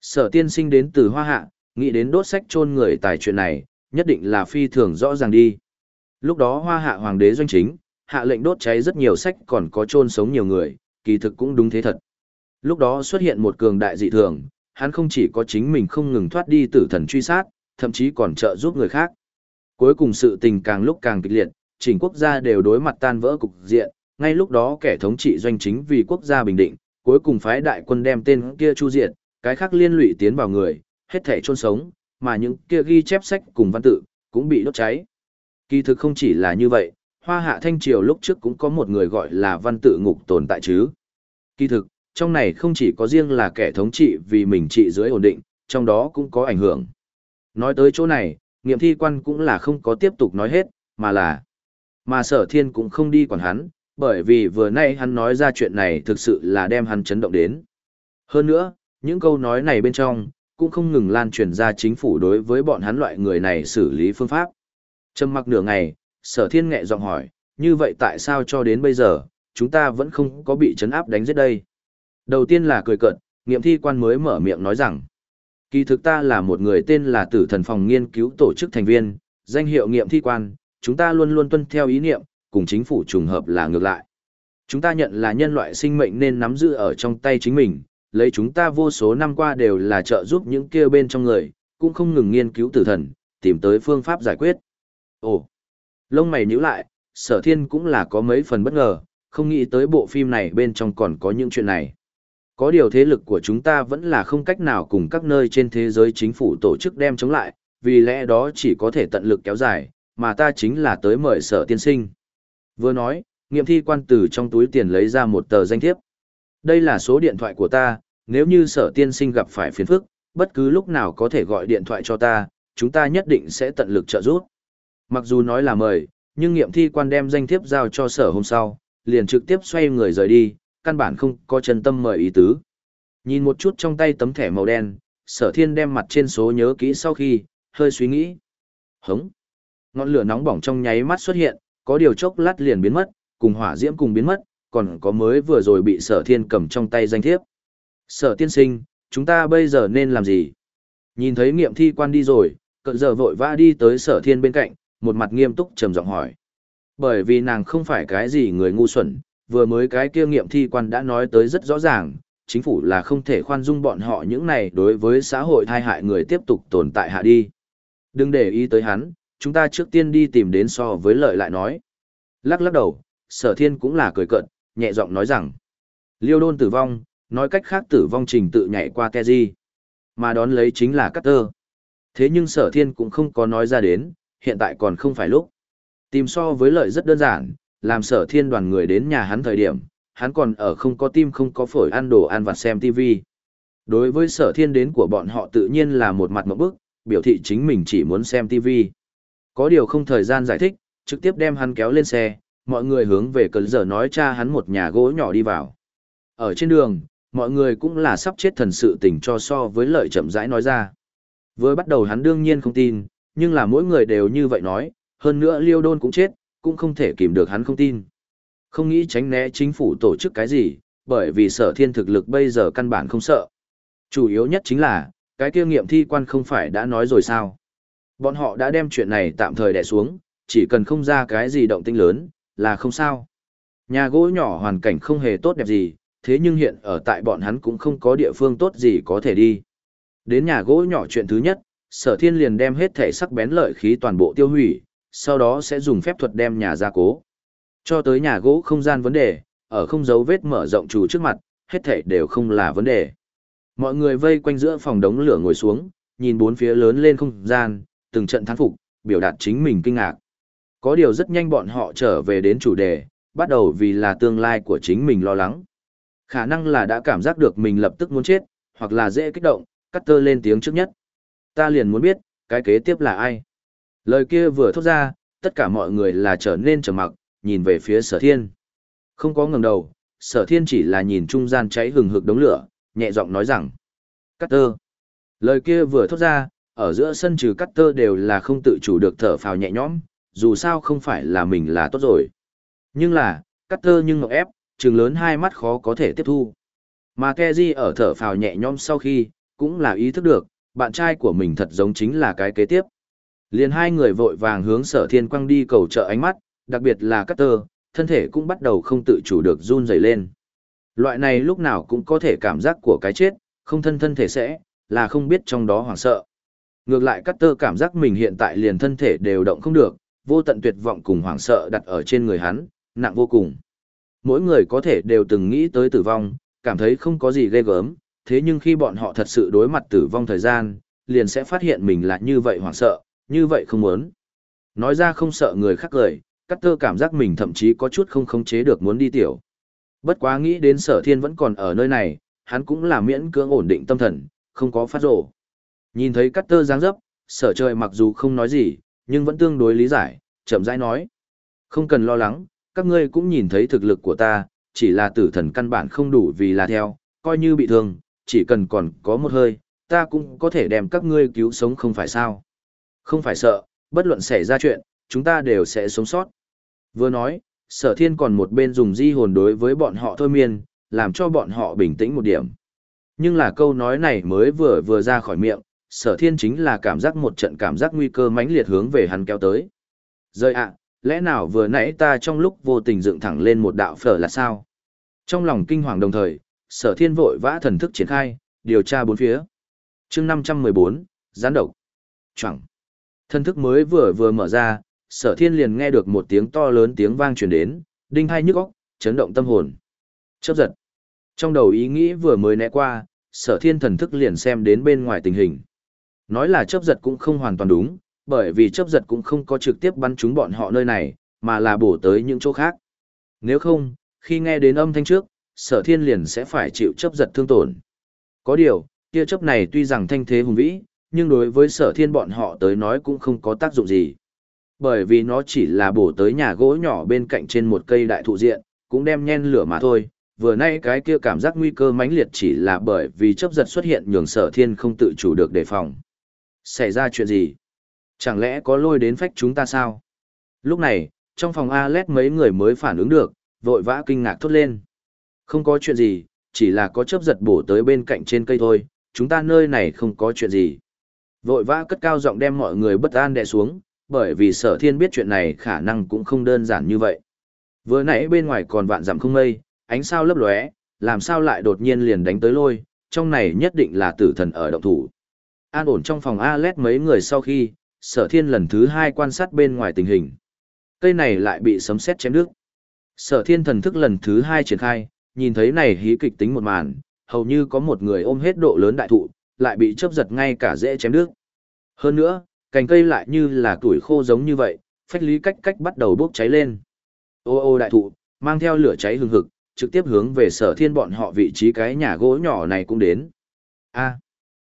Sở tiên sinh đến từ hoa hạ, nghĩ đến đốt sách chôn người tài chuyện này, nhất định là phi thường rõ ràng đi. Lúc đó hoa hạ hoàng đế doanh chính, hạ lệnh đốt cháy rất nhiều sách còn có chôn sống nhiều người, kỳ thực cũng đúng thế thật. Lúc đó xuất hiện một cường đại dị thường, hắn không chỉ có chính mình không ngừng thoát đi tử thần truy sát, thậm chí còn trợ giúp người khác. Cuối cùng sự tình càng lúc càng kịch liệt, chỉnh quốc gia đều đối mặt tan vỡ cục diện, ngay lúc đó kẻ thống trị doanh chính vì quốc gia bình định, cuối cùng phái đại quân đem tên kia chu diệt, cái khác liên lụy tiến vào người, hết thể chôn sống, mà những kia ghi chép sách cùng văn tự, cũng bị đốt cháy. Kỳ thực không chỉ là như vậy, hoa hạ thanh triều lúc trước cũng có một người gọi là văn tự ngục tồn tại chứ. Kỳ thực, trong này không chỉ có riêng là kẻ thống trị vì mình trị dưới ổn định, trong đó cũng có ảnh hưởng. Nói tới chỗ này, nghiệm thi quan cũng là không có tiếp tục nói hết, mà là mà sở thiên cũng không đi quản hắn, bởi vì vừa nay hắn nói ra chuyện này thực sự là đem hắn chấn động đến. Hơn nữa, những câu nói này bên trong, cũng không ngừng lan truyền ra chính phủ đối với bọn hắn loại người này xử lý phương pháp. Trầm mặc nửa ngày, sở thiên nghệ giọng hỏi, như vậy tại sao cho đến bây giờ, chúng ta vẫn không có bị chấn áp đánh giết đây? Đầu tiên là cười cợt, nghiệm thi quan mới mở miệng nói rằng, kỳ thực ta là một người tên là tử thần phòng nghiên cứu tổ chức thành viên, danh hiệu nghiệm thi quan, chúng ta luôn luôn tuân theo ý niệm, cùng chính phủ trùng hợp là ngược lại. Chúng ta nhận là nhân loại sinh mệnh nên nắm giữ ở trong tay chính mình, lấy chúng ta vô số năm qua đều là trợ giúp những kia bên trong người, cũng không ngừng nghiên cứu tử thần, tìm tới phương pháp giải quyết. Ồ, lông mày nhíu lại, sở thiên cũng là có mấy phần bất ngờ, không nghĩ tới bộ phim này bên trong còn có những chuyện này. Có điều thế lực của chúng ta vẫn là không cách nào cùng các nơi trên thế giới chính phủ tổ chức đem chống lại, vì lẽ đó chỉ có thể tận lực kéo dài, mà ta chính là tới mời sở tiên sinh. Vừa nói, nghiệm thi quan tử trong túi tiền lấy ra một tờ danh thiếp. Đây là số điện thoại của ta, nếu như sở tiên sinh gặp phải phiền phức, bất cứ lúc nào có thể gọi điện thoại cho ta, chúng ta nhất định sẽ tận lực trợ giúp. Mặc dù nói là mời, nhưng nghiệm thi quan đem danh thiếp giao cho sở hôm sau, liền trực tiếp xoay người rời đi, căn bản không có chân tâm mời ý tứ. Nhìn một chút trong tay tấm thẻ màu đen, sở thiên đem mặt trên số nhớ kỹ sau khi, hơi suy nghĩ. Hống! Ngọn lửa nóng bỏng trong nháy mắt xuất hiện, có điều chốc lát liền biến mất, cùng hỏa diễm cùng biến mất, còn có mới vừa rồi bị sở thiên cầm trong tay danh thiếp. Sở tiên sinh, chúng ta bây giờ nên làm gì? Nhìn thấy nghiệm thi quan đi rồi, cận giờ vội vã đi tới sở thiên bên cạnh, một mặt nghiêm túc trầm giọng hỏi. Bởi vì nàng không phải cái gì người ngu xuẩn, vừa mới cái kia nghiệm thi quan đã nói tới rất rõ ràng, chính phủ là không thể khoan dung bọn họ những này đối với xã hội thai hại người tiếp tục tồn tại hạ đi. Đừng để ý tới hắn, chúng ta trước tiên đi tìm đến so với lợi lại nói. Lắc lắc đầu, sở thiên cũng là cười cận, nhẹ giọng nói rằng, liêu đôn tử vong, nói cách khác tử vong trình tự nhảy qua Keji, mà đón lấy chính là Carter Thế nhưng sở thiên cũng không có nói ra đến, hiện tại còn không phải lúc. Tìm so với lợi rất đơn giản, làm sở thiên đoàn người đến nhà hắn thời điểm, hắn còn ở không có tim không có phổi ăn đồ ăn vặt xem TV. Đối với sở thiên đến của bọn họ tự nhiên là một mặt một bức, biểu thị chính mình chỉ muốn xem TV. Có điều không thời gian giải thích, trực tiếp đem hắn kéo lên xe, mọi người hướng về cờ giờ nói cha hắn một nhà gỗ nhỏ đi vào. Ở trên đường, mọi người cũng là sắp chết thần sự tình cho so với lợi chậm rãi nói ra. Với bắt đầu hắn đương nhiên không tin, nhưng là mỗi người đều như vậy nói, hơn nữa liêu đôn cũng chết, cũng không thể kìm được hắn không tin. Không nghĩ tránh né chính phủ tổ chức cái gì, bởi vì sở thiên thực lực bây giờ căn bản không sợ. Chủ yếu nhất chính là, cái kia nghiệm thi quan không phải đã nói rồi sao. Bọn họ đã đem chuyện này tạm thời đè xuống, chỉ cần không ra cái gì động tinh lớn, là không sao. Nhà gỗ nhỏ hoàn cảnh không hề tốt đẹp gì, thế nhưng hiện ở tại bọn hắn cũng không có địa phương tốt gì có thể đi. Đến nhà gỗ nhỏ chuyện thứ nhất, sở thiên liền đem hết thể sắc bén lợi khí toàn bộ tiêu hủy, sau đó sẽ dùng phép thuật đem nhà ra cố. Cho tới nhà gỗ không gian vấn đề, ở không dấu vết mở rộng chủ trước mặt, hết thể đều không là vấn đề. Mọi người vây quanh giữa phòng đống lửa ngồi xuống, nhìn bốn phía lớn lên không gian, từng trận thán phục, biểu đạt chính mình kinh ngạc. Có điều rất nhanh bọn họ trở về đến chủ đề, bắt đầu vì là tương lai của chính mình lo lắng. Khả năng là đã cảm giác được mình lập tức muốn chết, hoặc là dễ kích động, cắt tơ lên tiếng trước nhất. Ta liền muốn biết, cái kế tiếp là ai? Lời kia vừa thốt ra, tất cả mọi người là trở nên trầm mặc, nhìn về phía sở thiên. Không có ngẩng đầu, sở thiên chỉ là nhìn trung gian cháy hừng hực đống lửa, nhẹ giọng nói rằng. Cắt tơ. Lời kia vừa thốt ra, ở giữa sân trừ cắt tơ đều là không tự chủ được thở phào nhẹ nhõm, dù sao không phải là mình là tốt rồi. Nhưng là, cắt thơ nhưng ngọc ép, trừng lớn hai mắt khó có thể tiếp thu. Mà Keji ở thở phào nhẹ nhõm sau khi, cũng là ý thức được, bạn trai của mình thật giống chính là cái kế tiếp. Liền hai người vội vàng hướng sở thiên Quang đi cầu trợ ánh mắt, đặc biệt là Cutter, thân thể cũng bắt đầu không tự chủ được run rẩy lên. Loại này lúc nào cũng có thể cảm giác của cái chết, không thân thân thể sẽ, là không biết trong đó hoảng sợ. Ngược lại Cutter cảm giác mình hiện tại liền thân thể đều động không được, vô tận tuyệt vọng cùng hoảng sợ đặt ở trên người hắn, nặng vô cùng. Mỗi người có thể đều từng nghĩ tới tử vong, cảm thấy không có gì ghê gớm, thế nhưng khi bọn họ thật sự đối mặt tử vong thời gian, liền sẽ phát hiện mình là như vậy hoảng sợ, như vậy không muốn. Nói ra không sợ người khác cười, cắt tơ cảm giác mình thậm chí có chút không khống chế được muốn đi tiểu. Bất quá nghĩ đến sở thiên vẫn còn ở nơi này, hắn cũng là miễn cưỡng ổn định tâm thần, không có phát rổ. Nhìn thấy cắt tơ dáng dấp, sở trời mặc dù không nói gì, nhưng vẫn tương đối lý giải, chậm rãi nói. Không cần lo lắng, các ngươi cũng nhìn thấy thực lực của ta, chỉ là tử thần căn bản không đủ vì là theo, coi như bị thương, chỉ cần còn có một hơi, ta cũng có thể đem các ngươi cứu sống không phải sao. Không phải sợ, bất luận xảy ra chuyện, chúng ta đều sẽ sống sót. Vừa nói, sở thiên còn một bên dùng di hồn đối với bọn họ thôi miên, làm cho bọn họ bình tĩnh một điểm. Nhưng là câu nói này mới vừa vừa ra khỏi miệng, sở thiên chính là cảm giác một trận cảm giác nguy cơ mãnh liệt hướng về hắn kéo tới. Rời ạ, lẽ nào vừa nãy ta trong lúc vô tình dựng thẳng lên một đạo phở là sao? Trong lòng kinh hoàng đồng thời, sở thiên vội vã thần thức triển khai, điều tra bốn phía. chương 514, gián độc. Chẳng. Thần thức mới vừa vừa mở ra, sở thiên liền nghe được một tiếng to lớn tiếng vang truyền đến, đinh hai nhức óc, chấn động tâm hồn. Chớp giật. Trong đầu ý nghĩ vừa mới né qua, sở thiên thần thức liền xem đến bên ngoài tình hình. Nói là chấp giật cũng không hoàn toàn đúng, bởi vì chấp giật cũng không có trực tiếp bắn trúng bọn họ nơi này, mà là bổ tới những chỗ khác. Nếu không, khi nghe đến âm thanh trước, sở thiên liền sẽ phải chịu chấp giật thương tổn. Có điều, kia chấp này tuy rằng thanh thế hùng vĩ, nhưng đối với sở thiên bọn họ tới nói cũng không có tác dụng gì. Bởi vì nó chỉ là bổ tới nhà gỗ nhỏ bên cạnh trên một cây đại thụ diện, cũng đem nhen lửa mà thôi. Vừa nay cái kia cảm giác nguy cơ mãnh liệt chỉ là bởi vì chấp giật xuất hiện nhường sở thiên không tự chủ được đề phòng. Xảy ra chuyện gì? Chẳng lẽ có lôi đến phách chúng ta sao? Lúc này, trong phòng Alet mấy người mới phản ứng được, vội vã kinh ngạc thốt lên. Không có chuyện gì, chỉ là có chớp giật bổ tới bên cạnh trên cây thôi, chúng ta nơi này không có chuyện gì. Vội vã cất cao giọng đem mọi người bất an đè xuống, bởi vì sở thiên biết chuyện này khả năng cũng không đơn giản như vậy. Vừa nãy bên ngoài còn vạn dặm không mây, ánh sao lấp lóe, làm sao lại đột nhiên liền đánh tới lôi, trong này nhất định là tử thần ở động thủ. An ổn trong phòng Alet mấy người sau khi, sở thiên lần thứ hai quan sát bên ngoài tình hình. Cây này lại bị sấm sét chém nước. Sở thiên thần thức lần thứ hai triển khai, nhìn thấy này hí kịch tính một màn, hầu như có một người ôm hết độ lớn đại thụ, lại bị chớp giật ngay cả dễ chém nước. Hơn nữa, cành cây lại như là tuổi khô giống như vậy, phách lý cách cách bắt đầu bốc cháy lên. Ô ô đại thụ, mang theo lửa cháy hừng hực, trực tiếp hướng về sở thiên bọn họ vị trí cái nhà gỗ nhỏ này cũng đến. A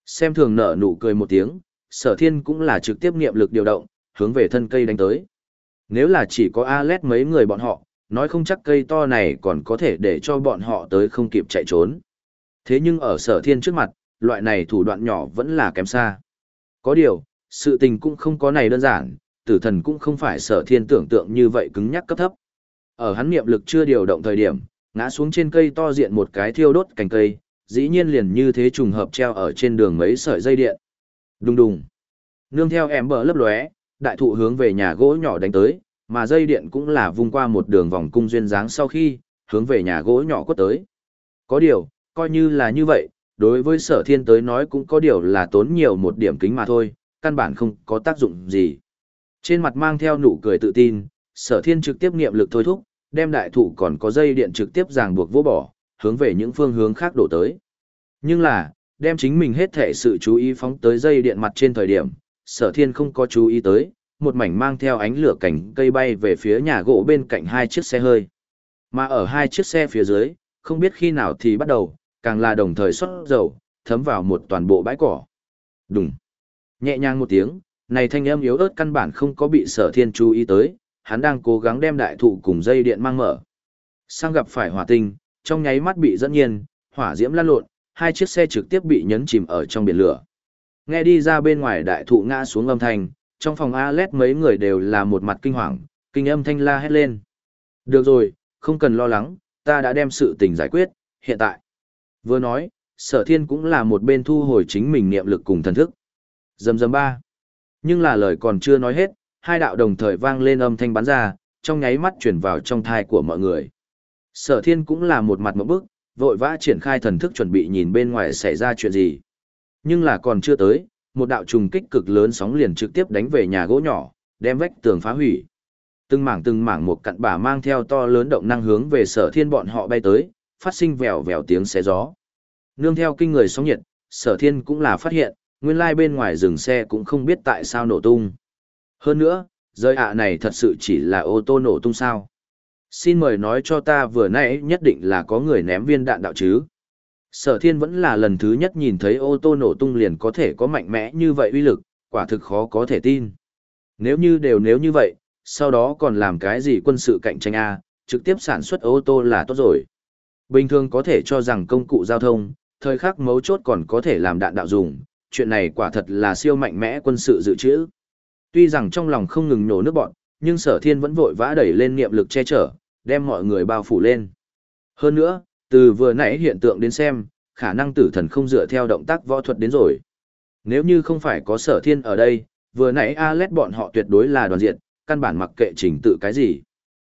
xem thường nở nụ cười một tiếng, sở thiên cũng là trực tiếp nghiệm lực điều động, hướng về thân cây đánh tới. Nếu là chỉ có Alet mấy người bọn họ, nói không chắc cây to này còn có thể để cho bọn họ tới không kịp chạy trốn. Thế nhưng ở sở thiên trước mặt, loại này thủ đoạn nhỏ vẫn là kém xa. Có điều, sự tình cũng không có này đơn giản, tử thần cũng không phải sở thiên tưởng tượng như vậy cứng nhắc cấp thấp. Ở hắn niệm lực chưa điều động thời điểm, ngã xuống trên cây to diện một cái thiêu đốt cành cây, dĩ nhiên liền như thế trùng hợp treo ở trên đường mấy sợi dây điện. Đùng đùng. Nương theo em bờ lấp lóe, đại thụ hướng về nhà gỗ nhỏ đánh tới, mà dây điện cũng là vung qua một đường vòng cung duyên dáng sau khi, hướng về nhà gỗ nhỏ quất tới. Có điều, coi như là như vậy, đối với sở thiên tới nói cũng có điều là tốn nhiều một điểm kính mà thôi, căn bản không có tác dụng gì. Trên mặt mang theo nụ cười tự tin, sở thiên trực tiếp nghiệm lực thôi thúc, đem đại thụ còn có dây điện trực tiếp ràng buộc vô bỏ, hướng về những phương hướng khác đổ tới. Nhưng là, đem chính mình hết thể sự chú ý phóng tới dây điện mặt trên thời điểm, sở thiên không có chú ý tới, một mảnh mang theo ánh lửa cảnh cây bay về phía nhà gỗ bên cạnh hai chiếc xe hơi. Mà ở hai chiếc xe phía dưới, không biết khi nào thì bắt đầu, càng là đồng thời xuất dầu, thấm vào một toàn bộ bãi cỏ. Đùng. Nhẹ nhàng một tiếng, này thanh âm yếu ớt căn bản không có bị sở thiên chú ý tới, hắn đang cố gắng đem đại thụ cùng dây điện mang mở. Sang gặp phải hỏa tinh, trong nháy mắt bị dẫn nhiên, hỏa diễm lan lộn, hai chiếc xe trực tiếp bị nhấn chìm ở trong biển lửa. Nghe đi ra bên ngoài đại thụ ngã xuống âm thanh, trong phòng Alet mấy người đều là một mặt kinh hoàng, kinh âm thanh la hét lên. Được rồi, không cần lo lắng, ta đã đem sự tình giải quyết, hiện tại. Vừa nói, Sở thiên cũng là một bên thu hồi chính mình niệm lực cùng thần thức. Dầm dầm ba. Nhưng là lời còn chưa nói hết, hai đạo đồng thời vang lên âm thanh bắn ra, trong nháy mắt chuyển vào trong thai của mọi người. Sở thiên cũng là một mặt một bức, vội vã triển khai thần thức chuẩn bị nhìn bên ngoài xảy ra chuyện gì. Nhưng là còn chưa tới, một đạo trùng kích cực lớn sóng liền trực tiếp đánh về nhà gỗ nhỏ, đem vách tường phá hủy. Từng mảng từng mảng một cặn bả mang theo to lớn động năng hướng về sở thiên bọn họ bay tới, phát sinh vèo vèo tiếng xé gió. Nương theo kinh người sóng nhiệt, sở thiên cũng là phát hiện, nguyên lai bên ngoài dừng xe cũng không biết tại sao nổ tung. Hơn nữa, rơi ạ này thật sự chỉ là ô tô nổ tung sao. Xin mời nói cho ta vừa nãy nhất định là có người ném viên đạn đạo chứ. Sở thiên vẫn là lần thứ nhất nhìn thấy ô tô nổ tung liền có thể có mạnh mẽ như vậy uy lực, quả thực khó có thể tin. Nếu như đều nếu như vậy, sau đó còn làm cái gì quân sự cạnh tranh A, trực tiếp sản xuất ô tô là tốt rồi. Bình thường có thể cho rằng công cụ giao thông, thời khắc mấu chốt còn có thể làm đạn đạo dùng, chuyện này quả thật là siêu mạnh mẽ quân sự dự trữ. Tuy rằng trong lòng không ngừng nổ nước bọn, nhưng sở thiên vẫn vội vã đẩy lên niệm lực che chở, đem mọi người bao phủ lên. Hơn nữa, từ vừa nãy hiện tượng đến xem, khả năng tử thần không dựa theo động tác võ thuật đến rồi. Nếu như không phải có sở thiên ở đây, vừa nãy Alet bọn họ tuyệt đối là đoàn diện, căn bản mặc kệ trình tự cái gì.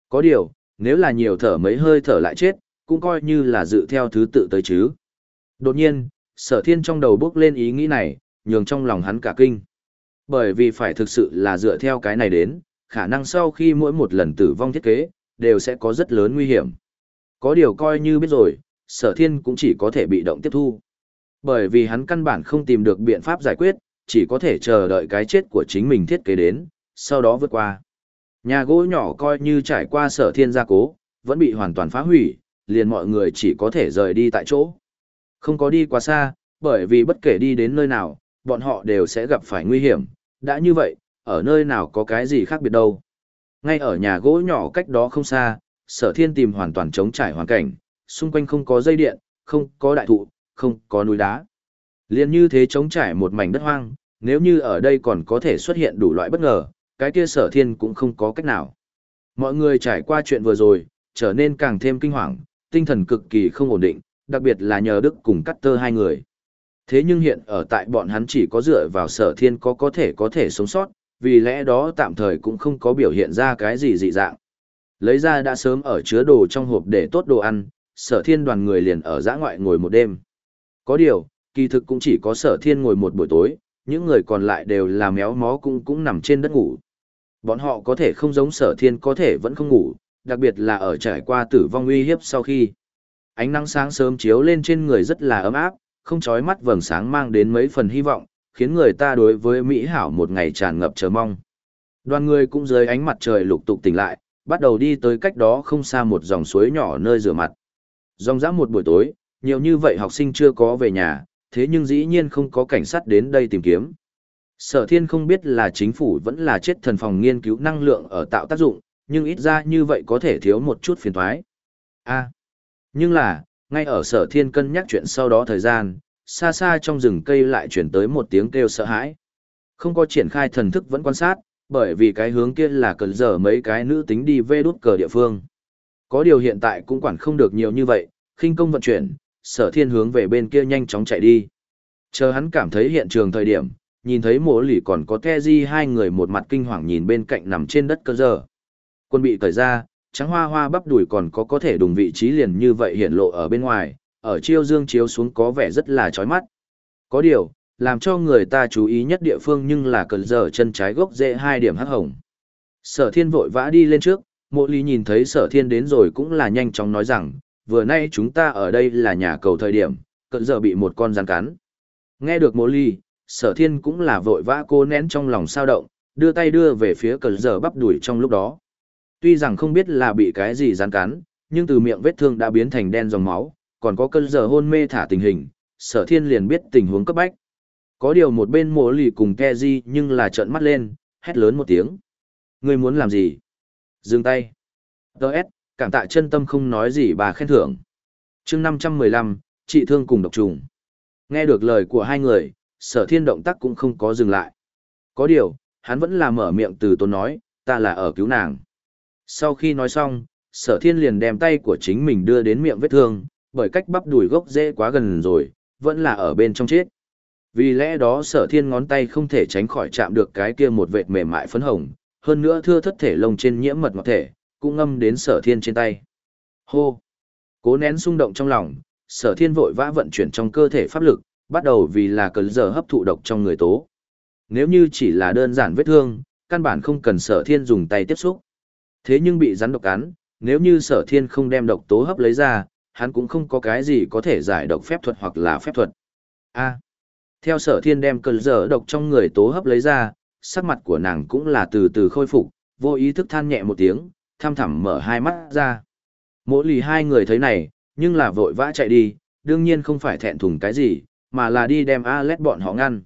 Có điều, nếu là nhiều thở mấy hơi thở lại chết, cũng coi như là dự theo thứ tự tới chứ. Đột nhiên, sở thiên trong đầu bước lên ý nghĩ này, nhường trong lòng hắn cả kinh. Bởi vì phải thực sự là dựa theo cái này đến, khả năng sau khi mỗi một lần tử vong thiết kế, đều sẽ có rất lớn nguy hiểm. Có điều coi như biết rồi, sở thiên cũng chỉ có thể bị động tiếp thu. Bởi vì hắn căn bản không tìm được biện pháp giải quyết, chỉ có thể chờ đợi cái chết của chính mình thiết kế đến, sau đó vượt qua. Nhà gỗ nhỏ coi như trải qua sở thiên gia cố, vẫn bị hoàn toàn phá hủy, liền mọi người chỉ có thể rời đi tại chỗ. Không có đi quá xa, bởi vì bất kể đi đến nơi nào, bọn họ đều sẽ gặp phải nguy hiểm, đã như vậy, ở nơi nào có cái gì khác biệt đâu. Ngay ở nhà gỗ nhỏ cách đó không xa, sở thiên tìm hoàn toàn chống trải hoàn cảnh, xung quanh không có dây điện, không có đại thụ, không có núi đá. Liên như thế chống trải một mảnh đất hoang, nếu như ở đây còn có thể xuất hiện đủ loại bất ngờ, cái kia sở thiên cũng không có cách nào. Mọi người trải qua chuyện vừa rồi, trở nên càng thêm kinh hoàng, tinh thần cực kỳ không ổn định, đặc biệt là nhờ Đức cùng cắt tơ hai người. Thế nhưng hiện ở tại bọn hắn chỉ có dựa vào sở thiên có có thể có thể sống sót, vì lẽ đó tạm thời cũng không có biểu hiện ra cái gì dị dạng. Lấy ra đã sớm ở chứa đồ trong hộp để tốt đồ ăn, sở thiên đoàn người liền ở giã ngoại ngồi một đêm. Có điều, kỳ thực cũng chỉ có sở thiên ngồi một buổi tối, những người còn lại đều là méo mó cũng cũng nằm trên đất ngủ. Bọn họ có thể không giống sở thiên có thể vẫn không ngủ, đặc biệt là ở trải qua tử vong uy hiếp sau khi. Ánh nắng sáng sớm chiếu lên trên người rất là ấm áp, không chói mắt vầng sáng mang đến mấy phần hy vọng, khiến người ta đối với Mỹ hảo một ngày tràn ngập chờ mong. Đoàn người cũng dưới ánh mặt trời lục tục tỉnh lại, bắt đầu đi tới cách đó không xa một dòng suối nhỏ nơi rửa mặt. Dòng dã một buổi tối, nhiều như vậy học sinh chưa có về nhà, thế nhưng dĩ nhiên không có cảnh sát đến đây tìm kiếm. Sở thiên không biết là chính phủ vẫn là chết thần phòng nghiên cứu năng lượng ở tạo tác dụng, nhưng ít ra như vậy có thể thiếu một chút phiền thoái. a nhưng là, ngay ở sở thiên cân nhắc chuyện sau đó thời gian, xa xa trong rừng cây lại chuyển tới một tiếng kêu sợ hãi. Không có triển khai thần thức vẫn quan sát, bởi vì cái hướng kia là cần giờ mấy cái nữ tính đi vê đút cờ địa phương. Có điều hiện tại cũng quản không được nhiều như vậy, khinh công vận chuyển, sở thiên hướng về bên kia nhanh chóng chạy đi. Chờ hắn cảm thấy hiện trường thời điểm, nhìn thấy mổ lì còn có the di hai người một mặt kinh hoàng nhìn bên cạnh nằm trên đất cơ giờ. Quân bị cởi ra, trắng hoa hoa bắp đùi còn có có thể đùng vị trí liền như vậy hiện lộ ở bên ngoài, ở chiêu dương chiếu xuống có vẻ rất là chói mắt. Có điều, làm cho người ta chú ý nhất địa phương nhưng là cờ giờ chân trái gốc dễ hai điểm hắc hồng. Sở thiên vội vã đi lên trước, mộ lý nhìn thấy sở thiên đến rồi cũng là nhanh chóng nói rằng, vừa nay chúng ta ở đây là nhà cầu thời điểm, cơn giờ bị một con rắn cắn. Nghe được mộ Ly, sở thiên cũng là vội vã cô nén trong lòng sao động, đưa tay đưa về phía cơn giờ bắp đuổi trong lúc đó. Tuy rằng không biết là bị cái gì rắn cắn, nhưng từ miệng vết thương đã biến thành đen dòng máu, còn có cơn giờ hôn mê thả tình hình, sở thiên liền biết tình huống cấp bách. Có điều một bên mổ lì cùng Keji nhưng là trợn mắt lên, hét lớn một tiếng. Ngươi muốn làm gì? Dừng tay. Đợt, cảm tạ chân tâm không nói gì bà khen thưởng. chương 515, trị thương cùng độc trùng. Nghe được lời của hai người, sở thiên động tác cũng không có dừng lại. Có điều, hắn vẫn là mở miệng từ tôn nói, ta là ở cứu nàng. Sau khi nói xong, sở thiên liền đem tay của chính mình đưa đến miệng vết thương, bởi cách bắp đùi gốc dễ quá gần rồi, vẫn là ở bên trong chết. Vì lẽ đó sở thiên ngón tay không thể tránh khỏi chạm được cái kia một vệt mềm mại phấn hồng, hơn nữa thưa thất thể lông trên nhiễm mật ngọt thể, cũng ngâm đến sở thiên trên tay. Hô! Cố nén xung động trong lòng, sở thiên vội vã vận chuyển trong cơ thể pháp lực, bắt đầu vì là cơn giờ hấp thụ độc trong người tố. Nếu như chỉ là đơn giản vết thương, căn bản không cần sở thiên dùng tay tiếp xúc. Thế nhưng bị rắn độc cắn, nếu như sở thiên không đem độc tố hấp lấy ra, hắn cũng không có cái gì có thể giải độc phép thuật hoặc là phép thuật. A. theo sở thiên đem cơn dở độc trong người tố hấp lấy ra, sắc mặt của nàng cũng là từ từ khôi phục, vô ý thức than nhẹ một tiếng, tham thẳm mở hai mắt ra. Mỗi lì hai người thấy này, nhưng là vội vã chạy đi, đương nhiên không phải thẹn thùng cái gì, mà là đi đem Alet bọn họ ngăn.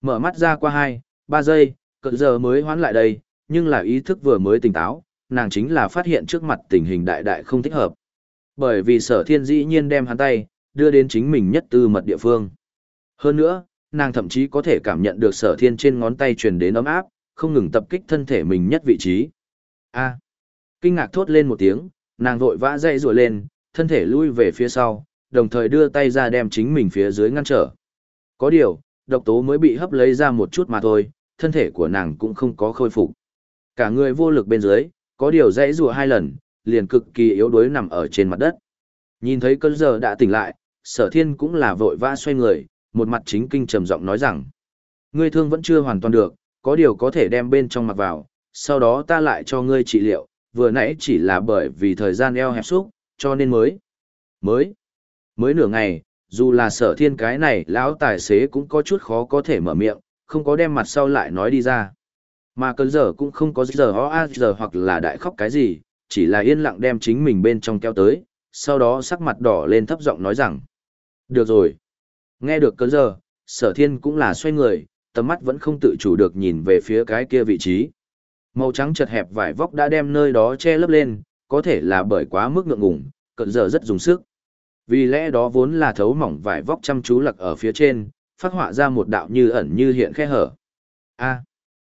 Mở mắt ra qua hai, ba giây, cơn dở mới hoán lại đây, nhưng là ý thức vừa mới tỉnh táo, nàng chính là phát hiện trước mặt tình hình đại đại không thích hợp. Bởi vì sở thiên dĩ nhiên đem hắn tay, đưa đến chính mình nhất tư mật địa phương. Hơn nữa, nàng thậm chí có thể cảm nhận được sở thiên trên ngón tay truyền đến ấm áp, không ngừng tập kích thân thể mình nhất vị trí. A. Kinh ngạc thốt lên một tiếng, nàng vội vã dậy rùa lên, thân thể lui về phía sau, đồng thời đưa tay ra đem chính mình phía dưới ngăn trở. Có điều, độc tố mới bị hấp lấy ra một chút mà thôi, thân thể của nàng cũng không có khôi phục. Cả người vô lực bên dưới, có điều dãy rùa hai lần, liền cực kỳ yếu đuối nằm ở trên mặt đất. Nhìn thấy cơn giờ đã tỉnh lại, sở thiên cũng là vội vã xoay người, một mặt chính kinh trầm giọng nói rằng, ngươi thương vẫn chưa hoàn toàn được, có điều có thể đem bên trong mặc vào, sau đó ta lại cho ngươi trị liệu, vừa nãy chỉ là bởi vì thời gian eo hẹp xúc, cho nên mới, mới, mới nửa ngày, dù là sở thiên cái này lão tài xế cũng có chút khó có thể mở miệng, không có đem mặt sau lại nói đi ra. Mà cơn giờ cũng không có giờ ho a giờ hoặc là đại khóc cái gì, chỉ là yên lặng đem chính mình bên trong kéo tới, sau đó sắc mặt đỏ lên thấp giọng nói rằng. Được rồi. Nghe được cơn giờ, sở thiên cũng là xoay người, tầm mắt vẫn không tự chủ được nhìn về phía cái kia vị trí. Màu trắng chật hẹp vải vóc đã đem nơi đó che lấp lên, có thể là bởi quá mức ngượng ngùng, cận giờ rất dùng sức. Vì lẽ đó vốn là thấu mỏng vải vóc chăm chú lặc ở phía trên, phát họa ra một đạo như ẩn như hiện khe hở. A.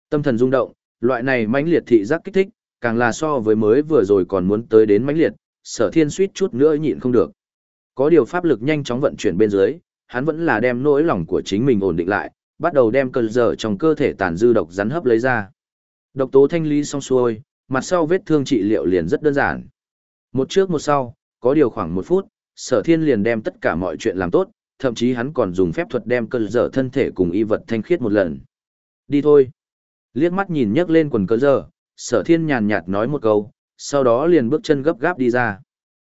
tâm thần rung động, loại này mãnh liệt thị giác kích thích, càng là so với mới vừa rồi còn muốn tới đến mãnh liệt, sở thiên suýt chút nữa nhịn không được. Có điều pháp lực nhanh chóng vận chuyển bên dưới, hắn vẫn là đem nỗi lòng của chính mình ổn định lại, bắt đầu đem cơn dở trong cơ thể tàn dư độc rắn hấp lấy ra. Độc tố thanh lý xong xuôi, mặt sau vết thương trị liệu liền rất đơn giản. Một trước một sau, có điều khoảng một phút, sở thiên liền đem tất cả mọi chuyện làm tốt, thậm chí hắn còn dùng phép thuật đem cơn dở thân thể cùng y vật thanh khiết một lần. Đi thôi. Liếc mắt nhìn nhấc lên quần cơn dở, sở thiên nhàn nhạt nói một câu, sau đó liền bước chân gấp gáp đi ra.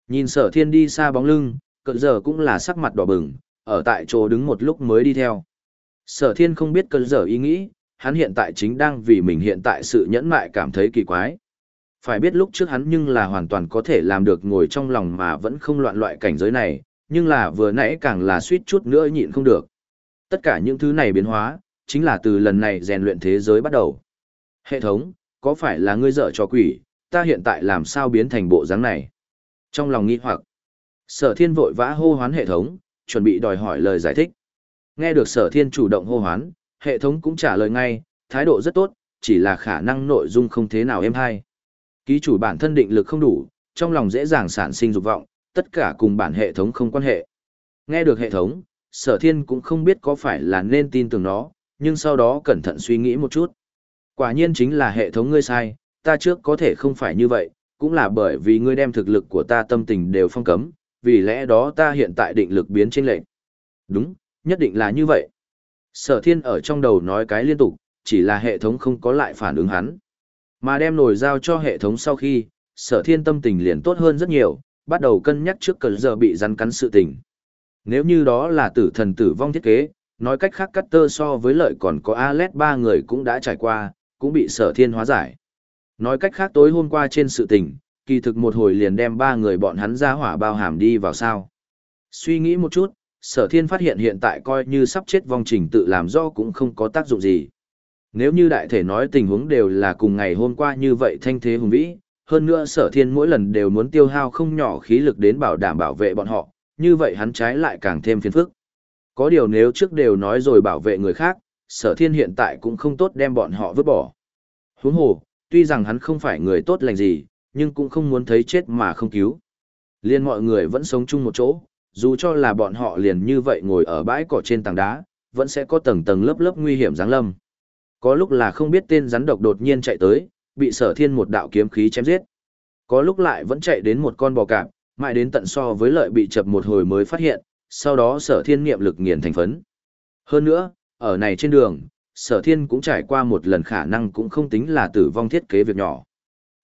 Nhìn sở thiên đi xa bóng lưng, cận dở cũng là sắc mặt đỏ bừng, ở tại chỗ đứng một lúc mới đi theo. Sở thiên không biết cận dở ý nghĩ, hắn hiện tại chính đang vì mình hiện tại sự nhẫn mại cảm thấy kỳ quái. Phải biết lúc trước hắn nhưng là hoàn toàn có thể làm được ngồi trong lòng mà vẫn không loạn loại cảnh giới này, nhưng là vừa nãy càng là suýt chút nữa nhịn không được. Tất cả những thứ này biến hóa, chính là từ lần này rèn luyện thế giới bắt đầu. Hệ thống, có phải là ngươi dở cho quỷ, ta hiện tại làm sao biến thành bộ dáng này? Trong lòng nghi hoặc, sở thiên vội vã hô hoán hệ thống, chuẩn bị đòi hỏi lời giải thích. Nghe được sở thiên chủ động hô hoán, hệ thống cũng trả lời ngay, thái độ rất tốt, chỉ là khả năng nội dung không thế nào êm hay. Ký chủ bản thân định lực không đủ, trong lòng dễ dàng sản sinh dục vọng, tất cả cùng bản hệ thống không quan hệ. Nghe được hệ thống, sở thiên cũng không biết có phải là nên tin tưởng nó, nhưng sau đó cẩn thận suy nghĩ một chút. Quả nhiên chính là hệ thống ngươi sai, ta trước có thể không phải như vậy, cũng là bởi vì ngươi đem thực lực của ta tâm tình đều phong cấm, vì lẽ đó ta hiện tại định lực biến trên lệnh. Đúng, nhất định là như vậy. Sở thiên ở trong đầu nói cái liên tục, chỉ là hệ thống không có lại phản ứng hắn. Mà đem nổi giao cho hệ thống sau khi, sở thiên tâm tình liền tốt hơn rất nhiều, bắt đầu cân nhắc trước cờ giờ bị rắn cắn sự tình. Nếu như đó là tử thần tử vong thiết kế, nói cách khác cắt tơ so với lợi còn có Alet ba người cũng đã trải qua, cũng bị sở thiên hóa giải. Nói cách khác tối hôm qua trên sự tình, kỳ thực một hồi liền đem ba người bọn hắn ra hỏa bao hàm đi vào sao. Suy nghĩ một chút, sở thiên phát hiện hiện tại coi như sắp chết vong trình tự làm do cũng không có tác dụng gì. Nếu như đại thể nói tình huống đều là cùng ngày hôm qua như vậy thanh thế hùng vĩ, hơn nữa sở thiên mỗi lần đều muốn tiêu hao không nhỏ khí lực đến bảo đảm bảo vệ bọn họ, như vậy hắn trái lại càng thêm phiền phức. Có điều nếu trước đều nói rồi bảo vệ người khác, sở thiên hiện tại cũng không tốt đem bọn họ vứt bỏ. Huống hồ, tuy rằng hắn không phải người tốt lành gì, nhưng cũng không muốn thấy chết mà không cứu. Liên mọi người vẫn sống chung một chỗ, Dù cho là bọn họ liền như vậy ngồi ở bãi cỏ trên tảng đá, vẫn sẽ có tầng tầng lớp lớp nguy hiểm giáng lâm. Có lúc là không biết tên rắn độc đột nhiên chạy tới, bị sở thiên một đạo kiếm khí chém giết. Có lúc lại vẫn chạy đến một con bò cạp, mãi đến tận so với lợi bị chập một hồi mới phát hiện, sau đó sở thiên niệm lực nghiền thành phấn. Hơn nữa, ở này trên đường, sở thiên cũng trải qua một lần khả năng cũng không tính là tử vong thiết kế việc nhỏ.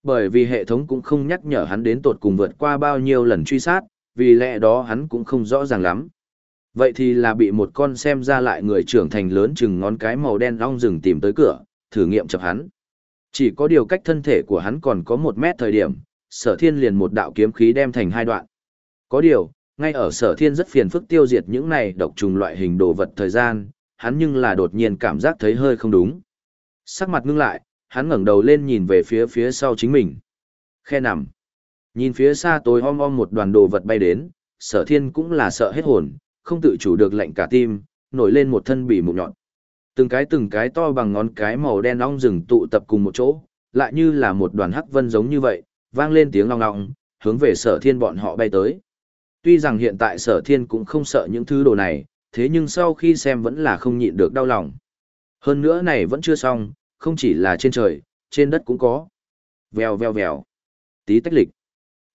Bởi vì hệ thống cũng không nhắc nhở hắn đến tột cùng vượt qua bao nhiêu lần truy sát, vì lẽ đó hắn cũng không rõ ràng lắm. Vậy thì là bị một con xem ra lại người trưởng thành lớn chừng ngón cái màu đen long rừng tìm tới cửa, thử nghiệm chập hắn. Chỉ có điều cách thân thể của hắn còn có một mét thời điểm, sở thiên liền một đạo kiếm khí đem thành hai đoạn. Có điều, ngay ở sở thiên rất phiền phức tiêu diệt những này độc trùng loại hình đồ vật thời gian, hắn nhưng là đột nhiên cảm giác thấy hơi không đúng. Sắc mặt ngưng lại, hắn ngẩng đầu lên nhìn về phía phía sau chính mình. Khe nằm. Nhìn phía xa tối om om một đoàn đồ vật bay đến, sở thiên cũng là sợ hết hồn, không tự chủ được lạnh cả tim, nổi lên một thân bị mụn nhọn. Từng cái từng cái to bằng ngón cái màu đen ong rừng tụ tập cùng một chỗ, lại như là một đoàn hắc vân giống như vậy, vang lên tiếng long ngọng, hướng về sở thiên bọn họ bay tới. Tuy rằng hiện tại sở thiên cũng không sợ những thứ đồ này, thế nhưng sau khi xem vẫn là không nhịn được đau lòng. Hơn nữa này vẫn chưa xong, không chỉ là trên trời, trên đất cũng có. Vèo vèo vèo. Tí tách lịch.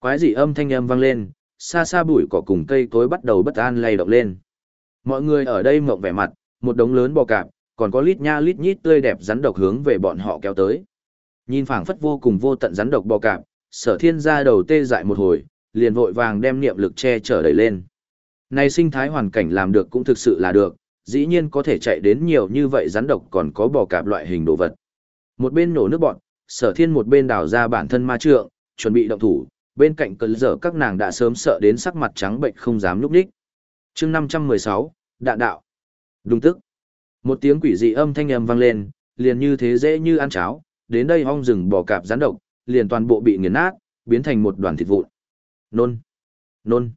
Quái dị âm thanh âm vang lên, xa xa bụi cỏ cùng cây cối bắt đầu bất an lay động lên. Mọi người ở đây mộng vẻ mặt, một đống lớn bò cạp, còn có lít nha lít nhít tươi đẹp rắn độc hướng về bọn họ kéo tới. Nhìn phảng phất vô cùng vô tận rắn độc bò cạp, sở thiên ra đầu tê dại một hồi, liền vội vàng đem niệm lực che chở đẩy lên. Này sinh thái hoàn cảnh làm được cũng thực sự là được, dĩ nhiên có thể chạy đến nhiều như vậy rắn độc còn có bò cạp loại hình đồ vật. Một bên nổ nước bọn, sở thiên một bên đào ra bản thân ma trượng, chuẩn bị động thủ, bên cạnh cơn dở các nàng đã sớm sợ đến sắc mặt trắng bệnh không dám núp đích. chương 516, đạn đạo. Đúng tức. Một tiếng quỷ dị âm thanh âm vang lên, liền như thế dễ như ăn cháo, đến đây hong rừng bò cạp rắn độc, liền toàn bộ bị nghiền nát, biến thành một đoàn thịt vụn. Nôn. Nôn.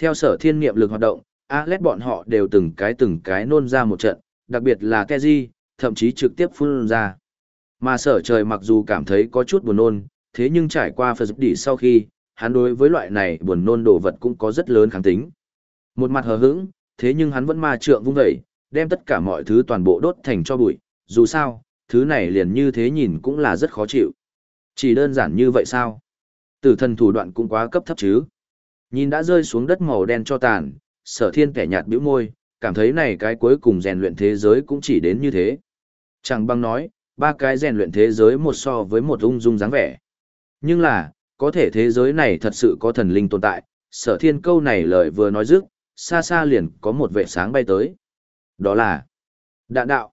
Theo sở thiên nghiệm lực hoạt động, Alet bọn họ đều từng cái từng cái nôn ra một trận, đặc biệt là Keji, thậm chí trực tiếp phun ra. Mà sở trời mặc dù cảm thấy có chút buồn nôn, thế nhưng trải qua phật đỉ sau khi, hắn đối với loại này buồn nôn đồ vật cũng có rất lớn kháng tính. Một mặt hờ hững, thế nhưng hắn vẫn ma trượng vung dậy, đem tất cả mọi thứ toàn bộ đốt thành cho bụi, dù sao, thứ này liền như thế nhìn cũng là rất khó chịu. Chỉ đơn giản như vậy sao? Tử thần thủ đoạn cũng quá cấp thấp chứ. Nhìn đã rơi xuống đất màu đen cho tàn, sở thiên kẻ nhạt bĩu môi, cảm thấy này cái cuối cùng rèn luyện thế giới cũng chỉ đến như thế. Chẳng băng nói, ba cái rèn luyện thế giới một so với một ung dung dáng vẻ. Nhưng là, có thể thế giới này thật sự có thần linh tồn tại, sở thiên câu này lời vừa nói dứt, xa xa liền có một vệ sáng bay tới. Đó là đạn đạo.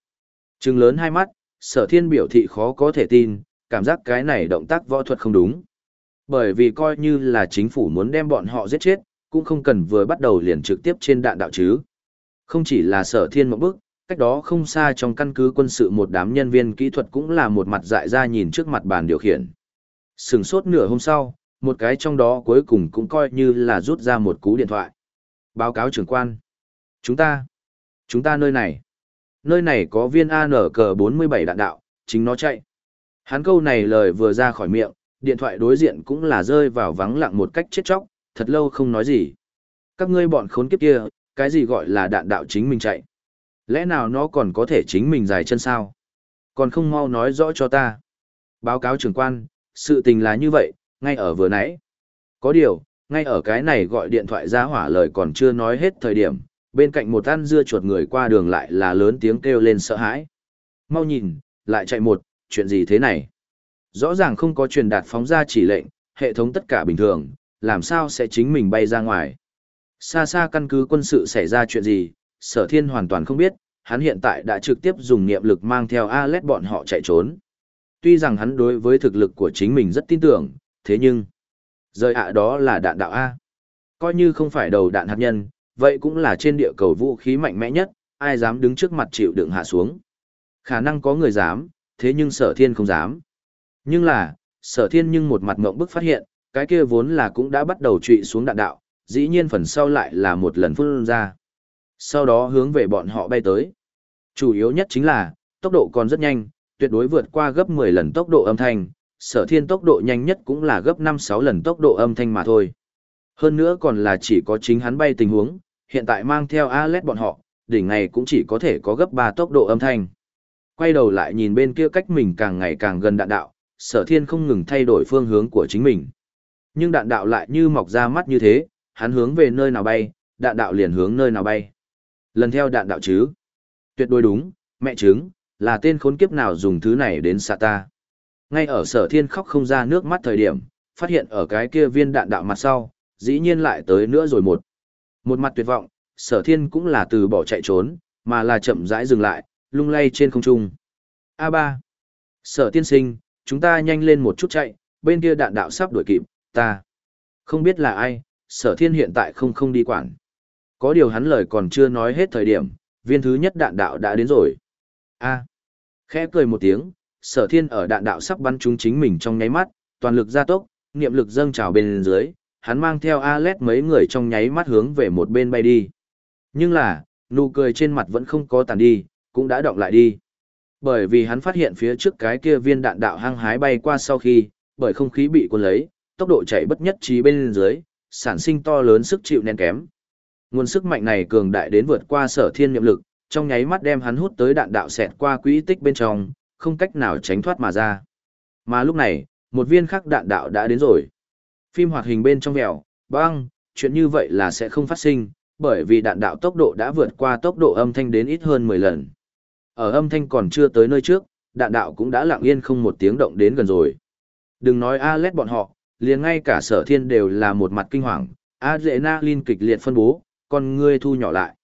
Trừng lớn hai mắt, sở thiên biểu thị khó có thể tin, cảm giác cái này động tác võ thuật không đúng. Bởi vì coi như là chính phủ muốn đem bọn họ giết chết, cũng không cần vừa bắt đầu liền trực tiếp trên đạn đạo chứ. Không chỉ là sở thiên một bước, cách đó không xa trong căn cứ quân sự một đám nhân viên kỹ thuật cũng là một mặt dại ra nhìn trước mặt bàn điều khiển. Sừng sốt nửa hôm sau, một cái trong đó cuối cùng cũng coi như là rút ra một cú điện thoại. Báo cáo trưởng quan. Chúng ta, chúng ta nơi này. Nơi này có viên ANK-47 đạn đạo, chính nó chạy. Hắn câu này lời vừa ra khỏi miệng, điện thoại đối diện cũng là rơi vào vắng lặng một cách chết chóc, thật lâu không nói gì. Các ngươi bọn khốn kiếp kia, cái gì gọi là đạn đạo chính mình chạy? Lẽ nào nó còn có thể chính mình dài chân sao? Còn không mau nói rõ cho ta. Báo cáo trưởng quan, sự tình là như vậy, ngay ở vừa nãy. Có điều, ngay ở cái này gọi điện thoại ra hỏa lời còn chưa nói hết thời điểm, bên cạnh một ăn dưa chuột người qua đường lại là lớn tiếng kêu lên sợ hãi. Mau nhìn, lại chạy một, chuyện gì thế này? Rõ ràng không có truyền đạt phóng ra chỉ lệnh, hệ thống tất cả bình thường, làm sao sẽ chính mình bay ra ngoài. Xa xa căn cứ quân sự xảy ra chuyện gì, sở thiên hoàn toàn không biết, hắn hiện tại đã trực tiếp dùng niệm lực mang theo Alet bọn họ chạy trốn. Tuy rằng hắn đối với thực lực của chính mình rất tin tưởng, thế nhưng, rời ạ đó là đạn đạo A. Coi như không phải đầu đạn hạt nhân, vậy cũng là trên địa cầu vũ khí mạnh mẽ nhất, ai dám đứng trước mặt chịu đựng hạ xuống. Khả năng có người dám, thế nhưng sở thiên không dám. Nhưng là, sở thiên nhưng một mặt ngộng bức phát hiện, cái kia vốn là cũng đã bắt đầu trụy xuống đạn đạo, dĩ nhiên phần sau lại là một lần phun ra. Sau đó hướng về bọn họ bay tới. Chủ yếu nhất chính là, tốc độ còn rất nhanh, tuyệt đối vượt qua gấp 10 lần tốc độ âm thanh, sở thiên tốc độ nhanh nhất cũng là gấp 5-6 lần tốc độ âm thanh mà thôi. Hơn nữa còn là chỉ có chính hắn bay tình huống, hiện tại mang theo Alet bọn họ, đỉnh này cũng chỉ có thể có gấp 3 tốc độ âm thanh. Quay đầu lại nhìn bên kia cách mình càng ngày càng gần đạn đạo, sở thiên không ngừng thay đổi phương hướng của chính mình. Nhưng đạn đạo lại như mọc ra mắt như thế, hắn hướng về nơi nào bay, đạn đạo liền hướng nơi nào bay. Lần theo đạn đạo chứ. Tuyệt đối đúng, mẹ chứng, là tên khốn kiếp nào dùng thứ này đến xạ ta. Ngay ở sở thiên khóc không ra nước mắt thời điểm, phát hiện ở cái kia viên đạn đạo mặt sau, dĩ nhiên lại tới nữa rồi một. Một mặt tuyệt vọng, sở thiên cũng là từ bỏ chạy trốn, mà là chậm rãi dừng lại, lung lay trên không trung. A3. Sở tiên sinh, chúng ta nhanh lên một chút chạy, bên kia đạn đạo sắp đuổi kịp, ta. Không biết là ai, sở thiên hiện tại không không đi quản. Có điều hắn lời còn chưa nói hết thời điểm, viên thứ nhất đạn đạo đã đến rồi. A. Khẽ cười một tiếng, sở thiên ở đạn đạo sắp bắn trúng chính mình trong nháy mắt, toàn lực gia tốc, niệm lực dâng trào bên dưới, hắn mang theo Alet mấy người trong nháy mắt hướng về một bên bay đi. Nhưng là, nụ cười trên mặt vẫn không có tàn đi, cũng đã đọng lại đi. Bởi vì hắn phát hiện phía trước cái kia viên đạn đạo hăng hái bay qua sau khi, bởi không khí bị cuốn lấy, tốc độ chạy bất nhất trí bên dưới, sản sinh to lớn sức chịu nén kém. Nguồn sức mạnh này cường đại đến vượt qua sở thiên niệm lực, trong nháy mắt đem hắn hút tới đạn đạo xẹt qua quỹ tích bên trong, không cách nào tránh thoát mà ra. Mà lúc này, một viên khác đạn đạo đã đến rồi. Phim hoạt hình bên trong vèo, băng, chuyện như vậy là sẽ không phát sinh, bởi vì đạn đạo tốc độ đã vượt qua tốc độ âm thanh đến ít hơn 10 lần. Ở âm thanh còn chưa tới nơi trước, đạn đạo cũng đã lặng yên không một tiếng động đến gần rồi. Đừng nói Alet bọn họ, liền ngay cả sở thiên đều là một mặt kinh hoàng, Adrenaline kịch liệt phân bố, con ngươi thu nhỏ lại.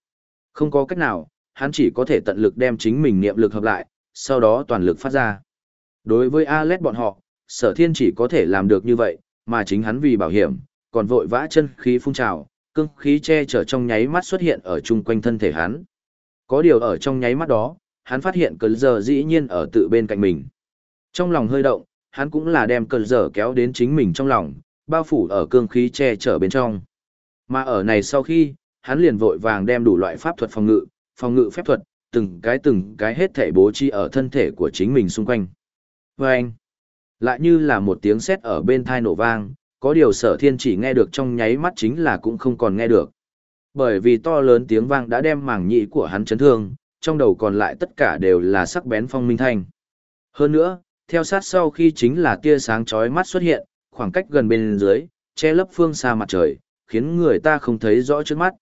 Không có cách nào, hắn chỉ có thể tận lực đem chính mình niệm lực hợp lại, sau đó toàn lực phát ra. Đối với Alet bọn họ, sở thiên chỉ có thể làm được như vậy, mà chính hắn vì bảo hiểm, còn vội vã chân khí phun trào, cương khí che chở trong nháy mắt xuất hiện ở chung quanh thân thể hắn. Có điều ở trong nháy mắt đó, hắn phát hiện cơn giờ dĩ nhiên ở tự bên cạnh mình. Trong lòng hơi động, hắn cũng là đem cơn giờ kéo đến chính mình trong lòng, bao phủ ở cương khí che chở bên trong. Mà ở này sau khi, hắn liền vội vàng đem đủ loại pháp thuật phòng ngự, phòng ngự phép thuật, từng cái từng cái hết thể bố trí ở thân thể của chính mình xung quanh. Và anh, lại như là một tiếng sét ở bên thai nổ vang, có điều sở thiên chỉ nghe được trong nháy mắt chính là cũng không còn nghe được. Bởi vì to lớn tiếng vang đã đem màng nhĩ của hắn chấn thương, trong đầu còn lại tất cả đều là sắc bén phong minh thanh. Hơn nữa, theo sát sau khi chính là tia sáng chói mắt xuất hiện, khoảng cách gần bên dưới, che lấp phương xa mặt trời, khiến người ta không thấy rõ trước mắt.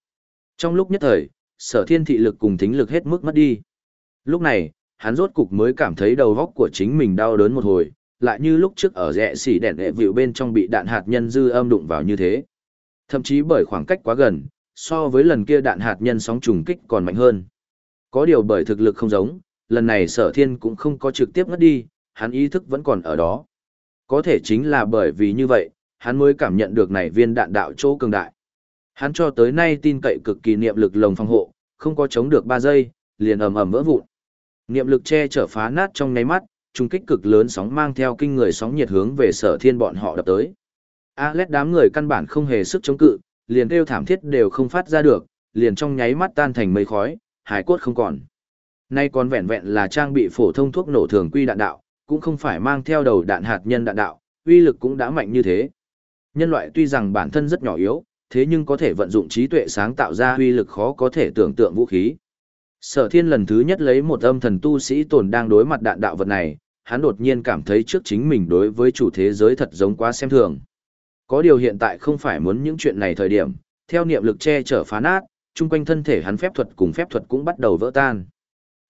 Trong lúc nhất thời, sở thiên thị lực cùng thính lực hết mức mất đi. Lúc này, hắn rốt cục mới cảm thấy đầu góc của chính mình đau đớn một hồi, lại như lúc trước ở rẽ xỉ đèn đệ vịu bên trong bị đạn hạt nhân dư âm đụng vào như thế. Thậm chí bởi khoảng cách quá gần, so với lần kia đạn hạt nhân sóng trùng kích còn mạnh hơn. Có điều bởi thực lực không giống, lần này sở thiên cũng không có trực tiếp ngất đi, hắn ý thức vẫn còn ở đó. Có thể chính là bởi vì như vậy, hắn mới cảm nhận được này viên đạn đạo chỗ cường đại. Hắn cho tới nay tin cậy cực kỳ niệm lực lồng phòng hộ, không có chống được 3 giây, liền ầm ầm vỡ vụn. Niệm lực che chở phá nát trong nháy mắt, trung kích cực lớn sóng mang theo kinh người sóng nhiệt hướng về sở thiên bọn họ đập tới. Alet đám người căn bản không hề sức chống cự, liền kêu thảm thiết đều không phát ra được, liền trong nháy mắt tan thành mây khói, hải cốt không còn. Nay còn vẹn vẹn là trang bị phổ thông thuốc nổ thường quy đạn đạo, cũng không phải mang theo đầu đạn hạt nhân đạn đạo, uy lực cũng đã mạnh như thế. Nhân loại tuy rằng bản thân rất nhỏ yếu, thế nhưng có thể vận dụng trí tuệ sáng tạo ra uy lực khó có thể tưởng tượng vũ khí. Sở thiên lần thứ nhất lấy một âm thần tu sĩ tồn đang đối mặt đạn đạo vật này, hắn đột nhiên cảm thấy trước chính mình đối với chủ thế giới thật giống quá xem thường. Có điều hiện tại không phải muốn những chuyện này thời điểm, theo niệm lực che chở phá nát, chung quanh thân thể hắn phép thuật cùng phép thuật cũng bắt đầu vỡ tan.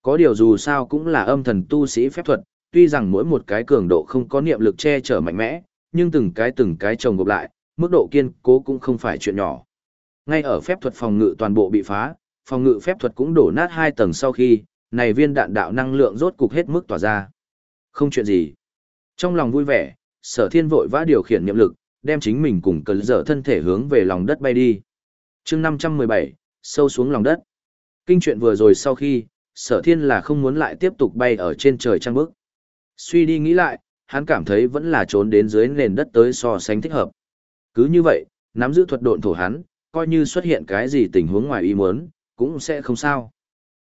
Có điều dù sao cũng là âm thần tu sĩ phép thuật, tuy rằng mỗi một cái cường độ không có niệm lực che chở mạnh mẽ, nhưng từng cái từng cái chồng gộp lại, mức độ kiên cố cũng không phải chuyện nhỏ. Ngay ở phép thuật phòng ngự toàn bộ bị phá, phòng ngự phép thuật cũng đổ nát hai tầng sau khi, này viên đạn đạo năng lượng rốt cục hết mức tỏa ra. Không chuyện gì. Trong lòng vui vẻ, sở thiên vội vã điều khiển niệm lực, đem chính mình cùng cấn dở thân thể hướng về lòng đất bay đi. chương 517, sâu xuống lòng đất. Kinh chuyện vừa rồi sau khi, sở thiên là không muốn lại tiếp tục bay ở trên trời trăng bước. Suy đi nghĩ lại, hắn cảm thấy vẫn là trốn đến dưới nền đất tới so sánh thích hợp. Cứ như vậy, nắm giữ thuật độn thổ hắn, coi như xuất hiện cái gì tình huống ngoài ý muốn, cũng sẽ không sao.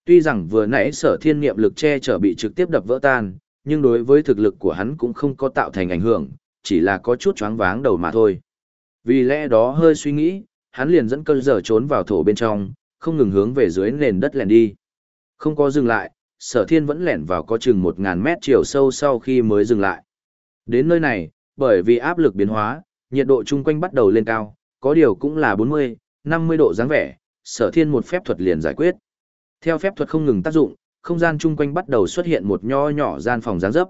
Tuy rằng vừa nãy sở thiên niệm lực che chở bị trực tiếp đập vỡ tan, nhưng đối với thực lực của hắn cũng không có tạo thành ảnh hưởng, chỉ là có chút choáng váng đầu mà thôi. Vì lẽ đó hơi suy nghĩ, hắn liền dẫn cơn giờ trốn vào thổ bên trong, không ngừng hướng về dưới nền đất lẻn đi. Không có dừng lại, sở thiên vẫn lẻn vào có chừng 1.000 mét chiều sâu sau khi mới dừng lại. Đến nơi này, bởi vì áp lực biến hóa, nhiệt độ chung quanh bắt đầu lên cao, có điều cũng là 40, 50 độ dáng vẻ, sở thiên một phép thuật liền giải quyết. Theo phép thuật không ngừng tác dụng, không gian chung quanh bắt đầu xuất hiện một nho nhỏ gian phòng dáng dấp.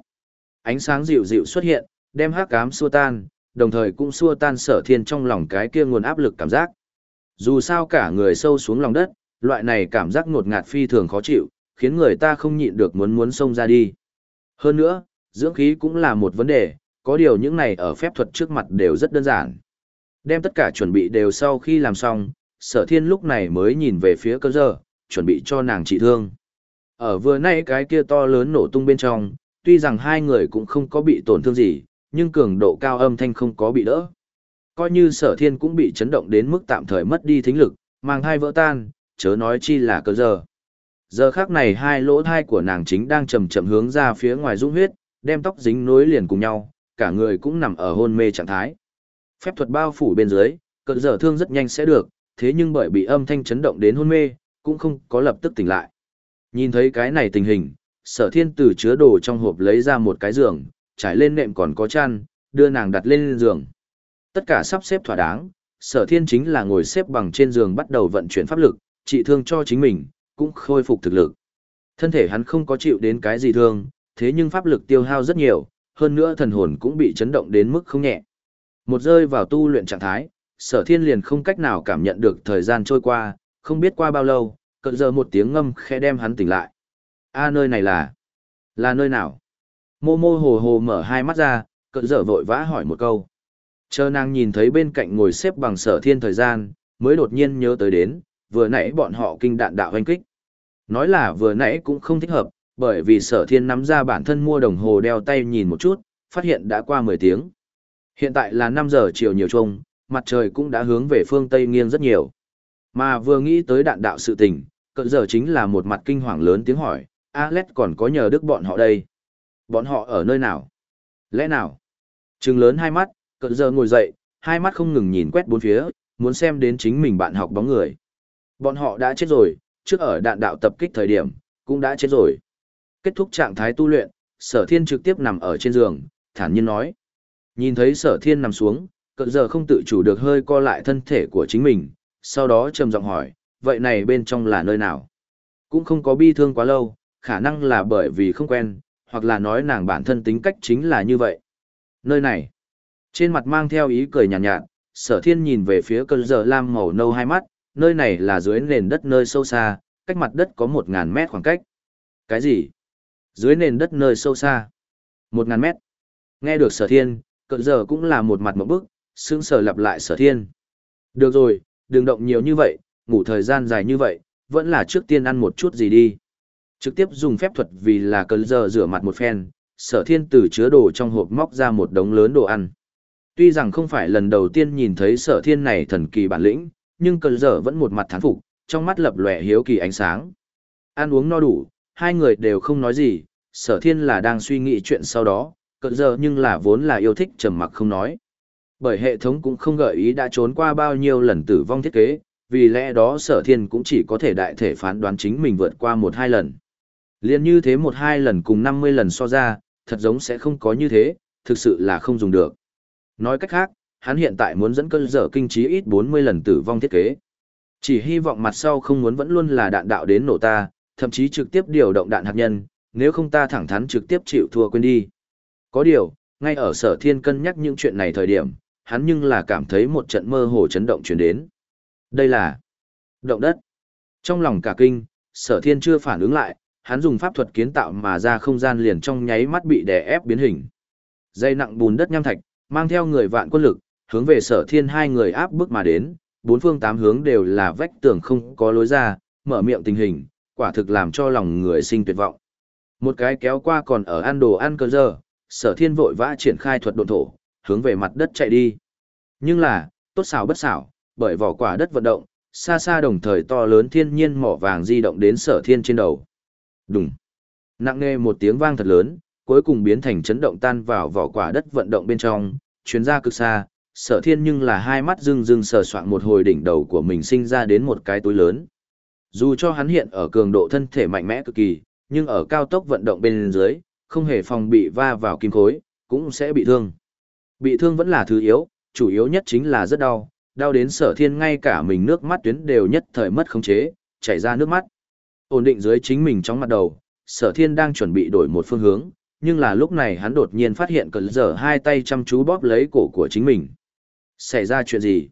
Ánh sáng dịu dịu xuất hiện, đem hắc ám xua tan, đồng thời cũng xua tan sở thiên trong lòng cái kia nguồn áp lực cảm giác. Dù sao cả người sâu xuống lòng đất, loại này cảm giác ngột ngạt phi thường khó chịu, khiến người ta không nhịn được muốn muốn xông ra đi. Hơn nữa, dưỡng khí cũng là một vấn đề, có điều những này ở phép thuật trước mặt đều rất đơn giản. Đem tất cả chuẩn bị đều sau khi làm xong, sở thiên lúc này mới nhìn về phía cơ giờ, chuẩn bị cho nàng trị thương. Ở vừa nay cái kia to lớn nổ tung bên trong, tuy rằng hai người cũng không có bị tổn thương gì, nhưng cường độ cao âm thanh không có bị đỡ. Coi như sở thiên cũng bị chấn động đến mức tạm thời mất đi thính lực, mang hai vỡ tan, chớ nói chi là cơ giờ. Giờ khác này hai lỗ thai của nàng chính đang chậm chậm hướng ra phía ngoài dũng huyết, đem tóc dính nối liền cùng nhau, cả người cũng nằm ở hôn mê trạng thái. Phép thuật bao phủ bên dưới, cơn giờ thương rất nhanh sẽ được, thế nhưng bởi bị âm thanh chấn động đến hôn mê, cũng không có lập tức tỉnh lại. Nhìn thấy cái này tình hình, sở thiên từ chứa đồ trong hộp lấy ra một cái giường, trải lên nệm còn có chăn, đưa nàng đặt lên giường. Tất cả sắp xếp thỏa đáng, sở thiên chính là ngồi xếp bằng trên giường bắt đầu vận chuyển pháp lực, trị thương cho chính mình, cũng khôi phục thực lực. Thân thể hắn không có chịu đến cái gì thương, thế nhưng pháp lực tiêu hao rất nhiều, hơn nữa thần hồn cũng bị chấn động đến mức không nhẹ. Một rơi vào tu luyện trạng thái, sở thiên liền không cách nào cảm nhận được thời gian trôi qua, không biết qua bao lâu, cận giờ một tiếng ngâm khẽ đem hắn tỉnh lại. a nơi này là... là nơi nào? Mô mô hồ hồ mở hai mắt ra, cỡ dở vội vã hỏi một câu. Chờ nàng nhìn thấy bên cạnh ngồi xếp bằng sở thiên thời gian, mới đột nhiên nhớ tới đến, vừa nãy bọn họ kinh đạn đạo hoanh kích. Nói là vừa nãy cũng không thích hợp, bởi vì sở thiên nắm ra bản thân mua đồng hồ đeo tay nhìn một chút, phát hiện đã qua 10 tiếng. Hiện tại là 5 giờ chiều nhiều trông, mặt trời cũng đã hướng về phương Tây nghiêng rất nhiều. Mà vừa nghĩ tới đạn đạo sự tình, cận giờ chính là một mặt kinh hoàng lớn tiếng hỏi, Alex còn có nhờ đức bọn họ đây. Bọn họ ở nơi nào? Lẽ nào? Trừng lớn hai mắt, cận giờ ngồi dậy, hai mắt không ngừng nhìn quét bốn phía, muốn xem đến chính mình bạn học bóng người. Bọn họ đã chết rồi, trước ở đạn đạo tập kích thời điểm, cũng đã chết rồi. Kết thúc trạng thái tu luyện, sở thiên trực tiếp nằm ở trên giường, thản nhiên nói. Nhìn thấy sở thiên nằm xuống, cận giờ không tự chủ được hơi co lại thân thể của chính mình, sau đó trầm giọng hỏi, vậy này bên trong là nơi nào? Cũng không có bi thương quá lâu, khả năng là bởi vì không quen, hoặc là nói nàng bản thân tính cách chính là như vậy. Nơi này, trên mặt mang theo ý cười nhàn nhạt, nhạt, sở thiên nhìn về phía cơn giờ lam màu nâu hai mắt, nơi này là dưới nền đất nơi sâu xa, cách mặt đất có một ngàn mét khoảng cách. Cái gì? Dưới nền đất nơi sâu xa. Một ngàn mét. Nghe được sở thiên, cơn giờ cũng là một mặt một bức, sững sờ lặp lại sở thiên. Được rồi, đừng động nhiều như vậy, ngủ thời gian dài như vậy, vẫn là trước tiên ăn một chút gì đi. Trực tiếp dùng phép thuật vì là cơn giờ rửa mặt một phen, sở thiên từ chứa đồ trong hộp móc ra một đống lớn đồ ăn. Tuy rằng không phải lần đầu tiên nhìn thấy sở thiên này thần kỳ bản lĩnh, nhưng cơn giờ vẫn một mặt thán phục, trong mắt lập lòe hiếu kỳ ánh sáng. Ăn uống no đủ, hai người đều không nói gì, sở thiên là đang suy nghĩ chuyện sau đó, cơn giờ nhưng là vốn là yêu thích trầm mặc không nói. Bởi hệ thống cũng không gợi ý đã trốn qua bao nhiêu lần tử vong thiết kế, vì lẽ đó sở thiên cũng chỉ có thể đại thể phán đoán chính mình vượt qua một hai lần. Liên như thế một hai lần cùng 50 lần so ra, thật giống sẽ không có như thế, thực sự là không dùng được. Nói cách khác, hắn hiện tại muốn dẫn cơn dở kinh trí ít 40 lần tử vong thiết kế. Chỉ hy vọng mặt sau không muốn vẫn luôn là đạn đạo đến nổ ta, thậm chí trực tiếp điều động đạn hạt nhân, nếu không ta thẳng thắn trực tiếp chịu thua quên đi. Có điều, ngay ở sở thiên cân nhắc những chuyện này thời điểm, hắn nhưng là cảm thấy một trận mơ hồ chấn động chuyển đến. Đây là động đất. Trong lòng cả kinh, sở thiên chưa phản ứng lại, hắn dùng pháp thuật kiến tạo mà ra không gian liền trong nháy mắt bị đè ép biến hình. Dây nặng bùn đất nham thạch, mang theo người vạn quân lực, hướng về sở thiên hai người áp bức mà đến, bốn phương tám hướng đều là vách tường không có lối ra, mở miệng tình hình, quả thực làm cho lòng người sinh tuyệt vọng. Một cái kéo qua còn ở ăn đồ ăn cơ giờ, sở thiên vội vã triển khai thuật độn thổ, hướng về mặt đất chạy đi. Nhưng là, tốt xảo bất xảo, bởi vỏ quả đất vận động, xa xa đồng thời to lớn thiên nhiên mỏ vàng di động đến sở thiên trên đầu. Đùng. Nặng nghe một tiếng vang thật lớn, cuối cùng biến thành chấn động tan vào vỏ quả đất vận động bên trong, chuyến ra cực xa, sở thiên nhưng là hai mắt rưng rưng sờ soạn một hồi đỉnh đầu của mình sinh ra đến một cái túi lớn. Dù cho hắn hiện ở cường độ thân thể mạnh mẽ cực kỳ, nhưng ở cao tốc vận động bên dưới, không hề phòng bị va vào kim khối, cũng sẽ bị thương. Bị thương vẫn là thứ yếu, chủ yếu nhất chính là rất đau, đau đến sở thiên ngay cả mình nước mắt tuyến đều nhất thời mất khống chế, chảy ra nước mắt. Ổn định dưới chính mình trong mặt đầu, sở thiên đang chuẩn bị đổi một phương hướng, nhưng là lúc này hắn đột nhiên phát hiện cờ Dở hai tay chăm chú bóp lấy cổ của chính mình. Xảy ra chuyện gì?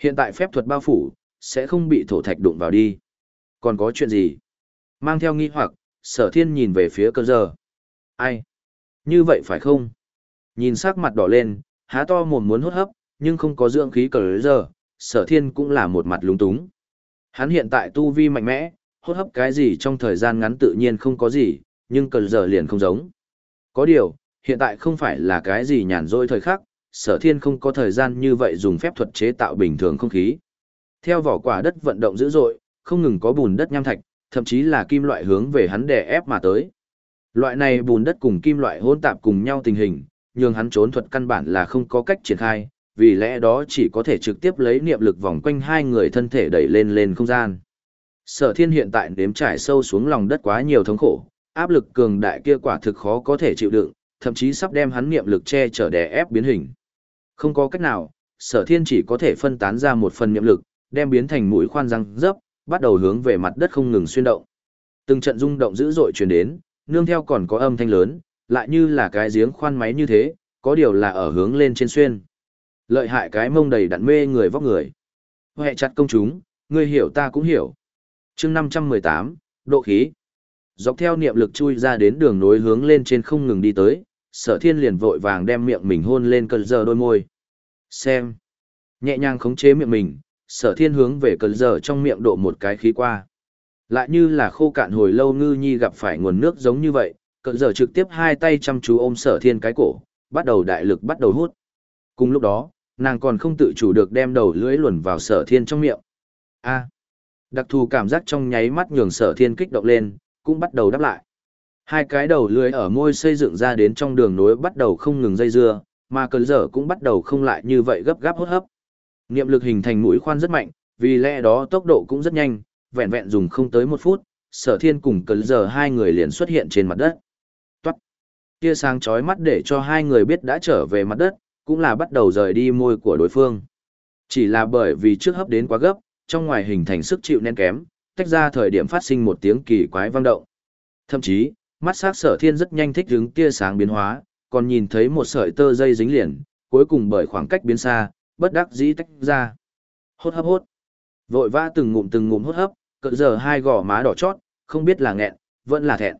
Hiện tại phép thuật bao phủ, sẽ không bị thổ thạch đụng vào đi. Còn có chuyện gì? Mang theo nghi hoặc, sở thiên nhìn về phía cờ Dở. Ai? Như vậy phải không? Nhìn sắc mặt đỏ lên, há to mồm muốn hốt hấp, nhưng không có dưỡng khí cờ Dở, sở thiên cũng là một mặt lúng túng. Hắn hiện tại tu vi mạnh mẽ, hô hấp cái gì trong thời gian ngắn tự nhiên không có gì, nhưng cần giờ liền không giống. Có điều, hiện tại không phải là cái gì nhàn rỗi thời khắc, sở thiên không có thời gian như vậy dùng phép thuật chế tạo bình thường không khí. Theo vỏ quả đất vận động dữ dội, không ngừng có bùn đất nham thạch, thậm chí là kim loại hướng về hắn đè ép mà tới. Loại này bùn đất cùng kim loại hỗn tạp cùng nhau tình hình, nhưng hắn trốn thuật căn bản là không có cách triển khai, vì lẽ đó chỉ có thể trực tiếp lấy niệm lực vòng quanh hai người thân thể đẩy lên lên không gian. Sở thiên hiện tại nếm trải sâu xuống lòng đất quá nhiều thống khổ, áp lực cường đại kia quả thực khó có thể chịu đựng, thậm chí sắp đem hắn niệm lực che chở đè ép biến hình. Không có cách nào, sở thiên chỉ có thể phân tán ra một phần niệm lực, đem biến thành mũi khoan răng dấp, bắt đầu hướng về mặt đất không ngừng xuyên động. Từng trận rung động dữ dội truyền đến, nương theo còn có âm thanh lớn, lại như là cái giếng khoan máy như thế, có điều là ở hướng lên trên xuyên. Lợi hại cái mông đầy đặn mê người vóc người. Hệ chặt công chúng, ngươi hiểu ta cũng hiểu chương 518, độ khí. Dọc theo niệm lực chui ra đến đường nối hướng lên trên không ngừng đi tới, sở thiên liền vội vàng đem miệng mình hôn lên cơn giờ đôi môi. Xem. Nhẹ nhàng khống chế miệng mình, sở thiên hướng về cơn giờ trong miệng độ một cái khí qua. Lại như là khô cạn hồi lâu ngư nhi gặp phải nguồn nước giống như vậy, cơn giờ trực tiếp hai tay chăm chú ôm sở thiên cái cổ, bắt đầu đại lực bắt đầu hút. Cùng lúc đó, nàng còn không tự chủ được đem đầu lưỡi luồn vào sở thiên trong miệng. A. Đặc thù cảm giác trong nháy mắt nhường sở thiên kích động lên, cũng bắt đầu đáp lại. Hai cái đầu lưới ở môi xây dựng ra đến trong đường nối bắt đầu không ngừng dây dưa, mà cơn dở cũng bắt đầu không lại như vậy gấp gáp hốt hấp. Niệm lực hình thành mũi khoan rất mạnh, vì lẽ đó tốc độ cũng rất nhanh, vẹn vẹn dùng không tới một phút, sở thiên cùng cơn dở hai người liền xuất hiện trên mặt đất. Toát! Tia sáng chói mắt để cho hai người biết đã trở về mặt đất, cũng là bắt đầu rời đi môi của đối phương. Chỉ là bởi vì trước hấp đến quá gấp, trong ngoài hình thành sức chịu nén kém, tách ra thời điểm phát sinh một tiếng kỳ quái vang động. Thậm chí, mắt sắc sở thiên rất nhanh thích ứng tia sáng biến hóa, còn nhìn thấy một sợi tơ dây dính liền, cuối cùng bởi khoảng cách biến xa, bất đắc dĩ tách ra. Hốt hấp hốt. Vội vã từng ngụm từng ngụm hốt hấp, cỡ giờ hai gò má đỏ chót, không biết là nghẹn, vẫn là thẹn.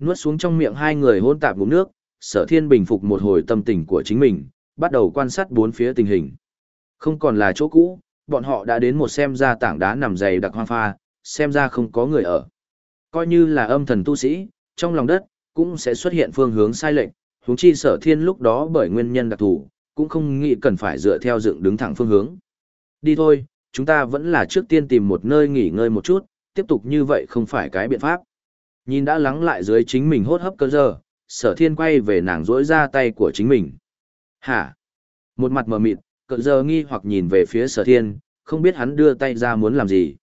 Nuốt xuống trong miệng hai người hôn tạp ngụm nước, sở thiên bình phục một hồi tâm tình của chính mình, bắt đầu quan sát bốn phía tình hình. Không còn là chỗ cũ, bọn họ đã đến một xem ra tảng đá nằm dày đặc hoang pha, xem ra không có người ở. Coi như là âm thần tu sĩ, trong lòng đất, cũng sẽ xuất hiện phương hướng sai lệch, huống chi sở thiên lúc đó bởi nguyên nhân đặc thù, cũng không nghĩ cần phải dựa theo dựng đứng thẳng phương hướng. Đi thôi, chúng ta vẫn là trước tiên tìm một nơi nghỉ ngơi một chút, tiếp tục như vậy không phải cái biện pháp. Nhìn đã lắng lại dưới chính mình hốt hấp cơ giờ, sở thiên quay về nàng rỗi ra tay của chính mình. Hả? Một mặt mờ mịt, cỡ giờ nghi hoặc nhìn về phía sở thiên, không biết hắn đưa tay ra muốn làm gì.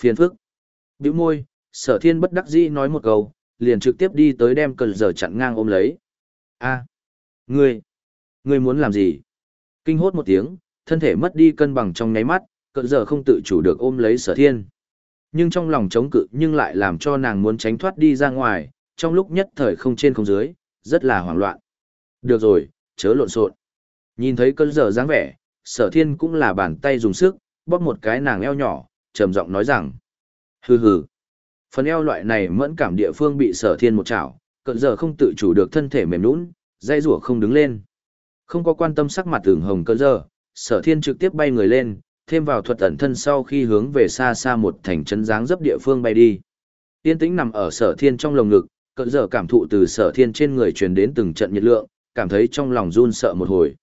Phiền phức. Biểu môi, sở thiên bất đắc dĩ nói một câu, liền trực tiếp đi tới đem cờ giờ chặn ngang ôm lấy. a ngươi, ngươi muốn làm gì? Kinh hốt một tiếng, thân thể mất đi cân bằng trong nháy mắt, cờ giờ không tự chủ được ôm lấy sở thiên. Nhưng trong lòng chống cự nhưng lại làm cho nàng muốn tránh thoát đi ra ngoài, trong lúc nhất thời không trên không dưới, rất là hoảng loạn. Được rồi, chớ lộn xộn. Nhìn thấy cơn giờ dáng vẻ, sở thiên cũng là bàn tay dùng sức, bóp một cái nàng eo nhỏ, trầm giọng nói rằng. Hừ hừ. Phần eo loại này mẫn cảm địa phương bị sở thiên một chảo, cận giờ không tự chủ được thân thể mềm nũng, dây rủa không đứng lên. Không có quan tâm sắc mặt tưởng hồng cận giờ, sở thiên trực tiếp bay người lên, thêm vào thuật ẩn thân sau khi hướng về xa xa một thành trấn dáng dấp địa phương bay đi. Tiên tĩnh nằm ở sở thiên trong lồng ngực, cận giờ cảm thụ từ sở thiên trên người truyền đến từng trận nhiệt lượng, cảm thấy trong lòng run sợ một hồi.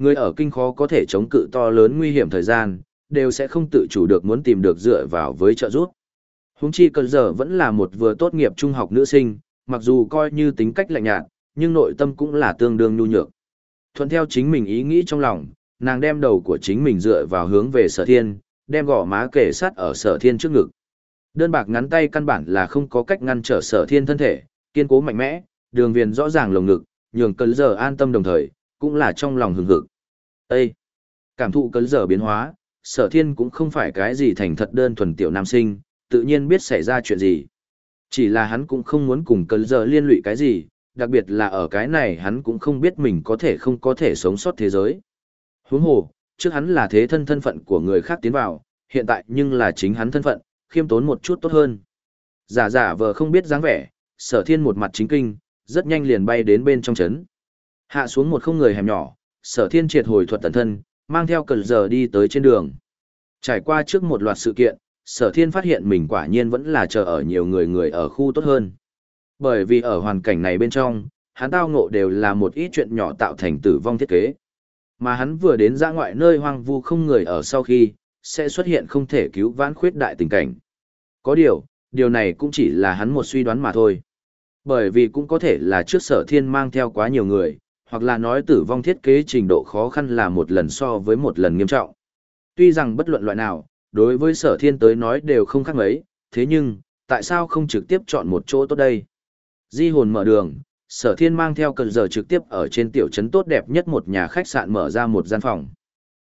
Người ở kinh khó có thể chống cự to lớn nguy hiểm thời gian, đều sẽ không tự chủ được muốn tìm được dựa vào với trợ giúp. Húng chi cần giờ vẫn là một vừa tốt nghiệp trung học nữ sinh, mặc dù coi như tính cách lạnh nhạt, nhưng nội tâm cũng là tương đương nhu nhược. Thuận theo chính mình ý nghĩ trong lòng, nàng đem đầu của chính mình dựa vào hướng về sở thiên, đem gò má kề sát ở sở thiên trước ngực. Đơn bạc ngắn tay căn bản là không có cách ngăn trở sở thiên thân thể, kiên cố mạnh mẽ, đường viền rõ ràng lồng ngực, nhường cần giờ an tâm đồng thời, cũng là trong lòng hừng hực. Ê! Cảm thụ cấn giờ biến hóa, sở thiên cũng không phải cái gì thành thật đơn thuần tiểu nam sinh, tự nhiên biết xảy ra chuyện gì. Chỉ là hắn cũng không muốn cùng cấn giờ liên lụy cái gì, đặc biệt là ở cái này hắn cũng không biết mình có thể không có thể sống sót thế giới. Huống hồ, trước hắn là thế thân thân phận của người khác tiến vào, hiện tại nhưng là chính hắn thân phận, khiêm tốn một chút tốt hơn. Giả giả vờ không biết dáng vẻ, sở thiên một mặt chính kinh, rất nhanh liền bay đến bên trong chấn. Hạ xuống một không người hẻm nhỏ, sở thiên triệt hồi thuật tận thân, mang theo cần giờ đi tới trên đường. Trải qua trước một loạt sự kiện, sở thiên phát hiện mình quả nhiên vẫn là chờ ở nhiều người người ở khu tốt hơn. Bởi vì ở hoàn cảnh này bên trong, hắn tao ngộ đều là một ít chuyện nhỏ tạo thành tử vong thiết kế. Mà hắn vừa đến ra ngoại nơi hoang vu không người ở sau khi, sẽ xuất hiện không thể cứu vãn khuyết đại tình cảnh. Có điều, điều này cũng chỉ là hắn một suy đoán mà thôi. Bởi vì cũng có thể là trước sở thiên mang theo quá nhiều người, hoặc là nói tử vong thiết kế trình độ khó khăn là một lần so với một lần nghiêm trọng. Tuy rằng bất luận loại nào, đối với sở thiên tới nói đều không khác mấy, thế nhưng, tại sao không trực tiếp chọn một chỗ tốt đây? Di hồn mở đường, sở thiên mang theo cần giờ trực tiếp ở trên tiểu trấn tốt đẹp nhất một nhà khách sạn mở ra một gian phòng.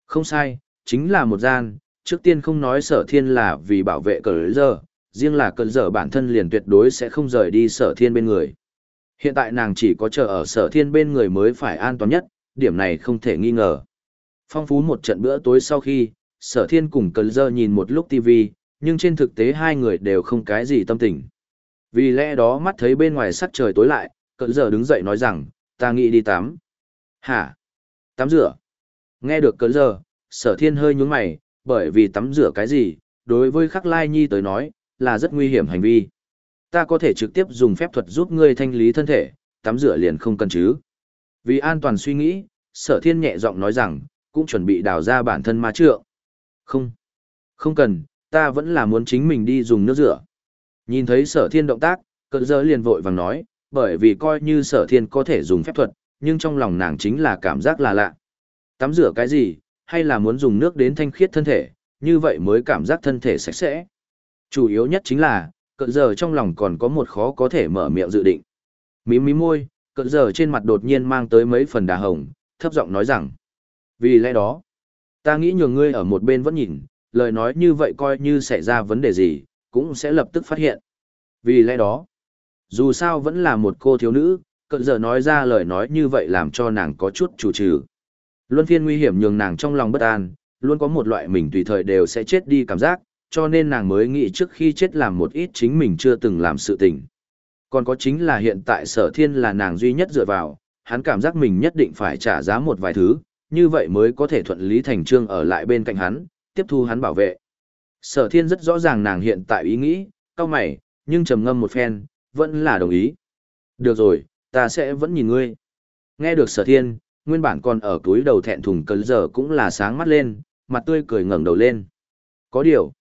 Không sai, chính là một gian, trước tiên không nói sở thiên là vì bảo vệ cờ giờ, riêng là cờ giờ bản thân liền tuyệt đối sẽ không rời đi sở thiên bên người. Hiện tại nàng chỉ có chờ ở sở thiên bên người mới phải an toàn nhất, điểm này không thể nghi ngờ. Phong phú một trận bữa tối sau khi, sở thiên cùng cờ giờ nhìn một lúc TV, nhưng trên thực tế hai người đều không cái gì tâm tình. Vì lẽ đó mắt thấy bên ngoài sắc trời tối lại, cỡ giờ đứng dậy nói rằng, ta nghĩ đi tắm. Hả? Tắm rửa? Nghe được cỡ giờ, sở thiên hơi nhúng mày, bởi vì tắm rửa cái gì, đối với khắc lai nhi tới nói, là rất nguy hiểm hành vi. Ta có thể trực tiếp dùng phép thuật giúp ngươi thanh lý thân thể, tắm rửa liền không cần chứ. Vì an toàn suy nghĩ, sở thiên nhẹ giọng nói rằng, cũng chuẩn bị đào ra bản thân ma trượng. Không, không cần, ta vẫn là muốn chính mình đi dùng nước rửa. Nhìn thấy sở thiên động tác, cơn giờ liền vội vàng nói, bởi vì coi như sở thiên có thể dùng phép thuật, nhưng trong lòng nàng chính là cảm giác là lạ. Tắm rửa cái gì, hay là muốn dùng nước đến thanh khiết thân thể, như vậy mới cảm giác thân thể sạch sẽ. Chủ yếu nhất chính là, cận giờ trong lòng còn có một khó có thể mở miệng dự định. Mí mí môi, cận giờ trên mặt đột nhiên mang tới mấy phần đà hồng, thấp giọng nói rằng. Vì lẽ đó, ta nghĩ nhường ngươi ở một bên vẫn nhìn, lời nói như vậy coi như xảy ra vấn đề gì, cũng sẽ lập tức phát hiện. Vì lẽ đó, dù sao vẫn là một cô thiếu nữ, cận giờ nói ra lời nói như vậy làm cho nàng có chút chủ trừ. Luân phiên nguy hiểm nhường nàng trong lòng bất an, luôn có một loại mình tùy thời đều sẽ chết đi cảm giác, cho nên nàng mới nghĩ trước khi chết làm một ít chính mình chưa từng làm sự tình. Còn có chính là hiện tại sở thiên là nàng duy nhất dựa vào, hắn cảm giác mình nhất định phải trả giá một vài thứ, như vậy mới có thể thuận lý thành trương ở lại bên cạnh hắn, tiếp thu hắn bảo vệ. Sở thiên rất rõ ràng nàng hiện tại ý nghĩ, cao mày, nhưng trầm ngâm một phen, vẫn là đồng ý. Được rồi, ta sẽ vẫn nhìn ngươi. Nghe được sở thiên, nguyên bản còn ở túi đầu thẹn thùng cơn giờ cũng là sáng mắt lên, mặt tươi cười ngẩng đầu lên. Có điều,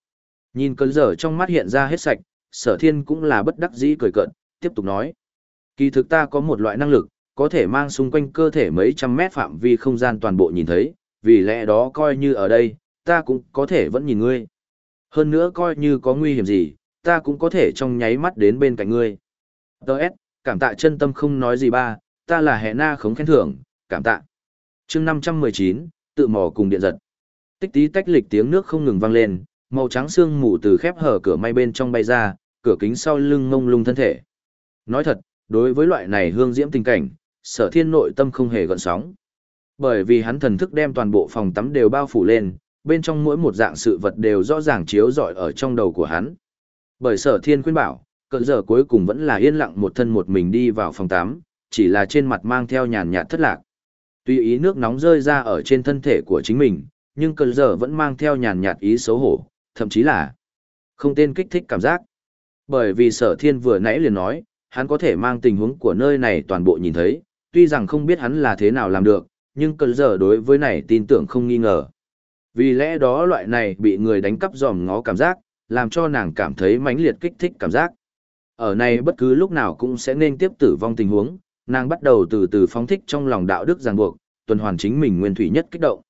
nhìn cơn giờ trong mắt hiện ra hết sạch, sở thiên cũng là bất đắc dĩ cười cợt, tiếp tục nói. Kỳ thực ta có một loại năng lực, có thể mang xung quanh cơ thể mấy trăm mét phạm vi không gian toàn bộ nhìn thấy, vì lẽ đó coi như ở đây, ta cũng có thể vẫn nhìn ngươi. Hơn nữa coi như có nguy hiểm gì, ta cũng có thể trong nháy mắt đến bên cạnh ngươi. Đợt, cảm tạ chân tâm không nói gì ba, ta là hệ na khống khen thưởng, cảm tạ. chương 519, tự mò cùng điện giật. Tích tí tách lịch tiếng nước không ngừng vang lên, màu trắng xương mù từ khép hở cửa may bên trong bay ra, cửa kính sau lưng ngông lung thân thể. Nói thật, đối với loại này hương diễm tình cảnh, sở thiên nội tâm không hề gợn sóng. Bởi vì hắn thần thức đem toàn bộ phòng tắm đều bao phủ lên, bên trong mỗi một dạng sự vật đều rõ ràng chiếu rọi ở trong đầu của hắn. Bởi sở thiên khuyên bảo, cận giờ cuối cùng vẫn là yên lặng một thân một mình đi vào phòng tắm, chỉ là trên mặt mang theo nhàn nhạt thất lạc. Tuy ý nước nóng rơi ra ở trên thân thể của chính mình, nhưng cận giờ vẫn mang theo nhàn nhạt ý xấu hổ, thậm chí là không tên kích thích cảm giác. Bởi vì sở thiên vừa nãy liền nói, hắn có thể mang tình huống của nơi này toàn bộ nhìn thấy, tuy rằng không biết hắn là thế nào làm được, nhưng cần giờ đối với này tin tưởng không nghi ngờ. Vì lẽ đó loại này bị người đánh cắp dòm ngó cảm giác, làm cho nàng cảm thấy mãnh liệt kích thích cảm giác. Ở này bất cứ lúc nào cũng sẽ nên tiếp tử vong tình huống, nàng bắt đầu từ từ phóng thích trong lòng đạo đức ràng buộc, tuần hoàn chính mình nguyên thủy nhất kích động.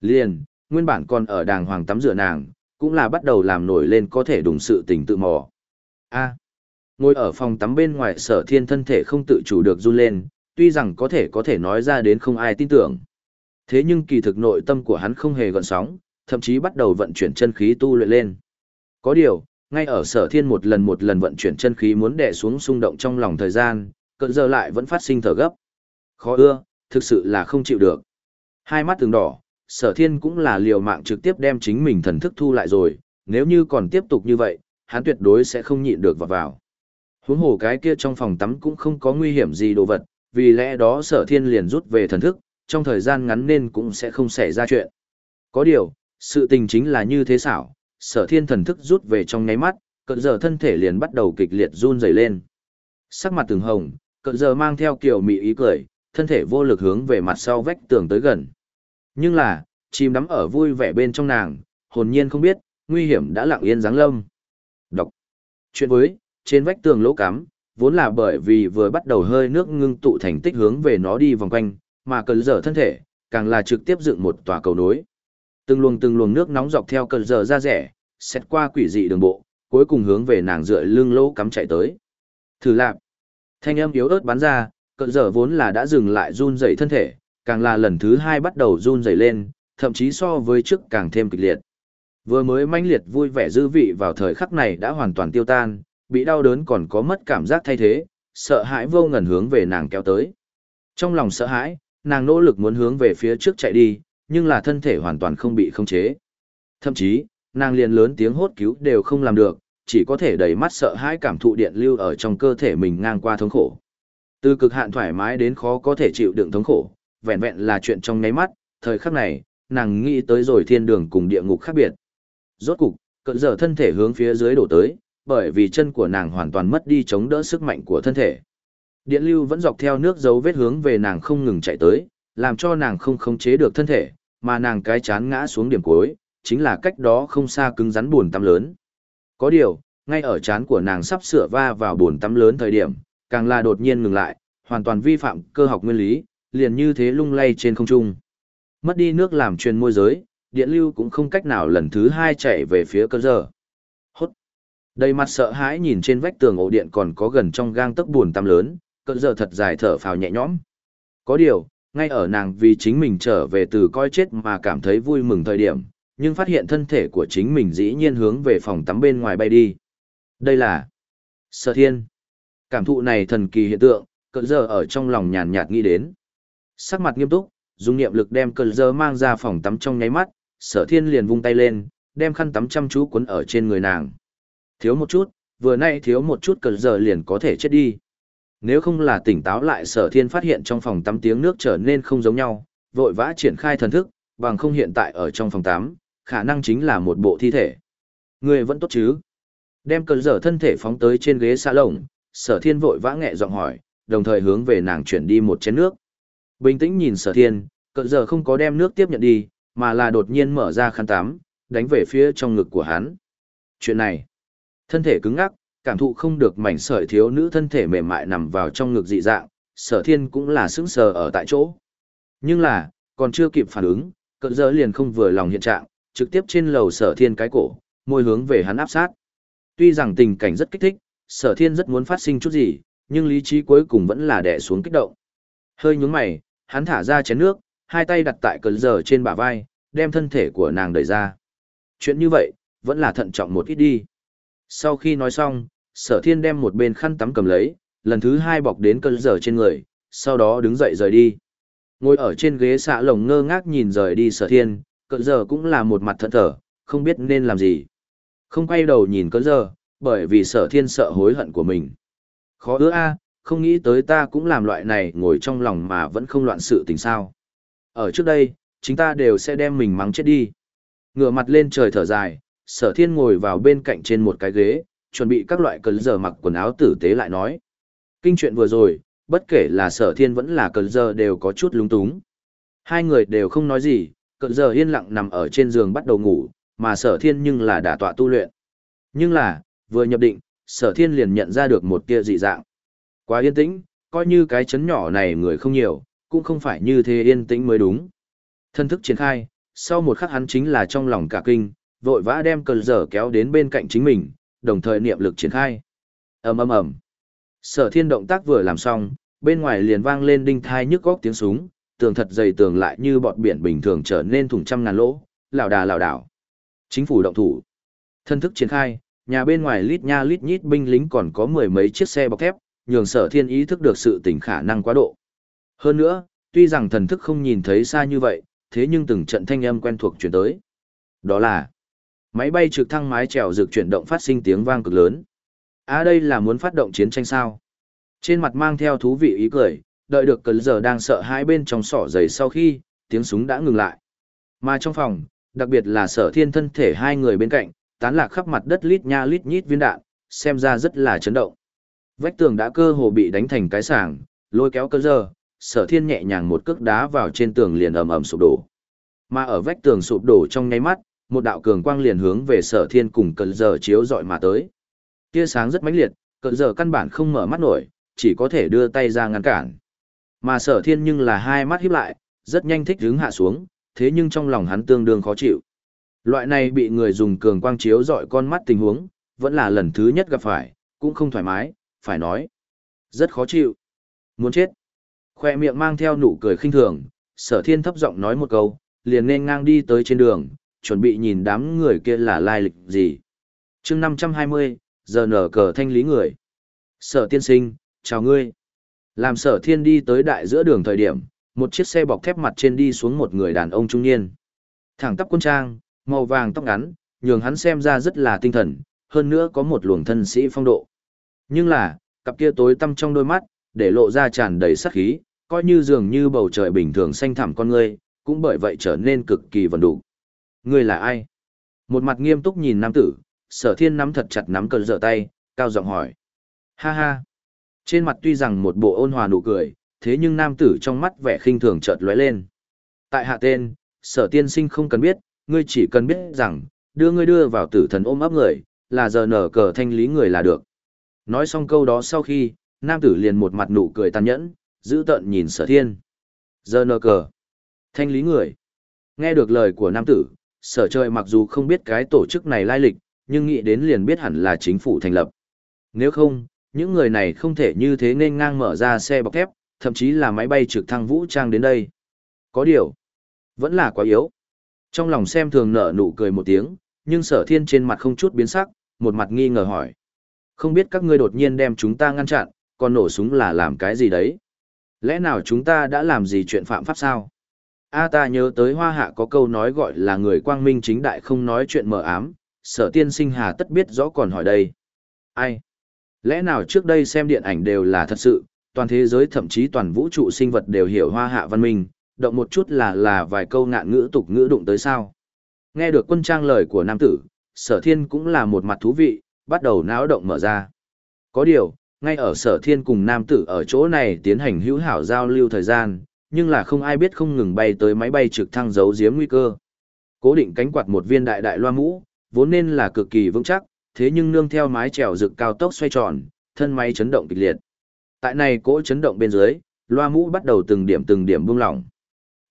Liền, nguyên bản còn ở đàng hoàng tắm rửa nàng, cũng là bắt đầu làm nổi lên có thể đùng sự tình tự mò. A. ngồi ở phòng tắm bên ngoài sở thiên thân thể không tự chủ được run lên, tuy rằng có thể có thể nói ra đến không ai tin tưởng. Thế nhưng kỳ thực nội tâm của hắn không hề gợn sóng, thậm chí bắt đầu vận chuyển chân khí tu luyện lên. Có điều, ngay ở sở thiên một lần một lần vận chuyển chân khí muốn đè xuống xung động trong lòng thời gian, cận giờ lại vẫn phát sinh thở gấp. Khó ưa, thực sự là không chịu được. Hai mắt từng đỏ, sở thiên cũng là liều mạng trực tiếp đem chính mình thần thức thu lại rồi, nếu như còn tiếp tục như vậy, hắn tuyệt đối sẽ không nhịn được vào vào. Huống hồ cái kia trong phòng tắm cũng không có nguy hiểm gì đồ vật, vì lẽ đó sở thiên liền rút về thần thức, trong thời gian ngắn nên cũng sẽ không xảy ra chuyện. Có điều, sự tình chính là như thế xảo, sở thiên thần thức rút về trong nháy mắt, cận giờ thân thể liền bắt đầu kịch liệt run rẩy lên. Sắc mặt từng hồng, cận giờ mang theo kiểu mị ý cười, thân thể vô lực hướng về mặt sau vách tường tới gần. Nhưng là, chìm đắm ở vui vẻ bên trong nàng, hồn nhiên không biết, nguy hiểm đã lặng yên giáng lâm. Đọc. Chuyện với, trên vách tường lỗ cắm, vốn là bởi vì vừa bắt đầu hơi nước ngưng tụ thành tích hướng về nó đi vòng quanh, mà cơn dở thân thể, càng là trực tiếp dựng một tòa cầu nối. Từng luồng từng luồng nước nóng dọc theo cơn dở ra rẻ, xét qua quỷ dị đường bộ, cuối cùng hướng về nàng dựa lưng lỗ cắm chạy tới. Thử lạp. Thanh âm yếu ớt bắn ra, cơn dở vốn là đã dừng lại run rẩy thân thể, càng là lần thứ hai bắt đầu run rẩy lên, thậm chí so với trước càng thêm kịch liệt. Vừa mới manh liệt vui vẻ dư vị vào thời khắc này đã hoàn toàn tiêu tan, bị đau đớn còn có mất cảm giác thay thế, sợ hãi vô ngần hướng về nàng kéo tới. Trong lòng sợ hãi, nàng nỗ lực muốn hướng về phía trước chạy đi, nhưng là thân thể hoàn toàn không bị khống chế. Thậm chí, nàng liền lớn tiếng hốt cứu đều không làm được, chỉ có thể đẩy mắt sợ hãi cảm thụ điện lưu ở trong cơ thể mình ngang qua thống khổ. Từ cực hạn thoải mái đến khó có thể chịu đựng thống khổ, vẹn vẹn là chuyện trong nháy mắt, thời khắc này, nàng nghĩ tới rồi thiên đường cùng địa ngục khác biệt. Rốt cục, cận giờ thân thể hướng phía dưới đổ tới, bởi vì chân của nàng hoàn toàn mất đi chống đỡ sức mạnh của thân thể. Điện lưu vẫn dọc theo nước dấu vết hướng về nàng không ngừng chạy tới, làm cho nàng không khống chế được thân thể, mà nàng cái chán ngã xuống điểm cuối, chính là cách đó không xa cứng rắn buồn tắm lớn. Có điều, ngay ở chán của nàng sắp sửa va vào buồn tắm lớn thời điểm, càng là đột nhiên ngừng lại, hoàn toàn vi phạm cơ học nguyên lý, liền như thế lung lay trên không trung. Mất đi nước làm truyền môi giới, điện lưu cũng không cách nào lần thứ hai chạy về phía cơ giờ. Hốt! Đầy mặt sợ hãi nhìn trên vách tường ổ điện còn có gần trong gang tấc buồn tăm lớn, cơ giờ thật dài thở phào nhẹ nhõm. Có điều, ngay ở nàng vì chính mình trở về từ coi chết mà cảm thấy vui mừng thời điểm, nhưng phát hiện thân thể của chính mình dĩ nhiên hướng về phòng tắm bên ngoài bay đi. Đây là Sở Thiên. Cảm thụ này thần kỳ hiện tượng, cỡ giờ ở trong lòng nhàn nhạt nghĩ đến. Sắc mặt nghiêm túc, dùng niệm lực đem cờ giờ mang ra phòng tắm trong nháy mắt, Sở Thiên liền vung tay lên, đem khăn tắm chăm chú quấn ở trên người nàng. Thiếu một chút, vừa nay thiếu một chút cờ giờ liền có thể chết đi. Nếu không là tỉnh táo lại sở thiên phát hiện trong phòng tắm tiếng nước trở nên không giống nhau, vội vã triển khai thần thức, bằng không hiện tại ở trong phòng tắm, khả năng chính là một bộ thi thể. Người vẫn tốt chứ? Đem cờ dở thân thể phóng tới trên ghế xa lồng, sở thiên vội vã nghẹ giọng hỏi, đồng thời hướng về nàng chuyển đi một chén nước. Bình tĩnh nhìn sở thiên, cơn giờ không có đem nước tiếp nhận đi, mà là đột nhiên mở ra khăn tắm, đánh về phía trong ngực của hắn. Chuyện này, thân thể cứng ngắc, cảm thụ không được mảnh sợi thiếu nữ thân thể mềm mại nằm vào trong ngực dị dạng, sở thiên cũng là sững sờ ở tại chỗ. Nhưng là, còn chưa kịp phản ứng, cận giờ liền không vừa lòng hiện trạng, trực tiếp trên lầu sở thiên cái cổ, môi hướng về hắn áp sát. Tuy rằng tình cảnh rất kích thích, sở thiên rất muốn phát sinh chút gì, nhưng lý trí cuối cùng vẫn là đè xuống kích động. Hơi nhúng mày, hắn thả ra chén nước, hai tay đặt tại cờ giờ trên bả vai, đem thân thể của nàng đẩy ra. Chuyện như vậy, vẫn là thận trọng một ít đi. Sau khi nói xong, sở thiên đem một bên khăn tắm cầm lấy, lần thứ hai bọc đến cơn giờ trên người, sau đó đứng dậy rời đi. Ngồi ở trên ghế xạ lồng ngơ ngác nhìn rời đi sở thiên, cơn giờ cũng là một mặt thận thở, không biết nên làm gì. Không quay đầu nhìn cơn giờ, bởi vì sở thiên sợ hối hận của mình. Khó ưa a, không nghĩ tới ta cũng làm loại này ngồi trong lòng mà vẫn không loạn sự tình sao. Ở trước đây, chúng ta đều sẽ đem mình mắng chết đi. Ngửa mặt lên trời thở dài, sở thiên ngồi vào bên cạnh trên một cái ghế, chuẩn bị các loại cơn giờ mặc quần áo tử tế lại nói. Kinh chuyện vừa rồi, bất kể là sở thiên vẫn là cơn giờ đều có chút lúng túng. Hai người đều không nói gì, cơn giờ yên lặng nằm ở trên giường bắt đầu ngủ, mà sở thiên nhưng là đã tọa tu luyện. Nhưng là, vừa nhập định, sở thiên liền nhận ra được một tia dị dạng. Quá yên tĩnh, coi như cái chấn nhỏ này người không nhiều, cũng không phải như thế yên tĩnh mới đúng. Thân thức triển khai, sau một khắc hắn chính là trong lòng cả kinh, vội vã đem cờ dở kéo đến bên cạnh chính mình, đồng thời niệm lực triển khai. ầm ầm ầm. Sở thiên động tác vừa làm xong, bên ngoài liền vang lên đinh thai nhức góc tiếng súng, tường thật dày tường lại như bọt biển bình thường trở nên thủng trăm ngàn lỗ, lảo đà lảo đảo. Chính phủ động thủ. Thân thức triển khai, nhà bên ngoài lít nha lít nhít binh lính còn có mười mấy chiếc xe bọc thép, nhường sở thiên ý thức được sự tỉnh khả năng quá độ. Hơn nữa, tuy rằng thần thức không nhìn thấy xa như vậy, thế nhưng từng trận thanh âm quen thuộc chuyển tới. Đó là máy bay trực thăng mái chèo rực chuyển động phát sinh tiếng vang cực lớn. À đây là muốn phát động chiến tranh sao? Trên mặt mang theo thú vị ý cười, đợi được cấn giờ đang sợ hai bên trong sỏ giày sau khi, tiếng súng đã ngừng lại. Mà trong phòng, đặc biệt là sở thiên thân thể hai người bên cạnh, tán lạc khắp mặt đất lít nha lít nhít viên đạn, xem ra rất là chấn động. Vách tường đã cơ hồ bị đánh thành cái sàng, lôi kéo cơ giờ, sở thiên nhẹ nhàng một cước đá vào trên tường liền ầm ầm sụp đổ. Mà ở vách tường sụp đổ trong nháy mắt, một đạo cường quang liền hướng về sở thiên cùng cơn giờ chiếu dọi mà tới. Tia sáng rất mãnh liệt, cơn giờ căn bản không mở mắt nổi, chỉ có thể đưa tay ra ngăn cản. Mà sở thiên nhưng là hai mắt híp lại, rất nhanh thích hướng hạ xuống, thế nhưng trong lòng hắn tương đương khó chịu. Loại này bị người dùng cường quang chiếu dọi con mắt tình huống, vẫn là lần thứ nhất gặp phải, cũng không thoải mái, phải nói. Rất khó chịu. Muốn chết. Khoe miệng mang theo nụ cười khinh thường, sở thiên thấp giọng nói một câu, liền nên ngang đi tới trên đường, chuẩn bị nhìn đám người kia là lai lịch gì. chương 520, giờ nở cờ thanh lý người. Sở tiên sinh, chào ngươi. Làm sở thiên đi tới đại giữa đường thời điểm, một chiếc xe bọc thép mặt trên đi xuống một người đàn ông trung niên. Thẳng tắp quân trang, màu vàng tóc ngắn, nhường hắn xem ra rất là tinh thần, hơn nữa có một luồng thân sĩ phong độ. Nhưng là, cặp kia tối tăm trong đôi mắt, để lộ ra tràn đầy sát khí, coi như dường như bầu trời bình thường xanh thẳm con ngươi, cũng bởi vậy trở nên cực kỳ vần đủ. Ngươi là ai? Một mặt nghiêm túc nhìn nam tử, sở thiên nắm thật chặt nắm cơn dở tay, cao giọng hỏi. Ha ha! Trên mặt tuy rằng một bộ ôn hòa nụ cười, thế nhưng nam tử trong mắt vẻ khinh thường chợt lóe lên. Tại hạ tên, sở tiên sinh không cần biết, ngươi chỉ cần biết rằng, đưa ngươi đưa vào tử thần ôm ấp người, là giờ nở cờ thanh lý người là được. Nói xong câu đó sau khi, nam tử liền một mặt nụ cười tàn nhẫn, giữ tợn nhìn sở thiên. Giờ nơ cờ. Thanh lý người. Nghe được lời của nam tử, sở trời mặc dù không biết cái tổ chức này lai lịch, nhưng nghĩ đến liền biết hẳn là chính phủ thành lập. Nếu không, những người này không thể như thế nên ngang mở ra xe bọc thép, thậm chí là máy bay trực thăng vũ trang đến đây. Có điều, vẫn là quá yếu. Trong lòng xem thường nở nụ cười một tiếng, nhưng sở thiên trên mặt không chút biến sắc, một mặt nghi ngờ hỏi. Không biết các ngươi đột nhiên đem chúng ta ngăn chặn, còn nổ súng là làm cái gì đấy? Lẽ nào chúng ta đã làm gì chuyện phạm pháp sao? A ta nhớ tới hoa hạ có câu nói gọi là người quang minh chính đại không nói chuyện mờ ám, sở tiên sinh hà tất biết rõ còn hỏi đây. Ai? Lẽ nào trước đây xem điện ảnh đều là thật sự, toàn thế giới thậm chí toàn vũ trụ sinh vật đều hiểu hoa hạ văn minh, động một chút là là vài câu ngạn ngữ tục ngữ đụng tới sao. Nghe được quân trang lời của nam tử, sở thiên cũng là một mặt thú vị, bắt đầu náo động mở ra. Có điều, ngay ở sở thiên cùng nam tử ở chỗ này tiến hành hữu hảo giao lưu thời gian, nhưng là không ai biết không ngừng bay tới máy bay trực thăng giấu giếm nguy cơ. Cố định cánh quạt một viên đại đại loa mũ, vốn nên là cực kỳ vững chắc, thế nhưng nương theo mái trèo dựng cao tốc xoay tròn, thân máy chấn động kịch liệt. Tại này cỗ chấn động bên dưới, loa mũ bắt đầu từng điểm từng điểm buông lỏng.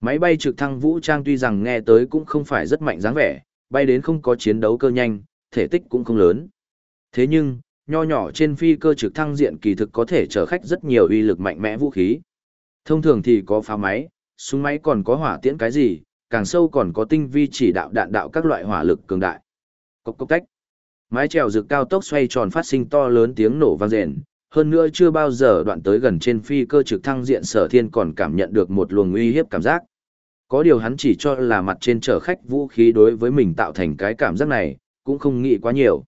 Máy bay trực thăng vũ trang tuy rằng nghe tới cũng không phải rất mạnh dáng vẻ, bay đến không có chiến đấu cơ nhanh, thể tích cũng không lớn. Thế nhưng, nho nhỏ trên phi cơ trực thăng diện kỳ thực có thể chở khách rất nhiều uy lực mạnh mẽ vũ khí. Thông thường thì có phá máy, súng máy còn có hỏa tiễn cái gì, càng sâu còn có tinh vi chỉ đạo đạn đạo các loại hỏa lực cường đại. Cốc cốc tách. Mái trèo rực cao tốc xoay tròn phát sinh to lớn tiếng nổ vang rền, hơn nữa chưa bao giờ đoạn tới gần trên phi cơ trực thăng diện sở thiên còn cảm nhận được một luồng uy hiếp cảm giác. Có điều hắn chỉ cho là mặt trên chở khách vũ khí đối với mình tạo thành cái cảm giác này, cũng không nghĩ quá nhiều.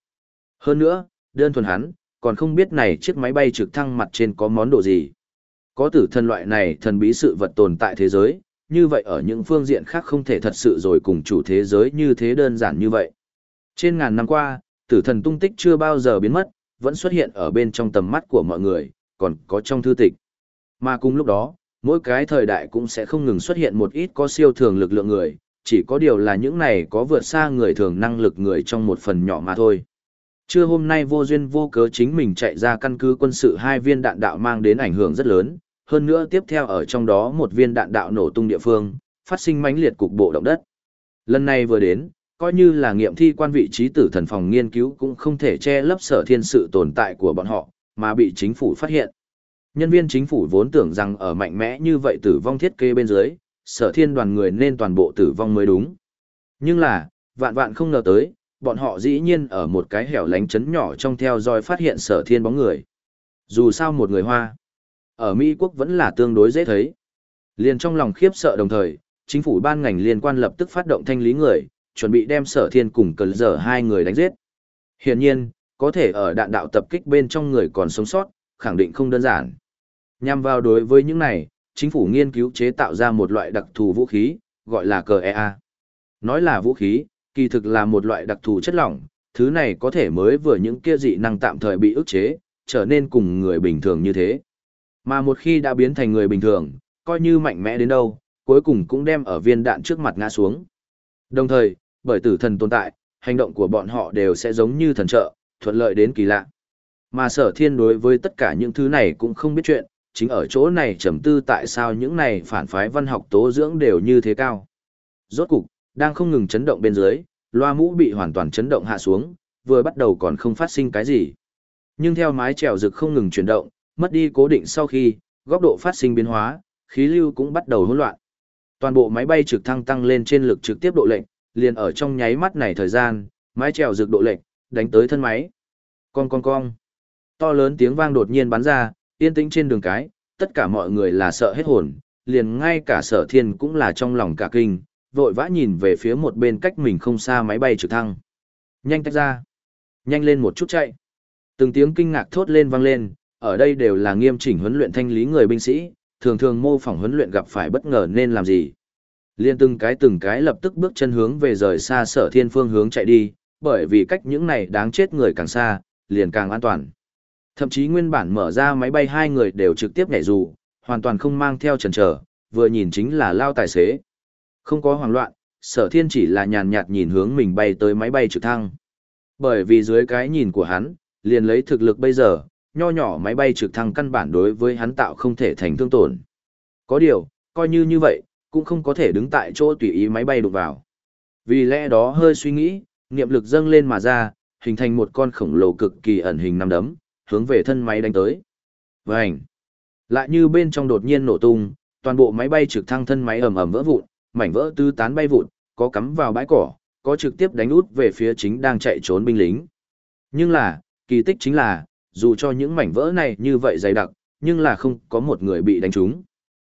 Hơn nữa, đơn thuần hắn, còn không biết này chiếc máy bay trực thăng mặt trên có món đồ gì. Có tử thần loại này thần bí sự vật tồn tại thế giới, như vậy ở những phương diện khác không thể thật sự rồi cùng chủ thế giới như thế đơn giản như vậy. Trên ngàn năm qua, tử thần tung tích chưa bao giờ biến mất, vẫn xuất hiện ở bên trong tầm mắt của mọi người, còn có trong thư tịch. Mà cùng lúc đó, mỗi cái thời đại cũng sẽ không ngừng xuất hiện một ít có siêu thường lực lượng người, chỉ có điều là những này có vượt xa người thường năng lực người trong một phần nhỏ mà thôi. Trưa hôm nay vô duyên vô cớ chính mình chạy ra căn cứ quân sự hai viên đạn đạo mang đến ảnh hưởng rất lớn, hơn nữa tiếp theo ở trong đó một viên đạn đạo nổ tung địa phương, phát sinh mãnh liệt cục bộ động đất. Lần này vừa đến, coi như là nghiệm thi quan vị trí tử thần phòng nghiên cứu cũng không thể che lấp sở thiên sự tồn tại của bọn họ, mà bị chính phủ phát hiện. Nhân viên chính phủ vốn tưởng rằng ở mạnh mẽ như vậy tử vong thiết kế bên dưới, sở thiên đoàn người nên toàn bộ tử vong mới đúng. Nhưng là, vạn vạn không ngờ tới, bọn họ dĩ nhiên ở một cái hẻo lánh chấn nhỏ trong theo dõi phát hiện sở thiên bóng người. Dù sao một người Hoa, ở Mỹ quốc vẫn là tương đối dễ thấy. Liền trong lòng khiếp sợ đồng thời, chính phủ ban ngành liên quan lập tức phát động thanh lý người, chuẩn bị đem sở thiên cùng cờ giờ hai người đánh giết. Hiển nhiên, có thể ở đạn đạo tập kích bên trong người còn sống sót, khẳng định không đơn giản. Nhằm vào đối với những này, chính phủ nghiên cứu chế tạo ra một loại đặc thù vũ khí, gọi là cờ EA. Nói là vũ khí, kỳ thực là một loại đặc thù chất lỏng, thứ này có thể mới vừa những kia dị năng tạm thời bị ức chế, trở nên cùng người bình thường như thế. Mà một khi đã biến thành người bình thường, coi như mạnh mẽ đến đâu, cuối cùng cũng đem ở viên đạn trước mặt ngã xuống. Đồng thời, bởi tử thần tồn tại, hành động của bọn họ đều sẽ giống như thần trợ, thuận lợi đến kỳ lạ. Mà sở thiên đối với tất cả những thứ này cũng không biết chuyện, chính ở chỗ này trầm tư tại sao những này phản phái văn học tố dưỡng đều như thế cao. Rốt cục, đang không ngừng chấn động bên dưới, loa mũ bị hoàn toàn chấn động hạ xuống, vừa bắt đầu còn không phát sinh cái gì. Nhưng theo mái chèo rực không ngừng chuyển động, mất đi cố định sau khi, góc độ phát sinh biến hóa, khí lưu cũng bắt đầu hỗn loạn. Toàn bộ máy bay trực thăng tăng lên trên lực trực tiếp độ lệnh, liền ở trong nháy mắt này thời gian, mái chèo rực độ lệnh, đánh tới thân máy. Con con con. To lớn tiếng vang đột nhiên bắn ra, yên tĩnh trên đường cái, tất cả mọi người là sợ hết hồn, liền ngay cả sở thiên cũng là trong lòng cả kinh, vội vã nhìn về phía một bên cách mình không xa máy bay trực thăng. Nhanh tách ra. Nhanh lên một chút chạy. Từng tiếng kinh ngạc thốt lên vang lên, ở đây đều là nghiêm chỉnh huấn luyện thanh lý người binh sĩ, thường thường mô phỏng huấn luyện gặp phải bất ngờ nên làm gì. Liên từng cái từng cái lập tức bước chân hướng về rời xa sở thiên phương hướng chạy đi, bởi vì cách những này đáng chết người càng xa, liền càng an toàn. Thậm chí nguyên bản mở ra máy bay hai người đều trực tiếp nhảy dù, hoàn toàn không mang theo trần trở, vừa nhìn chính là lao tài xế. Không có hoảng loạn, sở thiên chỉ là nhàn nhạt nhìn hướng mình bay tới máy bay trực thăng. Bởi vì dưới cái nhìn của hắn, liền lấy thực lực bây giờ, nho nhỏ máy bay trực thăng căn bản đối với hắn tạo không thể thành thương tổn. Có điều, coi như như vậy, cũng không có thể đứng tại chỗ tùy ý máy bay đụng vào. Vì lẽ đó hơi suy nghĩ, niệm lực dâng lên mà ra, hình thành một con khổng lồ cực kỳ ẩn hình nằm đấm, hướng về thân máy đánh tới. Vành! Lại như bên trong đột nhiên nổ tung, toàn bộ máy bay trực thăng thân máy ầm ầm vỡ vụn, mảnh vỡ tứ tán bay vụn, có cắm vào bãi cỏ, có trực tiếp đánh út về phía chính đang chạy trốn binh lính. Nhưng là, kỳ tích chính là, dù cho những mảnh vỡ này như vậy dày đặc, nhưng là không có một người bị đánh trúng.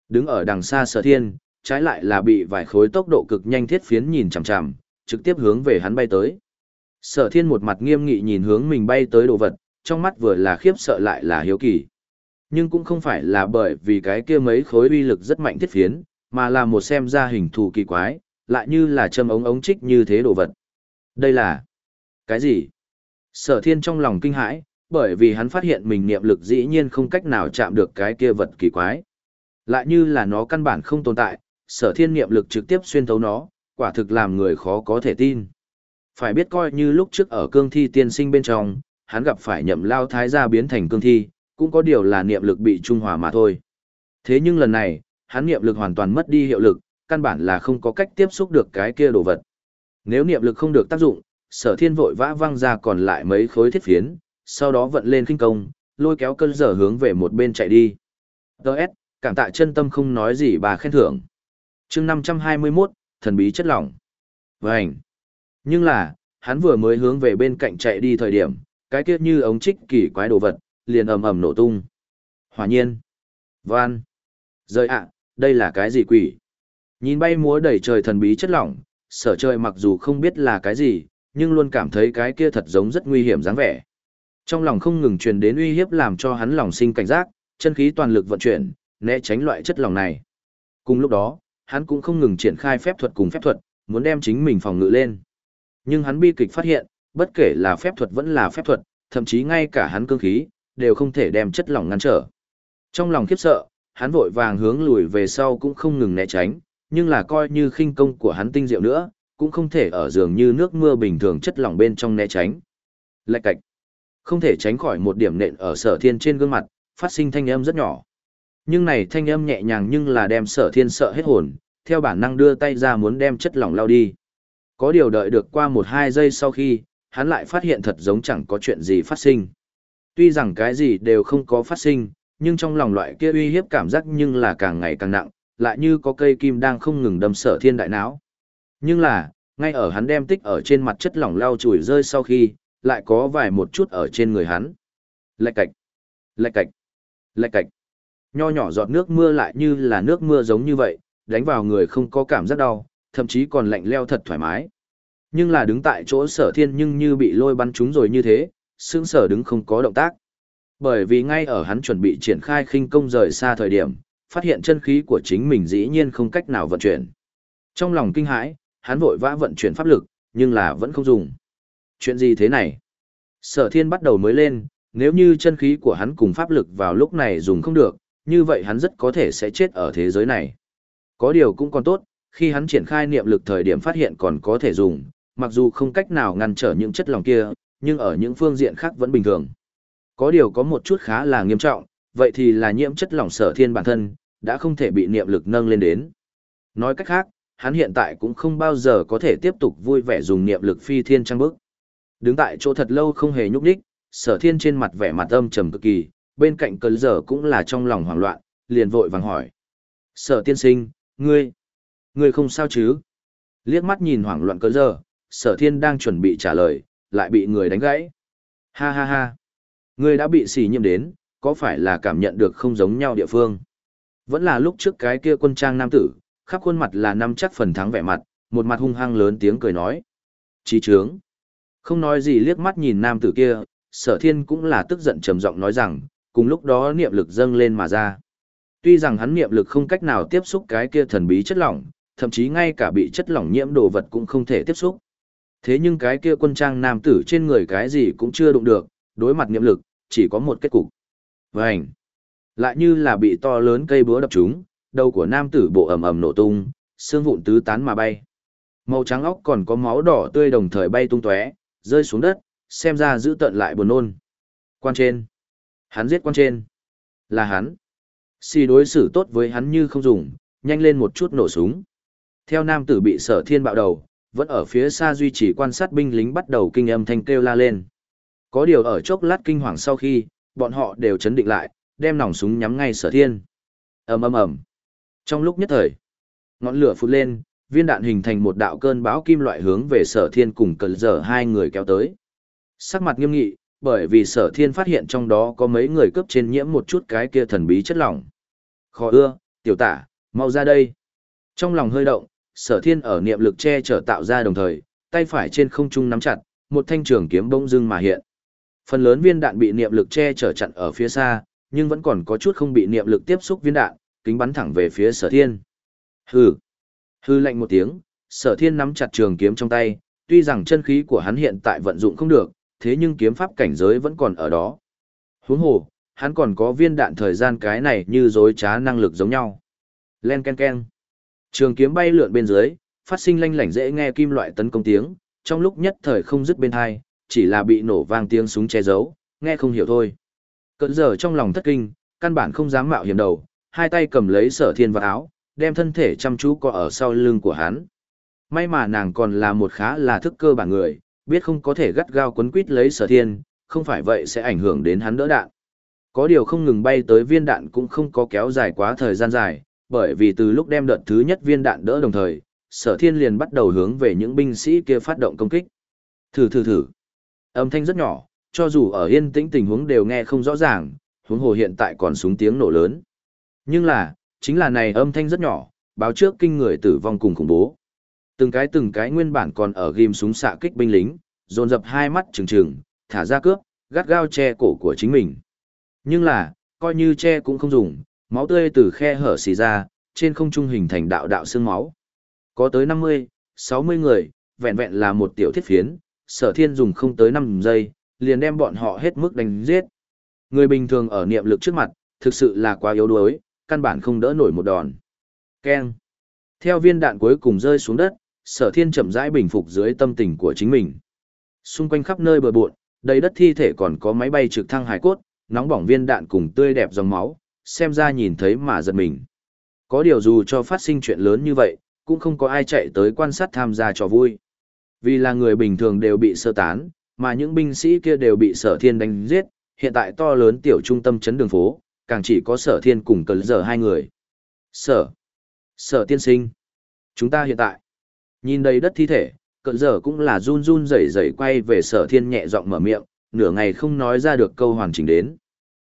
Đứng ở đằng xa sở thiên, trái lại là bị vài khối tốc độ cực nhanh thiết phiến nhìn chằm chằm, trực tiếp hướng về hắn bay tới. Sở thiên một mặt nghiêm nghị nhìn hướng mình bay tới đồ vật, trong mắt vừa là khiếp sợ lại là hiếu kỳ. Nhưng cũng không phải là bởi vì cái kia mấy khối uy lực rất mạnh thiết phiến, mà là một xem ra hình thù kỳ quái, lại như là châm ống ống trích như thế đồ vật. Đây là... cái gì? Sở thiên trong lòng kinh hãi, bởi vì hắn phát hiện mình niệm lực dĩ nhiên không cách nào chạm được cái kia vật kỳ quái. Lại như là nó căn bản không tồn tại, sở thiên niệm lực trực tiếp xuyên thấu nó, quả thực làm người khó có thể tin. Phải biết coi như lúc trước ở cương thi tiên sinh bên trong, hắn gặp phải nhậm lao thái gia biến thành cương thi, cũng có điều là niệm lực bị trung hòa mà thôi. Thế nhưng lần này, hắn niệm lực hoàn toàn mất đi hiệu lực, căn bản là không có cách tiếp xúc được cái kia đồ vật. Nếu niệm lực không được tác dụng, sở thiên vội vã văng ra còn lại mấy khối thiết phiến, sau đó vận lên kinh công, lôi kéo cơn dở hướng về một bên chạy đi. Đợt, cảm tạ chân tâm không nói gì bà khen thưởng. chương 521, thần bí chất lỏng. Vânh. Nhưng là, hắn vừa mới hướng về bên cạnh chạy đi thời điểm, cái kia như ống trích kỳ quái đồ vật, liền ầm ầm nổ tung. Hòa nhiên. Van. Rơi ạ, đây là cái gì quỷ? Nhìn bay múa đầy trời thần bí chất lỏng, sở trời mặc dù không biết là cái gì, nhưng luôn cảm thấy cái kia thật giống rất nguy hiểm dáng vẻ. Trong lòng không ngừng truyền đến uy hiếp làm cho hắn lòng sinh cảnh giác, chân khí toàn lực vận chuyển, né tránh loại chất lỏng này. Cùng lúc đó, hắn cũng không ngừng triển khai phép thuật cùng phép thuật, muốn đem chính mình phòng ngự lên. Nhưng hắn bi kịch phát hiện, bất kể là phép thuật vẫn là phép thuật, thậm chí ngay cả hắn cương khí, đều không thể đem chất lỏng ngăn trở. Trong lòng khiếp sợ, hắn vội vàng hướng lùi về sau cũng không ngừng né tránh, nhưng là coi như khinh công của hắn tinh diệu nữa, cũng không thể ở giường như nước mưa bình thường chất lỏng bên trong né tránh. Lạch cạch. Không thể tránh khỏi một điểm nện ở sở thiên trên gương mặt, phát sinh thanh âm rất nhỏ. Nhưng này thanh âm nhẹ nhàng nhưng là đem sở thiên sợ hết hồn, theo bản năng đưa tay ra muốn đem chất lỏng lao đi. Có điều đợi được qua một hai giây sau khi, hắn lại phát hiện thật giống chẳng có chuyện gì phát sinh. Tuy rằng cái gì đều không có phát sinh, nhưng trong lòng loại kia uy hiếp cảm giác nhưng là càng ngày càng nặng, lại như có cây kim đang không ngừng đâm sở thiên đại não. Nhưng là, ngay ở hắn đem tích ở trên mặt chất lỏng lau chùi rơi sau khi, lại có vài một chút ở trên người hắn. Lạch cạch, lạch cạch, lạch cạch. Nho nhỏ giọt nước mưa lại như là nước mưa giống như vậy, đánh vào người không có cảm giác đau, thậm chí còn lạnh leo thật thoải mái. Nhưng là đứng tại chỗ sở thiên nhưng như bị lôi bắn trúng rồi như thế, sững sở đứng không có động tác. Bởi vì ngay ở hắn chuẩn bị triển khai khinh công rời xa thời điểm, phát hiện chân khí của chính mình dĩ nhiên không cách nào vận chuyển. Trong lòng kinh hãi, hắn vội vã vận chuyển pháp lực, nhưng là vẫn không dùng. Chuyện gì thế này? Sở thiên bắt đầu mới lên, nếu như chân khí của hắn cùng pháp lực vào lúc này dùng không được, như vậy hắn rất có thể sẽ chết ở thế giới này. Có điều cũng còn tốt, khi hắn triển khai niệm lực thời điểm phát hiện còn có thể dùng, mặc dù không cách nào ngăn trở những chất lòng kia, nhưng ở những phương diện khác vẫn bình thường. Có điều có một chút khá là nghiêm trọng, vậy thì là nhiễm chất lỏng sở thiên bản thân, đã không thể bị niệm lực nâng lên đến. Nói cách khác, hắn hiện tại cũng không bao giờ có thể tiếp tục vui vẻ dùng niệm lực phi thiên trang bức. Đứng tại chỗ thật lâu không hề nhúc đích, sở thiên trên mặt vẻ mặt âm trầm cực kỳ, bên cạnh cơn giờ cũng là trong lòng hoảng loạn, liền vội vàng hỏi. Sở tiên sinh, ngươi, ngươi không sao chứ? Liếc mắt nhìn hoảng loạn cơn giờ, sở thiên đang chuẩn bị trả lời, lại bị người đánh gãy. Ha ha ha, ngươi đã bị xỉ nhiễm đến, có phải là cảm nhận được không giống nhau địa phương? Vẫn là lúc trước cái kia quân trang nam tử, khắp khuôn mặt là năm chắc phần thắng vẻ mặt, một mặt hung hăng lớn tiếng cười nói. Chí trướng. Không nói gì liếc mắt nhìn nam tử kia, sở thiên cũng là tức giận trầm giọng nói rằng, cùng lúc đó niệm lực dâng lên mà ra. Tuy rằng hắn niệm lực không cách nào tiếp xúc cái kia thần bí chất lỏng, thậm chí ngay cả bị chất lỏng nhiễm đồ vật cũng không thể tiếp xúc. Thế nhưng cái kia quân trang nam tử trên người cái gì cũng chưa đụng được, đối mặt niệm lực, chỉ có một kết cục. Vành! Lại như là bị to lớn cây búa đập trúng, đầu của nam tử bộ ầm ầm nổ tung, xương vụn tứ tán mà bay. Màu trắng óc còn có máu đỏ tươi đồng thời bay tung tóe, rơi xuống đất, xem ra giữ tận lại buồn nôn. Quan trên. Hắn giết quan trên. Là hắn. Xì đối xử tốt với hắn như không dùng, nhanh lên một chút nổ súng. Theo nam tử bị sở thiên bạo đầu, vẫn ở phía xa duy trì quan sát binh lính bắt đầu kinh âm thanh kêu la lên. Có điều ở chốc lát kinh hoàng sau khi, bọn họ đều chấn định lại, đem nòng súng nhắm ngay sở thiên. ầm ầm ầm Trong lúc nhất thời, ngọn lửa phút lên, viên đạn hình thành một đạo cơn bão kim loại hướng về sở thiên cùng cờ dở hai người kéo tới. Sắc mặt nghiêm nghị, bởi vì sở thiên phát hiện trong đó có mấy người cướp trên nhiễm một chút cái kia thần bí chất lỏng. Khó ưa, tiểu tả, mau ra đây. Trong lòng hơi động, sở thiên ở niệm lực che chở tạo ra đồng thời, tay phải trên không trung nắm chặt, một thanh trường kiếm bỗng dưng mà hiện. Phần lớn viên đạn bị niệm lực che chở chặn ở phía xa, nhưng vẫn còn có chút không bị niệm lực tiếp xúc viên đạn, kính bắn thẳng về phía sở thiên. Hừ. Hư lạnh một tiếng, sở thiên nắm chặt trường kiếm trong tay, tuy rằng chân khí của hắn hiện tại vận dụng không được, thế nhưng kiếm pháp cảnh giới vẫn còn ở đó. Huống hồ, hắn còn có viên đạn thời gian cái này như dối trá năng lực giống nhau. Len ken ken. Trường kiếm bay lượn bên dưới, phát sinh lanh lảnh dễ nghe kim loại tấn công tiếng, trong lúc nhất thời không dứt bên hai, chỉ là bị nổ vang tiếng súng che giấu, nghe không hiểu thôi. Cận giờ trong lòng thất kinh, căn bản không dám mạo hiểm đầu, hai tay cầm lấy sở thiên vào áo, đem thân thể chăm chú co ở sau lưng của hắn. May mà nàng còn là một khá là thức cơ bản người, biết không có thể gắt gao quấn quít lấy sở thiên, không phải vậy sẽ ảnh hưởng đến hắn đỡ đạn. Có điều không ngừng bay tới viên đạn cũng không có kéo dài quá thời gian dài, bởi vì từ lúc đem đợt thứ nhất viên đạn đỡ đồng thời, sở thiên liền bắt đầu hướng về những binh sĩ kia phát động công kích. Thử thử thử. Âm thanh rất nhỏ, cho dù ở yên tĩnh tình huống đều nghe không rõ ràng, huống hồ hiện tại còn súng tiếng nổ lớn. Nhưng là, chính là này âm thanh rất nhỏ, báo trước kinh người tử vong cùng khủng bố. Từng cái từng cái nguyên bản còn ở ghim súng xạ kích binh lính, dồn dập hai mắt trừng trừng, thả ra cướp, gắt gao che cổ của chính mình. Nhưng là, coi như che cũng không dùng, máu tươi từ khe hở xì ra, trên không trung hình thành đạo đạo xương máu. Có tới 50, 60 người, vẹn vẹn là một tiểu thiết phiến, sở thiên dùng không tới 5 giây, liền đem bọn họ hết mức đánh giết. Người bình thường ở niệm lực trước mặt, thực sự là quá yếu đuối, căn bản không đỡ nổi một đòn. Keng. Theo viên đạn cuối cùng rơi xuống đất, sở thiên chậm rãi bình phục dưới tâm tình của chính mình. Xung quanh khắp nơi bờ bộn, đầy đất thi thể còn có máy bay trực thăng hải cốt, nóng bỏng viên đạn cùng tươi đẹp dòng máu, xem ra nhìn thấy mà giật mình. Có điều dù cho phát sinh chuyện lớn như vậy, cũng không có ai chạy tới quan sát tham gia cho vui. Vì là người bình thường đều bị sơ tán, mà những binh sĩ kia đều bị sở thiên đánh giết, hiện tại to lớn tiểu trung tâm chấn đường phố, càng chỉ có sở thiên cùng cờ giờ hai người. Sở. Sở tiên sinh. Chúng ta hiện tại. Nhìn đầy đất thi thể, cờ giờ cũng là run run rẩy rẩy quay về sở thiên nhẹ giọng mở miệng, nửa ngày không nói ra được câu hoàn chỉnh đến.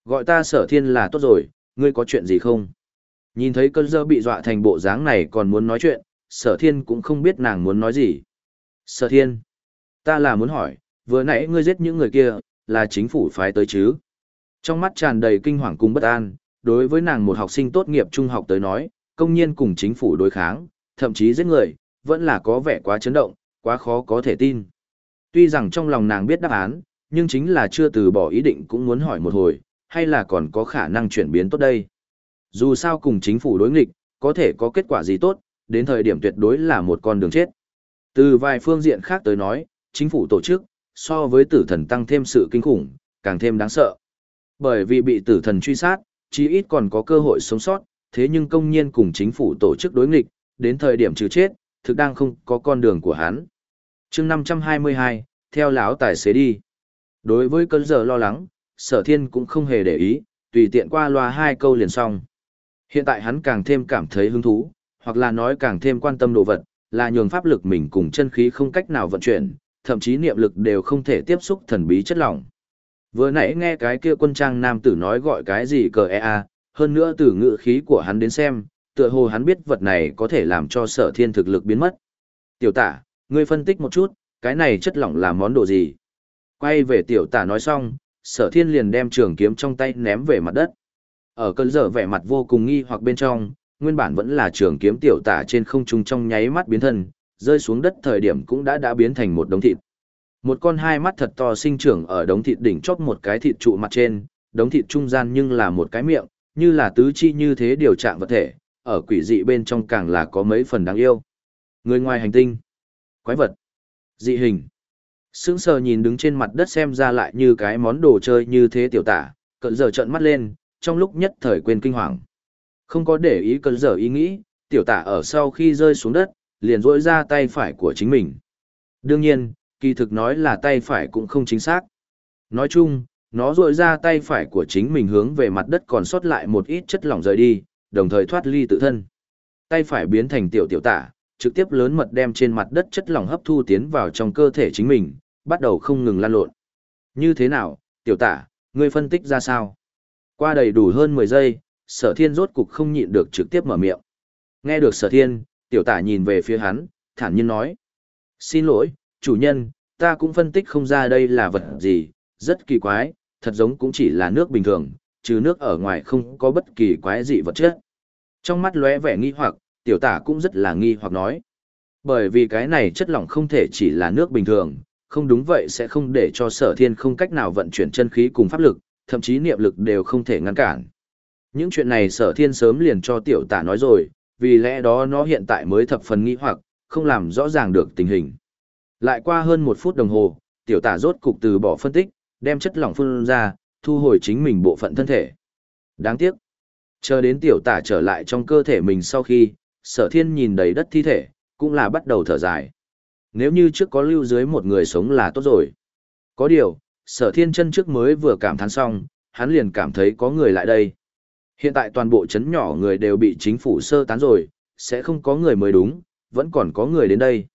Gọi ta sở thiên là tốt rồi, ngươi có chuyện gì không? Nhìn thấy cơn dơ bị dọa thành bộ dáng này còn muốn nói chuyện, sở thiên cũng không biết nàng muốn nói gì. Sở thiên, ta là muốn hỏi, vừa nãy ngươi giết những người kia, là chính phủ phái tới chứ? Trong mắt tràn đầy kinh hoàng cùng bất an, đối với nàng một học sinh tốt nghiệp trung học tới nói, công nhiên cùng chính phủ đối kháng, thậm chí giết người, vẫn là có vẻ quá chấn động, quá khó có thể tin. Tuy rằng trong lòng nàng biết đáp án, nhưng chính là chưa từ bỏ ý định cũng muốn hỏi một hồi, hay là còn có khả năng chuyển biến tốt đây. Dù sao cùng chính phủ đối nghịch, có thể có kết quả gì tốt, đến thời điểm tuyệt đối là một con đường chết. Từ vài phương diện khác tới nói, chính phủ tổ chức, so với tử thần tăng thêm sự kinh khủng, càng thêm đáng sợ. Bởi vì bị tử thần truy sát, chí ít còn có cơ hội sống sót, thế nhưng công nhiên cùng chính phủ tổ chức đối nghịch, đến thời điểm trừ chết, thực đang không có con đường của hắn. chương 522, theo lão tài xế đi. Đối với cơn giờ lo lắng, sở thiên cũng không hề để ý, tùy tiện qua loa hai câu liền xong. Hiện tại hắn càng thêm cảm thấy hứng thú, hoặc là nói càng thêm quan tâm đồ vật, là nhường pháp lực mình cùng chân khí không cách nào vận chuyển, thậm chí niệm lực đều không thể tiếp xúc thần bí chất lỏng. Vừa nãy nghe cái kia quân trang nam tử nói gọi cái gì cờ EA, hơn nữa từ ngữ khí của hắn đến xem, tựa hồ hắn biết vật này có thể làm cho sở thiên thực lực biến mất. Tiểu tả, ngươi phân tích một chút, cái này chất lỏng là món đồ gì? Quay về tiểu tả nói xong, sở thiên liền đem trường kiếm trong tay ném về mặt đất. Ở cơn giờ vẻ mặt vô cùng nghi hoặc bên trong, nguyên bản vẫn là trường kiếm tiểu tả trên không trung trong nháy mắt biến thân, rơi xuống đất thời điểm cũng đã đã biến thành một đống thịt. Một con hai mắt thật to sinh trưởng ở đống thịt đỉnh chóp một cái thịt trụ mặt trên, đống thịt trung gian nhưng là một cái miệng, như là tứ chi như thế điều trạng vật thể, ở quỷ dị bên trong càng là có mấy phần đáng yêu. Người ngoài hành tinh, quái vật, dị hình. Sững sờ nhìn đứng trên mặt đất xem ra lại như cái món đồ chơi như thế tiểu tả, cận giờ trợn mắt lên, trong lúc nhất thời quên kinh hoàng. Không có để ý cần giờ ý nghĩ, tiểu tả ở sau khi rơi xuống đất, liền rỗi ra tay phải của chính mình. Đương nhiên, kỳ thực nói là tay phải cũng không chính xác. Nói chung, nó rỗi ra tay phải của chính mình hướng về mặt đất còn sót lại một ít chất lỏng rời đi, đồng thời thoát ly tự thân. Tay phải biến thành tiểu tiểu tả, trực tiếp lớn mật đem trên mặt đất chất lỏng hấp thu tiến vào trong cơ thể chính mình, bắt đầu không ngừng lan lộn. Như thế nào, tiểu tả, ngươi phân tích ra sao? Qua đầy đủ hơn 10 giây, sở thiên rốt cục không nhịn được trực tiếp mở miệng. Nghe được sở thiên, tiểu tả nhìn về phía hắn, thản nhiên nói. Xin lỗi, chủ nhân, ta cũng phân tích không ra đây là vật gì, rất kỳ quái, thật giống cũng chỉ là nước bình thường, trừ nước ở ngoài không có bất kỳ quái gì vật chất. Trong mắt lóe vẻ nghi hoặc, tiểu tả cũng rất là nghi hoặc nói. Bởi vì cái này chất lỏng không thể chỉ là nước bình thường, không đúng vậy sẽ không để cho sở thiên không cách nào vận chuyển chân khí cùng pháp lực, thậm chí niệm lực đều không thể ngăn cản. Những chuyện này sở thiên sớm liền cho tiểu tả nói rồi, vì lẽ đó nó hiện tại mới thập phần nghi hoặc, không làm rõ ràng được tình hình. Lại qua hơn một phút đồng hồ, tiểu tả rốt cục từ bỏ phân tích, đem chất lỏng phun ra, thu hồi chính mình bộ phận thân thể. Đáng tiếc. Chờ đến tiểu tả trở lại trong cơ thể mình sau khi, sở thiên nhìn đầy đất thi thể, cũng là bắt đầu thở dài. Nếu như trước có lưu dưới một người sống là tốt rồi. Có điều, sở thiên chân trước mới vừa cảm thán xong, hắn liền cảm thấy có người lại đây. Hiện tại toàn bộ chấn nhỏ người đều bị chính phủ sơ tán rồi, sẽ không có người mới đúng, vẫn còn có người đến đây.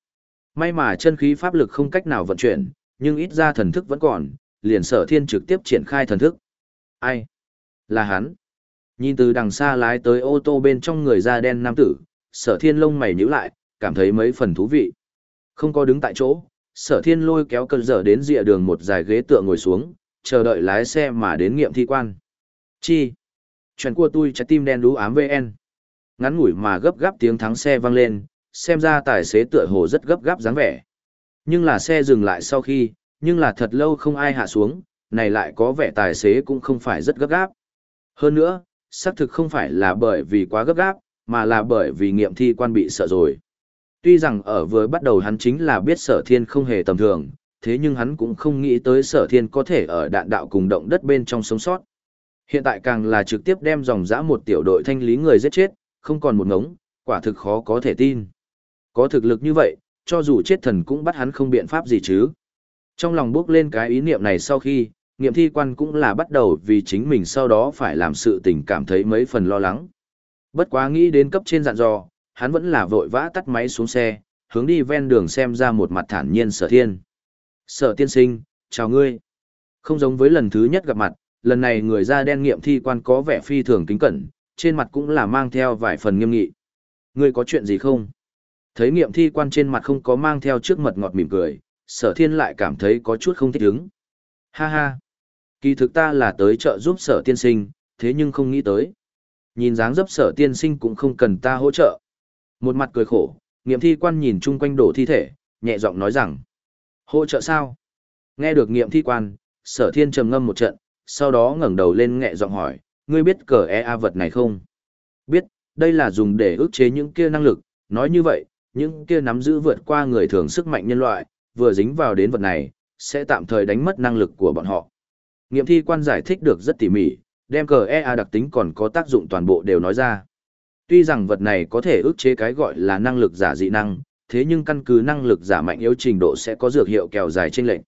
May mà chân khí pháp lực không cách nào vận chuyển, nhưng ít ra thần thức vẫn còn, liền sở thiên trực tiếp triển khai thần thức. Ai? Là hắn. Nhìn từ đằng xa lái tới ô tô bên trong người da đen nam tử, sở thiên lông mày nhíu lại, cảm thấy mấy phần thú vị. Không có đứng tại chỗ, sở thiên lôi kéo cơn dở đến rìa đường một dài ghế tựa ngồi xuống, chờ đợi lái xe mà đến nghiệm thi quan. Chi? Chuyện của tôi trái tim đen đú ám VN. Ngắn ngủi mà gấp gáp tiếng thắng xe vang lên, xem ra tài xế tựa hồ rất gấp gáp dáng vẻ. Nhưng là xe dừng lại sau khi, nhưng là thật lâu không ai hạ xuống, này lại có vẻ tài xế cũng không phải rất gấp gáp. Hơn nữa, xác thực không phải là bởi vì quá gấp gáp, mà là bởi vì nghiệm thi quan bị sợ rồi. Tuy rằng ở vừa bắt đầu hắn chính là biết sở thiên không hề tầm thường, thế nhưng hắn cũng không nghĩ tới sở thiên có thể ở đạn đạo cùng động đất bên trong sống sót. Hiện tại càng là trực tiếp đem dòng dã một tiểu đội thanh lý người giết chết, không còn một ngống, quả thực khó có thể tin. Có thực lực như vậy, cho dù chết thần cũng bắt hắn không biện pháp gì chứ. Trong lòng bước lên cái ý niệm này sau khi, nghiệm thi quan cũng là bắt đầu vì chính mình sau đó phải làm sự tình cảm thấy mấy phần lo lắng. Bất quá nghĩ đến cấp trên dặn dò, hắn vẫn là vội vã tắt máy xuống xe, hướng đi ven đường xem ra một mặt thản nhiên sở thiên. Sở tiên sinh, chào ngươi. Không giống với lần thứ nhất gặp mặt, lần này người da đen nghiệm thi quan có vẻ phi thường kính cẩn, trên mặt cũng là mang theo vài phần nghiêm nghị. Ngươi có chuyện gì không? Thấy nghiệm thi quan trên mặt không có mang theo trước mật ngọt mỉm cười, sở thiên lại cảm thấy có chút không thích ứng. Ha ha! Kỳ thực ta là tới trợ giúp sở tiên sinh, thế nhưng không nghĩ tới. Nhìn dáng dấp sở tiên sinh cũng không cần ta hỗ trợ. Một mặt cười khổ, nghiệm thi quan nhìn chung quanh đổ thi thể, nhẹ giọng nói rằng. Hỗ trợ sao? Nghe được nghiệm thi quan, sở thiên trầm ngâm một trận, sau đó ngẩng đầu lên nhẹ giọng hỏi, ngươi biết cờ EA vật này không? Biết, đây là dùng để ức chế những kia năng lực, nói như vậy, những kia nắm giữ vượt qua người thường sức mạnh nhân loại, vừa dính vào đến vật này, sẽ tạm thời đánh mất năng lực của bọn họ. Nghiệm thi quan giải thích được rất tỉ mỉ, đem cờ EA đặc tính còn có tác dụng toàn bộ đều nói ra. Tuy rằng vật này có thể ức chế cái gọi là năng lực giả dị năng, thế nhưng căn cứ năng lực giả mạnh yếu trình độ sẽ có dược hiệu kèo dài trên lệnh.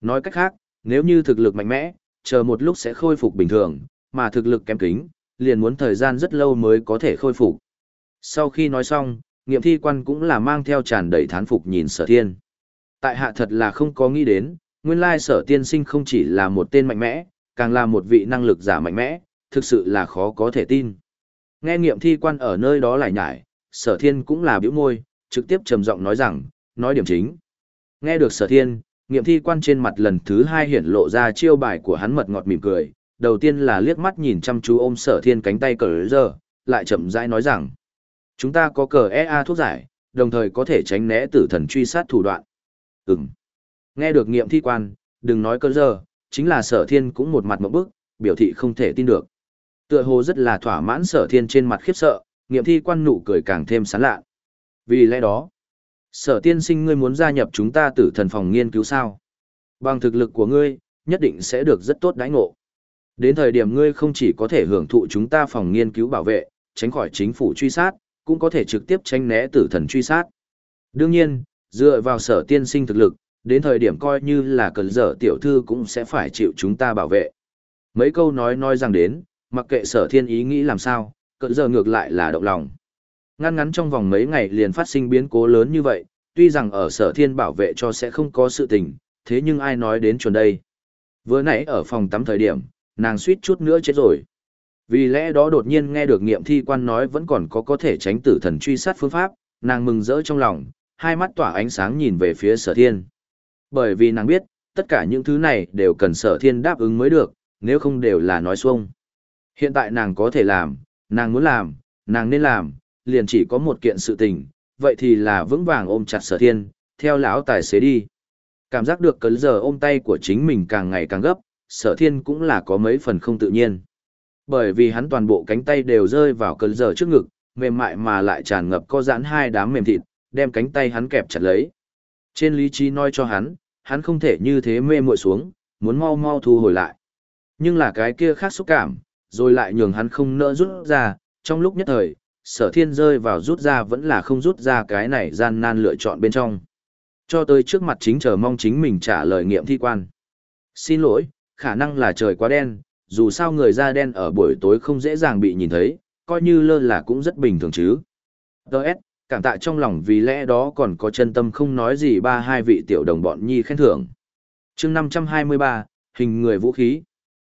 Nói cách khác, nếu như thực lực mạnh mẽ, chờ một lúc sẽ khôi phục bình thường, mà thực lực kém kính, liền muốn thời gian rất lâu mới có thể khôi phục. Sau khi nói xong, nghiệm thi quan cũng là mang theo tràn đầy thán phục nhìn sở thiên. Tại hạ thật là không có nghĩ đến, nguyên lai sở tiên sinh không chỉ là một tên mạnh mẽ, càng là một vị năng lực giả mạnh mẽ, thực sự là khó có thể tin. Nghe nghiệm thi quan ở nơi đó lại nhải, sở thiên cũng là biểu môi, trực tiếp trầm giọng nói rằng, nói điểm chính. Nghe được sở thiên, nghiệm thi quan trên mặt lần thứ hai hiển lộ ra chiêu bài của hắn mật ngọt mỉm cười, đầu tiên là liếc mắt nhìn chăm chú ôm sở thiên cánh tay cờ giờ, lại chậm rãi nói rằng, chúng ta có cờ EA thuốc giải, đồng thời có thể tránh né tử thần truy sát thủ đoạn. Ừm. Nghe được nghiệm thi quan, đừng nói cờ giờ, chính là sở thiên cũng một mặt mộng bức, biểu thị không thể tin được. Tựa hồ rất là thỏa mãn sở thiên trên mặt khiếp sợ, nghiệm thi quan nụ cười càng thêm sán lạ. Vì lẽ đó, sở tiên sinh ngươi muốn gia nhập chúng ta tử thần phòng nghiên cứu sao? Bằng thực lực của ngươi, nhất định sẽ được rất tốt đãi ngộ. Đến thời điểm ngươi không chỉ có thể hưởng thụ chúng ta phòng nghiên cứu bảo vệ, tránh khỏi chính phủ truy sát, cũng có thể trực tiếp tránh né tử thần truy sát. Đương nhiên, dựa vào sở tiên sinh thực lực, đến thời điểm coi như là cần dở tiểu thư cũng sẽ phải chịu chúng ta bảo vệ. Mấy câu nói nói rằng đến, mặc kệ sở thiên ý nghĩ làm sao, cận giờ ngược lại là động lòng. Ngăn ngắn trong vòng mấy ngày liền phát sinh biến cố lớn như vậy, tuy rằng ở sở thiên bảo vệ cho sẽ không có sự tình, thế nhưng ai nói đến chuẩn đây. Vừa nãy ở phòng tắm thời điểm, nàng suýt chút nữa chết rồi. Vì lẽ đó đột nhiên nghe được nghiệm thi quan nói vẫn còn có có thể tránh tử thần truy sát phương pháp, nàng mừng rỡ trong lòng, hai mắt tỏa ánh sáng nhìn về phía sở thiên. Bởi vì nàng biết, tất cả những thứ này đều cần sở thiên đáp ứng mới được, nếu không đều là nói xuông. Hiện tại nàng có thể làm, nàng muốn làm, nàng nên làm, liền chỉ có một kiện sự tình, vậy thì là vững vàng ôm chặt sở thiên, theo lão tài xế đi. Cảm giác được cấn giờ ôm tay của chính mình càng ngày càng gấp, sở thiên cũng là có mấy phần không tự nhiên. Bởi vì hắn toàn bộ cánh tay đều rơi vào cấn giờ trước ngực, mềm mại mà lại tràn ngập co giãn hai đám mềm thịt, đem cánh tay hắn kẹp chặt lấy. Trên lý trí nói cho hắn, hắn không thể như thế mê muội xuống, muốn mau mau thu hồi lại. Nhưng là cái kia khác xúc cảm, rồi lại nhường hắn không nỡ rút ra, trong lúc nhất thời, sở thiên rơi vào rút ra vẫn là không rút ra cái này gian nan lựa chọn bên trong. Cho tới trước mặt chính chờ mong chính mình trả lời nghiệm thi quan. Xin lỗi, khả năng là trời quá đen, dù sao người da đen ở buổi tối không dễ dàng bị nhìn thấy, coi như lơ là cũng rất bình thường chứ. Đợt, cảm tạ trong lòng vì lẽ đó còn có chân tâm không nói gì ba hai vị tiểu đồng bọn nhi khen thưởng. chương 523, hình người vũ khí.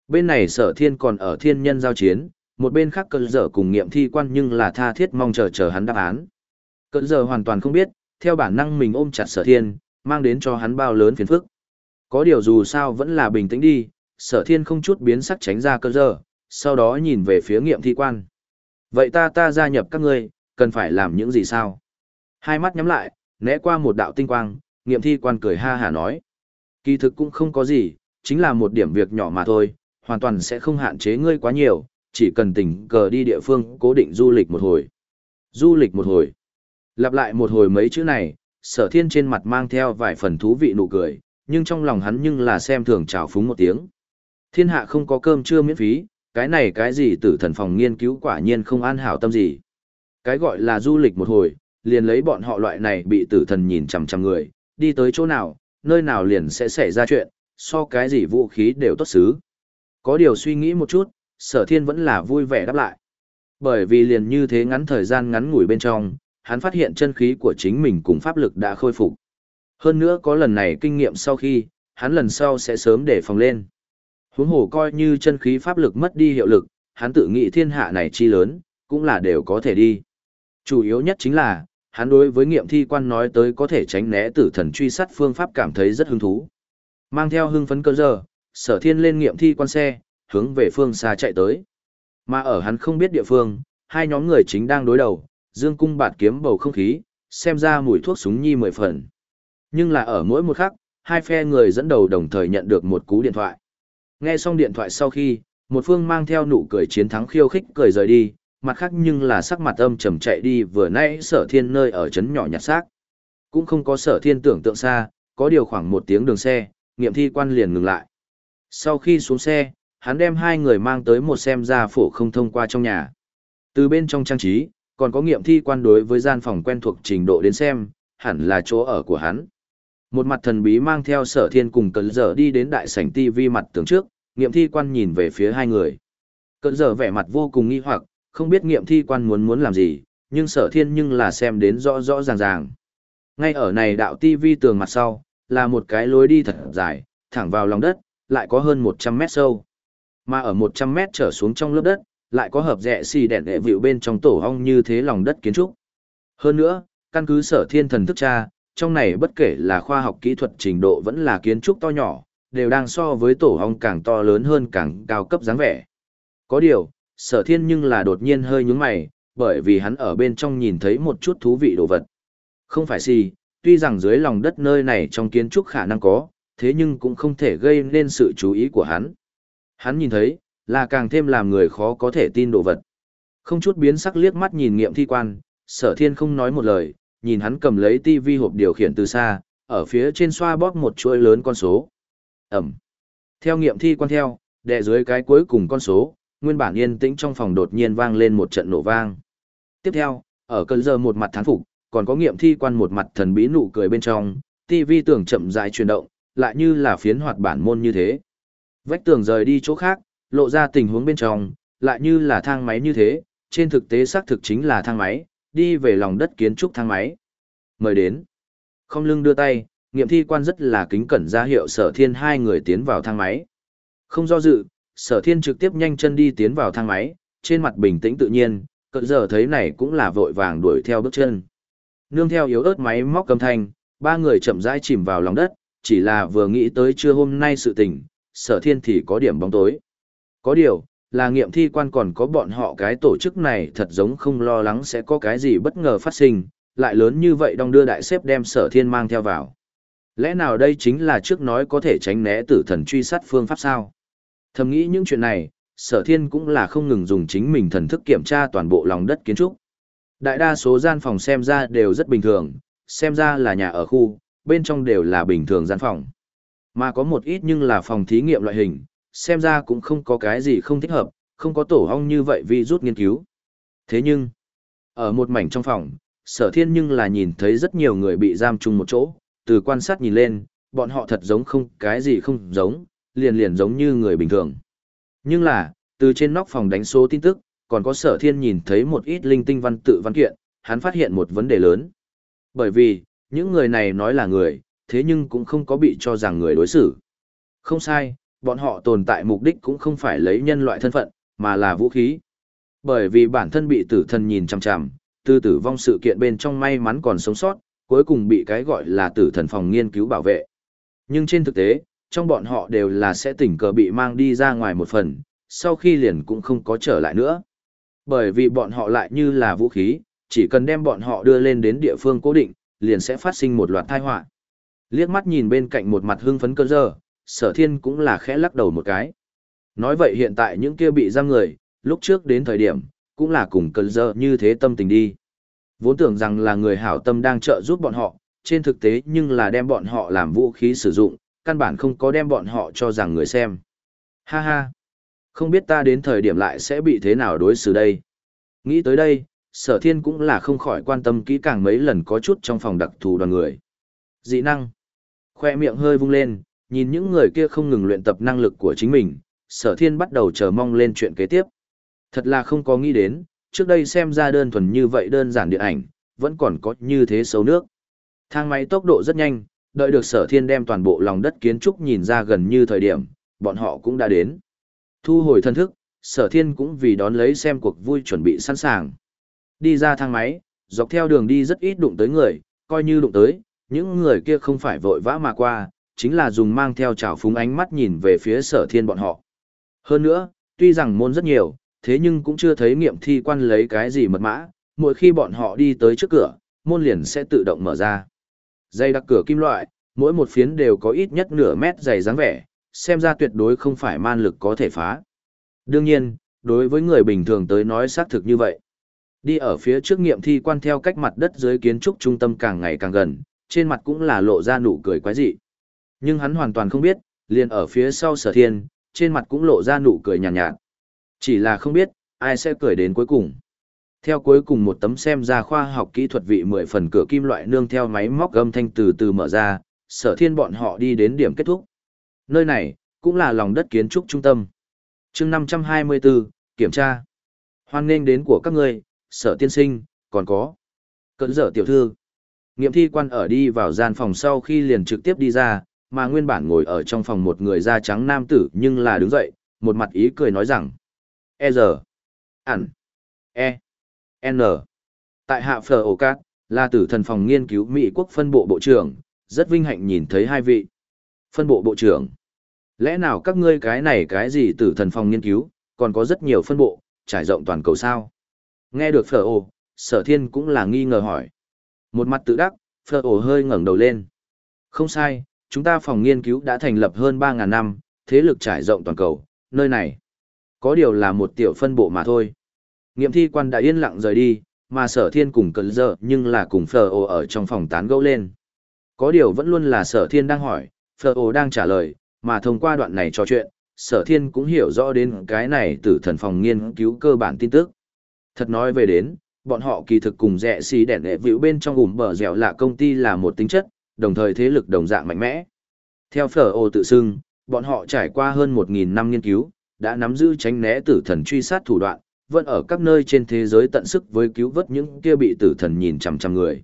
Bên này sở thiên còn ở thiên nhân giao chiến, một bên khác cơn giờ cùng nghiệm thi quan nhưng là tha thiết mong chờ chờ hắn đáp án. Cơn giờ hoàn toàn không biết, theo bản năng mình ôm chặt sở thiên, mang đến cho hắn bao lớn phiền phức. Có điều dù sao vẫn là bình tĩnh đi, sở thiên không chút biến sắc tránh ra cơn giờ, sau đó nhìn về phía nghiệm thi quan. Vậy ta ta gia nhập các ngươi, cần phải làm những gì sao? Hai mắt nhắm lại, né qua một đạo tinh quang, nghiệm thi quan cười ha hà nói. Kỳ thực cũng không có gì, chính là một điểm việc nhỏ mà thôi, hoàn toàn sẽ không hạn chế ngươi quá nhiều, chỉ cần tình cờ đi địa phương cố định du lịch một hồi. Du lịch một hồi. Lặp lại một hồi mấy chữ này, sở thiên trên mặt mang theo vài phần thú vị nụ cười, nhưng trong lòng hắn nhưng là xem thường trào phúng một tiếng. Thiên hạ không có cơm trưa miễn phí, cái này cái gì tử thần phòng nghiên cứu quả nhiên không an hảo tâm gì. Cái gọi là du lịch một hồi, liền lấy bọn họ loại này bị tử thần nhìn chằm chằm người, đi tới chỗ nào, nơi nào liền sẽ xảy ra chuyện, so cái gì vũ khí đều tốt xứ. Có điều suy nghĩ một chút, sở thiên vẫn là vui vẻ đáp lại. Bởi vì liền như thế ngắn thời gian ngắn ngủi bên trong, hắn phát hiện chân khí của chính mình cùng pháp lực đã khôi phục. Hơn nữa có lần này kinh nghiệm sau khi, hắn lần sau sẽ sớm để phòng lên. Huống hồ coi như chân khí pháp lực mất đi hiệu lực, hắn tự nghĩ thiên hạ này chi lớn, cũng là đều có thể đi. Chủ yếu nhất chính là, hắn đối với nghiệm thi quan nói tới có thể tránh né tử thần truy sát phương pháp cảm thấy rất hứng thú. Mang theo hưng phấn cơ giờ, sở thiên lên nghiệm thi quan xe, hướng về phương xa chạy tới. Mà ở hắn không biết địa phương, hai nhóm người chính đang đối đầu, dương cung bạt kiếm bầu không khí, xem ra mùi thuốc súng nhi mười phần. Nhưng là ở mỗi một khắc, hai phe người dẫn đầu đồng thời nhận được một cú điện thoại. Nghe xong điện thoại sau khi, một phương mang theo nụ cười chiến thắng khiêu khích cười rời đi, mặt khác nhưng là sắc mặt âm trầm chạy đi vừa nãy sở thiên nơi ở trấn nhỏ nhặt xác. Cũng không có sở thiên tưởng tượng xa, có điều khoảng một tiếng đường xe, nghiệm thi quan liền ngừng lại. Sau khi xuống xe, hắn đem hai người mang tới một xem ra phổ không thông qua trong nhà. Từ bên trong trang trí, còn có nghiệm thi quan đối với gian phòng quen thuộc trình độ đến xem, hẳn là chỗ ở của hắn. Một mặt thần bí mang theo sở thiên cùng cấn giờ đi đến đại sảnh TV mặt tường trước, nghiệm thi quan nhìn về phía hai người. Cấn giờ vẻ mặt vô cùng nghi hoặc, không biết nghiệm thi quan muốn muốn làm gì, nhưng sở thiên nhưng là xem đến rõ rõ ràng ràng. Ngay ở này đạo TV tường mặt sau, là một cái lối đi thật dài, thẳng vào lòng đất, lại có hơn 100 mét sâu. Mà ở 100 mét trở xuống trong lớp đất, lại có hợp rẽ xì đèn đệ vịu bên trong tổ hong như thế lòng đất kiến trúc. Hơn nữa, căn cứ sở thiên thần thức tra trong này bất kể là khoa học kỹ thuật trình độ vẫn là kiến trúc to nhỏ, đều đang so với tổ hong càng to lớn hơn càng cao cấp dáng vẻ. Có điều, sở thiên nhưng là đột nhiên hơi nhướng mày, bởi vì hắn ở bên trong nhìn thấy một chút thú vị đồ vật. Không phải gì, tuy rằng dưới lòng đất nơi này trong kiến trúc khả năng có, thế nhưng cũng không thể gây nên sự chú ý của hắn. Hắn nhìn thấy, là càng thêm làm người khó có thể tin đồ vật. Không chút biến sắc liếc mắt nhìn nghiệm thi quan, sở thiên không nói một lời, nhìn hắn cầm lấy tivi hộp điều khiển từ xa, ở phía trên xoa bóp một chuỗi lớn con số. Ẩm. Theo nghiệm thi quan theo, đệ dưới cái cuối cùng con số, nguyên bản yên tĩnh trong phòng đột nhiên vang lên một trận nổ vang. Tiếp theo, ở cơn giờ một mặt thán phục, còn có nghiệm thi quan một mặt thần bí nụ cười bên trong, tivi tưởng chậm rãi chuyển động, lại như là phiến hoạt bản môn như thế. Vách tường rời đi chỗ khác, lộ ra tình huống bên trong, lại như là thang máy như thế, trên thực tế xác thực chính là thang máy, đi về lòng đất kiến trúc thang máy. Mời đến. Không lưng đưa tay, nghiệm thi quan rất là kính cẩn ra hiệu sở thiên hai người tiến vào thang máy. Không do dự, sở thiên trực tiếp nhanh chân đi tiến vào thang máy, trên mặt bình tĩnh tự nhiên, cận giờ thấy này cũng là vội vàng đuổi theo bước chân. Nương theo yếu ớt máy móc cầm thanh, ba người chậm rãi chìm vào lòng đất, chỉ là vừa nghĩ tới trưa hôm nay sự tình, sở thiên thì có điểm bóng tối. Có điều, là nghiệm thi quan còn có bọn họ cái tổ chức này thật giống không lo lắng sẽ có cái gì bất ngờ phát sinh, lại lớn như vậy đong đưa đại xếp đem sở thiên mang theo vào. Lẽ nào đây chính là trước nói có thể tránh né tử thần truy sát phương pháp sao? Thầm nghĩ những chuyện này, sở thiên cũng là không ngừng dùng chính mình thần thức kiểm tra toàn bộ lòng đất kiến trúc. Đại đa số gian phòng xem ra đều rất bình thường, xem ra là nhà ở khu, bên trong đều là bình thường gian phòng. Mà có một ít nhưng là phòng thí nghiệm loại hình, xem ra cũng không có cái gì không thích hợp, không có tổ hong như vậy vì rút nghiên cứu. Thế nhưng, ở một mảnh trong phòng, sở thiên nhưng là nhìn thấy rất nhiều người bị giam chung một chỗ, từ quan sát nhìn lên, bọn họ thật giống không cái gì không giống, liền liền giống như người bình thường. Nhưng là, từ trên nóc phòng đánh số tin tức, còn có sở thiên nhìn thấy một ít linh tinh văn tự văn kiện, hắn phát hiện một vấn đề lớn. Bởi vì, những người này nói là người, thế nhưng cũng không có bị cho rằng người đối xử. Không sai, bọn họ tồn tại mục đích cũng không phải lấy nhân loại thân phận, mà là vũ khí. Bởi vì bản thân bị tử thần nhìn chằm chằm, từ tử vong sự kiện bên trong may mắn còn sống sót, cuối cùng bị cái gọi là tử thần phòng nghiên cứu bảo vệ. Nhưng trên thực tế, trong bọn họ đều là sẽ tỉnh cờ bị mang đi ra ngoài một phần, sau khi liền cũng không có trở lại nữa. Bởi vì bọn họ lại như là vũ khí, chỉ cần đem bọn họ đưa lên đến địa phương cố định, liền sẽ phát sinh một loạt tai họa. Liếc mắt nhìn bên cạnh một mặt hưng phấn cơn giờ, sở thiên cũng là khẽ lắc đầu một cái. Nói vậy hiện tại những kia bị giam người, lúc trước đến thời điểm, cũng là cùng cơn giờ như thế tâm tình đi. Vốn tưởng rằng là người hảo tâm đang trợ giúp bọn họ, trên thực tế nhưng là đem bọn họ làm vũ khí sử dụng, căn bản không có đem bọn họ cho rằng người xem. Ha ha! Không biết ta đến thời điểm lại sẽ bị thế nào đối xử đây. Nghĩ tới đây, sở thiên cũng là không khỏi quan tâm kỹ càng mấy lần có chút trong phòng đặc thù đoàn người. Dị năng. Khoe miệng hơi vung lên, nhìn những người kia không ngừng luyện tập năng lực của chính mình, sở thiên bắt đầu chờ mong lên chuyện kế tiếp. Thật là không có nghĩ đến, trước đây xem ra đơn thuần như vậy đơn giản điện ảnh, vẫn còn có như thế xấu nước. Thang máy tốc độ rất nhanh, đợi được sở thiên đem toàn bộ lòng đất kiến trúc nhìn ra gần như thời điểm, bọn họ cũng đã đến. Thu hồi thân thức, sở thiên cũng vì đón lấy xem cuộc vui chuẩn bị sẵn sàng. Đi ra thang máy, dọc theo đường đi rất ít đụng tới người, coi như đụng tới, những người kia không phải vội vã mà qua, chính là dùng mang theo trào phúng ánh mắt nhìn về phía sở thiên bọn họ. Hơn nữa, tuy rằng môn rất nhiều, thế nhưng cũng chưa thấy nghiệm thi quan lấy cái gì mật mã, mỗi khi bọn họ đi tới trước cửa, môn liền sẽ tự động mở ra. Dây đặc cửa kim loại, mỗi một phiến đều có ít nhất nửa mét dày dáng vẻ, xem ra tuyệt đối không phải man lực có thể phá. Đương nhiên, đối với người bình thường tới nói xác thực như vậy. Đi ở phía trước nghiệm thi quan theo cách mặt đất dưới kiến trúc trung tâm càng ngày càng gần, trên mặt cũng là lộ ra nụ cười quái dị. Nhưng hắn hoàn toàn không biết, liền ở phía sau sở thiên, trên mặt cũng lộ ra nụ cười nhàn nhạt, nhạt. Chỉ là không biết, ai sẽ cười đến cuối cùng. Theo cuối cùng một tấm xem ra khoa học kỹ thuật vị mười phần cửa kim loại nương theo máy móc âm thanh từ từ mở ra, sở thiên bọn họ đi đến điểm kết thúc. Nơi này, cũng là lòng đất kiến trúc trung tâm. chương 524, kiểm tra. Hoan nghênh đến của các ngươi, sở tiên sinh, còn có. cẩn dở tiểu thư. Nghiệm thi quan ở đi vào gian phòng sau khi liền trực tiếp đi ra, mà nguyên bản ngồi ở trong phòng một người da trắng nam tử nhưng là đứng dậy, một mặt ý cười nói rằng. E giờ. Ản. E. N. Tại hạ phở ổ cát, là tử thần phòng nghiên cứu Mỹ quốc phân bộ bộ trưởng, rất vinh hạnh nhìn thấy hai vị. Phân bộ bộ trưởng. Lẽ nào các ngươi cái này cái gì tử thần phòng nghiên cứu, còn có rất nhiều phân bộ, trải rộng toàn cầu sao? Nghe được phở ổ, sở thiên cũng là nghi ngờ hỏi. Một mặt tự đắc, phở ổ hơi ngẩng đầu lên. Không sai, chúng ta phòng nghiên cứu đã thành lập hơn 3.000 năm, thế lực trải rộng toàn cầu, nơi này. Có điều là một tiểu phân bộ mà thôi. Nghiệm thi quan đã yên lặng rời đi, mà sở thiên cùng cẩn giờ nhưng là cùng phở ổ ở trong phòng tán gẫu lên. Có điều vẫn luôn là sở thiên đang hỏi, phở ổ đang trả lời, mà thông qua đoạn này trò chuyện, sở thiên cũng hiểu rõ đến cái này từ thần phòng nghiên cứu cơ bản tin tức. Thật nói về đến, bọn họ kỳ thực cùng rẻ xì đèn lệ vĩu bên trong ủm bờ dẻo là công ty là một tính chất, đồng thời thế lực đồng dạng mạnh mẽ. Theo phở ô tự xưng, bọn họ trải qua hơn 1.000 năm nghiên cứu, đã nắm giữ tránh né tử thần truy sát thủ đoạn, vẫn ở các nơi trên thế giới tận sức với cứu vớt những kia bị tử thần nhìn chằm chằm người.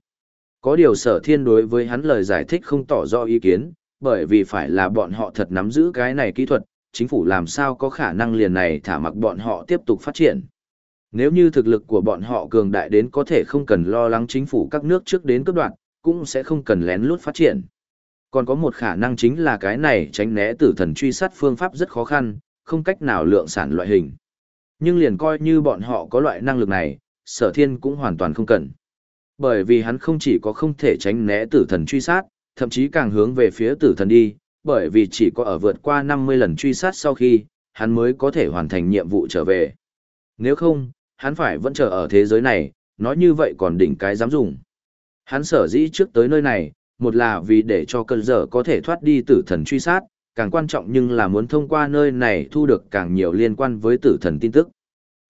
Có điều sở thiên đối với hắn lời giải thích không tỏ rõ ý kiến, bởi vì phải là bọn họ thật nắm giữ cái này kỹ thuật, chính phủ làm sao có khả năng liền này thả mặc bọn họ tiếp tục phát triển. Nếu như thực lực của bọn họ cường đại đến có thể không cần lo lắng chính phủ các nước trước đến cấp đoạn, cũng sẽ không cần lén lút phát triển. Còn có một khả năng chính là cái này tránh né tử thần truy sát phương pháp rất khó khăn, không cách nào lượng sản loại hình. Nhưng liền coi như bọn họ có loại năng lực này, sở thiên cũng hoàn toàn không cần. Bởi vì hắn không chỉ có không thể tránh né tử thần truy sát, thậm chí càng hướng về phía tử thần đi, bởi vì chỉ có ở vượt qua 50 lần truy sát sau khi, hắn mới có thể hoàn thành nhiệm vụ trở về. Nếu không, hắn phải vẫn chờ ở thế giới này, nói như vậy còn đỉnh cái dám dùng. Hắn sở dĩ trước tới nơi này, một là vì để cho cơn dở có thể thoát đi tử thần truy sát, càng quan trọng nhưng là muốn thông qua nơi này thu được càng nhiều liên quan với tử thần tin tức.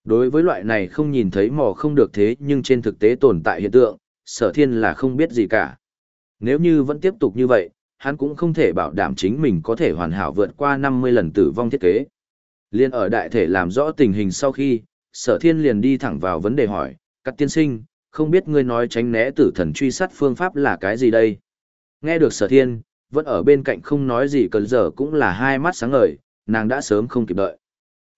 Đối với loại này không nhìn thấy mò không được thế nhưng trên thực tế tồn tại hiện tượng, sở thiên là không biết gì cả. Nếu như vẫn tiếp tục như vậy, hắn cũng không thể bảo đảm chính mình có thể hoàn hảo vượt qua 50 lần tử vong thiết kế. Liên ở đại thể làm rõ tình hình sau khi, sở thiên liền đi thẳng vào vấn đề hỏi, các tiên sinh, không biết ngươi nói tránh né tử thần truy sát phương pháp là cái gì đây? Nghe được sở thiên, vẫn ở bên cạnh không nói gì cần giờ cũng là hai mắt sáng ngời, nàng đã sớm không kịp đợi.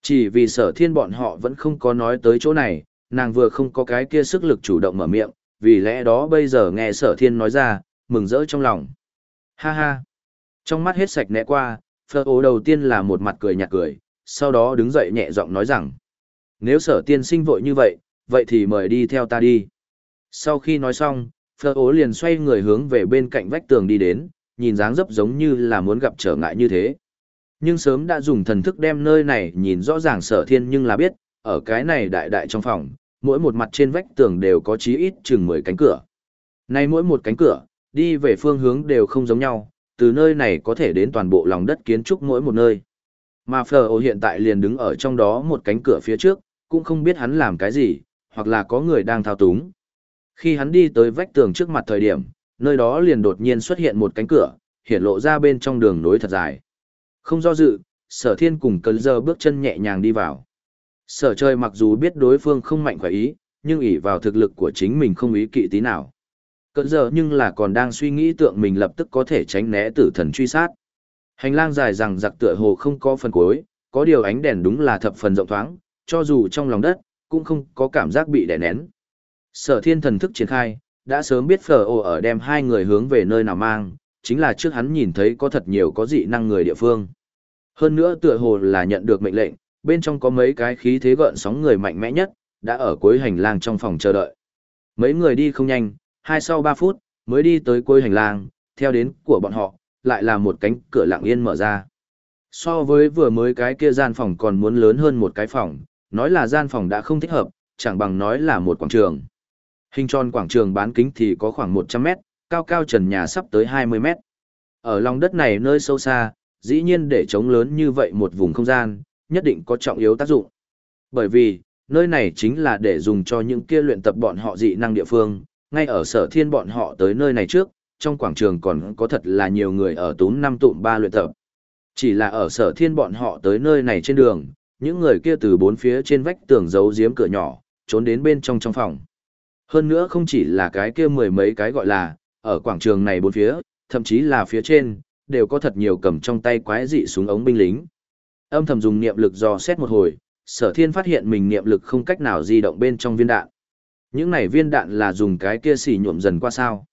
Chỉ vì sở thiên bọn họ vẫn không có nói tới chỗ này, nàng vừa không có cái kia sức lực chủ động mở miệng, vì lẽ đó bây giờ nghe sở thiên nói ra, mừng rỡ trong lòng. Ha ha! Trong mắt hết sạch nẹ qua, phơ ố đầu tiên là một mặt cười nhạt cười, sau đó đứng dậy nhẹ giọng nói rằng, nếu sở tiên sinh vội như vậy, vậy thì mời đi theo ta đi. Sau khi nói xong, phơ ố liền xoay người hướng về bên cạnh vách tường đi đến, nhìn dáng dấp giống như là muốn gặp trở ngại như thế. Nhưng sớm đã dùng thần thức đem nơi này nhìn rõ ràng sở thiên nhưng là biết, ở cái này đại đại trong phòng, mỗi một mặt trên vách tường đều có chí ít chừng 10 cánh cửa. Nay mỗi một cánh cửa, đi về phương hướng đều không giống nhau, từ nơi này có thể đến toàn bộ lòng đất kiến trúc mỗi một nơi. Mà Phờ hiện tại liền đứng ở trong đó một cánh cửa phía trước, cũng không biết hắn làm cái gì, hoặc là có người đang thao túng. Khi hắn đi tới vách tường trước mặt thời điểm, nơi đó liền đột nhiên xuất hiện một cánh cửa, hiện lộ ra bên trong đường nối thật dài. Không do dự, sở thiên cùng cơn giờ bước chân nhẹ nhàng đi vào. Sở trời mặc dù biết đối phương không mạnh khỏe ý, nhưng ỷ vào thực lực của chính mình không ý kỵ tí nào. Cơn giờ nhưng là còn đang suy nghĩ tượng mình lập tức có thể tránh né tử thần truy sát. Hành lang dài rằng giặc tựa hồ không có phần cuối, có điều ánh đèn đúng là thập phần rộng thoáng, cho dù trong lòng đất, cũng không có cảm giác bị đè nén. Sở thiên thần thức triển khai, đã sớm biết phở ồ ở đem hai người hướng về nơi nào mang, chính là trước hắn nhìn thấy có thật nhiều có dị năng người địa phương. Hơn nữa tựa hồ là nhận được mệnh lệnh, bên trong có mấy cái khí thế gợn sóng người mạnh mẽ nhất, đã ở cuối hành lang trong phòng chờ đợi. Mấy người đi không nhanh, hai sau ba phút, mới đi tới cuối hành lang, theo đến của bọn họ, lại là một cánh cửa lặng yên mở ra. So với vừa mới cái kia gian phòng còn muốn lớn hơn một cái phòng, nói là gian phòng đã không thích hợp, chẳng bằng nói là một quảng trường. Hình tròn quảng trường bán kính thì có khoảng 100 mét, cao cao trần nhà sắp tới 20 mét. Ở lòng đất này nơi sâu xa, dĩ nhiên để chống lớn như vậy một vùng không gian, nhất định có trọng yếu tác dụng. Bởi vì, nơi này chính là để dùng cho những kia luyện tập bọn họ dị năng địa phương, ngay ở sở thiên bọn họ tới nơi này trước, trong quảng trường còn có thật là nhiều người ở túm năm tụm ba luyện tập. Chỉ là ở sở thiên bọn họ tới nơi này trên đường, những người kia từ bốn phía trên vách tường giấu giếm cửa nhỏ, trốn đến bên trong trong phòng. Hơn nữa không chỉ là cái kia mười mấy cái gọi là, ở quảng trường này bốn phía, thậm chí là phía trên, đều có thật nhiều cầm trong tay quái dị súng ống binh lính. Âm thầm dùng niệm lực dò xét một hồi, sở thiên phát hiện mình niệm lực không cách nào di động bên trong viên đạn. Những này viên đạn là dùng cái kia xỉ nhuộm dần qua sao.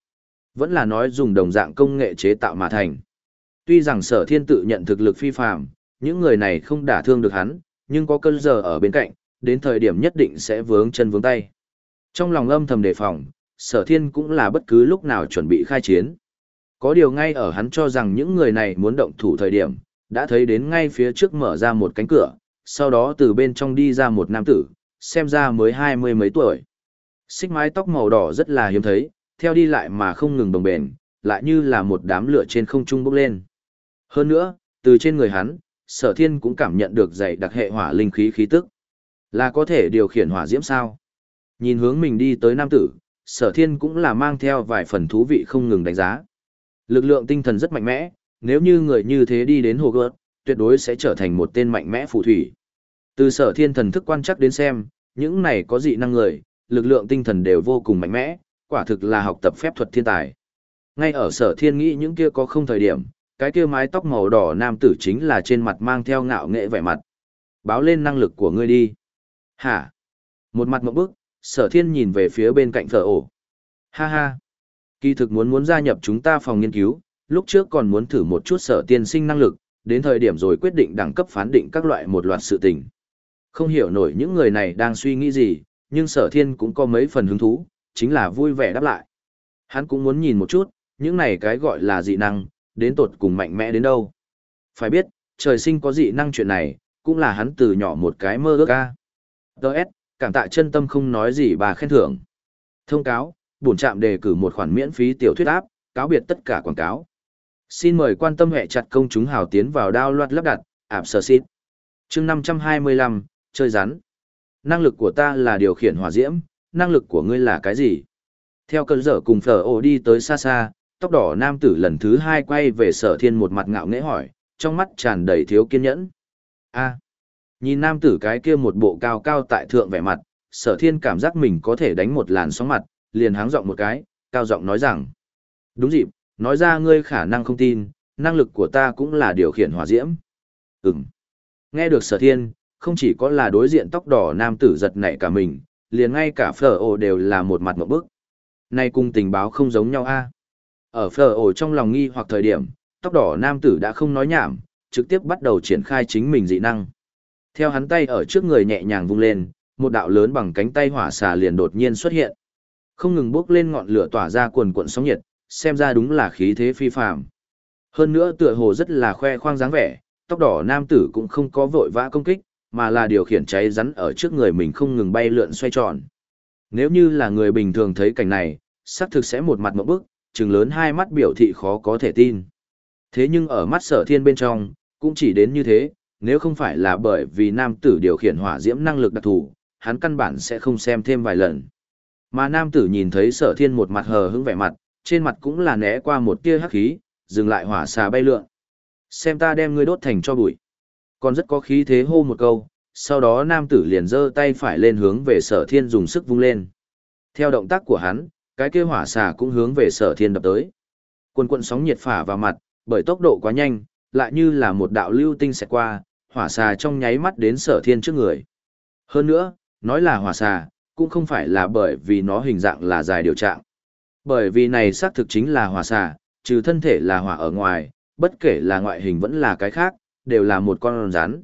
Vẫn là nói dùng đồng dạng công nghệ chế tạo mà thành. Tuy rằng sở thiên tự nhận thực lực phi phàm, những người này không đả thương được hắn, nhưng có cơn giờ ở bên cạnh, đến thời điểm nhất định sẽ vướng chân vướng tay. Trong lòng âm thầm đề phòng, sở thiên cũng là bất cứ lúc nào chuẩn bị khai chiến. Có điều ngay ở hắn cho rằng những người này muốn động thủ thời điểm, đã thấy đến ngay phía trước mở ra một cánh cửa, sau đó từ bên trong đi ra một nam tử, xem ra mới hai mươi mấy tuổi. Xích mái tóc màu đỏ rất là hiếm thấy, theo đi lại mà không ngừng đồng bền, lại như là một đám lửa trên không trung bốc lên. Hơn nữa, từ trên người hắn, sở thiên cũng cảm nhận được dày đặc hệ hỏa linh khí khí tức. Là có thể điều khiển hỏa diễm sao? Nhìn hướng mình đi tới nam tử, sở thiên cũng là mang theo vài phần thú vị không ngừng đánh giá. Lực lượng tinh thần rất mạnh mẽ, nếu như người như thế đi đến hồ gợt, tuyệt đối sẽ trở thành một tên mạnh mẽ phù thủy. Từ sở thiên thần thức quan chắc đến xem, những này có dị năng người, lực lượng tinh thần đều vô cùng mạnh mẽ, quả thực là học tập phép thuật thiên tài. Ngay ở sở thiên nghĩ những kia có không thời điểm, cái kia mái tóc màu đỏ nam tử chính là trên mặt mang theo ngạo nghệ vẻ mặt. Báo lên năng lực của ngươi đi. Hả? Một mặt một bức, sở thiên nhìn về phía bên cạnh phở ổ. Ha ha! Kỳ thực muốn muốn gia nhập chúng ta phòng nghiên cứu, lúc trước còn muốn thử một chút sở tiên sinh năng lực, đến thời điểm rồi quyết định đẳng cấp phán định các loại một loạt sự tình. Không hiểu nổi những người này đang suy nghĩ gì, nhưng sở thiên cũng có mấy phần hứng thú, chính là vui vẻ đáp lại. Hắn cũng muốn nhìn một chút, những này cái gọi là dị năng, đến tột cùng mạnh mẽ đến đâu. Phải biết, trời sinh có dị năng chuyện này, cũng là hắn từ nhỏ một cái mơ ước ca. Đợt, cảm tạ chân tâm không nói gì bà khen thưởng. Thông cáo, bổn trạm đề cử một khoản miễn phí tiểu thuyết áp, cáo biệt tất cả quảng cáo. Xin mời quan tâm hệ chặt công chúng hào tiến vào đao loạt lắp đặt, ạp sở xít. chương 525, chơi rắn. Năng lực của ta là điều khiển hỏa diễm, năng lực của ngươi là cái gì? Theo cơn dở cùng phở ổ đi tới xa xa, tóc đỏ nam tử lần thứ hai quay về sở thiên một mặt ngạo nghễ hỏi, trong mắt tràn đầy thiếu kiên nhẫn. a nhìn nam tử cái kia một bộ cao cao tại thượng vẻ mặt, sở thiên cảm giác mình có thể đánh một làn sóng mặt, liền háng giọng một cái, cao giọng nói rằng. Đúng dịp, nói ra ngươi khả năng không tin, năng lực của ta cũng là điều khiển hỏa diễm. Ừm. Nghe được sở thiên, không chỉ có là đối diện tóc đỏ nam tử giật nảy cả mình, liền ngay cả phở ồ đều là một mặt một bức. Này cùng tình báo không giống nhau a ở phở ổ trong lòng nghi hoặc thời điểm, tóc đỏ nam tử đã không nói nhảm, trực tiếp bắt đầu triển khai chính mình dị năng. Theo hắn tay ở trước người nhẹ nhàng vung lên, một đạo lớn bằng cánh tay hỏa xà liền đột nhiên xuất hiện. Không ngừng bốc lên ngọn lửa tỏa ra cuồn cuộn sóng nhiệt, xem ra đúng là khí thế phi phàm. Hơn nữa tựa hồ rất là khoe khoang dáng vẻ, tóc đỏ nam tử cũng không có vội vã công kích, mà là điều khiển cháy rắn ở trước người mình không ngừng bay lượn xoay tròn. Nếu như là người bình thường thấy cảnh này, xác thực sẽ một mặt một bức, trừng lớn hai mắt biểu thị khó có thể tin. Thế nhưng ở mắt sở thiên bên trong, cũng chỉ đến như thế, nếu không phải là bởi vì nam tử điều khiển hỏa diễm năng lực đặc thù, hắn căn bản sẽ không xem thêm vài lần. Mà nam tử nhìn thấy sở thiên một mặt hờ hững vẻ mặt, trên mặt cũng là né qua một tia hắc khí, dừng lại hỏa xà bay lượn. Xem ta đem ngươi đốt thành cho bụi. Còn rất có khí thế hô một câu, sau đó nam tử liền giơ tay phải lên hướng về sở thiên dùng sức vung lên. Theo động tác của hắn, cái kia hỏa xà cũng hướng về sở thiên đập tới. Quần cuộn sóng nhiệt phả vào mặt, bởi tốc độ quá nhanh, lại như là một đạo lưu tinh xẹt qua, hỏa xà trong nháy mắt đến sở thiên trước người. Hơn nữa, nói là hỏa xà, cũng không phải là bởi vì nó hình dạng là dài điều trạng. Bởi vì này xác thực chính là hỏa xà, trừ thân thể là hỏa ở ngoài, bất kể là ngoại hình vẫn là cái khác, đều là một con rắn.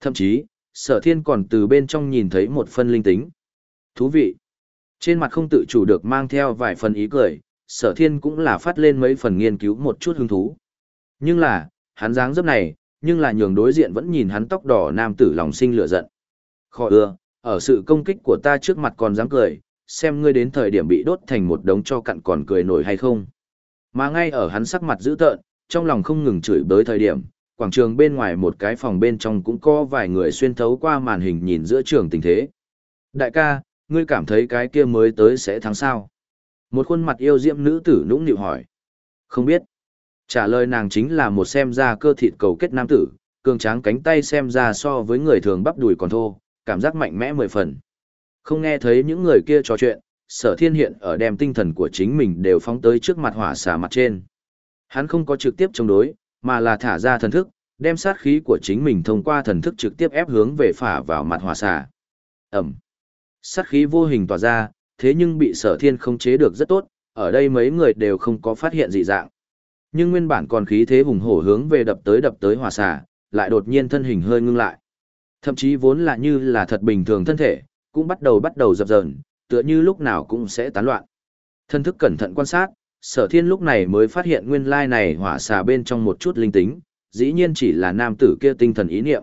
Thậm chí, sở thiên còn từ bên trong nhìn thấy một phân linh tính. Thú vị. Trên mặt không tự chủ được mang theo vài phần ý cười, sở thiên cũng là phát lên mấy phần nghiên cứu một chút hứng thú. Nhưng là, hắn dáng dấp này, nhưng là nhường đối diện vẫn nhìn hắn tóc đỏ nam tử lòng sinh lửa giận. Khỏi ưa, ở sự công kích của ta trước mặt còn dám cười, xem ngươi đến thời điểm bị đốt thành một đống cho cặn còn cười nổi hay không. Mà ngay ở hắn sắc mặt dữ tợn, trong lòng không ngừng chửi bới thời điểm, quảng trường bên ngoài một cái phòng bên trong cũng có vài người xuyên thấu qua màn hình nhìn giữa trường tình thế. Đại ca, ngươi cảm thấy cái kia mới tới sẽ thắng sao? Một khuôn mặt yêu diễm nữ tử nũng nịu hỏi. Không biết. Trả lời nàng chính là một xem ra cơ thịt cầu kết nam tử, cường tráng cánh tay xem ra so với người thường bắp đùi còn thô, cảm giác mạnh mẽ mười phần. Không nghe thấy những người kia trò chuyện, sở thiên hiện ở đem tinh thần của chính mình đều phóng tới trước mặt hỏa xà mặt trên. Hắn không có trực tiếp chống đối, mà là thả ra thần thức, đem sát khí của chính mình thông qua thần thức trực tiếp ép hướng về phả vào mặt hỏa xà. Ẩm. Sát khí vô hình tỏa ra, thế nhưng bị sở thiên không chế được rất tốt, ở đây mấy người đều không có phát hiện dị dạng. Nhưng nguyên bản còn khí thế hùng hổ hướng về đập tới đập tới hỏa xà, lại đột nhiên thân hình hơi ngưng lại. Thậm chí vốn là như là thật bình thường thân thể, cũng bắt đầu bắt đầu dập dờn, tựa như lúc nào cũng sẽ tán loạn. Thân thức cẩn thận quan sát, sở thiên lúc này mới phát hiện nguyên lai này hỏa xà bên trong một chút linh tính, dĩ nhiên chỉ là nam tử kia tinh thần ý niệm.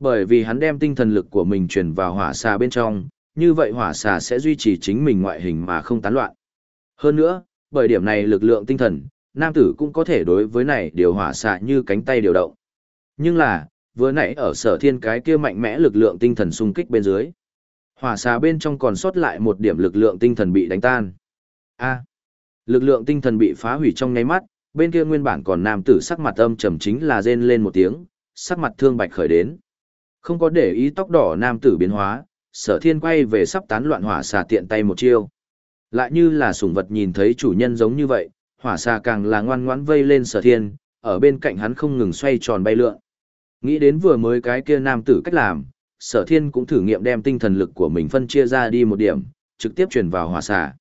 Bởi vì hắn đem tinh thần lực của mình truyền vào hỏa xà bên trong, như vậy hỏa xà sẽ duy trì chính mình ngoại hình mà không tán loạn. Hơn nữa, bởi điểm này lực lượng tinh thần, nam tử cũng có thể đối với này điều hỏa xà như cánh tay điều động. Nhưng là, vừa nãy ở sở thiên cái kia mạnh mẽ lực lượng tinh thần xung kích bên dưới. Hỏa xà bên trong còn sót lại một điểm lực lượng tinh thần bị đánh tan. A. lực lượng tinh thần bị phá hủy trong nháy mắt, bên kia nguyên bản còn nam tử sắc mặt âm trầm chính là rên lên một tiếng, sắc mặt thương bạch khởi đến. Không có để ý tóc đỏ nam tử biến hóa, sở thiên quay về sắp tán loạn hỏa xà tiện tay một chiêu. Lại như là sủng vật nhìn thấy chủ nhân giống như vậy, hỏa xà càng là ngoan ngoãn vây lên sở thiên, ở bên cạnh hắn không ngừng xoay tròn bay lượn. Nghĩ đến vừa mới cái kia nam tử cách làm, sở thiên cũng thử nghiệm đem tinh thần lực của mình phân chia ra đi một điểm, trực tiếp truyền vào hỏa xà.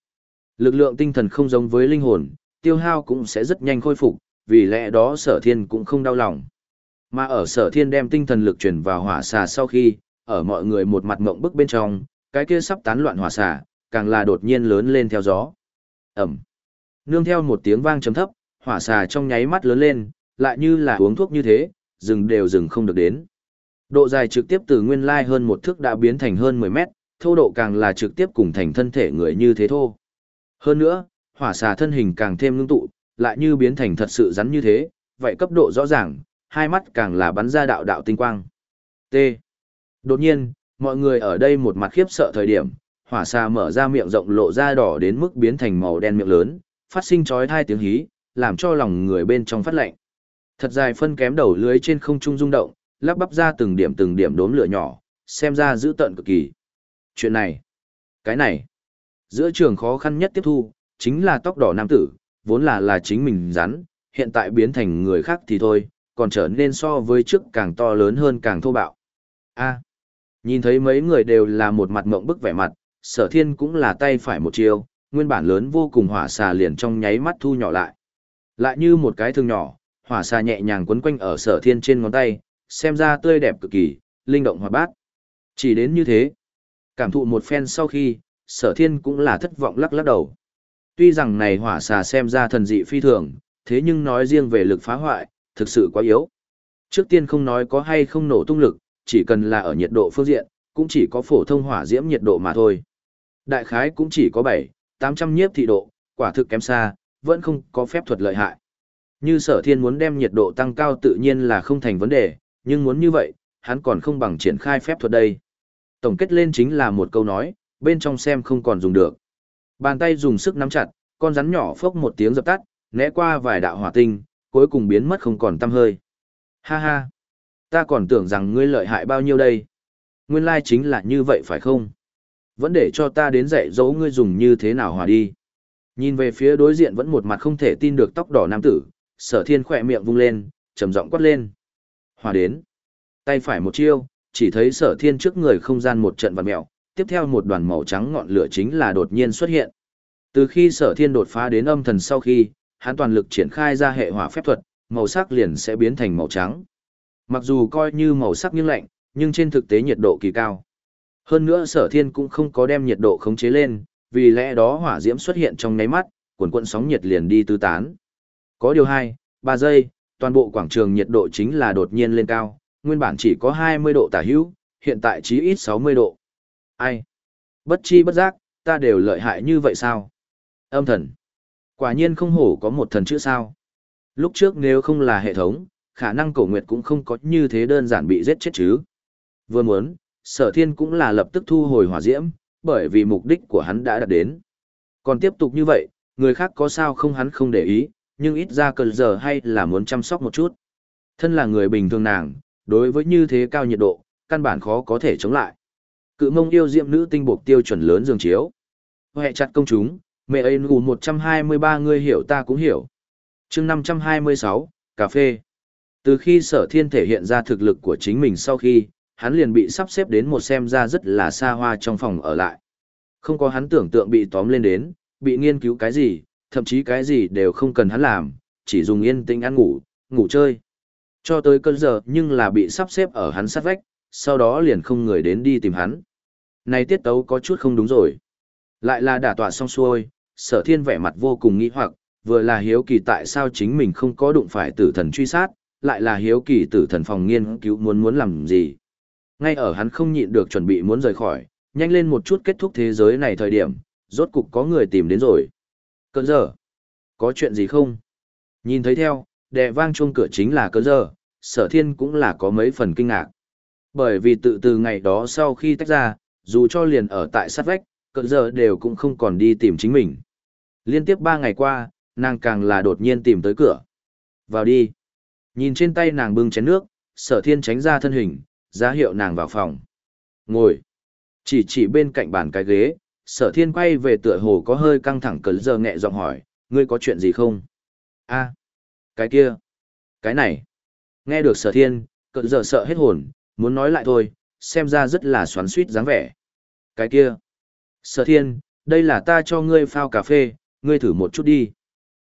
Lực lượng tinh thần không giống với linh hồn, tiêu hao cũng sẽ rất nhanh khôi phục, vì lẽ đó sở thiên cũng không đau lòng. Mà ở sở thiên đem tinh thần lực truyền vào hỏa xà sau khi, ở mọi người một mặt mộng bức bên trong, cái kia sắp tán loạn hỏa xả, càng là đột nhiên lớn lên theo gió. Ẩm. Nương theo một tiếng vang trầm thấp, hỏa xà trong nháy mắt lớn lên, lại như là uống thuốc như thế, dừng đều dừng không được đến. Độ dài trực tiếp từ nguyên lai hơn một thước đã biến thành hơn 10 mét, thô độ càng là trực tiếp cùng thành thân thể người như thế thô. Hơn nữa, hỏa xà thân hình càng thêm ngưng tụ, lại như biến thành thật sự rắn như thế, vậy cấp độ rõ ràng, hai mắt càng là bắn ra đạo đạo tinh quang. T. Đột nhiên, mọi người ở đây một mặt khiếp sợ thời điểm, hỏa xà mở ra miệng rộng lộ ra đỏ đến mức biến thành màu đen miệng lớn, phát sinh chói tai tiếng hí, làm cho lòng người bên trong phát lạnh. Thật dài phân kém đầu lưới trên không trung rung động, lắp bắp ra từng điểm từng điểm đốm lửa nhỏ, xem ra dữ tận cực kỳ. Chuyện này, cái này, giữa trường khó khăn nhất tiếp thu, chính là tóc đỏ nam tử, vốn là là chính mình rắn, hiện tại biến thành người khác thì thôi, còn trở nên so với trước càng to lớn hơn càng thô bạo. A nhìn thấy mấy người đều là một mặt mộng bức vẻ mặt, sở thiên cũng là tay phải một chiều, nguyên bản lớn vô cùng hỏa xà liền trong nháy mắt thu nhỏ lại. Lại như một cái thương nhỏ, hỏa xà nhẹ nhàng quấn quanh ở sở thiên trên ngón tay, xem ra tươi đẹp cực kỳ, linh động hoạt bát. Chỉ đến như thế. Cảm thụ một phen sau khi, sở thiên cũng là thất vọng lắc lắc đầu. Tuy rằng này hỏa xà xem ra thần dị phi thường, thế nhưng nói riêng về lực phá hoại, thực sự quá yếu. Trước tiên không nói có hay không nổ tung lực, chỉ cần là ở nhiệt độ phương diện, cũng chỉ có phổ thông hỏa diễm nhiệt độ mà thôi. Đại khái cũng chỉ có 7, 800 nhiếp thị độ, quả thực kém xa, vẫn không có phép thuật lợi hại. Như sở thiên muốn đem nhiệt độ tăng cao tự nhiên là không thành vấn đề, nhưng muốn như vậy, hắn còn không bằng triển khai phép thuật đây. Tổng kết lên chính là một câu nói, bên trong xem không còn dùng được. Bàn tay dùng sức nắm chặt, con rắn nhỏ phốc một tiếng dập tắt, né qua vài đạo hỏa tinh, cuối cùng biến mất không còn tăm hơi. Ha ha, ta còn tưởng rằng ngươi lợi hại bao nhiêu đây. Nguyên lai chính là như vậy phải không? Vẫn để cho ta đến dạy dỗ ngươi dùng như thế nào hòa đi. Nhìn về phía đối diện vẫn một mặt không thể tin được tóc đỏ nam tử, sở thiên khỏe miệng vung lên, trầm giọng quát lên. Hòa đến. Tay phải một chiêu, chỉ thấy sở thiên trước người không gian một trận vặn mẹo, tiếp theo một đoàn màu trắng ngọn lửa chính là đột nhiên xuất hiện. Từ khi sở thiên đột phá đến âm thần sau khi, hắn toàn lực triển khai ra hệ hỏa phép thuật, màu sắc liền sẽ biến thành màu trắng. Mặc dù coi như màu sắc nhưng lạnh, nhưng trên thực tế nhiệt độ kỳ cao. Hơn nữa sở thiên cũng không có đem nhiệt độ khống chế lên, vì lẽ đó hỏa diễm xuất hiện trong nháy mắt, cuộn cuộn sóng nhiệt liền đi tứ tán. Có điều hai, ba giây, toàn bộ quảng trường nhiệt độ chính là đột nhiên lên cao, nguyên bản chỉ có 20 độ tả hữu, hiện tại chí ít 60 độ. Ai? Bất chi bất giác, ta đều lợi hại như vậy sao? Âm thần. Quả nhiên không hổ có một thần chữ sao. Lúc trước nếu không là hệ thống, khả năng cổ nguyệt cũng không có như thế đơn giản bị giết chết chứ. Vừa muốn, sở thiên cũng là lập tức thu hồi hỏa diễm, bởi vì mục đích của hắn đã đạt đến. Còn tiếp tục như vậy, người khác có sao không hắn không để ý, nhưng ít ra cần giờ hay là muốn chăm sóc một chút. Thân là người bình thường nàng, đối với như thế cao nhiệt độ, căn bản khó có thể chống lại. Cự mông yêu diệm nữ tinh buộc tiêu chuẩn lớn dương chiếu. Hệ chặt công chúng, mẹ ấy ngủ 123 người hiểu ta cũng hiểu. chương 526, cà phê. Từ khi sở thiên thể hiện ra thực lực của chính mình sau khi, hắn liền bị sắp xếp đến một xem ra rất là xa hoa trong phòng ở lại. Không có hắn tưởng tượng bị tóm lên đến, bị nghiên cứu cái gì, thậm chí cái gì đều không cần hắn làm, chỉ dùng yên tĩnh ăn ngủ, ngủ chơi. Cho tới cơn giờ nhưng là bị sắp xếp ở hắn sát vách, sau đó liền không người đến đi tìm hắn. Này tiết tấu có chút không đúng rồi. Lại là đả tọa xong xuôi, sở thiên vẻ mặt vô cùng nghĩ hoặc, vừa là hiếu kỳ tại sao chính mình không có đụng phải tử thần truy sát, lại là hiếu kỳ tử thần phòng nghiên cứu muốn muốn làm gì. Ngay ở hắn không nhịn được chuẩn bị muốn rời khỏi, nhanh lên một chút kết thúc thế giới này thời điểm, rốt cục có người tìm đến rồi. Cơn giờ, có chuyện gì không? Nhìn thấy theo, đè vang chuông cửa chính là cơn giờ, sở thiên cũng là có mấy phần kinh ngạc. Bởi vì tự từ ngày đó sau khi tách ra, dù cho liền ở tại sát vách, cơn giờ đều cũng không còn đi tìm chính mình. Liên tiếp ba ngày qua, nàng càng là đột nhiên tìm tới cửa. Vào đi. Nhìn trên tay nàng bưng chén nước, sở thiên tránh ra thân hình, ra hiệu nàng vào phòng. Ngồi. Chỉ chỉ bên cạnh bàn cái ghế, sở thiên quay về tựa hồ có hơi căng thẳng cấn giờ nghẹ giọng hỏi, ngươi có chuyện gì không? a cái kia. Cái này. Nghe được sở thiên, cận giờ sợ hết hồn, muốn nói lại thôi, xem ra rất là xoắn suýt dáng vẻ. Cái kia. Sở thiên, đây là ta cho ngươi phao cà phê, ngươi thử một chút đi.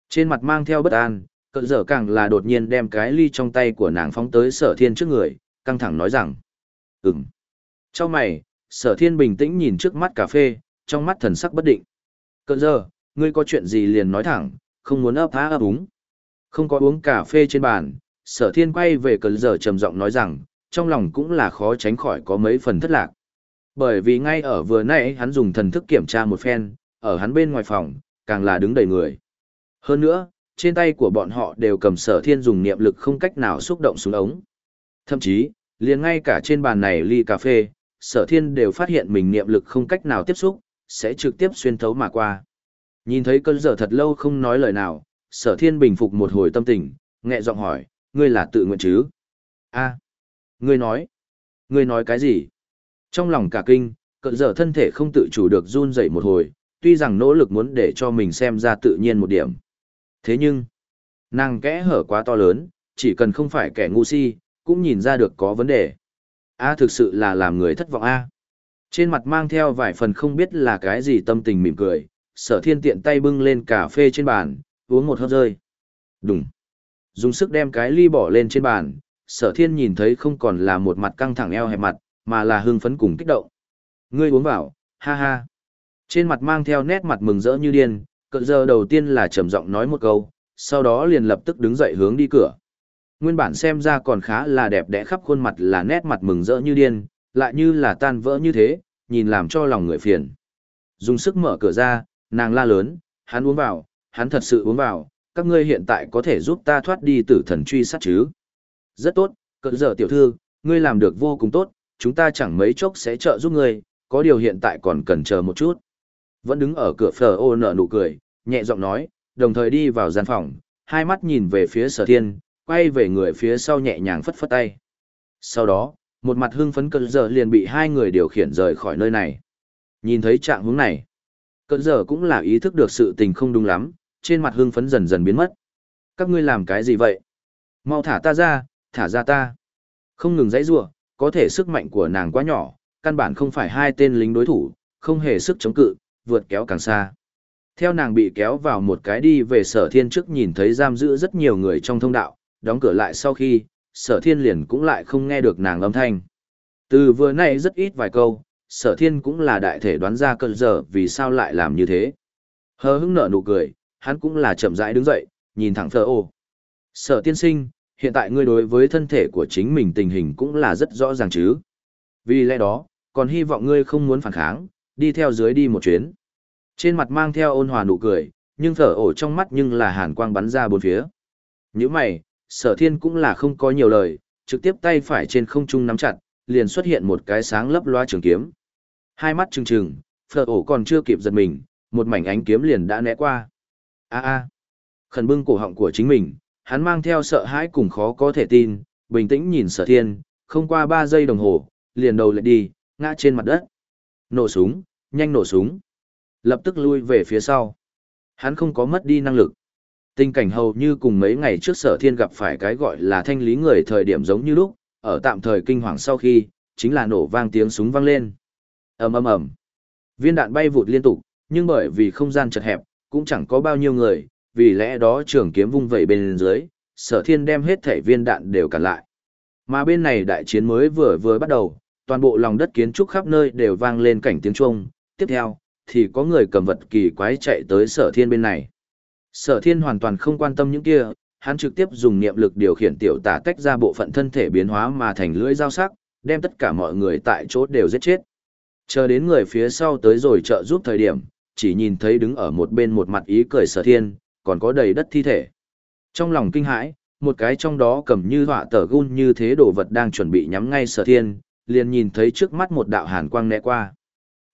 Trên mặt mang theo bất an, cận giờ càng là đột nhiên đem cái ly trong tay của nàng phóng tới sở thiên trước người, căng thẳng nói rằng. Ừm. Trong mày, sở thiên bình tĩnh nhìn trước mắt cà phê, trong mắt thần sắc bất định. Cận giờ, ngươi có chuyện gì liền nói thẳng, không muốn ấp há ấp úng. Không có uống cà phê trên bàn, sở thiên quay về cận giờ trầm giọng nói rằng, trong lòng cũng là khó tránh khỏi có mấy phần thất lạc. Bởi vì ngay ở vừa nãy hắn dùng thần thức kiểm tra một phen, ở hắn bên ngoài phòng, càng là đứng đầy người. Hơn nữa, trên tay của bọn họ đều cầm sở thiên dùng niệm lực không cách nào xúc động xuống ống. Thậm chí, liền ngay cả trên bàn này ly cà phê, sở thiên đều phát hiện mình niệm lực không cách nào tiếp xúc, sẽ trực tiếp xuyên thấu mà qua. Nhìn thấy cơn giờ thật lâu không nói lời nào, sở thiên bình phục một hồi tâm tình, nhẹ giọng hỏi, ngươi là tự nguyện chứ? a ngươi nói, ngươi nói cái gì? Trong lòng cả kinh, cơn giờ thân thể không tự chủ được run dậy một hồi, tuy rằng nỗ lực muốn để cho mình xem ra tự nhiên một điểm. Thế nhưng, nàng kẽ hở quá to lớn, chỉ cần không phải kẻ ngu si, cũng nhìn ra được có vấn đề. A thực sự là làm người thất vọng A. Trên mặt mang theo vài phần không biết là cái gì tâm tình mỉm cười, sở thiên tiện tay bưng lên cà phê trên bàn, uống một hớp rơi. Đúng. Dùng sức đem cái ly bỏ lên trên bàn, sở thiên nhìn thấy không còn là một mặt căng thẳng eo hẹp mặt, mà là hưng phấn cùng kích động. Ngươi uống vào, ha ha. Trên mặt mang theo nét mặt mừng rỡ như điên, cận giờ đầu tiên là trầm giọng nói một câu, sau đó liền lập tức đứng dậy hướng đi cửa. Nguyên bản xem ra còn khá là đẹp đẽ khắp khuôn mặt là nét mặt mừng rỡ như điên, lại như là tan vỡ như thế, nhìn làm cho lòng người phiền. Dùng sức mở cửa ra, nàng la lớn, hắn uống vào, hắn thật sự uống vào, các ngươi hiện tại có thể giúp ta thoát đi tử thần truy sát chứ. Rất tốt, cỡ giờ tiểu thư, ngươi làm được vô cùng tốt, chúng ta chẳng mấy chốc sẽ trợ giúp ngươi, có điều hiện tại còn cần chờ một chút. Vẫn đứng ở cửa phở ô nở nụ cười, nhẹ giọng nói, đồng thời đi vào gian phòng, hai mắt nhìn về phía sở thiên, quay về người phía sau nhẹ nhàng phất phất tay. Sau đó, một mặt hưng phấn cơn giờ liền bị hai người điều khiển rời khỏi nơi này. Nhìn thấy trạng hướng này, cơn giờ cũng là ý thức được sự tình không đúng lắm, trên mặt hưng phấn dần dần biến mất. Các ngươi làm cái gì vậy? Mau thả ta ra, thả ra ta. Không ngừng dãy rủa, có thể sức mạnh của nàng quá nhỏ, căn bản không phải hai tên lính đối thủ, không hề sức chống cự, vượt kéo càng xa. Theo nàng bị kéo vào một cái đi về sở thiên trước nhìn thấy giam giữ rất nhiều người trong thông đạo, đóng cửa lại sau khi, sở thiên liền cũng lại không nghe được nàng âm thanh. Từ vừa nay rất ít vài câu, sở thiên cũng là đại thể đoán ra cơn giờ vì sao lại làm như thế. Hờ hững nở nụ cười, hắn cũng là chậm rãi đứng dậy, nhìn thẳng thờ ô. Sở tiên sinh, hiện tại ngươi đối với thân thể của chính mình tình hình cũng là rất rõ ràng chứ. Vì lẽ đó, còn hy vọng ngươi không muốn phản kháng, đi theo dưới đi một chuyến. Trên mặt mang theo ôn hòa nụ cười, nhưng thở ổ trong mắt nhưng là hàn quang bắn ra bốn phía. Những mày, sở thiên cũng là không có nhiều lời, trực tiếp tay phải trên không trung nắm chặt, liền xuất hiện một cái sáng lấp loa trường kiếm. Hai mắt trừng trừng, phở ổ còn chưa kịp giật mình, một mảnh ánh kiếm liền đã né qua. a a khẩn bưng cổ họng của chính mình, hắn mang theo sợ hãi cùng khó có thể tin, bình tĩnh nhìn sở thiên, không qua ba giây đồng hồ, liền đầu lại đi, ngã trên mặt đất. Nổ súng, nhanh nổ súng. Lập tức lui về phía sau. Hắn không có mất đi năng lực. Tình cảnh hầu như cùng mấy ngày trước sở thiên gặp phải cái gọi là thanh lý người thời điểm giống như lúc, ở tạm thời kinh hoàng sau khi, chính là nổ vang tiếng súng vang lên. ầm ầm ầm Viên đạn bay vụt liên tục, nhưng bởi vì không gian chật hẹp, cũng chẳng có bao nhiêu người, vì lẽ đó trường kiếm vung vẩy bên dưới, sở thiên đem hết thể viên đạn đều cản lại. Mà bên này đại chiến mới vừa vừa bắt đầu, toàn bộ lòng đất kiến trúc khắp nơi đều vang lên cảnh tiếng chuông. Tiếp theo, thì có người cầm vật kỳ quái chạy tới sở thiên bên này. Sở thiên hoàn toàn không quan tâm những kia, hắn trực tiếp dùng niệm lực điều khiển tiểu tả tách ra bộ phận thân thể biến hóa mà thành lưỡi dao sắc, đem tất cả mọi người tại chỗ đều giết chết. Chờ đến người phía sau tới rồi trợ giúp thời điểm, chỉ nhìn thấy đứng ở một bên một mặt ý cười sở thiên, còn có đầy đất thi thể. Trong lòng kinh hãi, một cái trong đó cầm như họa tờ gun như thế đồ vật đang chuẩn bị nhắm ngay sở thiên, liền nhìn thấy trước mắt một đạo hàn quang nẹ qua.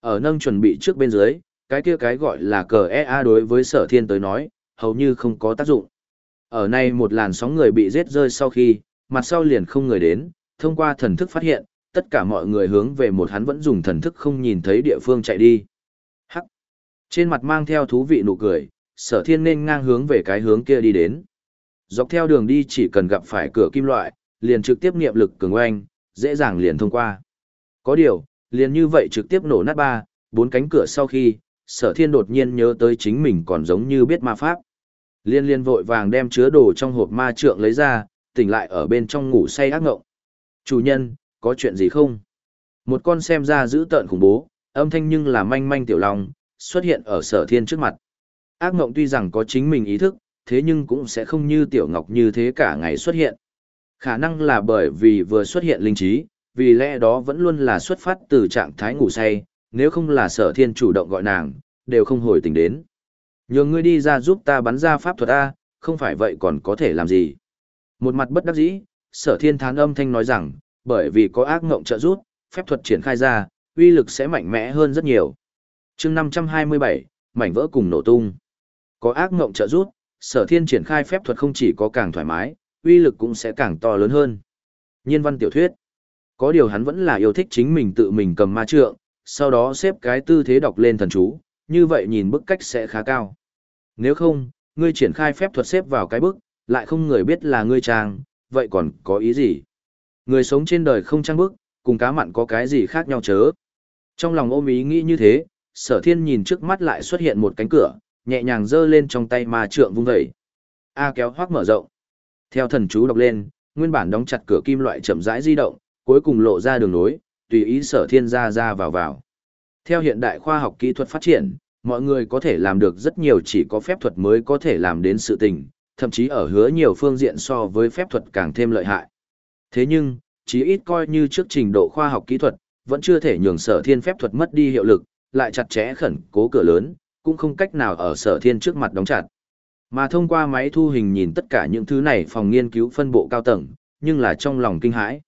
Ở nâng chuẩn bị trước bên dưới, cái kia cái gọi là cờ EA đối với sở thiên tới nói, hầu như không có tác dụng. Ở nay một làn sóng người bị giết rơi sau khi, mặt sau liền không người đến, thông qua thần thức phát hiện, tất cả mọi người hướng về một hắn vẫn dùng thần thức không nhìn thấy địa phương chạy đi. Hắc! Trên mặt mang theo thú vị nụ cười, sở thiên nên ngang hướng về cái hướng kia đi đến. Dọc theo đường đi chỉ cần gặp phải cửa kim loại, liền trực tiếp niệm lực cường oanh, dễ dàng liền thông qua. Có điều, liền như vậy trực tiếp nổ nát ba, bốn cánh cửa sau khi, sở thiên đột nhiên nhớ tới chính mình còn giống như biết ma pháp. Liên liên vội vàng đem chứa đồ trong hộp ma trượng lấy ra, tỉnh lại ở bên trong ngủ say ác ngộng. Chủ nhân, có chuyện gì không? Một con xem ra dữ tợn khủng bố, âm thanh nhưng là manh manh tiểu lòng, xuất hiện ở sở thiên trước mặt. Ác ngộng tuy rằng có chính mình ý thức, thế nhưng cũng sẽ không như tiểu ngọc như thế cả ngày xuất hiện. Khả năng là bởi vì vừa xuất hiện linh trí, vì lẽ đó vẫn luôn là xuất phát từ trạng thái ngủ say, nếu không là sở thiên chủ động gọi nàng, đều không hồi tỉnh đến. Nhường ngươi đi ra giúp ta bắn ra pháp thuật A, không phải vậy còn có thể làm gì. Một mặt bất đắc dĩ, sở thiên thán âm thanh nói rằng, bởi vì có ác ngộng trợ giúp, phép thuật triển khai ra, uy lực sẽ mạnh mẽ hơn rất nhiều. chương 527, mảnh vỡ cùng nổ tung. Có ác ngộng trợ giúp, sở thiên triển khai phép thuật không chỉ có càng thoải mái, uy lực cũng sẽ càng to lớn hơn. Nhiên văn tiểu thuyết. Có điều hắn vẫn là yêu thích chính mình tự mình cầm ma trượng, sau đó xếp cái tư thế đọc lên thần chú, như vậy nhìn bức cách sẽ khá cao. Nếu không, ngươi triển khai phép thuật xếp vào cái bức, lại không người biết là ngươi trang, vậy còn có ý gì? Người sống trên đời không trang bức, cùng cá mặn có cái gì khác nhau chớ. Trong lòng ôm ý nghĩ như thế, sở thiên nhìn trước mắt lại xuất hiện một cánh cửa, nhẹ nhàng giơ lên trong tay ma trượng vung vẩy. A kéo hoác mở rộng. Theo thần chú đọc lên, nguyên bản đóng chặt cửa kim loại chậm rãi di động, cuối cùng lộ ra đường nối, tùy ý sở thiên ra ra vào vào. Theo hiện đại khoa học kỹ thuật phát triển, mọi người có thể làm được rất nhiều chỉ có phép thuật mới có thể làm đến sự tình, thậm chí ở hứa nhiều phương diện so với phép thuật càng thêm lợi hại. Thế nhưng, chí ít coi như trước trình độ khoa học kỹ thuật, vẫn chưa thể nhường sở thiên phép thuật mất đi hiệu lực, lại chặt chẽ khẩn cố cửa lớn, cũng không cách nào ở sở thiên trước mặt đóng chặt. Mà thông qua máy thu hình nhìn tất cả những thứ này phòng nghiên cứu phân bộ cao tầng, nhưng là trong lòng kinh hãi.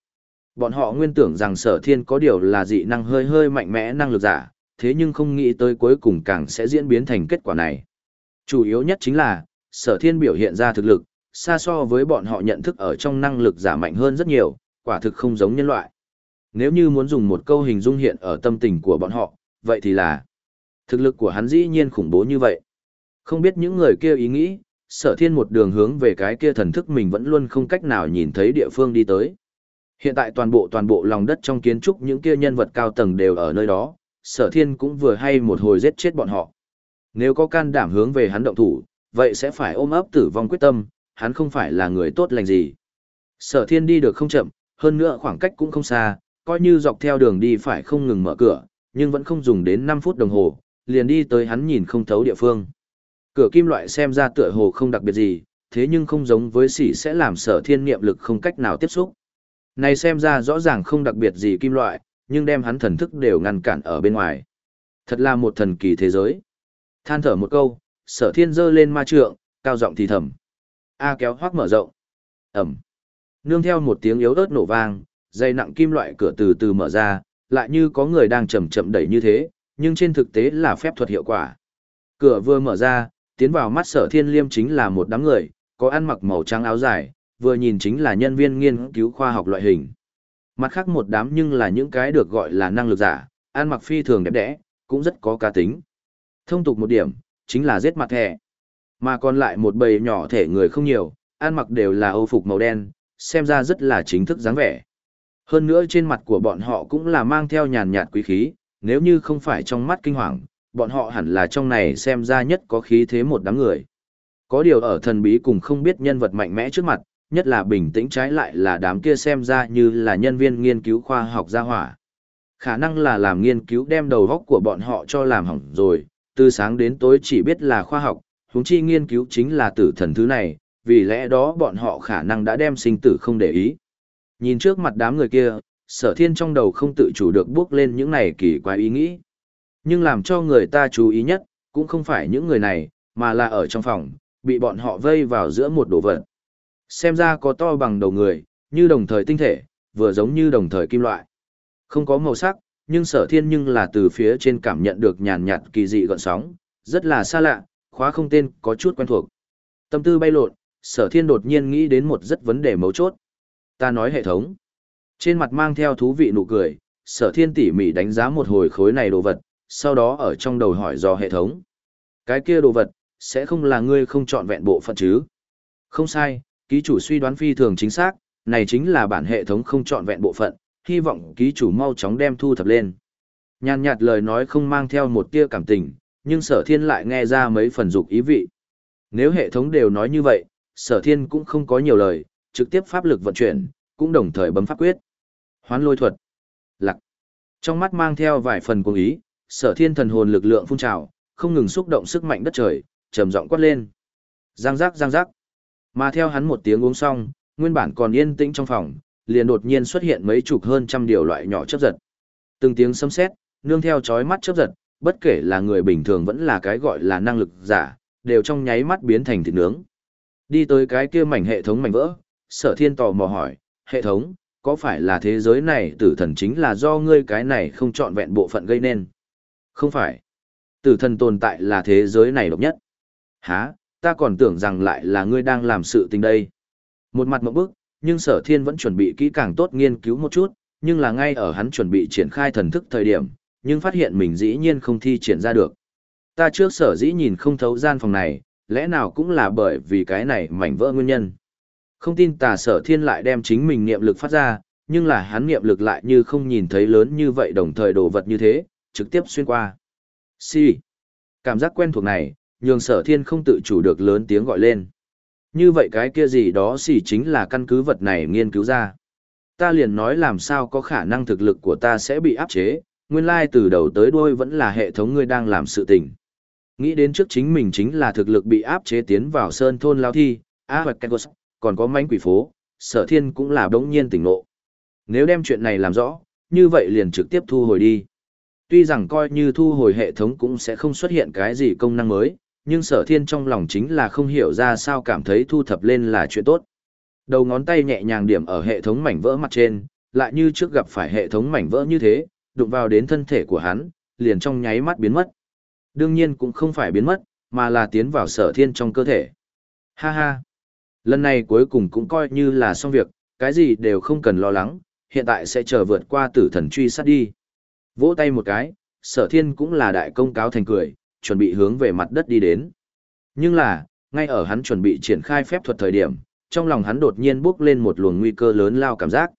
Bọn họ nguyên tưởng rằng sở thiên có điều là dị năng hơi hơi mạnh mẽ năng lực giả, thế nhưng không nghĩ tới cuối cùng càng sẽ diễn biến thành kết quả này. Chủ yếu nhất chính là, sở thiên biểu hiện ra thực lực, xa so với bọn họ nhận thức ở trong năng lực giả mạnh hơn rất nhiều, quả thực không giống nhân loại. Nếu như muốn dùng một câu hình dung hiện ở tâm tình của bọn họ, vậy thì là thực lực của hắn dĩ nhiên khủng bố như vậy. Không biết những người kia ý nghĩ, sở thiên một đường hướng về cái kia thần thức mình vẫn luôn không cách nào nhìn thấy địa phương đi tới. Hiện tại toàn bộ toàn bộ lòng đất trong kiến trúc những kia nhân vật cao tầng đều ở nơi đó, sở thiên cũng vừa hay một hồi giết chết bọn họ. Nếu có can đảm hướng về hắn động thủ, vậy sẽ phải ôm ấp tử vong quyết tâm, hắn không phải là người tốt lành gì. Sở thiên đi được không chậm, hơn nữa khoảng cách cũng không xa, coi như dọc theo đường đi phải không ngừng mở cửa, nhưng vẫn không dùng đến 5 phút đồng hồ, liền đi tới hắn nhìn không thấu địa phương. Cửa kim loại xem ra tựa hồ không đặc biệt gì, thế nhưng không giống với sỉ sẽ làm sở thiên niệm lực không cách nào tiếp xúc. Này xem ra rõ ràng không đặc biệt gì kim loại, nhưng đem hắn thần thức đều ngăn cản ở bên ngoài. Thật là một thần kỳ thế giới. Than thở một câu, sở thiên giơ lên ma trượng, cao giọng thì thầm. A kéo hoác mở rộng. Ẩm. Nương theo một tiếng yếu ớt nổ vang, dây nặng kim loại cửa từ từ mở ra, lại như có người đang chậm chậm đẩy như thế, nhưng trên thực tế là phép thuật hiệu quả. Cửa vừa mở ra, tiến vào mắt sở thiên liêm chính là một đám người, có ăn mặc màu trắng áo dài, vừa nhìn chính là nhân viên nghiên cứu khoa học loại hình. Mặt khác một đám nhưng là những cái được gọi là năng lực giả, ăn mặc phi thường đẹp đẽ, cũng rất có cá tính. Thông tục một điểm, chính là giết mặt thẻ. Mà còn lại một bầy nhỏ thể người không nhiều, ăn mặc đều là âu phục màu đen, xem ra rất là chính thức dáng vẻ. Hơn nữa trên mặt của bọn họ cũng là mang theo nhàn nhạt quý khí, nếu như không phải trong mắt kinh hoàng, bọn họ hẳn là trong này xem ra nhất có khí thế một đám người. Có điều ở thần bí cùng không biết nhân vật mạnh mẽ trước mặt, nhất là bình tĩnh trái lại là đám kia xem ra như là nhân viên nghiên cứu khoa học gia hỏa. Khả năng là làm nghiên cứu đem đầu góc của bọn họ cho làm hỏng rồi, từ sáng đến tối chỉ biết là khoa học, huống chi nghiên cứu chính là tử thần thứ này, vì lẽ đó bọn họ khả năng đã đem sinh tử không để ý. Nhìn trước mặt đám người kia, sở thiên trong đầu không tự chủ được bước lên những này kỳ quái ý nghĩ. Nhưng làm cho người ta chú ý nhất, cũng không phải những người này, mà là ở trong phòng, bị bọn họ vây vào giữa một đồ vật. Xem ra có to bằng đầu người, như đồng thời tinh thể, vừa giống như đồng thời kim loại. Không có màu sắc, nhưng sở thiên nhưng là từ phía trên cảm nhận được nhàn nhạt kỳ dị gọn sóng, rất là xa lạ, khóa không tên có chút quen thuộc. Tâm tư bay lộn, sở thiên đột nhiên nghĩ đến một rất vấn đề mấu chốt. Ta nói hệ thống. Trên mặt mang theo thú vị nụ cười, sở thiên tỉ mỉ đánh giá một hồi khối này đồ vật, sau đó ở trong đầu hỏi do hệ thống. Cái kia đồ vật, sẽ không là ngươi không chọn vẹn bộ phận chứ? Không sai, ký chủ suy đoán phi thường chính xác, này chính là bản hệ thống không chọn vẹn bộ phận, hy vọng ký chủ mau chóng đem thu thập lên. Nhàn nhạt lời nói không mang theo một tia cảm tình, nhưng sở thiên lại nghe ra mấy phần dục ý vị. Nếu hệ thống đều nói như vậy, sở thiên cũng không có nhiều lời, trực tiếp pháp lực vận chuyển, cũng đồng thời bấm pháp quyết. Hoán lôi thuật. Lặc. Trong mắt mang theo vài phần cuồng ý, sở thiên thần hồn lực lượng phun trào, không ngừng xúc động sức mạnh đất trời, trầm giọng quát lên. Giang giác giang giác. Mà theo hắn một tiếng uống xong, nguyên bản còn yên tĩnh trong phòng, liền đột nhiên xuất hiện mấy chục hơn trăm điều loại nhỏ chớp giật. Từng tiếng sấm sét, nương theo chói mắt chớp giật, bất kể là người bình thường vẫn là cái gọi là năng lực giả, đều trong nháy mắt biến thành thịt nướng. Đi tới cái kia mảnh hệ thống mảnh vỡ, sở thiên tò mò hỏi, hệ thống, có phải là thế giới này tử thần chính là do ngươi cái này không chọn vẹn bộ phận gây nên? Không phải. Tử thần tồn tại là thế giới này độc nhất. Hả, ta còn tưởng rằng lại là ngươi đang làm sự tình đây. Một mặt một bức, nhưng sở thiên vẫn chuẩn bị kỹ càng tốt nghiên cứu một chút, nhưng là ngay ở hắn chuẩn bị triển khai thần thức thời điểm, nhưng phát hiện mình dĩ nhiên không thi triển ra được. Ta trước sở dĩ nhìn không thấu gian phòng này, lẽ nào cũng là bởi vì cái này mảnh vỡ nguyên nhân. Không tin tà sở thiên lại đem chính mình niệm lực phát ra, nhưng là hắn niệm lực lại như không nhìn thấy lớn như vậy đồng thời đồ vật như thế, trực tiếp xuyên qua. Si. Cảm giác quen thuộc này, nhường sở thiên không tự chủ được lớn tiếng gọi lên. Như vậy cái kia gì đó xỉ chính là căn cứ vật này nghiên cứu ra. Ta liền nói làm sao có khả năng thực lực của ta sẽ bị áp chế, nguyên lai từ đầu tới đuôi vẫn là hệ thống ngươi đang làm sự tình. Nghĩ đến trước chính mình chính là thực lực bị áp chế tiến vào sơn thôn lao thi, á hoặc kegos, còn có mánh quỷ phố, sở thiên cũng là đống nhiên tỉnh ngộ. Nếu đem chuyện này làm rõ, như vậy liền trực tiếp thu hồi đi. Tuy rằng coi như thu hồi hệ thống cũng sẽ không xuất hiện cái gì công năng mới, nhưng sở thiên trong lòng chính là không hiểu ra sao cảm thấy thu thập lên là chuyện tốt. Đầu ngón tay nhẹ nhàng điểm ở hệ thống mảnh vỡ mặt trên, lại như trước gặp phải hệ thống mảnh vỡ như thế, đụng vào đến thân thể của hắn, liền trong nháy mắt biến mất. Đương nhiên cũng không phải biến mất, mà là tiến vào sở thiên trong cơ thể. Ha ha! Lần này cuối cùng cũng coi như là xong việc, cái gì đều không cần lo lắng, hiện tại sẽ chờ vượt qua tử thần truy sát đi. Vỗ tay một cái, sở thiên cũng là đại công cáo thành cười, chuẩn bị hướng về mặt đất đi đến. Nhưng là, ngay ở hắn chuẩn bị triển khai phép thuật thời điểm, trong lòng hắn đột nhiên bước lên một luồng nguy cơ lớn lao cảm giác.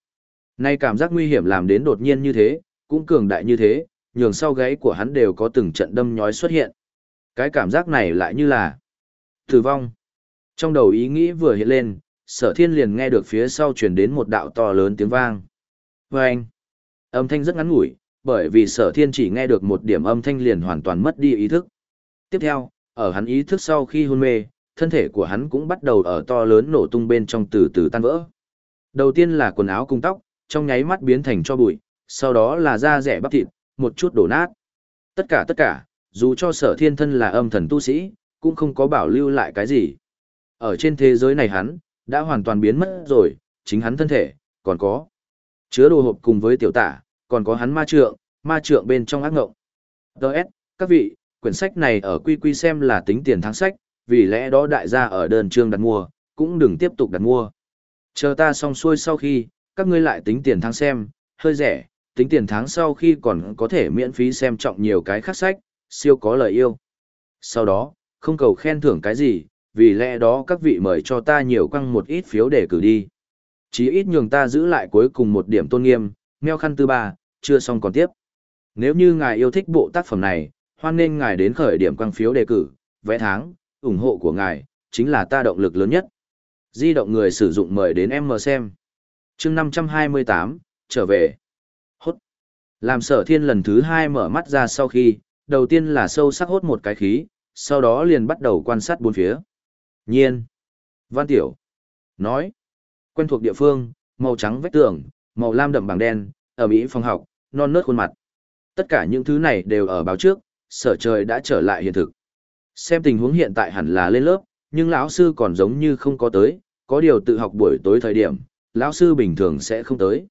Nay cảm giác nguy hiểm làm đến đột nhiên như thế, cũng cường đại như thế, nhường sau gáy của hắn đều có từng trận đâm nhói xuất hiện. Cái cảm giác này lại như là tử vong. Trong đầu ý nghĩ vừa hiện lên, sở thiên liền nghe được phía sau truyền đến một đạo to lớn tiếng vang. Vâng! anh, âm thanh rất ngắn ngủi, bởi vì sở thiên chỉ nghe được một điểm âm thanh liền hoàn toàn mất đi ý thức. Tiếp theo, ở hắn ý thức sau khi hôn mê, thân thể của hắn cũng bắt đầu ở to lớn nổ tung bên trong từ từ tan vỡ. Đầu tiên là quần áo cung tóc, trong nháy mắt biến thành cho bụi, sau đó là da rẻ bắp thịt, một chút đổ nát. Tất cả tất cả, dù cho sở thiên thân là âm thần tu sĩ, cũng không có bảo lưu lại cái gì. Ở trên thế giới này hắn, đã hoàn toàn biến mất rồi, chính hắn thân thể, còn có. Chứa đồ hộp cùng với tiểu tả, còn có hắn ma trượng, ma trượng bên trong ác ngộng. Đợt, các vị, quyển sách này ở quy quy xem là tính tiền tháng sách, vì lẽ đó đại gia ở đơn chương đặt mua, cũng đừng tiếp tục đặt mua. Chờ ta xong xuôi sau khi, các ngươi lại tính tiền tháng xem, hơi rẻ, tính tiền tháng sau khi còn có thể miễn phí xem trọng nhiều cái khác sách, siêu có lời yêu. Sau đó, không cầu khen thưởng cái gì, vì lẽ đó các vị mời cho ta nhiều quăng một ít phiếu để cử đi. Chí ít nhường ta giữ lại cuối cùng một điểm tôn nghiêm, meo khăn tư ba, chưa xong còn tiếp. Nếu như ngài yêu thích bộ tác phẩm này, hoan nên ngài đến khởi điểm quăng phiếu đề cử, vẽ tháng, ủng hộ của ngài, chính là ta động lực lớn nhất. Di động người sử dụng mời đến em mờ xem. chương 528, trở về. Hốt. Làm sở thiên lần thứ hai mở mắt ra sau khi, đầu tiên là sâu sắc hốt một cái khí, sau đó liền bắt đầu quan sát bốn phía. Nhiên. Văn Tiểu. Nói. Quen thuộc địa phương, màu trắng vách tường, màu lam đậm bằng đen, ở Mỹ phòng học, non nớt khuôn mặt. Tất cả những thứ này đều ở báo trước, sở trời đã trở lại hiện thực. Xem tình huống hiện tại hẳn là lên lớp, nhưng lão sư còn giống như không có tới, có điều tự học buổi tối thời điểm, lão sư bình thường sẽ không tới.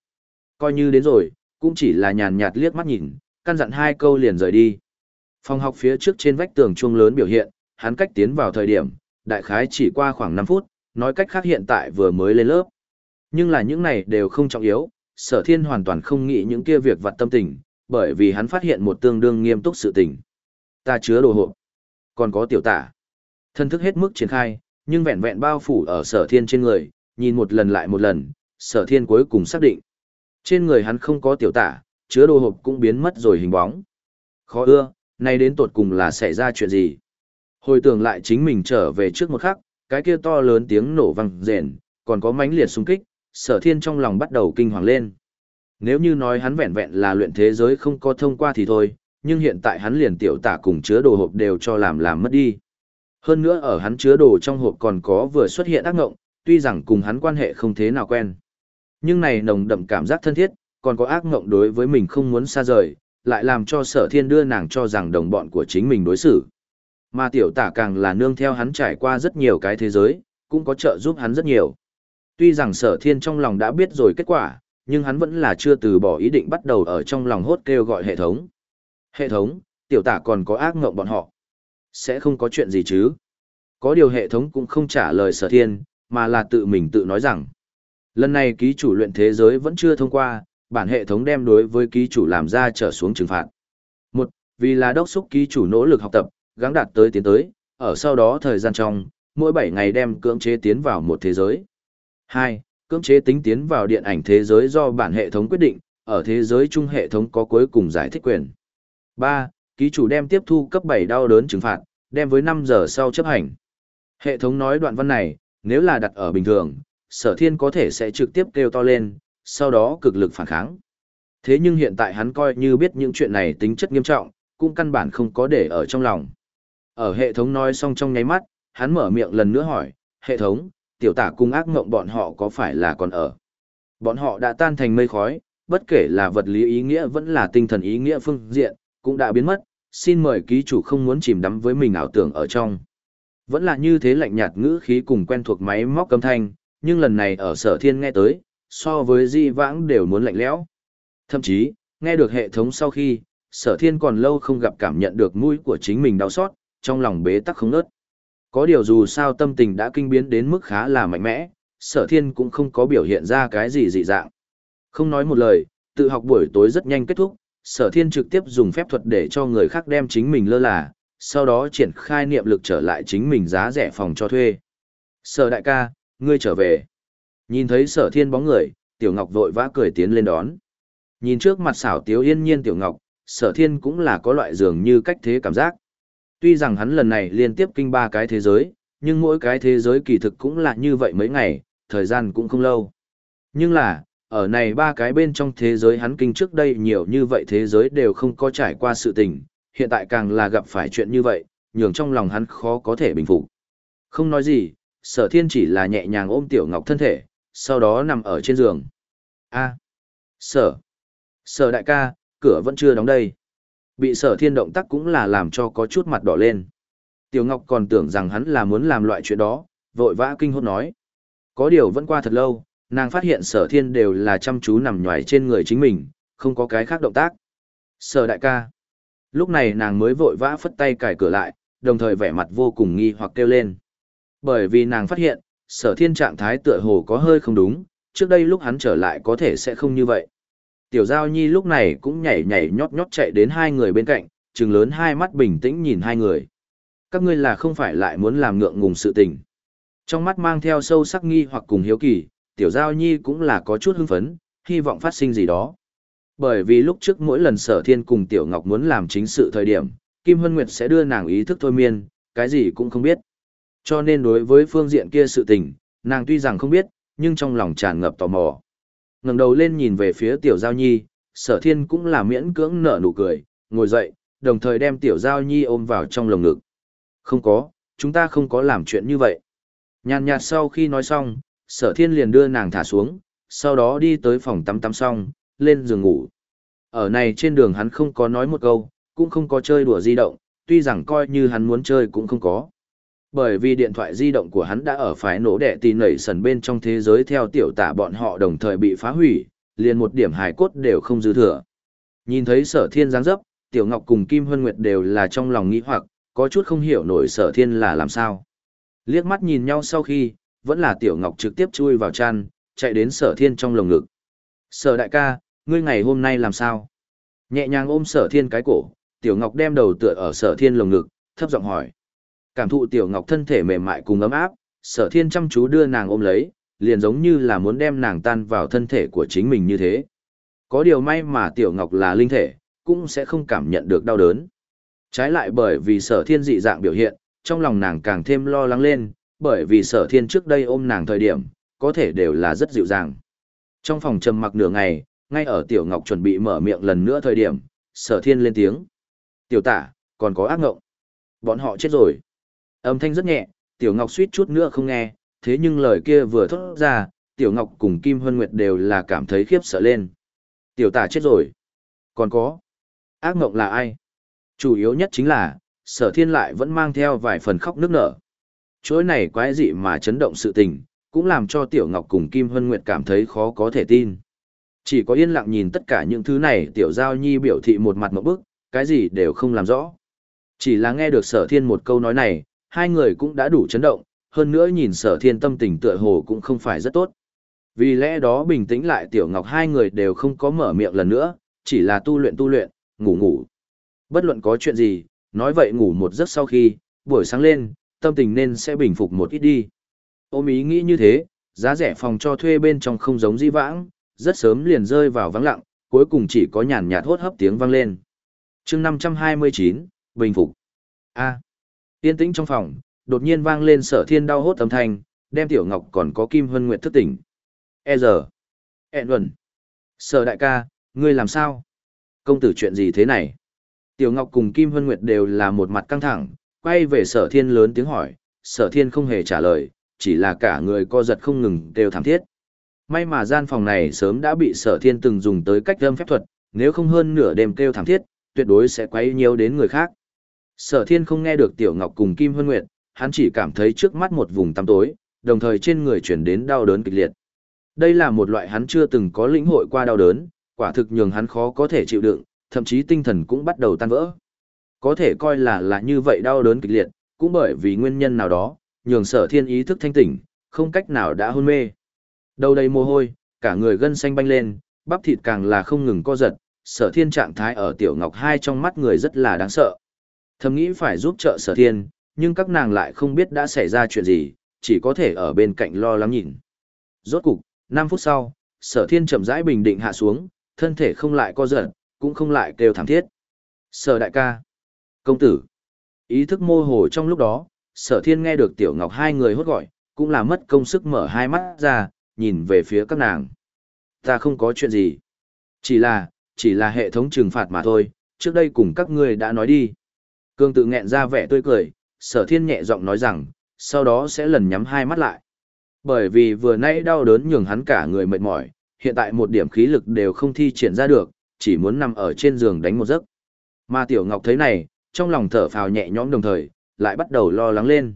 Coi như đến rồi, cũng chỉ là nhàn nhạt liếc mắt nhìn, căn dặn hai câu liền rời đi. Phòng học phía trước trên vách tường chuông lớn biểu hiện, hắn cách tiến vào thời điểm, đại khái chỉ qua khoảng 5 phút, nói cách khác hiện tại vừa mới lên lớp. Nhưng là những này đều không trọng yếu, sở thiên hoàn toàn không nghĩ những kia việc vặt tâm tình, bởi vì hắn phát hiện một tương đương nghiêm túc sự tình. Ta chứa đồ hộp, còn có tiểu tả. Thân thức hết mức triển khai, nhưng vẹn vẹn bao phủ ở sở thiên trên người, nhìn một lần lại một lần, sở thiên cuối cùng xác định. Trên người hắn không có tiểu tả, chứa đồ hộp cũng biến mất rồi hình bóng. Khó ưa, nay đến tột cùng là xảy ra chuyện gì? Hồi tưởng lại chính mình trở về trước một khắc, cái kia to lớn tiếng nổ vang rền, còn có mãnh liệt xung kích, sở thiên trong lòng bắt đầu kinh hoàng lên. Nếu như nói hắn vẹn vẹn là luyện thế giới không có thông qua thì thôi, nhưng hiện tại hắn liền tiểu tả cùng chứa đồ hộp đều cho làm làm mất đi. Hơn nữa ở hắn chứa đồ trong hộp còn có vừa xuất hiện ác ngộng, tuy rằng cùng hắn quan hệ không thế nào quen. Nhưng này nồng đậm cảm giác thân thiết, còn có ác ngộng đối với mình không muốn xa rời, lại làm cho sở thiên đưa nàng cho rằng đồng bọn của chính mình đối xử. Mà tiểu tả càng là nương theo hắn trải qua rất nhiều cái thế giới, cũng có trợ giúp hắn rất nhiều. Tuy rằng sở thiên trong lòng đã biết rồi kết quả, nhưng hắn vẫn là chưa từ bỏ ý định bắt đầu ở trong lòng hốt kêu gọi hệ thống. Hệ thống, tiểu tả còn có ác ngộng bọn họ. Sẽ không có chuyện gì chứ. Có điều hệ thống cũng không trả lời sở thiên, mà là tự mình tự nói rằng. Lần này ký chủ luyện thế giới vẫn chưa thông qua, bản hệ thống đem đối với ký chủ làm ra trở xuống trừng phạt. Một, Vì là đốc xúc ký chủ nỗ lực học tập, gắng đạt tới tiến tới, ở sau đó thời gian trong, mỗi 7 ngày đem cưỡng chế tiến vào một thế giới. 2. Cưỡng chế tính tiến vào điện ảnh thế giới do bản hệ thống quyết định, ở thế giới chung hệ thống có cuối cùng giải thích quyền. 3. Ký chủ đem tiếp thu cấp 7 đau đớn trừng phạt, đem với 5 giờ sau chấp hành. Hệ thống nói đoạn văn này, nếu là đặt ở bình thường, sở thiên có thể sẽ trực tiếp kêu to lên, sau đó cực lực phản kháng. Thế nhưng hiện tại hắn coi như biết những chuyện này tính chất nghiêm trọng, cũng căn bản không có để ở trong lòng. Ở hệ thống nói xong trong nháy mắt, hắn mở miệng lần nữa hỏi, hệ thống, tiểu tả cung ác ngộng bọn họ có phải là còn ở? Bọn họ đã tan thành mây khói, bất kể là vật lý ý nghĩa vẫn là tinh thần ý nghĩa phương diện, cũng đã biến mất, xin mời ký chủ không muốn chìm đắm với mình ảo tưởng ở trong. Vẫn là như thế lạnh nhạt ngữ khí cùng quen thuộc máy móc âm thanh, nhưng lần này ở sở thiên nghe tới, so với di vãng đều muốn lạnh lẽo. Thậm chí, nghe được hệ thống sau khi, sở thiên còn lâu không gặp cảm nhận được mũi của chính mình đau xót, trong lòng bế tắc không nớt. Có điều dù sao tâm tình đã kinh biến đến mức khá là mạnh mẽ, sở thiên cũng không có biểu hiện ra cái gì dị dạng. Không nói một lời, tự học buổi tối rất nhanh kết thúc, sở thiên trực tiếp dùng phép thuật để cho người khác đem chính mình lơ là, sau đó triển khai niệm lực trở lại chính mình giá rẻ phòng cho thuê. Sở đại ca, ngươi trở về. Nhìn thấy sở thiên bóng người, tiểu ngọc vội vã cười tiến lên đón. Nhìn trước mặt xảo tiếu yên nhiên tiểu ngọc, sở thiên cũng là có loại dường như cách thế cảm giác. Tuy rằng hắn lần này liên tiếp kinh ba cái thế giới, nhưng mỗi cái thế giới kỳ thực cũng là như vậy mấy ngày, thời gian cũng không lâu. Nhưng là, ở này ba cái bên trong thế giới hắn kinh trước đây nhiều như vậy thế giới đều không có trải qua sự tình, hiện tại càng là gặp phải chuyện như vậy, nhường trong lòng hắn khó có thể bình phục. Không nói gì, sở thiên chỉ là nhẹ nhàng ôm tiểu ngọc thân thể, sau đó nằm ở trên giường. a sở, sở đại ca, cửa vẫn chưa đóng đây. Bị sở thiên động tác cũng là làm cho có chút mặt đỏ lên. Tiểu Ngọc còn tưởng rằng hắn là muốn làm loại chuyện đó, vội vã kinh hốt nói. Có điều vẫn qua thật lâu, nàng phát hiện sở thiên đều là chăm chú nằm nhòi trên người chính mình, không có cái khác động tác. Sở đại ca. Lúc này nàng mới vội vã phất tay cài cửa lại, đồng thời vẻ mặt vô cùng nghi hoặc kêu lên. Bởi vì nàng phát hiện, sở thiên trạng thái tựa hồ có hơi không đúng, trước đây lúc hắn trở lại có thể sẽ không như vậy. Tiểu Giao Nhi lúc này cũng nhảy nhảy nhót nhót chạy đến hai người bên cạnh, trừng lớn hai mắt bình tĩnh nhìn hai người. Các ngươi là không phải lại muốn làm ngượng ngùng sự tình. Trong mắt mang theo sâu sắc nghi hoặc cùng hiếu kỳ, Tiểu Giao Nhi cũng là có chút hưng phấn, hy vọng phát sinh gì đó. Bởi vì lúc trước mỗi lần sở thiên cùng Tiểu Ngọc muốn làm chính sự thời điểm, Kim Hân Nguyệt sẽ đưa nàng ý thức thôi miên, cái gì cũng không biết. Cho nên đối với phương diện kia sự tình, nàng tuy rằng không biết, nhưng trong lòng tràn ngập tò mò ngẩng đầu lên nhìn về phía tiểu giao nhi, sở thiên cũng là miễn cưỡng nở nụ cười, ngồi dậy, đồng thời đem tiểu giao nhi ôm vào trong lồng ngực. Không có, chúng ta không có làm chuyện như vậy. Nhàn nhạt sau khi nói xong, sở thiên liền đưa nàng thả xuống, sau đó đi tới phòng tắm tắm xong, lên giường ngủ. Ở này trên đường hắn không có nói một câu, cũng không có chơi đùa di động, tuy rằng coi như hắn muốn chơi cũng không có bởi vì điện thoại di động của hắn đã ở phái nổ đẻ tì nảy sần bên trong thế giới theo tiểu tả bọn họ đồng thời bị phá hủy, liền một điểm hài cốt đều không dư thừa. Nhìn thấy sở thiên giáng dấp, tiểu ngọc cùng Kim Hân Nguyệt đều là trong lòng nghĩ hoặc, có chút không hiểu nổi sở thiên là làm sao. Liếc mắt nhìn nhau sau khi, vẫn là tiểu ngọc trực tiếp chui vào chăn, chạy đến sở thiên trong lồng ngực. Sở đại ca, ngươi ngày hôm nay làm sao? Nhẹ nhàng ôm sở thiên cái cổ, tiểu ngọc đem đầu tựa ở sở thiên lồng ngực, thấp giọng hỏi. Cảm thụ tiểu ngọc thân thể mềm mại cùng ấm áp, sở thiên chăm chú đưa nàng ôm lấy, liền giống như là muốn đem nàng tan vào thân thể của chính mình như thế. Có điều may mà tiểu ngọc là linh thể, cũng sẽ không cảm nhận được đau đớn. Trái lại bởi vì sở thiên dị dạng biểu hiện, trong lòng nàng càng thêm lo lắng lên, bởi vì sở thiên trước đây ôm nàng thời điểm, có thể đều là rất dịu dàng. Trong phòng trầm mặc nửa ngày, ngay ở tiểu ngọc chuẩn bị mở miệng lần nữa thời điểm, sở thiên lên tiếng. Tiểu tả, còn có ác ngộng. Bọn họ chết rồi. Âm thanh rất nhẹ, Tiểu Ngọc suýt chút nữa không nghe, thế nhưng lời kia vừa thốt ra, Tiểu Ngọc cùng Kim Hân Nguyệt đều là cảm thấy khiếp sợ lên. Tiểu tả chết rồi. Còn có. Ác mộng là ai? Chủ yếu nhất chính là, sở thiên lại vẫn mang theo vài phần khóc nước nở. Chối này quái dị mà chấn động sự tình, cũng làm cho Tiểu Ngọc cùng Kim Hân Nguyệt cảm thấy khó có thể tin. Chỉ có yên lặng nhìn tất cả những thứ này Tiểu Giao Nhi biểu thị một mặt một bức, cái gì đều không làm rõ. Chỉ là nghe được sở thiên một câu nói này, hai người cũng đã đủ chấn động, hơn nữa nhìn sở thiên tâm tình tựa hồ cũng không phải rất tốt. Vì lẽ đó bình tĩnh lại tiểu ngọc hai người đều không có mở miệng lần nữa, chỉ là tu luyện tu luyện, ngủ ngủ. Bất luận có chuyện gì, nói vậy ngủ một giấc sau khi, buổi sáng lên, tâm tình nên sẽ bình phục một ít đi. Ôm ý nghĩ như thế, giá rẻ phòng cho thuê bên trong không giống di vãng, rất sớm liền rơi vào vắng lặng, cuối cùng chỉ có nhàn nhạt hốt hấp tiếng vang lên. chương 529, bình phục. A. Yên tĩnh trong phòng, đột nhiên vang lên sở thiên đau hốt âm thanh, đem tiểu ngọc còn có kim hân nguyệt thức tỉnh. E giờ. E luận. Sở đại ca, ngươi làm sao? Công tử chuyện gì thế này? Tiểu ngọc cùng kim hân nguyệt đều là một mặt căng thẳng, quay về sở thiên lớn tiếng hỏi, sở thiên không hề trả lời, chỉ là cả người co giật không ngừng đều thảm thiết. May mà gian phòng này sớm đã bị sở thiên từng dùng tới cách âm phép thuật, nếu không hơn nửa đêm kêu thảm thiết, tuyệt đối sẽ quấy nhiều đến người khác. Sở thiên không nghe được Tiểu Ngọc cùng Kim Hân Nguyệt, hắn chỉ cảm thấy trước mắt một vùng tăm tối, đồng thời trên người chuyển đến đau đớn kịch liệt. Đây là một loại hắn chưa từng có lĩnh hội qua đau đớn, quả thực nhường hắn khó có thể chịu đựng, thậm chí tinh thần cũng bắt đầu tan vỡ. Có thể coi là là như vậy đau đớn kịch liệt, cũng bởi vì nguyên nhân nào đó, nhường sở thiên ý thức thanh tỉnh, không cách nào đã hôn mê. Đầu đầy mồ hôi, cả người gân xanh banh lên, bắp thịt càng là không ngừng co giật, sở thiên trạng thái ở tiểu ngọc hai trong mắt người rất là đáng sợ. Thầm nghĩ phải giúp trợ sở thiên, nhưng các nàng lại không biết đã xảy ra chuyện gì, chỉ có thể ở bên cạnh lo lắng nhìn. Rốt cục, 5 phút sau, sở thiên chậm rãi bình định hạ xuống, thân thể không lại co giật, cũng không lại kêu thảm thiết. Sở đại ca, công tử, ý thức mô hồ trong lúc đó, sở thiên nghe được tiểu ngọc hai người hốt gọi, cũng là mất công sức mở hai mắt ra, nhìn về phía các nàng. Ta không có chuyện gì. Chỉ là, chỉ là hệ thống trừng phạt mà thôi, trước đây cùng các ngươi đã nói đi. Cương tự nghẹn ra vẻ tươi cười, sở thiên nhẹ giọng nói rằng, sau đó sẽ lần nhắm hai mắt lại. Bởi vì vừa nãy đau đớn nhường hắn cả người mệt mỏi, hiện tại một điểm khí lực đều không thi triển ra được, chỉ muốn nằm ở trên giường đánh một giấc. Mà Tiểu Ngọc thấy này, trong lòng thở phào nhẹ nhõm đồng thời, lại bắt đầu lo lắng lên.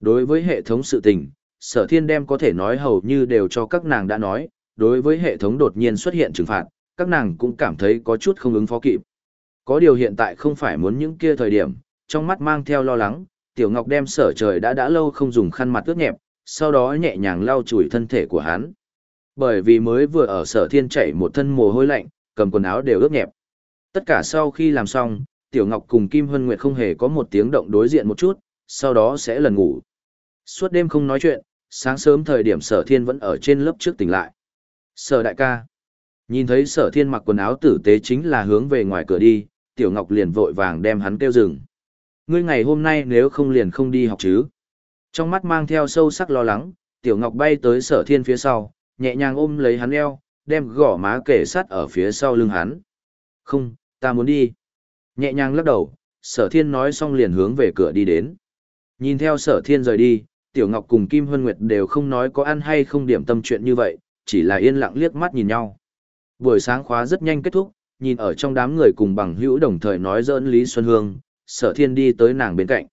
Đối với hệ thống sự tình, sở thiên đem có thể nói hầu như đều cho các nàng đã nói, đối với hệ thống đột nhiên xuất hiện trừng phạt, các nàng cũng cảm thấy có chút không ứng phó kịp. Có điều hiện tại không phải muốn những kia thời điểm, trong mắt mang theo lo lắng, Tiểu Ngọc đem sở trời đã đã lâu không dùng khăn mặt ướt nhẹp, sau đó nhẹ nhàng lau chùi thân thể của hắn. Bởi vì mới vừa ở sở thiên chảy một thân mồ hôi lạnh, cầm quần áo đều ướt nhẹp. Tất cả sau khi làm xong, Tiểu Ngọc cùng Kim Hân Nguyệt không hề có một tiếng động đối diện một chút, sau đó sẽ lần ngủ. Suốt đêm không nói chuyện, sáng sớm thời điểm sở thiên vẫn ở trên lớp trước tỉnh lại. Sở đại ca. Nhìn thấy sở thiên mặc quần áo tử tế chính là hướng về ngoài cửa đi, Tiểu Ngọc liền vội vàng đem hắn kêu dừng. Ngươi ngày hôm nay nếu không liền không đi học chứ. Trong mắt mang theo sâu sắc lo lắng, Tiểu Ngọc bay tới sở thiên phía sau, nhẹ nhàng ôm lấy hắn eo, đem gõ má kể sát ở phía sau lưng hắn. Không, ta muốn đi. Nhẹ nhàng lắc đầu, sở thiên nói xong liền hướng về cửa đi đến. Nhìn theo sở thiên rời đi, Tiểu Ngọc cùng Kim Hân Nguyệt đều không nói có ăn hay không điểm tâm chuyện như vậy, chỉ là yên lặng liếc mắt nhìn nhau. Buổi sáng khóa rất nhanh kết thúc, nhìn ở trong đám người cùng bằng hữu đồng thời nói dỡn Lý Xuân Hương, sở thiên đi tới nàng bên cạnh.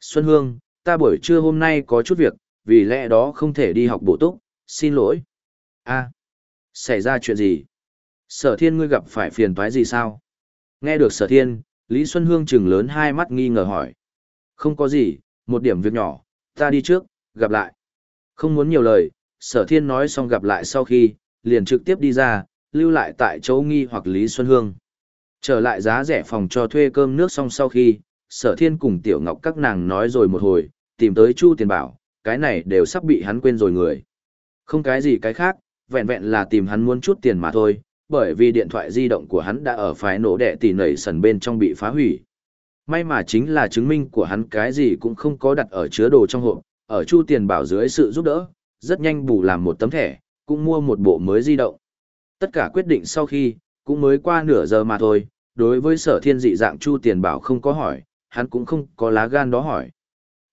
Xuân Hương, ta buổi trưa hôm nay có chút việc, vì lẽ đó không thể đi học bổ túc, xin lỗi. a xảy ra chuyện gì? Sở thiên ngươi gặp phải phiền toái gì sao? Nghe được sở thiên, Lý Xuân Hương trừng lớn hai mắt nghi ngờ hỏi. Không có gì, một điểm việc nhỏ, ta đi trước, gặp lại. Không muốn nhiều lời, sở thiên nói xong gặp lại sau khi, liền trực tiếp đi ra, lưu lại tại chỗ nghi hoặc Lý Xuân Hương. Trở lại giá rẻ phòng cho thuê cơm nước xong sau khi, sở thiên cùng tiểu ngọc các nàng nói rồi một hồi, tìm tới Chu Tiền Bảo, cái này đều sắp bị hắn quên rồi người. Không cái gì cái khác, vẹn vẹn là tìm hắn muốn chút tiền mà thôi, bởi vì điện thoại di động của hắn đã ở phái nổ đẻ tỷ nảy sần bên trong bị phá hủy. May mà chính là chứng minh của hắn cái gì cũng không có đặt ở chứa đồ trong hộp, ở Chu Tiền Bảo dưới sự giúp đỡ, rất nhanh bù làm một tấm thẻ, cũng mua một bộ mới di động. Tất cả quyết định sau khi, cũng mới qua nửa giờ mà thôi, đối với sở thiên dị dạng Chu Tiền Bảo không có hỏi, hắn cũng không có lá gan đó hỏi.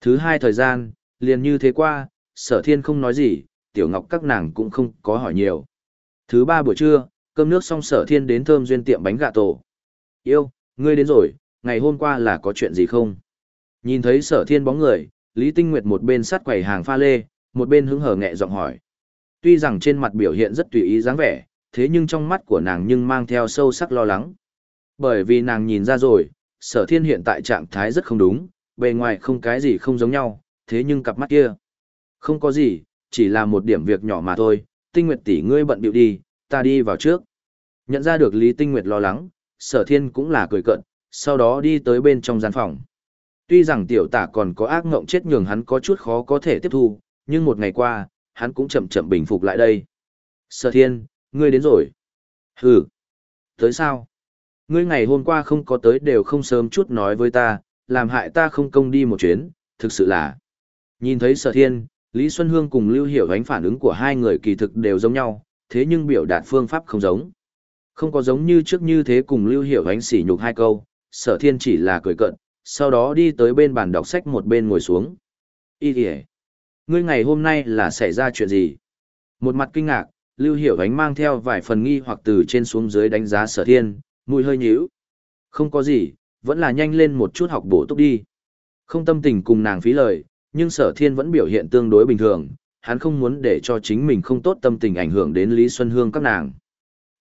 Thứ hai thời gian, liền như thế qua, sở thiên không nói gì, tiểu ngọc các nàng cũng không có hỏi nhiều. Thứ ba buổi trưa, cơm nước xong sở thiên đến thơm duyên tiệm bánh gà tổ. Yêu, ngươi đến rồi, ngày hôm qua là có chuyện gì không? Nhìn thấy sở thiên bóng người, Lý Tinh Nguyệt một bên sát quầy hàng pha lê, một bên hứng hở nghẹ giọng hỏi. Tuy rằng trên mặt biểu hiện rất tùy ý dáng vẻ, thế nhưng trong mắt của nàng nhưng mang theo sâu sắc lo lắng. Bởi vì nàng nhìn ra rồi, sở thiên hiện tại trạng thái rất không đúng, bề ngoài không cái gì không giống nhau, thế nhưng cặp mắt kia. Không có gì, chỉ là một điểm việc nhỏ mà thôi, tinh nguyệt tỷ ngươi bận biểu đi, ta đi vào trước. Nhận ra được Lý Tinh Nguyệt lo lắng, sở thiên cũng là cười cận, sau đó đi tới bên trong gian phòng. Tuy rằng tiểu tả còn có ác ngộng chết nhường hắn có chút khó có thể tiếp thu, nhưng một ngày qua, hắn cũng chậm chậm bình phục lại đây. Sở thiên, ngươi đến rồi. Hừ. Tới sao? Ngươi ngày hôm qua không có tới đều không sớm chút nói với ta, làm hại ta không công đi một chuyến, thực sự là. Nhìn thấy sở thiên, Lý Xuân Hương cùng Lưu Hiểu ánh phản ứng của hai người kỳ thực đều giống nhau, thế nhưng biểu đạt phương pháp không giống. Không có giống như trước như thế cùng Lưu Hiểu ánh sỉ nhục hai câu, sở thiên chỉ là cười cận, sau đó đi tới bên bàn đọc sách một bên ngồi xuống. Ý kìa! Ngươi ngày hôm nay là xảy ra chuyện gì? Một mặt kinh ngạc, Lưu Hiểu ánh mang theo vài phần nghi hoặc từ trên xuống dưới đánh giá sở thiên, mùi hơi nhíu. Không có gì, vẫn là nhanh lên một chút học bổ túc đi. Không tâm tình cùng nàng phí lời, nhưng sở thiên vẫn biểu hiện tương đối bình thường, hắn không muốn để cho chính mình không tốt tâm tình ảnh hưởng đến Lý Xuân Hương các nàng.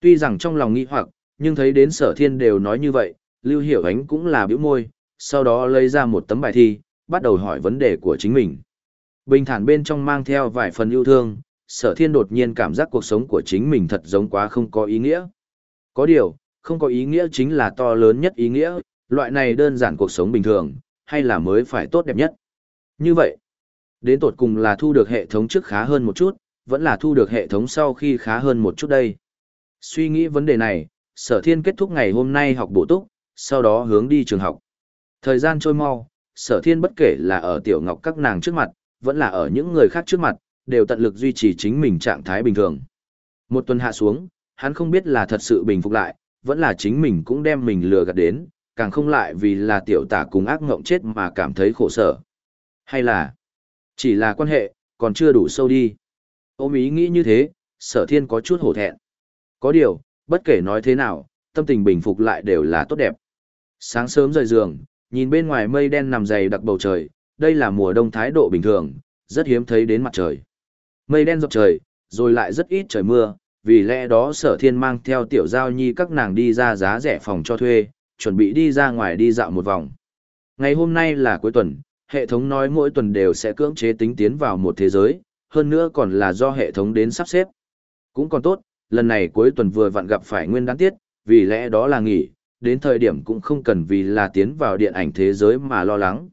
Tuy rằng trong lòng nghi hoặc, nhưng thấy đến sở thiên đều nói như vậy, Lưu Hiểu Ánh cũng là biểu môi, sau đó lấy ra một tấm bài thi, bắt đầu hỏi vấn đề của chính mình. Bình thản bên trong mang theo vài phần yêu thương, sở thiên đột nhiên cảm giác cuộc sống của chính mình thật giống quá không có ý nghĩa. Có điều, không có ý nghĩa chính là to lớn nhất ý nghĩa, loại này đơn giản cuộc sống bình thường, hay là mới phải tốt đẹp nhất. Như vậy, đến tột cùng là thu được hệ thống trước khá hơn một chút, vẫn là thu được hệ thống sau khi khá hơn một chút đây. Suy nghĩ vấn đề này, sở thiên kết thúc ngày hôm nay học bổ túc, sau đó hướng đi trường học. Thời gian trôi mau, sở thiên bất kể là ở tiểu ngọc các nàng trước mặt, vẫn là ở những người khác trước mặt, đều tận lực duy trì chính mình trạng thái bình thường. Một tuần hạ xuống, hắn không biết là thật sự bình phục lại, vẫn là chính mình cũng đem mình lừa gạt đến, càng không lại vì là tiểu tả cùng ác ngộng chết mà cảm thấy khổ sở. Hay là, chỉ là quan hệ, còn chưa đủ sâu đi. Ôm ý nghĩ như thế, sở thiên có chút hổ thẹn. Có điều, bất kể nói thế nào, tâm tình bình phục lại đều là tốt đẹp. Sáng sớm rời giường, nhìn bên ngoài mây đen nằm dày đặc bầu trời, đây là mùa đông thái độ bình thường, rất hiếm thấy đến mặt trời. Mây đen dọc trời, rồi lại rất ít trời mưa, vì lẽ đó sở thiên mang theo tiểu giao nhi các nàng đi ra giá rẻ phòng cho thuê, chuẩn bị đi ra ngoài đi dạo một vòng. Ngày hôm nay là cuối tuần, hệ thống nói mỗi tuần đều sẽ cưỡng chế tính tiến vào một thế giới, hơn nữa còn là do hệ thống đến sắp xếp. Cũng còn tốt, lần này cuối tuần vừa vặn gặp phải nguyên đáng tiết, vì lẽ đó là nghỉ, đến thời điểm cũng không cần vì là tiến vào điện ảnh thế giới mà lo lắng.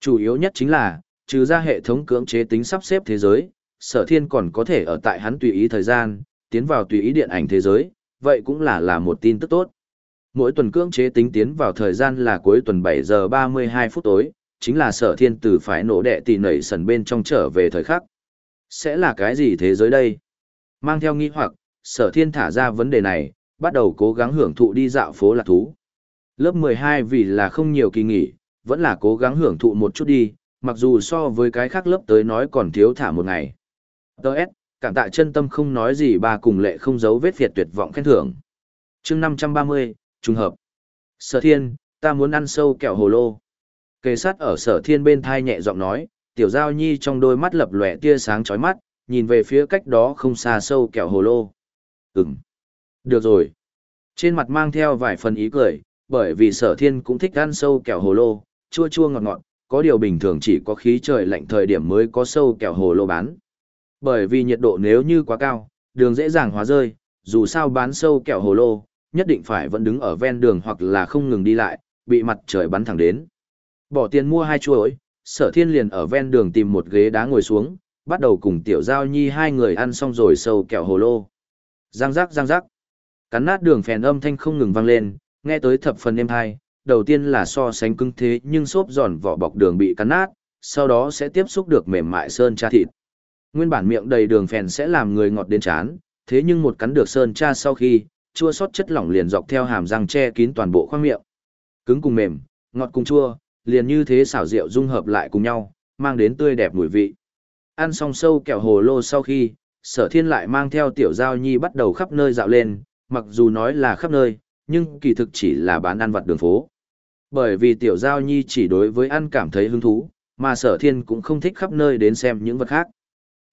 Chủ yếu nhất chính là, trừ ra hệ thống cưỡng chế tính sắp xếp thế giới, sở thiên còn có thể ở tại hắn tùy ý thời gian, tiến vào tùy ý điện ảnh thế giới, vậy cũng là là một tin tức tốt. Mỗi tuần cưỡng chế tính tiến vào thời gian là cuối tuần 7 giờ 32 phút tối, chính là sở thiên từ phải nổ đệ tỷ nảy sần bên trong trở về thời khắc. Sẽ là cái gì thế giới đây? Mang theo nghi hoặc, sở thiên thả ra vấn đề này, bắt đầu cố gắng hưởng thụ đi dạo phố lạc thú. Lớp 12 vì là không nhiều kỳ nghỉ, vẫn là cố gắng hưởng thụ một chút đi, mặc dù so với cái khác lớp tới nói còn thiếu thả một ngày. Đợt, cảm tạ chân tâm không nói gì bà cùng lệ không giấu vết việt tuyệt vọng khen thưởng. chương 530, trùng hợp. Sở thiên, ta muốn ăn sâu kẹo hồ lô. Kề sát ở sở thiên bên thai nhẹ giọng nói, tiểu giao nhi trong đôi mắt lập lòe tia sáng chói mắt, nhìn về phía cách đó không xa sâu kẹo hồ lô. Ừm. Được rồi. Trên mặt mang theo vài phần ý cười, bởi vì sở thiên cũng thích ăn sâu kẹo hồ lô, chua chua ngọt ngọt, có điều bình thường chỉ có khí trời lạnh thời điểm mới có sâu kẹo hồ lô bán. Bởi vì nhiệt độ nếu như quá cao, đường dễ dàng hóa rơi, dù sao bán sâu kẹo hồ lô, nhất định phải vẫn đứng ở ven đường hoặc là không ngừng đi lại, bị mặt trời bắn thẳng đến. Bỏ tiền mua hai chuối sở thiên liền ở ven đường tìm một ghế đá ngồi xuống, bắt đầu cùng tiểu giao nhi hai người ăn xong rồi sâu kẹo hồ lô. Giang giác giang giác. Cắn nát đường phèn âm thanh không ngừng vang lên, nghe tới thập phần êm hai, đầu tiên là so sánh cứng thế nhưng xốp giòn vỏ bọc đường bị cắn nát, sau đó sẽ tiếp xúc được mềm mại sơn tra thịt. Nguyên bản miệng đầy đường phèn sẽ làm người ngọt đến chán, thế nhưng một cắn được sơn cha sau khi, chua sót chất lỏng liền dọc theo hàm răng che kín toàn bộ khoang miệng. Cứng cùng mềm, ngọt cùng chua, liền như thế xảo rượu dung hợp lại cùng nhau, mang đến tươi đẹp mùi vị. Ăn xong sâu kẹo hồ lô sau khi, sở thiên lại mang theo tiểu giao nhi bắt đầu khắp nơi dạo lên, mặc dù nói là khắp nơi, nhưng kỳ thực chỉ là bán ăn vặt đường phố. Bởi vì tiểu giao nhi chỉ đối với ăn cảm thấy hứng thú, mà sở thiên cũng không thích khắp nơi đến xem những vật khác.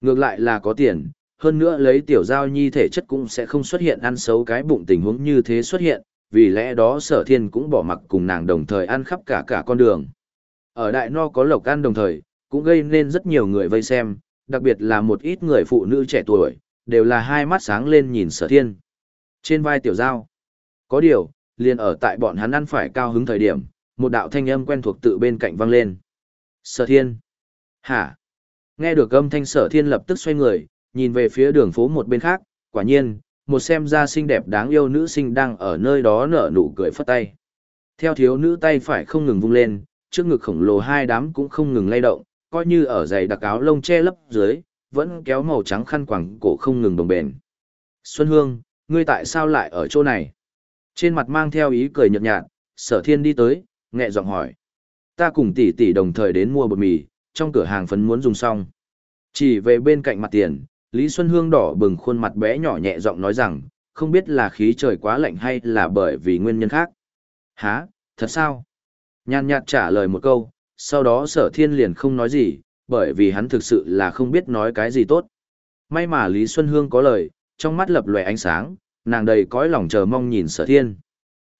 Ngược lại là có tiền, hơn nữa lấy tiểu giao nhi thể chất cũng sẽ không xuất hiện ăn xấu cái bụng tình huống như thế xuất hiện, vì lẽ đó sở thiên cũng bỏ mặc cùng nàng đồng thời ăn khắp cả cả con đường. Ở đại no có lộc ăn đồng thời, cũng gây nên rất nhiều người vây xem, đặc biệt là một ít người phụ nữ trẻ tuổi, đều là hai mắt sáng lên nhìn sở thiên. Trên vai tiểu giao, có điều, liền ở tại bọn hắn ăn phải cao hứng thời điểm, một đạo thanh âm quen thuộc tự bên cạnh vang lên. Sở thiên. Hả? Nghe được âm thanh sở thiên lập tức xoay người, nhìn về phía đường phố một bên khác, quả nhiên, một xem ra xinh đẹp đáng yêu nữ sinh đang ở nơi đó nở nụ cười phất tay. Theo thiếu nữ tay phải không ngừng vung lên, trước ngực khổng lồ hai đám cũng không ngừng lay động, coi như ở giày đặc áo lông che lấp dưới, vẫn kéo màu trắng khăn quàng cổ không ngừng đồng bền. Xuân Hương, ngươi tại sao lại ở chỗ này? Trên mặt mang theo ý cười nhợt nhạt, sở thiên đi tới, nhẹ giọng hỏi. Ta cùng tỷ tỷ đồng thời đến mua bột mì, trong cửa hàng phấn muốn dùng xong. Chỉ về bên cạnh mặt tiền, Lý Xuân Hương đỏ bừng khuôn mặt bé nhỏ nhẹ giọng nói rằng, không biết là khí trời quá lạnh hay là bởi vì nguyên nhân khác. Hả, thật sao? Nhàn nhạt trả lời một câu, sau đó sở thiên liền không nói gì, bởi vì hắn thực sự là không biết nói cái gì tốt. May mà Lý Xuân Hương có lời, trong mắt lập lòe ánh sáng, nàng đầy cõi lòng chờ mong nhìn sở thiên.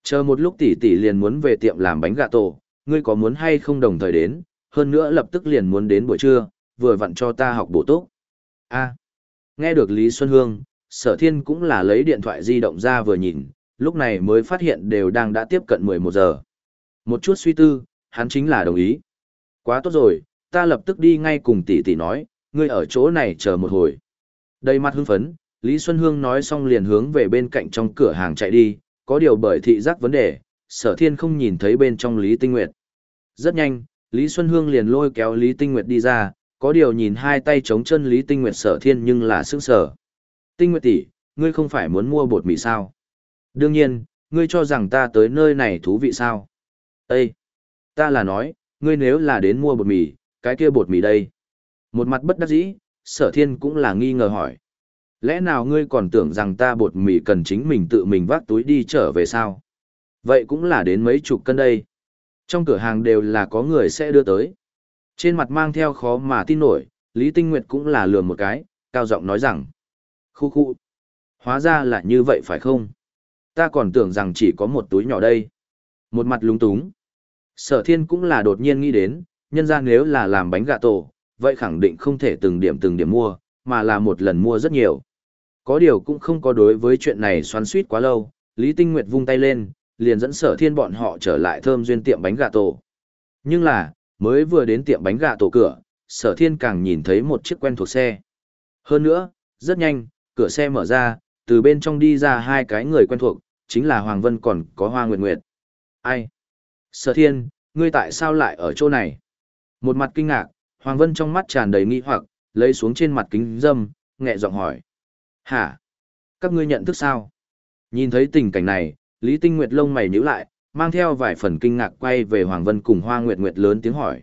Chờ một lúc tỷ tỷ liền muốn về tiệm làm bánh gà tổ, ngươi có muốn hay không đồng thời đến, hơn nữa lập tức liền muốn đến buổi trưa, vừa vặn cho ta học bổ túc. A. nghe được Lý Xuân Hương, sở thiên cũng là lấy điện thoại di động ra vừa nhìn, lúc này mới phát hiện đều đang đã tiếp cận 11 giờ. Một chút suy tư, hắn chính là đồng ý. Quá tốt rồi, ta lập tức đi ngay cùng tỷ tỷ nói, ngươi ở chỗ này chờ một hồi. Đầy mặt hưng phấn, Lý Xuân Hương nói xong liền hướng về bên cạnh trong cửa hàng chạy đi, có điều bởi thị giác vấn đề, sở thiên không nhìn thấy bên trong Lý Tinh Nguyệt. Rất nhanh, Lý Xuân Hương liền lôi kéo Lý Tinh Nguyệt đi ra, có điều nhìn hai tay chống chân Lý Tinh Nguyệt sở thiên nhưng là sức sở. Tinh Nguyệt tỷ, ngươi không phải muốn mua bột mì sao? Đương nhiên, ngươi cho rằng ta tới nơi này thú vị sao? Ê! Ta là nói, ngươi nếu là đến mua bột mì, cái kia bột mì đây. Một mặt bất đắc dĩ, sở thiên cũng là nghi ngờ hỏi. Lẽ nào ngươi còn tưởng rằng ta bột mì cần chính mình tự mình vác túi đi trở về sao? Vậy cũng là đến mấy chục cân đây. Trong cửa hàng đều là có người sẽ đưa tới. Trên mặt mang theo khó mà tin nổi, Lý Tinh Nguyệt cũng là lừa một cái, cao giọng nói rằng. Khu khu. Hóa ra là như vậy phải không? Ta còn tưởng rằng chỉ có một túi nhỏ đây. Một mặt lúng túng. Sở thiên cũng là đột nhiên nghĩ đến, nhân ra nếu là làm bánh gà tổ, vậy khẳng định không thể từng điểm từng điểm mua, mà là một lần mua rất nhiều. Có điều cũng không có đối với chuyện này xoắn suýt quá lâu, Lý Tinh Nguyệt vung tay lên, liền dẫn sở thiên bọn họ trở lại thơm duyên tiệm bánh gà tổ. Nhưng là, mới vừa đến tiệm bánh gà tổ cửa, sở thiên càng nhìn thấy một chiếc quen thuộc xe. Hơn nữa, rất nhanh, cửa xe mở ra, từ bên trong đi ra hai cái người quen thuộc, chính là Hoàng Vân còn có Hoa Nguyệt Nguyệt. Ai? Sở thiên, ngươi tại sao lại ở chỗ này? Một mặt kinh ngạc, Hoàng Vân trong mắt tràn đầy nghi hoặc, lấy xuống trên mặt kính dâm, nhẹ giọng hỏi. Hả? Các ngươi nhận thức sao? Nhìn thấy tình cảnh này, Lý Tinh Nguyệt lông mày nhíu lại, mang theo vài phần kinh ngạc quay về Hoàng Vân cùng Hoa Nguyệt Nguyệt lớn tiếng hỏi.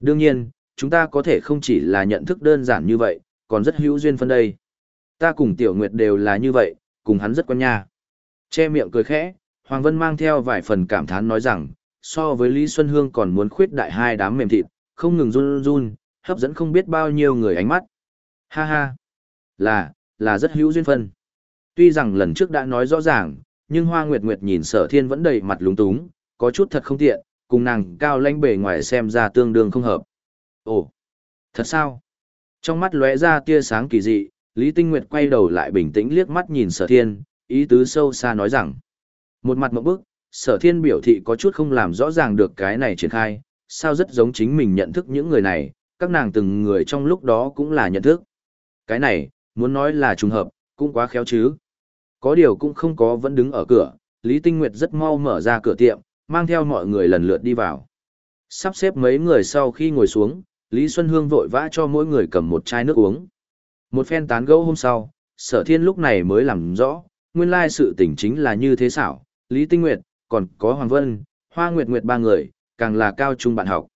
Đương nhiên, chúng ta có thể không chỉ là nhận thức đơn giản như vậy, còn rất hữu duyên phân đây. Ta cùng Tiểu Nguyệt đều là như vậy, cùng hắn rất quen nha. Che miệng cười khẽ, Hoàng Vân mang theo vài phần cảm thán nói rằng, so với Lý Xuân Hương còn muốn khuyết đại hai đám mềm thịt, không ngừng run run, hấp dẫn không biết bao nhiêu người ánh mắt. Ha ha, là, là rất hữu duyên phân. Tuy rằng lần trước đã nói rõ ràng, nhưng Hoa Nguyệt Nguyệt nhìn sở thiên vẫn đầy mặt lúng túng, có chút thật không tiện, cùng nàng cao lãnh bề ngoài xem ra tương đương không hợp. Ồ, thật sao? Trong mắt lóe ra tia sáng kỳ dị, Lý Tinh Nguyệt quay đầu lại bình tĩnh liếc mắt nhìn sở thiên, ý tứ sâu xa nói rằng. Một mặt một bức, sở thiên biểu thị có chút không làm rõ ràng được cái này triển khai, sao rất giống chính mình nhận thức những người này, các nàng từng người trong lúc đó cũng là nhận thức. Cái này, muốn nói là trùng hợp, cũng quá khéo chứ. Có điều cũng không có vẫn đứng ở cửa, Lý Tinh Nguyệt rất mau mở ra cửa tiệm, mang theo mọi người lần lượt đi vào. Sắp xếp mấy người sau khi ngồi xuống, Lý Xuân Hương vội vã cho mỗi người cầm một chai nước uống. Một phen tán gẫu hôm sau, sở thiên lúc này mới làm rõ, nguyên lai sự tình chính là như thế xảo, Lý Tinh Nguyệt, còn có Hoàng Vân, Hoa Nguyệt Nguyệt ba người, càng là cao trung bạn học.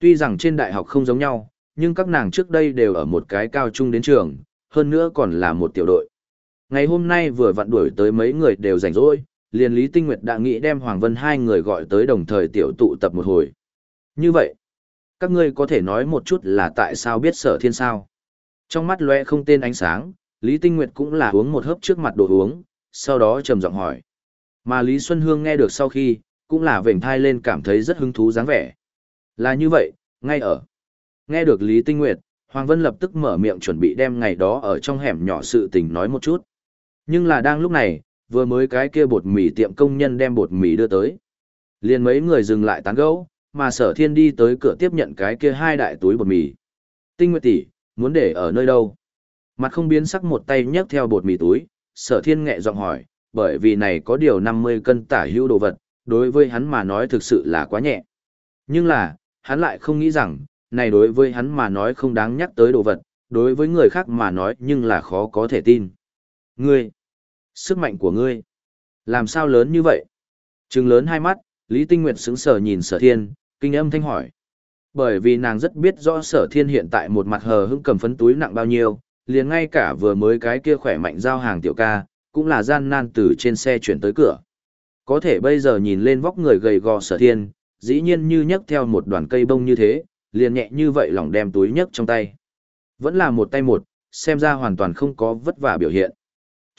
Tuy rằng trên đại học không giống nhau, nhưng các nàng trước đây đều ở một cái cao trung đến trường, hơn nữa còn là một tiểu đội. Ngày hôm nay vừa vặn đuổi tới mấy người đều rảnh rỗi, liền Lý Tinh Nguyệt đã nghĩ đem Hoàng Vân hai người gọi tới đồng thời tiểu tụ tập một hồi. Như vậy, các ngươi có thể nói một chút là tại sao biết sở thiên sao? Trong mắt lóe không tên ánh sáng, Lý Tinh Nguyệt cũng là uống một hớp trước mặt đồ uống, sau đó trầm giọng hỏi. Mà Lý Xuân Hương nghe được sau khi, cũng là vểnh thai lên cảm thấy rất hứng thú dáng vẻ. Là như vậy, ngay ở. Nghe được Lý Tinh Nguyệt, Hoàng Vân lập tức mở miệng chuẩn bị đem ngày đó ở trong hẻm nhỏ sự tình nói một chút. Nhưng là đang lúc này, vừa mới cái kia bột mì tiệm công nhân đem bột mì đưa tới. Liền mấy người dừng lại tán gẫu, mà sở thiên đi tới cửa tiếp nhận cái kia hai đại túi bột mì. Tinh Nguyệt tỷ, muốn để ở nơi đâu? Mặt không biến sắc một tay nhấc theo bột mì túi, sở thiên nghẹ giọng hỏi, bởi vì này có điều 50 cân tả hữu đồ vật, đối với hắn mà nói thực sự là quá nhẹ. Nhưng là, hắn lại không nghĩ rằng, này đối với hắn mà nói không đáng nhắc tới đồ vật, đối với người khác mà nói nhưng là khó có thể tin. Ngươi, sức mạnh của ngươi, làm sao lớn như vậy? Trừng lớn hai mắt, Lý Tinh Nguyệt sững sờ nhìn sở thiên, kinh âm thanh hỏi. Bởi vì nàng rất biết rõ sở thiên hiện tại một mặt hờ hững cầm phấn túi nặng bao nhiêu, liền ngay cả vừa mới cái kia khỏe mạnh giao hàng tiểu ca, cũng là gian nan từ trên xe chuyển tới cửa. Có thể bây giờ nhìn lên vóc người gầy gò sở thiên, dĩ nhiên như nhấc theo một đoàn cây bông như thế, liền nhẹ như vậy lòng đem túi nhấc trong tay. Vẫn là một tay một, xem ra hoàn toàn không có vất vả biểu hiện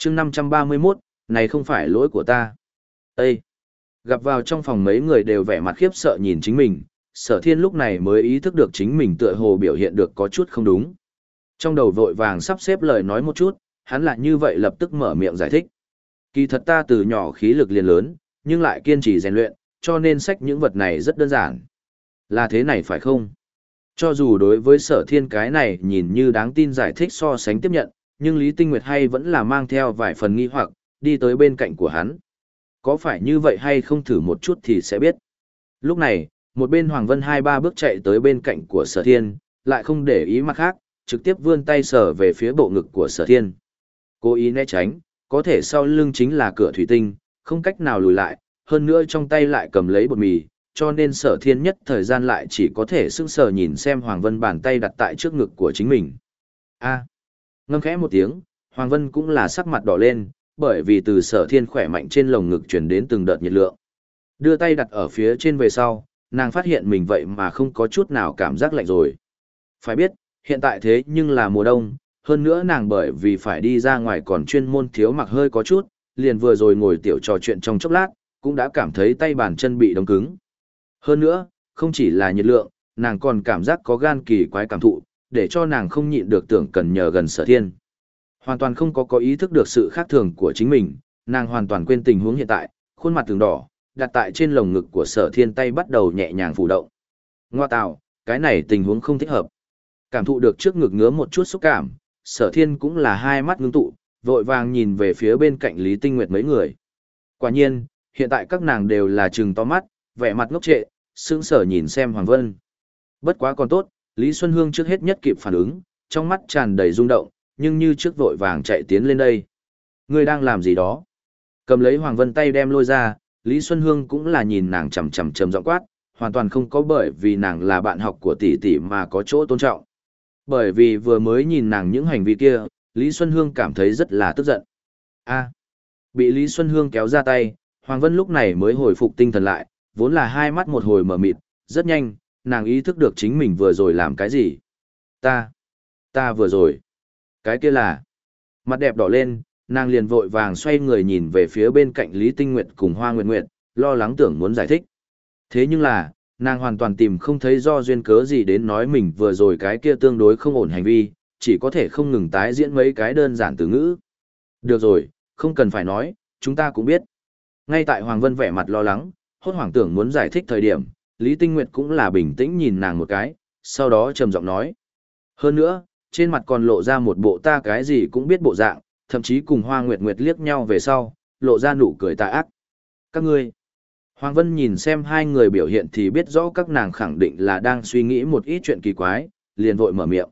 chương 531, này không phải lỗi của ta. Ê! Gặp vào trong phòng mấy người đều vẻ mặt khiếp sợ nhìn chính mình, sở thiên lúc này mới ý thức được chính mình tựa hồ biểu hiện được có chút không đúng. Trong đầu vội vàng sắp xếp lời nói một chút, hắn lại như vậy lập tức mở miệng giải thích. Kỳ thật ta từ nhỏ khí lực liền lớn, nhưng lại kiên trì rèn luyện, cho nên sách những vật này rất đơn giản. Là thế này phải không? Cho dù đối với sở thiên cái này nhìn như đáng tin giải thích so sánh tiếp nhận, nhưng Lý Tinh Nguyệt hay vẫn là mang theo vài phần nghi hoặc, đi tới bên cạnh của hắn. Có phải như vậy hay không thử một chút thì sẽ biết. Lúc này, một bên Hoàng Vân hai ba bước chạy tới bên cạnh của sở thiên, lại không để ý mặt khác, trực tiếp vươn tay sờ về phía bộ ngực của sở thiên. Cố ý né tránh, có thể sau lưng chính là cửa thủy tinh, không cách nào lùi lại, hơn nữa trong tay lại cầm lấy bột mì, cho nên sở thiên nhất thời gian lại chỉ có thể sững sờ nhìn xem Hoàng Vân bàn tay đặt tại trước ngực của chính mình. a à, ngâm khẽ một tiếng, Hoàng Vân cũng là sắc mặt đỏ lên, bởi vì từ sở thiên khỏe mạnh trên lồng ngực chuyển đến từng đợt nhiệt lượng. Đưa tay đặt ở phía trên về sau, nàng phát hiện mình vậy mà không có chút nào cảm giác lạnh rồi. Phải biết, hiện tại thế nhưng là mùa đông, hơn nữa nàng bởi vì phải đi ra ngoài còn chuyên môn thiếu mặc hơi có chút, liền vừa rồi ngồi tiểu trò chuyện trong chốc lát, cũng đã cảm thấy tay bàn chân bị đông cứng. Hơn nữa, không chỉ là nhiệt lượng, nàng còn cảm giác có gan kỳ quái cảm thụ, để cho nàng không nhịn được tưởng cần nhờ gần sở thiên. Hoàn toàn không có có ý thức được sự khác thường của chính mình, nàng hoàn toàn quên tình huống hiện tại, khuôn mặt từng đỏ, đặt tại trên lồng ngực của sở thiên tay bắt đầu nhẹ nhàng phủ động. Ngoa tạo, cái này tình huống không thích hợp. Cảm thụ được trước ngực ngứa một chút xúc cảm, sở thiên cũng là hai mắt ngưng tụ, vội vàng nhìn về phía bên cạnh Lý Tinh Nguyệt mấy người. Quả nhiên, hiện tại các nàng đều là trừng to mắt, vẻ mặt ngốc trệ, sững sờ nhìn xem Hoàng Vân. Bất quá còn tốt, Lý Xuân Hương trước hết nhất kịp phản ứng, trong mắt tràn đầy rung động, nhưng như trước vội vàng chạy tiến lên đây. Ngươi đang làm gì đó? Cầm lấy Hoàng Vân tay đem lôi ra, Lý Xuân Hương cũng là nhìn nàng chằm chằm trầm giọng quát, hoàn toàn không có bởi vì nàng là bạn học của tỷ tỷ mà có chỗ tôn trọng. Bởi vì vừa mới nhìn nàng những hành vi kia, Lý Xuân Hương cảm thấy rất là tức giận. A. bị Lý Xuân Hương kéo ra tay, Hoàng Vân lúc này mới hồi phục tinh thần lại, vốn là hai mắt một hồi mở mịt, rất nhanh, nàng ý thức được chính mình vừa rồi làm cái gì. Ta, ta vừa rồi. Cái kia là, mặt đẹp đỏ lên, nàng liền vội vàng xoay người nhìn về phía bên cạnh Lý Tinh Nguyệt cùng Hoa Nguyệt Nguyệt, lo lắng tưởng muốn giải thích. Thế nhưng là, nàng hoàn toàn tìm không thấy do duyên cớ gì đến nói mình vừa rồi cái kia tương đối không ổn hành vi, chỉ có thể không ngừng tái diễn mấy cái đơn giản từ ngữ. Được rồi, không cần phải nói, chúng ta cũng biết. Ngay tại Hoàng Vân vẻ mặt lo lắng, hốt hoảng tưởng muốn giải thích thời điểm, Lý Tinh Nguyệt cũng là bình tĩnh nhìn nàng một cái, sau đó trầm giọng nói. Hơn nữa, trên mặt còn lộ ra một bộ ta cái gì cũng biết bộ dạng, thậm chí cùng Hoa Nguyệt Nguyệt liếc nhau về sau, lộ ra nụ cười tà ác. Các ngươi. Hoàng Vân nhìn xem hai người biểu hiện thì biết rõ các nàng khẳng định là đang suy nghĩ một ít chuyện kỳ quái, liền vội mở miệng.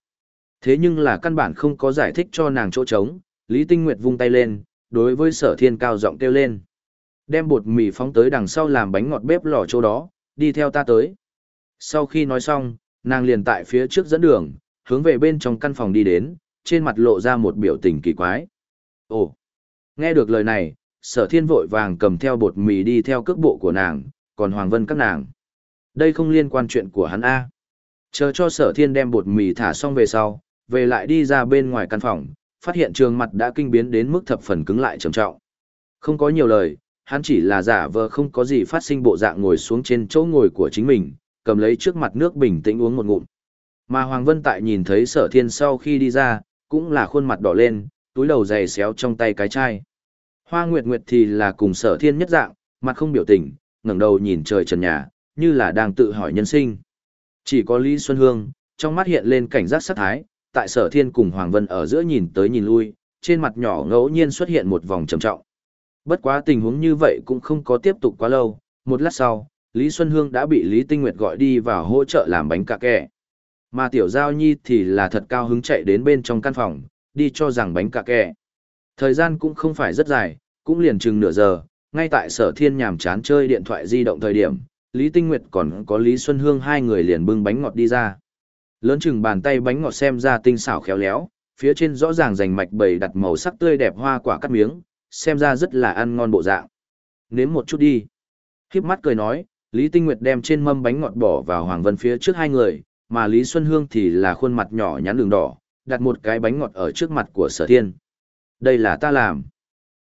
Thế nhưng là căn bản không có giải thích cho nàng chỗ trống, Lý Tinh Nguyệt vung tay lên, đối với sở thiên cao giọng kêu lên. Đem bột mì phóng tới đằng sau làm bánh ngọt bếp lò chỗ đó, đi theo ta tới. Sau khi nói xong, nàng liền tại phía trước dẫn đường, hướng về bên trong căn phòng đi đến, trên mặt lộ ra một biểu tình kỳ quái. Ồ! Nghe được lời này, sở thiên vội vàng cầm theo bột mì đi theo cước bộ của nàng, còn Hoàng Vân các nàng. Đây không liên quan chuyện của hắn A. Chờ cho sở thiên đem bột mì thả xong về sau, về lại đi ra bên ngoài căn phòng, phát hiện trường mặt đã kinh biến đến mức thập phần cứng lại trầm trọng. Không có nhiều lời, hắn chỉ là giả vờ không có gì phát sinh bộ dạng ngồi xuống trên chỗ ngồi của chính mình, cầm lấy trước mặt nước bình tĩnh uống một ngụm. Mà Hoàng Vân Tại nhìn thấy sở thiên sau khi đi ra, cũng là khuôn mặt đỏ lên, túi đầu dày xéo trong tay cái chai. Hoa Nguyệt Nguyệt thì là cùng sở thiên nhất dạng, mặt không biểu tình, ngẩng đầu nhìn trời trần nhà, như là đang tự hỏi nhân sinh. Chỉ có Lý Xuân Hương, trong mắt hiện lên cảnh giác sát thái, tại sở thiên cùng Hoàng Vân ở giữa nhìn tới nhìn lui, trên mặt nhỏ ngẫu nhiên xuất hiện một vòng trầm trọng. Bất quá tình huống như vậy cũng không có tiếp tục quá lâu, một lát sau, Lý Xuân Hương đã bị Lý Tinh Nguyệt gọi đi vào hỗ trợ làm bánh cà kẹ. Mà Tiểu Giao Nhi thì là thật cao hứng chạy đến bên trong căn phòng, đi cho rằng bánh cà kẹ. Thời gian cũng không phải rất dài, cũng liền chừng nửa giờ, ngay tại sở thiên nhàm chán chơi điện thoại di động thời điểm, Lý Tinh Nguyệt còn có Lý Xuân Hương hai người liền bưng bánh ngọt đi ra. Lớn chừng bàn tay bánh ngọt xem ra tinh xảo khéo léo, phía trên rõ ràng rành mạch bầy đặt màu sắc tươi đẹp hoa quả cắt miếng, xem ra rất là ăn ngon bộ dạng. Nếm một chút đi. Khiếp mắt cười nói, Lý Tinh Nguyệt đem trên mâm bánh ngọt bỏ vào Hoàng Vân phía trước hai người, mà Lý Xuân Hương thì là khuôn mặt nhỏ nhắn đường đỏ, đặt một cái bánh ngọt ở trước mặt của sở thiên. Đây là ta làm.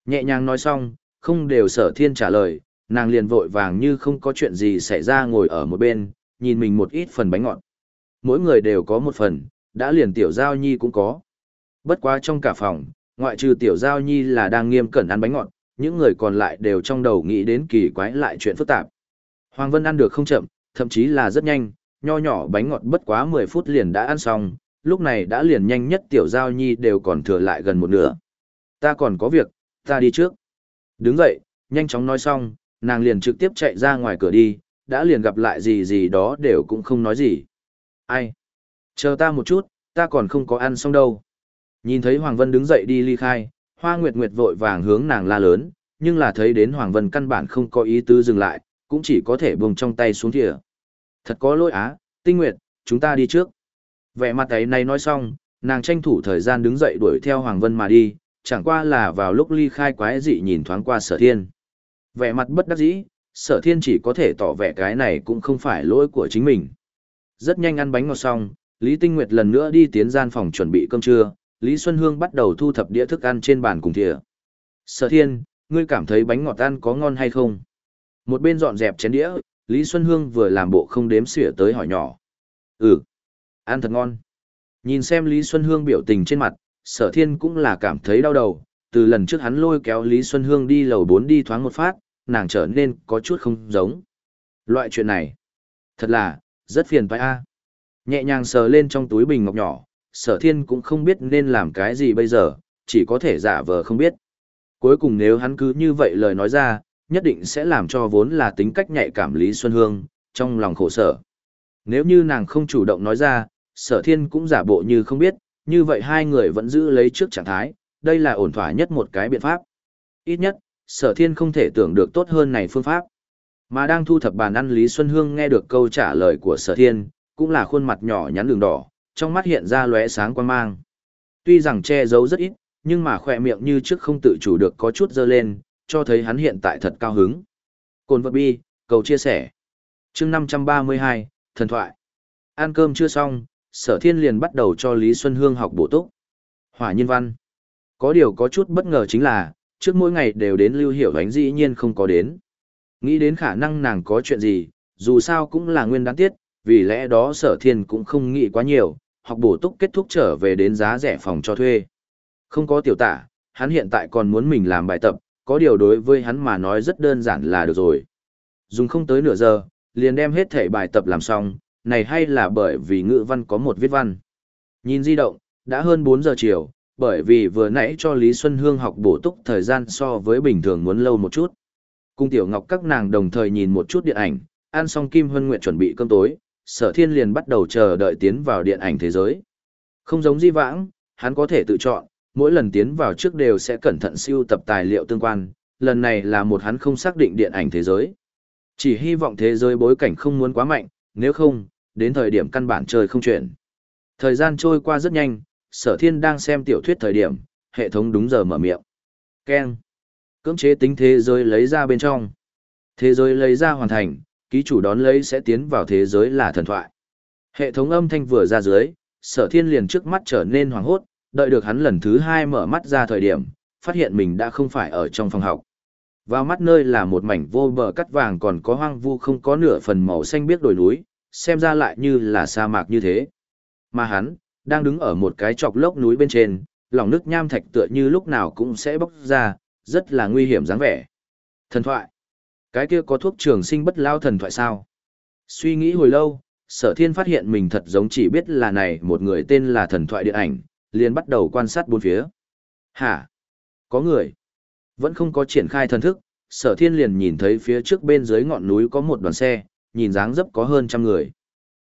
Nhẹ nhàng nói xong, không đều sở thiên trả lời, nàng liền vội vàng như không có chuyện gì xảy ra ngồi ở một bên, nhìn mình một ít phần bánh ngọt. Mỗi người đều có một phần, đã liền tiểu giao nhi cũng có. Bất quá trong cả phòng, ngoại trừ tiểu giao nhi là đang nghiêm cẩn ăn bánh ngọt, những người còn lại đều trong đầu nghĩ đến kỳ quái lại chuyện phức tạp. Hoàng Vân ăn được không chậm, thậm chí là rất nhanh, nho nhỏ bánh ngọt bất quá 10 phút liền đã ăn xong, lúc này đã liền nhanh nhất tiểu giao nhi đều còn thừa lại gần một nửa. Ta còn có việc, ta đi trước. Đứng dậy, nhanh chóng nói xong, nàng liền trực tiếp chạy ra ngoài cửa đi, đã liền gặp lại gì gì đó đều cũng không nói gì. Ai? Chờ ta một chút, ta còn không có ăn xong đâu. Nhìn thấy Hoàng Vân đứng dậy đi ly khai, Hoa Nguyệt Nguyệt vội vàng hướng nàng la lớn, nhưng là thấy đến Hoàng Vân căn bản không có ý tứ dừng lại, cũng chỉ có thể buông trong tay xuống thìa. Thật có lỗi á, Tinh Nguyệt, chúng ta đi trước. Vẻ mặt ấy này nói xong, nàng tranh thủ thời gian đứng dậy đuổi theo Hoàng Vân mà đi, chẳng qua là vào lúc ly khai quái dị nhìn thoáng qua sở thiên. Vẻ mặt bất đắc dĩ, sở thiên chỉ có thể tỏ vẻ cái này cũng không phải lỗi của chính mình. Rất nhanh ăn bánh ngọt xong, Lý Tinh Nguyệt lần nữa đi tiến gian phòng chuẩn bị cơm trưa, Lý Xuân Hương bắt đầu thu thập đĩa thức ăn trên bàn cùng thìa. Sở thiên, ngươi cảm thấy bánh ngọt ăn có ngon hay không? Một bên dọn dẹp chén đĩa, Lý Xuân Hương vừa làm bộ không đếm xỉa tới hỏi nhỏ. Ừ, ăn thật ngon. Nhìn xem Lý Xuân Hương biểu tình trên mặt, sở thiên cũng là cảm thấy đau đầu. Từ lần trước hắn lôi kéo Lý Xuân Hương đi lầu 4 đi thoáng một phát, nàng trở nên có chút không giống. Loại chuyện này, thật là, rất phiền phải a. Nhẹ nhàng sờ lên trong túi bình ngọc nhỏ, sở thiên cũng không biết nên làm cái gì bây giờ, chỉ có thể giả vờ không biết. Cuối cùng nếu hắn cứ như vậy lời nói ra, nhất định sẽ làm cho vốn là tính cách nhạy cảm Lý Xuân Hương, trong lòng khổ sở. Nếu như nàng không chủ động nói ra, sở thiên cũng giả bộ như không biết, như vậy hai người vẫn giữ lấy trước trạng thái, đây là ổn thỏa nhất một cái biện pháp. Ít nhất, sở thiên không thể tưởng được tốt hơn này phương pháp. Mà đang thu thập bàn ăn Lý Xuân Hương nghe được câu trả lời của sở thiên, cũng là khuôn mặt nhỏ nhắn đường đỏ, trong mắt hiện ra lóe sáng quan mang. Tuy rằng che giấu rất ít, nhưng mà khỏe miệng như trước không tự chủ được có chút dơ lên, cho thấy hắn hiện tại thật cao hứng. Cồn vật bi, cầu chia sẻ. chương 532, thần thoại. Ăn cơm chưa xong, sở thiên liền bắt đầu cho Lý Xuân Hương học bổ túc. Hỏa nhân văn. Có điều có chút bất ngờ chính là, trước mỗi ngày đều đến lưu hiểu ánh dĩ nhiên không có đến. Nghĩ đến khả năng nàng có chuyện gì, dù sao cũng là nguyên đáng tiết, vì lẽ đó sở thiên cũng không nghĩ quá nhiều, học bổ túc kết thúc trở về đến giá rẻ phòng cho thuê. Không có tiểu tả, hắn hiện tại còn muốn mình làm bài tập, có điều đối với hắn mà nói rất đơn giản là được rồi. Dùng không tới nửa giờ, liền đem hết thể bài tập làm xong, này hay là bởi vì ngữ văn có một viết văn. Nhìn di động, đã hơn 4 giờ chiều, bởi vì vừa nãy cho Lý Xuân Hương học bổ túc thời gian so với bình thường muốn lâu một chút. Cung Tiểu Ngọc các nàng đồng thời nhìn một chút điện ảnh, ăn xong Kim Hân Nguyện chuẩn bị cơm tối, sở thiên liền bắt đầu chờ đợi tiến vào điện ảnh thế giới. Không giống di vãng, hắn có thể tự chọn, mỗi lần tiến vào trước đều sẽ cẩn thận siêu tập tài liệu tương quan, lần này là một hắn không xác định điện ảnh thế giới. Chỉ hy vọng thế giới bối cảnh không muốn quá mạnh, nếu không, đến thời điểm căn bản chơi không chuyển. Thời gian trôi qua rất nhanh, sở thiên đang xem tiểu thuyết thời điểm, hệ thống đúng giờ mở miệng. Ken. Cưỡng chế tính thế giới lấy ra bên trong. Thế giới lấy ra hoàn thành, ký chủ đón lấy sẽ tiến vào thế giới là thần thoại. Hệ thống âm thanh vừa ra dưới, sở thiên liền trước mắt trở nên hoàng hốt, đợi được hắn lần thứ hai mở mắt ra thời điểm, phát hiện mình đã không phải ở trong phòng học. Vào mắt nơi là một mảnh vô bờ cắt vàng còn có hoang vu không có nửa phần màu xanh biếc đồi núi, xem ra lại như là sa mạc như thế. Mà hắn, đang đứng ở một cái chọc lốc núi bên trên, lòng nước nham thạch tựa như lúc nào cũng sẽ bốc ra, rất là nguy hiểm dáng vẻ. Thần thoại. Cái kia có thuốc trường sinh bất lao thần thoại sao? Suy nghĩ hồi lâu, sở thiên phát hiện mình thật giống chỉ biết là này một người tên là thần thoại điện ảnh, liền bắt đầu quan sát bốn phía. Hả? Có người? Vẫn không có triển khai thần thức, sở thiên liền nhìn thấy phía trước bên dưới ngọn núi có một đoàn xe, nhìn dáng dấp có hơn trăm người.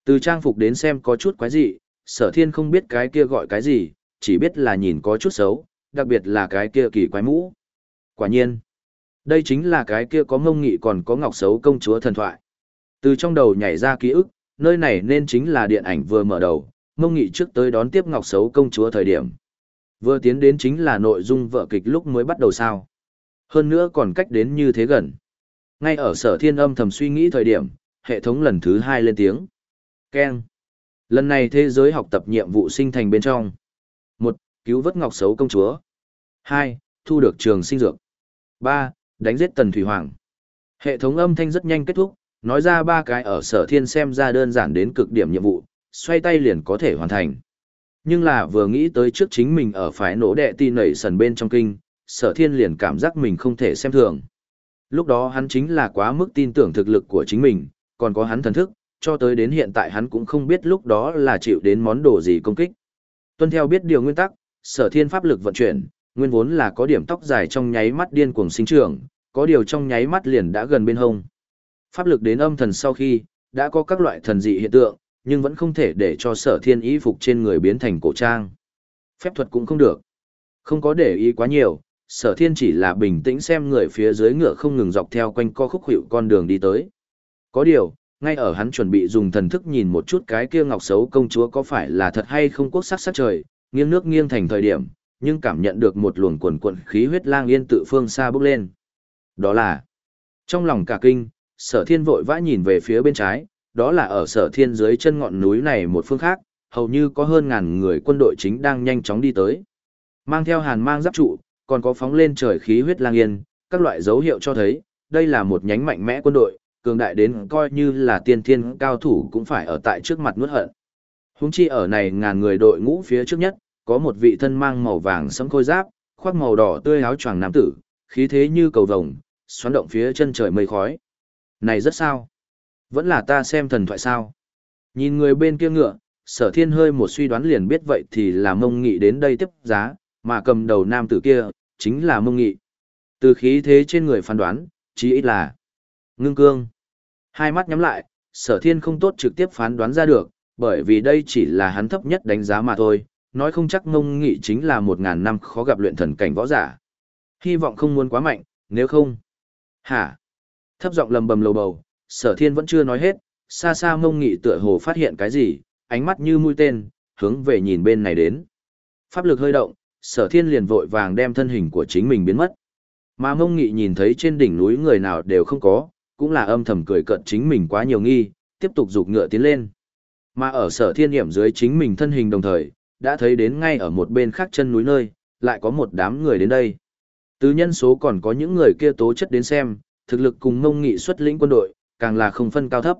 Từ trang phục đến xem có chút quái dị, sở thiên không biết cái kia gọi cái gì, chỉ biết là nhìn có chút xấu, đặc biệt là cái kia kỳ quái mũ. Quả nhiên, đây chính là cái kia có ngông nghị còn có ngọc xấu công chúa thần thoại. Từ trong đầu nhảy ra ký ức, nơi này nên chính là điện ảnh vừa mở đầu, ngông nghị trước tới đón tiếp ngọc xấu công chúa thời điểm. Vừa tiến đến chính là nội dung vợ kịch lúc mới bắt đầu sao. Hơn nữa còn cách đến như thế gần. Ngay ở sở thiên âm thầm suy nghĩ thời điểm, hệ thống lần thứ hai lên tiếng. Keng. Lần này thế giới học tập nhiệm vụ sinh thành bên trong. một Cứu vớt ngọc xấu công chúa. hai Thu được trường sinh dược. ba Đánh giết tần thủy hoàng. Hệ thống âm thanh rất nhanh kết thúc, nói ra ba cái ở sở thiên xem ra đơn giản đến cực điểm nhiệm vụ, xoay tay liền có thể hoàn thành. Nhưng là vừa nghĩ tới trước chính mình ở phải nổ đệ tin nảy sần bên trong kinh, sở thiên liền cảm giác mình không thể xem thường. Lúc đó hắn chính là quá mức tin tưởng thực lực của chính mình, còn có hắn thần thức, cho tới đến hiện tại hắn cũng không biết lúc đó là chịu đến món đồ gì công kích. Tuân theo biết điều nguyên tắc, sở thiên pháp lực vận chuyển, nguyên vốn là có điểm tóc dài trong nháy mắt điên cuồng sinh trưởng, có điều trong nháy mắt liền đã gần bên hông. Pháp lực đến âm thần sau khi, đã có các loại thần dị hiện tượng, nhưng vẫn không thể để cho sở thiên y phục trên người biến thành cổ trang. Phép thuật cũng không được. Không có để ý quá nhiều, sở thiên chỉ là bình tĩnh xem người phía dưới ngựa không ngừng dọc theo quanh co khúc hiệu con đường đi tới. Có điều, ngay ở hắn chuẩn bị dùng thần thức nhìn một chút cái kia ngọc xấu công chúa có phải là thật hay không quốc sắc sắc trời, nghiêng nước nghiêng thành thời điểm, nhưng cảm nhận được một luồng quần quận khí huyết lang yên tự phương xa bước lên. Đó là, trong lòng cả kinh, sở thiên vội vã nhìn về phía bên trái, đó là ở sở thiên dưới chân ngọn núi này một phương khác, hầu như có hơn ngàn người quân đội chính đang nhanh chóng đi tới. Mang theo hàn mang giáp trụ, còn có phóng lên trời khí huyết lang yên, các loại dấu hiệu cho thấy, đây là một nhánh mạnh mẽ quân đội, cường đại đến coi như là tiên thiên cao thủ cũng phải ở tại trước mặt nuốt hận. Húng chi ở này ngàn người đội ngũ phía trước nhất, có một vị thân mang màu vàng sẫm khôi giáp, khoác màu đỏ tươi áo choàng nam tử, khí thế như cầu vồng, xoắn động phía chân trời mây khói. Này rất sao? Vẫn là ta xem thần thoại sao? Nhìn người bên kia ngựa, sở thiên hơi một suy đoán liền biết vậy thì là mông nghị đến đây tiếp giá, mà cầm đầu nam tử kia, chính là mông nghị. Từ khí thế trên người phán đoán, chí ít là ngưng cương. Hai mắt nhắm lại, sở thiên không tốt trực tiếp phán đoán ra được, bởi vì đây chỉ là hắn thấp nhất đánh giá mà thôi, nói không chắc mông nghị chính là một ngàn năm khó gặp luyện thần cảnh võ giả. Hy vọng không muốn quá mạnh, nếu không. Hả? Thấp giọng lầm bầm lầu bầu, sở thiên vẫn chưa nói hết, xa xa mông nghị tựa hồ phát hiện cái gì, ánh mắt như mũi tên, hướng về nhìn bên này đến. Pháp lực hơi động, sở thiên liền vội vàng đem thân hình của chính mình biến mất. Mà mông nghị nhìn thấy trên đỉnh núi người nào đều không có, cũng là âm thầm cười cận chính mình quá nhiều nghi, tiếp tục dục ngựa tiến lên. Mà ở sở thiên hiểm dưới chính mình thân hình đồng thời, đã thấy đến ngay ở một bên khác chân núi nơi, lại có một đám người đến đây. Từ nhân số còn có những người kia tố chất đến xem, thực lực cùng mông nghị xuất lĩnh quân đội, càng là không phân cao thấp.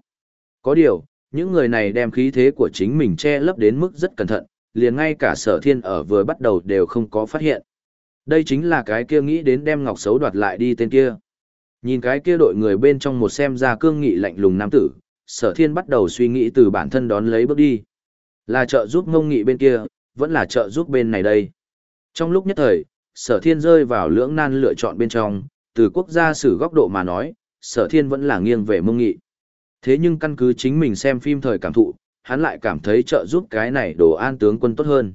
Có điều, những người này đem khí thế của chính mình che lấp đến mức rất cẩn thận, liền ngay cả sở thiên ở vừa bắt đầu đều không có phát hiện. Đây chính là cái kia nghĩ đến đem ngọc xấu đoạt lại đi tên kia. Nhìn cái kia đội người bên trong một xem ra cương nghị lạnh lùng nam tử, sở thiên bắt đầu suy nghĩ từ bản thân đón lấy bước đi. Là trợ giúp ngông nghị bên kia, vẫn là trợ giúp bên này đây. Trong lúc nhất thời, sở thiên rơi vào lưỡng nan lựa chọn bên trong, từ quốc gia sử góc độ mà nói, sở thiên vẫn là nghiêng về mông nghị. Thế nhưng căn cứ chính mình xem phim thời cảm thụ, hắn lại cảm thấy trợ giúp cái này đồ an tướng quân tốt hơn.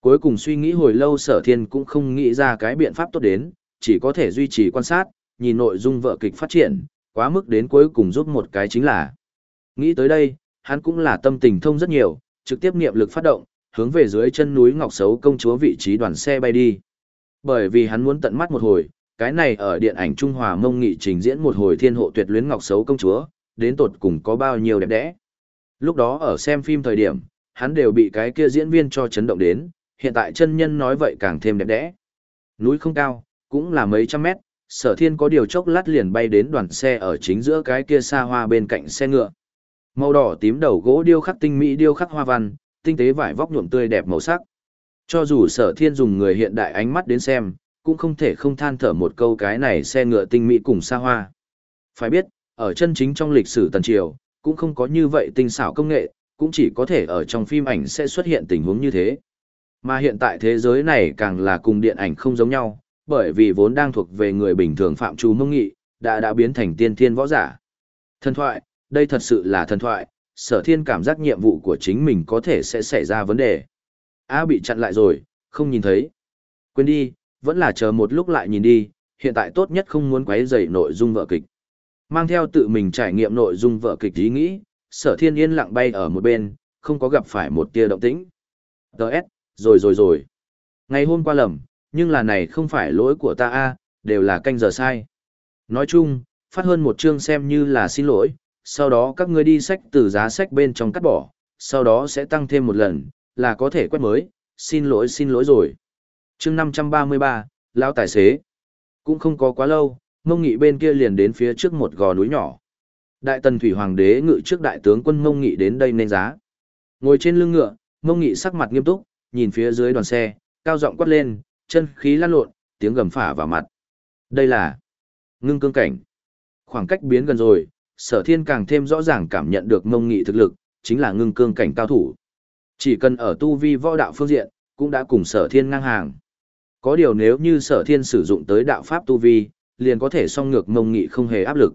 Cuối cùng suy nghĩ hồi lâu sở thiên cũng không nghĩ ra cái biện pháp tốt đến, chỉ có thể duy trì quan sát, nhìn nội dung vợ kịch phát triển, quá mức đến cuối cùng giúp một cái chính là. Nghĩ tới đây, hắn cũng là tâm tình thông rất nhiều, trực tiếp niệm lực phát động, hướng về dưới chân núi Ngọc Sấu công chúa vị trí đoàn xe bay đi. Bởi vì hắn muốn tận mắt một hồi, cái này ở điện ảnh Trung Hòa mông nghị trình diễn một hồi thiên hộ tuyệt luyến Ngọc Sấu công chúa, đến tột cùng có bao nhiêu đẹp đẽ. Lúc đó ở xem phim thời điểm, hắn đều bị cái kia diễn viên cho chấn động đến, hiện tại chân nhân nói vậy càng thêm đẹp đẽ. Núi không cao, cũng là mấy trăm mét, sở thiên có điều chốc lát liền bay đến đoàn xe ở chính giữa cái kia xa hoa bên cạnh xe ngựa. Màu đỏ tím đầu gỗ điêu khắc tinh mỹ điêu khắc hoa văn, tinh tế vải vóc nhuộm tươi đẹp màu sắc. Cho dù sở thiên dùng người hiện đại ánh mắt đến xem, cũng không thể không than thở một câu cái này xe ngựa tinh mỹ cùng xa hoa. Phải biết, ở chân chính trong lịch sử tần triều, cũng không có như vậy tinh xảo công nghệ, cũng chỉ có thể ở trong phim ảnh sẽ xuất hiện tình huống như thế. Mà hiện tại thế giới này càng là cùng điện ảnh không giống nhau, bởi vì vốn đang thuộc về người bình thường phạm trù mông nghị, đã đã biến thành tiên thiên võ giả. Thần thoại, đây thật sự là thần thoại, sở thiên cảm giác nhiệm vụ của chính mình có thể sẽ xảy ra vấn đề. A bị chặn lại rồi, không nhìn thấy. Quên đi, vẫn là chờ một lúc lại nhìn đi, hiện tại tốt nhất không muốn quấy rầy nội dung vợ kịch. Mang theo tự mình trải nghiệm nội dung vợ kịch ý nghĩ, sở thiên yên lặng bay ở một bên, không có gặp phải một tia động tĩnh. Đợt, rồi rồi rồi. Ngày hôm qua lầm, nhưng là này không phải lỗi của ta a đều là canh giờ sai. Nói chung, phát hơn một chương xem như là xin lỗi, sau đó các ngươi đi sách từ giá sách bên trong cắt bỏ, sau đó sẽ tăng thêm một lần, là có thể quét mới, xin lỗi xin lỗi rồi. chương 533, lão tài xế. Cũng không có quá lâu, mông nghị bên kia liền đến phía trước một gò núi nhỏ. Đại tần thủy hoàng đế ngự trước đại tướng quân mông nghị đến đây nên giá. Ngồi trên lưng ngựa, mông nghị sắc mặt nghiêm túc, nhìn phía dưới đoàn xe, cao giọng quát lên, chân khí lan lộn, tiếng gầm phả vào mặt. Đây là ngưng cương cảnh. Khoảng cách biến gần rồi, sở thiên càng thêm rõ ràng cảm nhận được mông nghị thực lực, chính là ngưng cương cảnh cao thủ. Chỉ cần ở tu vi võ đạo phương diện, cũng đã cùng sở thiên ngang hàng. Có điều nếu như sở thiên sử dụng tới đạo pháp tu vi, liền có thể song ngược mông nghị không hề áp lực.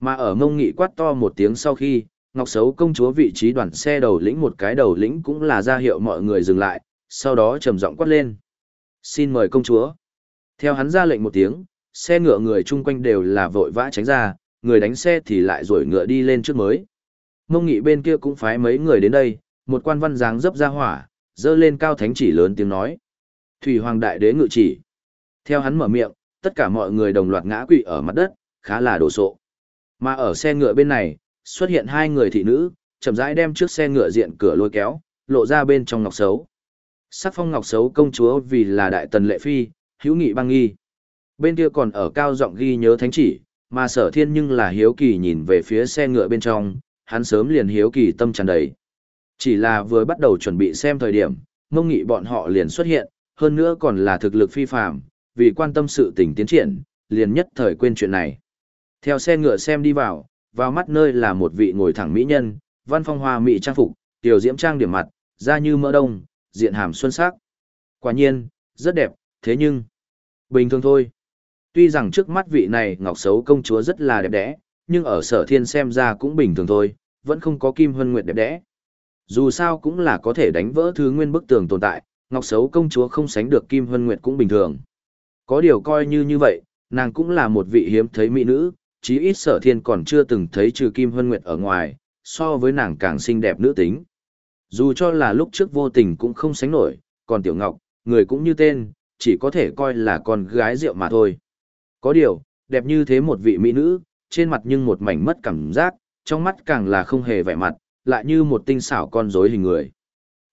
Mà ở mông nghị quát to một tiếng sau khi, Ngọc Sấu công chúa vị trí đoàn xe đầu lĩnh một cái đầu lĩnh cũng là ra hiệu mọi người dừng lại, sau đó trầm giọng quát lên. Xin mời công chúa. Theo hắn ra lệnh một tiếng, xe ngựa người chung quanh đều là vội vã tránh ra, người đánh xe thì lại rồi ngựa đi lên trước mới. Mông nghị bên kia cũng phái mấy người đến đây, một quan văn dáng dấp ra hỏa, dơ lên cao thánh chỉ lớn tiếng nói. Thủy hoàng đại đế ngự chỉ. Theo hắn mở miệng, tất cả mọi người đồng loạt ngã quỵ ở mặt đất, khá là đổ sộ. Mà ở xe ngựa bên này, xuất hiện hai người thị nữ, chậm rãi đem trước xe ngựa diện cửa lôi kéo, lộ ra bên trong ngọc xấu. Sắc phong ngọc xấu công chúa vì là đại tần lệ phi, hữu nghị băng nghi. Bên kia còn ở cao giọng ghi nhớ thánh chỉ, mà sở thiên nhưng là hiếu kỳ nhìn về phía xe ngựa bên trong, hắn sớm liền hiếu kỳ tâm tràn đầy. Chỉ là vừa bắt đầu chuẩn bị xem thời điểm, mông nghị bọn họ liền xuất hiện, hơn nữa còn là thực lực phi phạm, vì quan tâm sự tình tiến triển, liền nhất thời quên chuyện này. Theo xe ngựa xem đi vào, vào mắt nơi là một vị ngồi thẳng mỹ nhân, văn phong hoa mỹ trang phục, tiểu diễm trang điểm mặt, da như mỡ đông, diện hàm xuân sắc. Quả nhiên, rất đẹp, thế nhưng, bình thường thôi. Tuy rằng trước mắt vị này ngọc xấu công chúa rất là đẹp đẽ, nhưng ở sở thiên xem ra cũng bình thường thôi, vẫn không có kim hân nguyệt đẹp đẽ. Dù sao cũng là có thể đánh vỡ thứ nguyên bức tường tồn tại, ngọc xấu công chúa không sánh được kim hân nguyệt cũng bình thường. Có điều coi như như vậy, nàng cũng là một vị hiếm thấy mỹ nữ, chí ít sở thiên còn chưa từng thấy trừ kim hân nguyệt ở ngoài, so với nàng càng xinh đẹp nữ tính. Dù cho là lúc trước vô tình cũng không sánh nổi, còn tiểu ngọc, người cũng như tên, chỉ có thể coi là con gái rượu mà thôi. Có điều, đẹp như thế một vị mỹ nữ, trên mặt nhưng một mảnh mất cảm giác, trong mắt càng là không hề vẻ mặt, lại như một tinh xảo con rối hình người.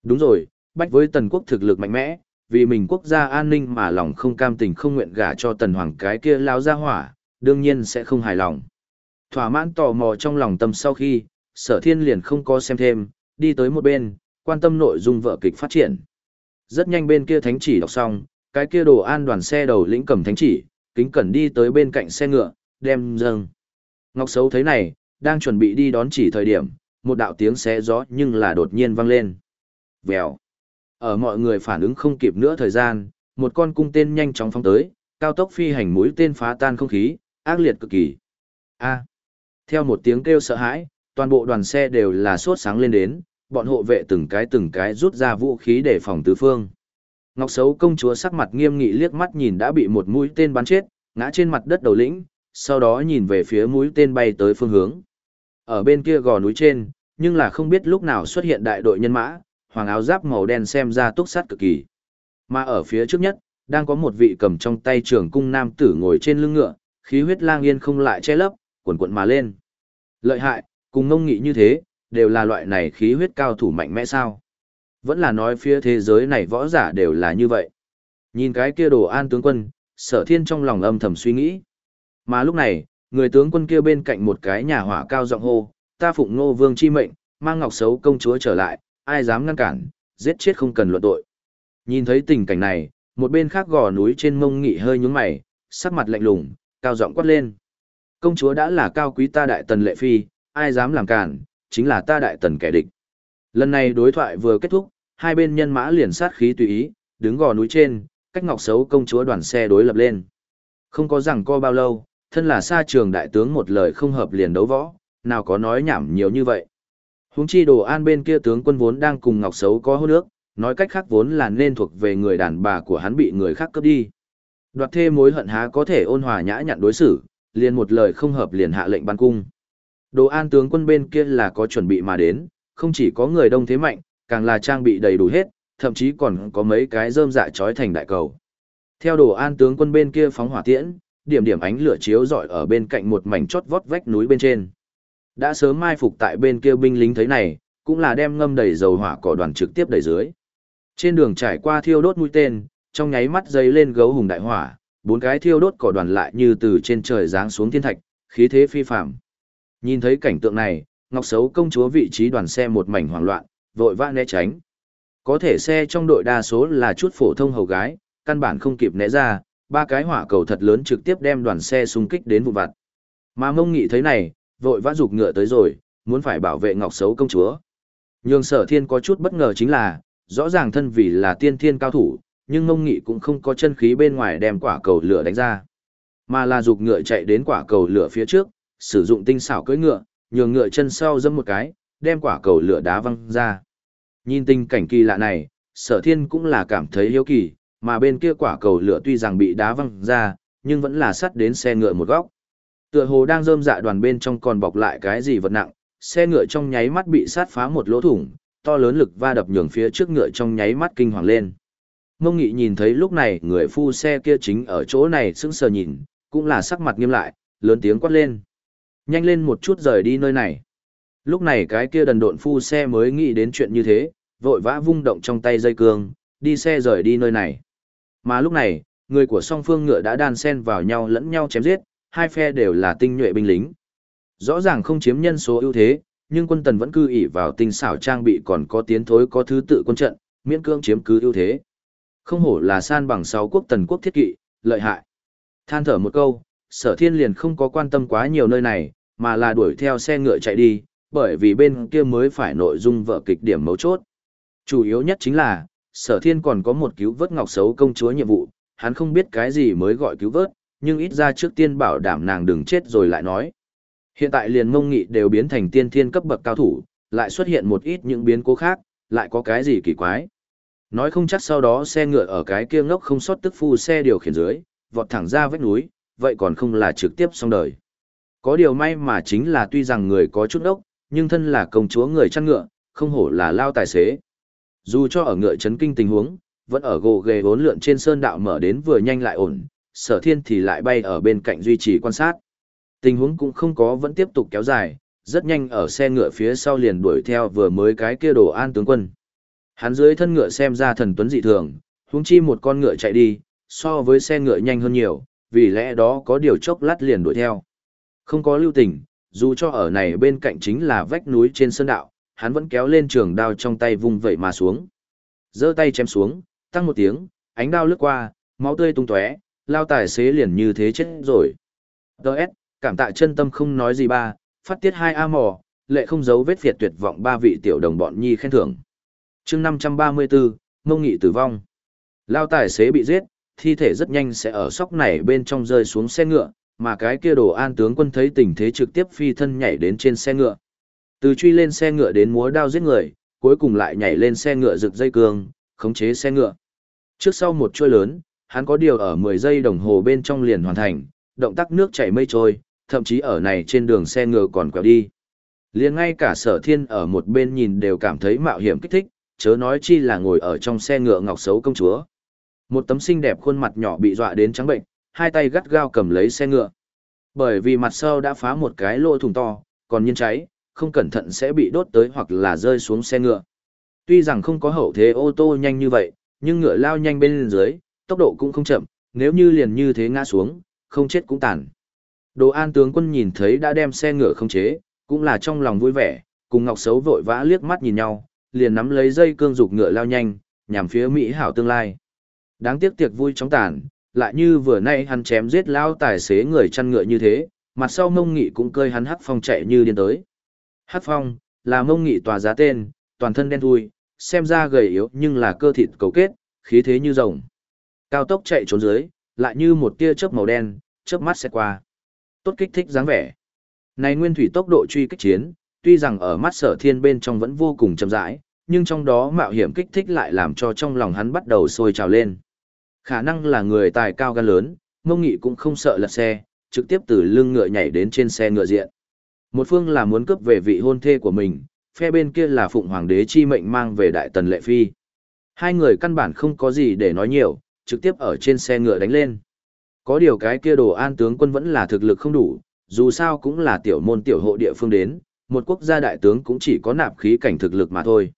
Đúng rồi, bách với tần quốc thực lực mạnh mẽ, vì mình quốc gia an ninh mà lòng không cam tình không nguyện gả cho tần hoàng cái kia lao ra hỏa, đương nhiên sẽ không hài lòng. Thỏa mãn tò mò trong lòng tâm sau khi, sở thiên liền không có xem thêm, đi tới một bên, quan tâm nội dung vợ kịch phát triển. Rất nhanh bên kia thánh chỉ đọc xong, cái kia đồ an đoàn xe đầu lĩnh cầm thánh chỉ, kính cẩn đi tới bên cạnh xe ngựa, đem dâng. Ngọc Sấu thấy này, đang chuẩn bị đi đón chỉ thời điểm, một đạo tiếng xé gió nhưng là đột nhiên vang lên. Vèo. Ở mọi người phản ứng không kịp nữa thời gian, một con cung tên nhanh chóng phóng tới, cao tốc phi hành mũi tên phá tan không khí, ác liệt cực kỳ. A. Theo một tiếng kêu sợ hãi, toàn bộ đoàn xe đều là sốt sáng lên đến, bọn hộ vệ từng cái từng cái rút ra vũ khí để phòng tứ phương. Ngọc Sấu công chúa sắc mặt nghiêm nghị liếc mắt nhìn đã bị một mũi tên bắn chết, ngã trên mặt đất đầu lĩnh, sau đó nhìn về phía mũi tên bay tới phương hướng. Ở bên kia gò núi trên, nhưng là không biết lúc nào xuất hiện đại đội nhân mã, hoàng áo giáp màu đen xem ra túc sát cực kỳ. Mà ở phía trước nhất, đang có một vị cầm trong tay trường cung nam tử ngồi trên lưng ngựa, khí huyết lang yên không lại che lấp, cuộn cuộn mà lên. Lợi hại, cùng ngông nghị như thế, đều là loại này khí huyết cao thủ mạnh mẽ sao. Vẫn là nói phía thế giới này võ giả đều là như vậy. Nhìn cái kia đồ an tướng quân, sở thiên trong lòng âm thầm suy nghĩ. Mà lúc này, người tướng quân kia bên cạnh một cái nhà hỏa cao giọng hô, ta phụng ngô vương chi mệnh, mang ngọc xấu công chúa trở lại, ai dám ngăn cản, giết chết không cần luận tội. Nhìn thấy tình cảnh này, một bên khác gò núi trên mông nghị hơi nhướng mày, sắc mặt lạnh lùng, cao giọng quát lên. Công chúa đã là cao quý ta đại tần lệ phi, ai dám làm cản, chính là ta đại tần kẻ địch. Lần này đối thoại vừa kết thúc, hai bên nhân mã liền sát khí tùy ý, đứng gò núi trên, cách ngọc xấu công chúa đoàn xe đối lập lên. Không có rằng co bao lâu, thân là xa trường đại tướng một lời không hợp liền đấu võ, nào có nói nhảm nhiều như vậy. Huống chi đồ an bên kia tướng quân vốn đang cùng ngọc xấu có hôn nước, nói cách khác vốn là nên thuộc về người đàn bà của hắn bị người khác cướp đi. Đoạt thê mối hận há có thể ôn hòa nhã nhặn đối xử, liền một lời không hợp liền hạ lệnh ban cung. Đồ an tướng quân bên kia là có chuẩn bị mà đến, không chỉ có người đông thế mạnh, càng là trang bị đầy đủ hết, thậm chí còn có mấy cái rơm dạ trói thành đại cầu. Theo đồ an tướng quân bên kia phóng hỏa tiễn, điểm điểm ánh lửa chiếu rọi ở bên cạnh một mảnh chót vót vách núi bên trên. Đã sớm mai phục tại bên kia binh lính thấy này, cũng là đem ngâm đầy dầu hỏa cỏ đoàn trực tiếp đẩy dưới. Trên đường trải qua thiêu đốt mũi tên, trong nháy mắt dấy lên gấu hùng đại hỏa, bốn cái thiêu đốt cỏ đoàn lại như từ trên trời giáng xuống thiên thạch, khí thế phi phàm. Nhìn thấy cảnh tượng này, Ngọc Sấu công chúa vị trí đoàn xe một mảnh hoảng loạn, vội vã né tránh. Có thể xe trong đội đa số là chút phổ thông hầu gái, căn bản không kịp né ra, ba cái hỏa cầu thật lớn trực tiếp đem đoàn xe xung kích đến vụ vặt. Mà mông nghị thấy này, vội vã rục ngựa tới rồi, muốn phải bảo vệ Ngọc xấu công chúa. Nhưng sở thiên có chút bất ngờ chính là, rõ ràng thân vì là tiên thiên cao thủ, nhưng mông nghị cũng không có chân khí bên ngoài đem quả cầu lửa đánh ra. Mà là rục ngựa chạy đến quả cầu lửa phía trước, sử dụng tinh xảo cưỡi ngựa, nhường ngựa chân sau dâm một cái, đem quả cầu lửa đá văng ra. Nhìn tình cảnh kỳ lạ này, sở thiên cũng là cảm thấy hiếu kỳ, mà bên kia quả cầu lửa tuy rằng bị đá văng ra, nhưng vẫn là sắt đến xe ngựa một góc. Tựa hồ đang rơm dạ đoàn bên trong còn bọc lại cái gì vật nặng, xe ngựa trong nháy mắt bị sát phá một lỗ thủng, to lớn lực va đập nhường phía trước ngựa trong nháy mắt kinh hoàng lên. Mông Nghị nhìn thấy lúc này người phu xe kia chính ở chỗ này sững sờ nhìn, cũng là sắc mặt nghiêm lại, lớn tiếng quát lên. Nhanh lên một chút rời đi nơi này. Lúc này cái kia đần độn phu xe mới nghĩ đến chuyện như thế, vội vã vung động trong tay dây cương, đi xe rời đi nơi này. Mà lúc này, người của song phương ngựa đã đan xen vào nhau lẫn nhau chém giết, hai phe đều là tinh nhuệ binh lính. Rõ ràng không chiếm nhân số ưu thế, nhưng quân tần vẫn cư ỷ vào tinh xảo trang bị còn có tiến thối có thứ tự quân trận, miễn cưỡng chiếm cứ ưu thế. Không hổ là san bằng sáu quốc tần quốc thiết kỵ, lợi hại. Than thở một câu, sở thiên liền không có quan tâm quá nhiều nơi này, mà là đuổi theo xe ngựa chạy đi, bởi vì bên kia mới phải nội dung vở kịch điểm mấu chốt. Chủ yếu nhất chính là, sở thiên còn có một cứu vớt ngọc xấu công chúa nhiệm vụ, hắn không biết cái gì mới gọi cứu vớt, nhưng ít ra trước tiên bảo đảm nàng đừng chết rồi lại nói. Hiện tại liền mông nghị đều biến thành tiên thiên cấp bậc cao thủ, lại xuất hiện một ít những biến cố khác, lại có cái gì kỳ quái. Nói không chắc sau đó xe ngựa ở cái kia ngốc không sót tức phu xe điều khiển dưới, vọt thẳng ra vách núi, vậy còn không là trực tiếp xong đời. Có điều may mà chính là tuy rằng người có chút ốc, nhưng thân là công chúa người chăn ngựa, không hổ là lao tài xế. Dù cho ở ngựa chấn kinh tình huống, vẫn ở gồ ghề bốn lượn trên sơn đạo mở đến vừa nhanh lại ổn, sở thiên thì lại bay ở bên cạnh duy trì quan sát. Tình huống cũng không có vẫn tiếp tục kéo dài, rất nhanh ở xe ngựa phía sau liền đuổi theo vừa mới cái kia đồ an tướng quân. Hắn dưới thân ngựa xem ra thần tuấn dị thường, huống chi một con ngựa chạy đi, so với xe ngựa nhanh hơn nhiều, vì lẽ đó có điều chốc lát liền đuổi theo. Không có lưu tình, dù cho ở này bên cạnh chính là vách núi trên sơn đạo, hắn vẫn kéo lên trường đao trong tay vung vẩy mà xuống. giơ tay chém xuống, tăng một tiếng, ánh đao lướt qua, máu tươi tung tóe, lao tài xế liền như thế chết rồi. Đợt, cảm tạ chân tâm không nói gì ba, phát tiết hai a mò, lệ không giấu vết việt tuyệt vọng ba vị tiểu đồng bọn nhi khen thưởng. chương 534, mông nghị tử vong. Lao tài xế bị giết, thi thể rất nhanh sẽ ở sóc này bên trong rơi xuống xe ngựa, mà cái kia đồ an tướng quân thấy tình thế trực tiếp phi thân nhảy đến trên xe ngựa. Từ truy lên xe ngựa đến múa đao giết người, cuối cùng lại nhảy lên xe ngựa rực dây cương, khống chế xe ngựa. Trước sau một chuôi lớn, hắn có điều ở 10 giây đồng hồ bên trong liền hoàn thành, động tác nước chảy mây trôi, thậm chí ở này trên đường xe ngựa còn quẹo đi. liền ngay cả sở thiên ở một bên nhìn đều cảm thấy mạo hiểm kích thích, chớ nói chi là ngồi ở trong xe ngựa ngọc xấu công chúa. Một tấm xinh đẹp khuôn mặt nhỏ bị dọa đến trắng bệnh, hai tay gắt gao cầm lấy xe ngựa. Bởi vì mặt sau đã phá một cái lỗ thùng to, còn nhiên cháy, không cẩn thận sẽ bị đốt tới hoặc là rơi xuống xe ngựa. Tuy rằng không có hậu thế ô tô nhanh như vậy, nhưng ngựa lao nhanh bên dưới, tốc độ cũng không chậm, nếu như liền như thế ngã xuống, không chết cũng tàn. Đồ an tướng quân nhìn thấy đã đem xe ngựa không chế, cũng là trong lòng vui vẻ, cùng Ngọc Sấu vội vã liếc mắt nhìn nhau, liền nắm lấy dây cương dục ngựa lao nhanh, nhằm phía Mỹ hảo tương lai. Đáng tiếc tiệc vui chóng tàn, lại như vừa nay hắn chém giết lao tài xế người chăn ngựa như thế, mặt sau mông nghị cũng cơi hắn hắc phong chạy như điên tới. Hắc phong, là mông nghị tòa giá tên, toàn thân đen thui, xem ra gầy yếu nhưng là cơ thịt cấu kết, khí thế như rồng. Cao tốc chạy trốn dưới, lại như một tia chớp màu đen, chớp mắt sẽ qua. Tốt kích thích dáng vẻ. Này nguyên thủy tốc độ truy kích chiến, tuy rằng ở mắt sở thiên bên trong vẫn vô cùng chậm rãi, nhưng trong đó mạo hiểm kích thích lại làm cho trong lòng hắn bắt đầu sôi trào lên. Khả năng là người tài cao gan lớn, mông nghị cũng không sợ lật xe, trực tiếp từ lưng ngựa nhảy đến trên xe ngựa diện. Một phương là muốn cướp về vị hôn thê của mình, phe bên kia là phụng hoàng đế chi mệnh mang về đại tần lệ phi. Hai người căn bản không có gì để nói nhiều, trực tiếp ở trên xe ngựa đánh lên. Có điều cái kia đồ an tướng quân vẫn là thực lực không đủ, dù sao cũng là tiểu môn tiểu hộ địa phương đến, một quốc gia đại tướng cũng chỉ có nạp khí cảnh thực lực mà thôi.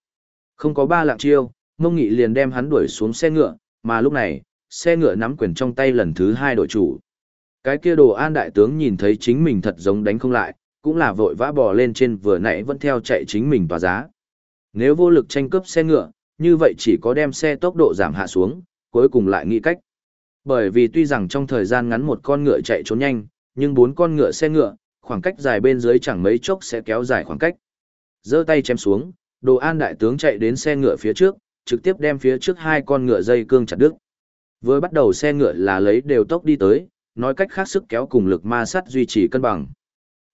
Không có ba lạng chiêu, Mông Nghị liền đem hắn đuổi xuống xe ngựa, mà lúc này, xe ngựa nắm quyền trong tay lần thứ hai đội chủ. Cái kia đồ an đại tướng nhìn thấy chính mình thật giống đánh không lại, cũng là vội vã bò lên trên vừa nãy vẫn theo chạy chính mình tòa giá. Nếu vô lực tranh cướp xe ngựa, như vậy chỉ có đem xe tốc độ giảm hạ xuống, cuối cùng lại nghĩ cách. Bởi vì tuy rằng trong thời gian ngắn một con ngựa chạy trốn nhanh, nhưng bốn con ngựa xe ngựa, khoảng cách dài bên dưới chẳng mấy chốc sẽ kéo dài khoảng cách. giơ tay chém xuống, đồ an đại tướng chạy đến xe ngựa phía trước, trực tiếp đem phía trước hai con ngựa dây cương chặt đứt. Vừa bắt đầu xe ngựa là lấy đều tốc đi tới, nói cách khác sức kéo cùng lực ma sát duy trì cân bằng.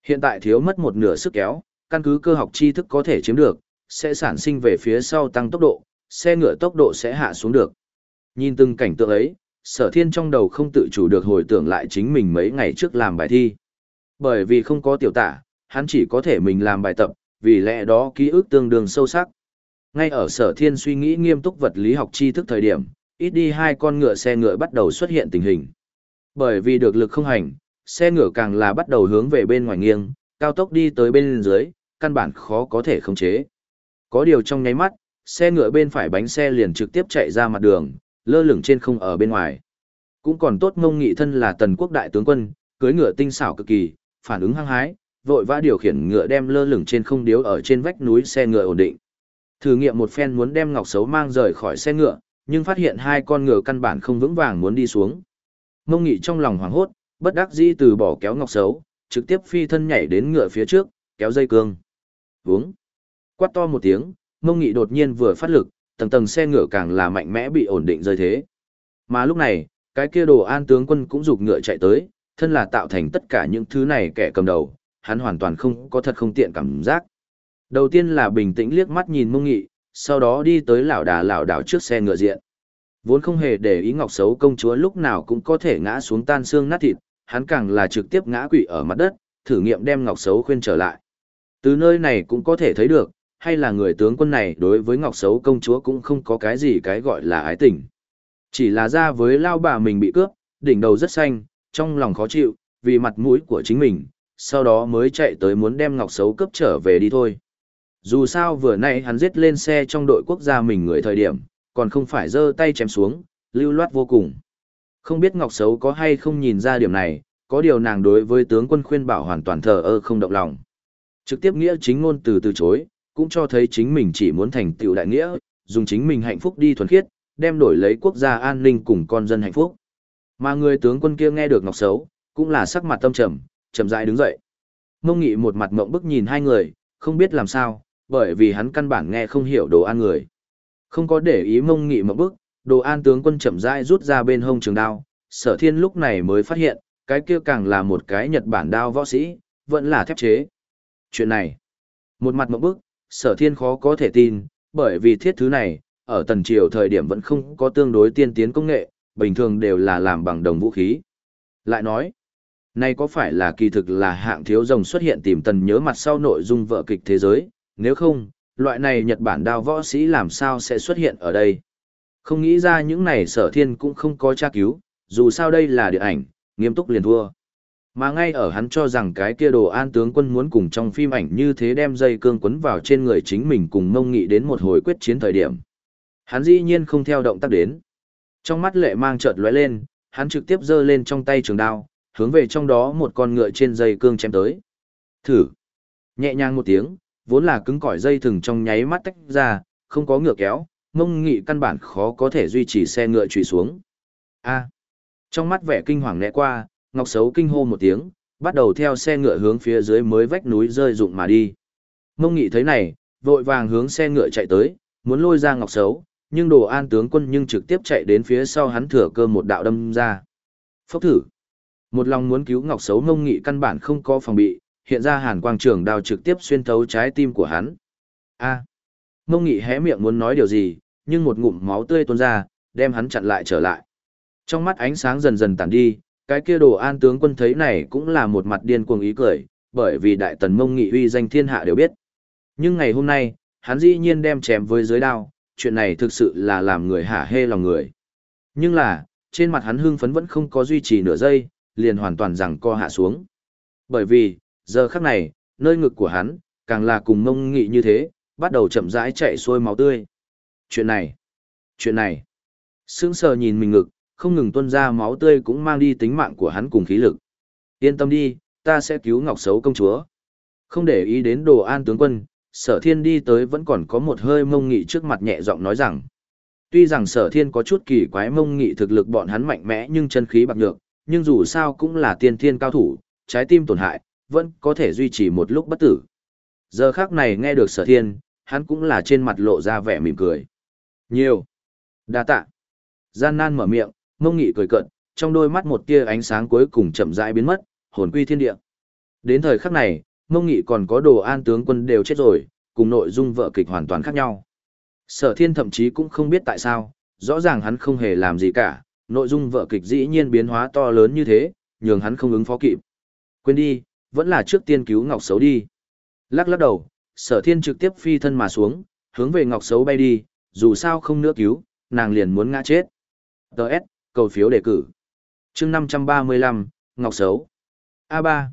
Hiện tại thiếu mất một nửa sức kéo, căn cứ cơ học tri thức có thể chiếm được, sẽ sản sinh về phía sau tăng tốc độ, xe ngựa tốc độ sẽ hạ xuống được. Nhìn từng cảnh tượng ấy, sở thiên trong đầu không tự chủ được hồi tưởng lại chính mình mấy ngày trước làm bài thi. Bởi vì không có tiểu tả, hắn chỉ có thể mình làm bài tập, vì lẽ đó ký ức tương đương sâu sắc. Ngay ở sở thiên suy nghĩ nghiêm túc vật lý học tri thức thời điểm, ít đi hai con ngựa xe ngựa bắt đầu xuất hiện tình hình. Bởi vì được lực không hành, xe ngựa càng là bắt đầu hướng về bên ngoài nghiêng, cao tốc đi tới bên dưới, căn bản khó có thể khống chế. Có điều trong nháy mắt, xe ngựa bên phải bánh xe liền trực tiếp chạy ra mặt đường, lơ lửng trên không ở bên ngoài. Cũng còn tốt ngông nghị thân là tần quốc đại tướng quân, cưới ngựa tinh xảo cực kỳ, phản ứng hăng hái, vội vã điều khiển ngựa đem lơ lửng trên không điếu ở trên vách núi xe ngựa ổn định. Thử nghiệm một phen muốn đem Ngọc xấu mang rời khỏi xe ngựa, nhưng phát hiện hai con ngựa căn bản không vững vàng muốn đi xuống. Mông Nghị trong lòng hoảng hốt, bất đắc dĩ từ bỏ kéo Ngọc Sấu, trực tiếp phi thân nhảy đến ngựa phía trước, kéo dây cương. Vướng. Quát to một tiếng, Mông Nghị đột nhiên vừa phát lực, tầng tầng xe ngựa càng là mạnh mẽ bị ổn định rơi thế. Mà lúc này, cái kia đồ an tướng quân cũng rục ngựa chạy tới, thân là tạo thành tất cả những thứ này kẻ cầm đầu, hắn hoàn toàn không có thật không tiện cảm giác. Đầu tiên là bình tĩnh liếc mắt nhìn mông nghị, sau đó đi tới lão đà lão đảo trước xe ngựa diện. Vốn không hề để ý ngọc xấu công chúa lúc nào cũng có thể ngã xuống tan xương nát thịt, hắn càng là trực tiếp ngã quỵ ở mặt đất, thử nghiệm đem ngọc xấu khuyên trở lại. Từ nơi này cũng có thể thấy được, hay là người tướng quân này đối với ngọc xấu công chúa cũng không có cái gì cái gọi là ái tình. Chỉ là ra với lao bà mình bị cướp, đỉnh đầu rất xanh, trong lòng khó chịu, vì mặt mũi của chính mình, sau đó mới chạy tới muốn đem ngọc xấu cướp trở về đi thôi. Dù sao vừa nãy hắn giết lên xe trong đội quốc gia mình người thời điểm, còn không phải giơ tay chém xuống, lưu loát vô cùng. Không biết Ngọc Sấu có hay không nhìn ra điểm này, có điều nàng đối với tướng quân khuyên bảo hoàn toàn thờ ơ không động lòng. Trực tiếp nghĩa chính ngôn từ từ chối, cũng cho thấy chính mình chỉ muốn thành tựu đại nghĩa, dùng chính mình hạnh phúc đi thuần khiết, đem đổi lấy quốc gia an ninh cùng con dân hạnh phúc. Mà người tướng quân kia nghe được Ngọc Sấu, cũng là sắc mặt tâm trầm, chậm rãi đứng dậy. Mông Nghị một mặt mộng bức nhìn hai người, không biết làm sao, bởi vì hắn căn bản nghe không hiểu đồ an người. Không có để ý Mông Nghị một bước, đồ an tướng quân chậm rãi rút ra bên hông trường đao, sở thiên lúc này mới phát hiện, cái kia càng là một cái Nhật Bản đao võ sĩ, vẫn là thép chế. Chuyện này, một mặt một bước, sở thiên khó có thể tin, bởi vì thiết thứ này, ở tần triều thời điểm vẫn không có tương đối tiên tiến công nghệ, bình thường đều là làm bằng đồng vũ khí. Lại nói, nay có phải là kỳ thực là hạng thiếu rồng xuất hiện tìm tần nhớ mặt sau nội dung vợ kịch thế giới, nếu không, loại này Nhật Bản đao võ sĩ làm sao sẽ xuất hiện ở đây. Không nghĩ ra những này sở thiên cũng không có tra cứu, dù sao đây là điện ảnh, nghiêm túc liền thua. Mà ngay ở hắn cho rằng cái kia đồ an tướng quân muốn cùng trong phim ảnh như thế đem dây cương quấn vào trên người chính mình cùng mông nghị đến một hồi quyết chiến thời điểm. Hắn dĩ nhiên không theo động tác đến. Trong mắt lệ mang chợt lóe lên, hắn trực tiếp giơ lên trong tay trường đao, hướng về trong đó một con ngựa trên dây cương chém tới. Thử. Nhẹ nhàng một tiếng, vốn là cứng cỏi dây thừng trong nháy mắt tách ra, không có ngựa kéo, mông nghị căn bản khó có thể duy trì xe ngựa trùy xuống. A. Trong mắt vẻ kinh hoàng lẽ qua, Ngọc Sấu kinh hô một tiếng, bắt đầu theo xe ngựa hướng phía dưới mới vách núi rơi rụng mà đi. Mông nghị thấy này, vội vàng hướng xe ngựa chạy tới, muốn lôi ra Ngọc Sấu, nhưng đồ an tướng quân nhưng trực tiếp chạy đến phía sau hắn thừa cơ một đạo đâm ra. Phốc thử. Một lòng muốn cứu Ngọc Sấu mông nghị căn bản không có phòng bị, hiện ra hàn quang trường đao trực tiếp xuyên thấu trái tim của hắn. A. Mông Nghị hé miệng muốn nói điều gì, nhưng một ngụm máu tươi tuôn ra, đem hắn chặn lại trở lại. Trong mắt ánh sáng dần dần tàn đi, cái kia đồ an tướng quân thấy này cũng là một mặt điên cuồng ý cười, bởi vì đại tần Mông Nghị uy danh thiên hạ đều biết. Nhưng ngày hôm nay, hắn dĩ nhiên đem chém với dưới đao, chuyện này thực sự là làm người hả hê lòng người. Nhưng là, trên mặt hắn hưng phấn vẫn không có duy trì nửa giây, liền hoàn toàn rằng co hạ xuống. Bởi vì, giờ khắc này, nơi ngực của hắn, càng là cùng mông nghị như thế, bắt đầu chậm rãi chạy xuôi máu tươi. Chuyện này, chuyện này, sững sờ nhìn mình ngực, không ngừng tuôn ra máu tươi cũng mang đi tính mạng của hắn cùng khí lực. Yên tâm đi, ta sẽ cứu Ngọc xấu công chúa. Không để ý đến đồ an tướng quân, sở thiên đi tới vẫn còn có một hơi mông nghị trước mặt nhẹ giọng nói rằng. Tuy rằng sở thiên có chút kỳ quái mông nghị thực lực bọn hắn mạnh mẽ nhưng chân khí bạc nhược, nhưng dù sao cũng là tiên thiên cao thủ, trái tim tổn hại, vẫn có thể duy trì một lúc bất tử. Giờ khác này nghe được sở thiên, hắn cũng là trên mặt lộ ra vẻ mỉm cười. Nhiều. đa tạ. Gian nan mở miệng, mông nghị cười cận, trong đôi mắt một tia ánh sáng cuối cùng chậm rãi biến mất, hồn quy thiên địa. Đến thời khắc này, mông nghị còn có đồ an tướng quân đều chết rồi, cùng nội dung vợ kịch hoàn toàn khác nhau. Sở thiên thậm chí cũng không biết tại sao, rõ ràng hắn không hề làm gì cả, nội dung vợ kịch dĩ nhiên biến hóa to lớn như thế, nhường hắn không ứng phó kịp. Quên đi, vẫn là trước tiên cứu Ngọc Xấu đi. Lắc lắc đầu, sở thiên trực tiếp phi thân mà xuống, hướng về Ngọc Xấu bay đi, dù sao không nữa cứu, nàng liền muốn ngã chết. Đợt, cầu phiếu đề cử. chương 535, Ngọc Xấu. a ba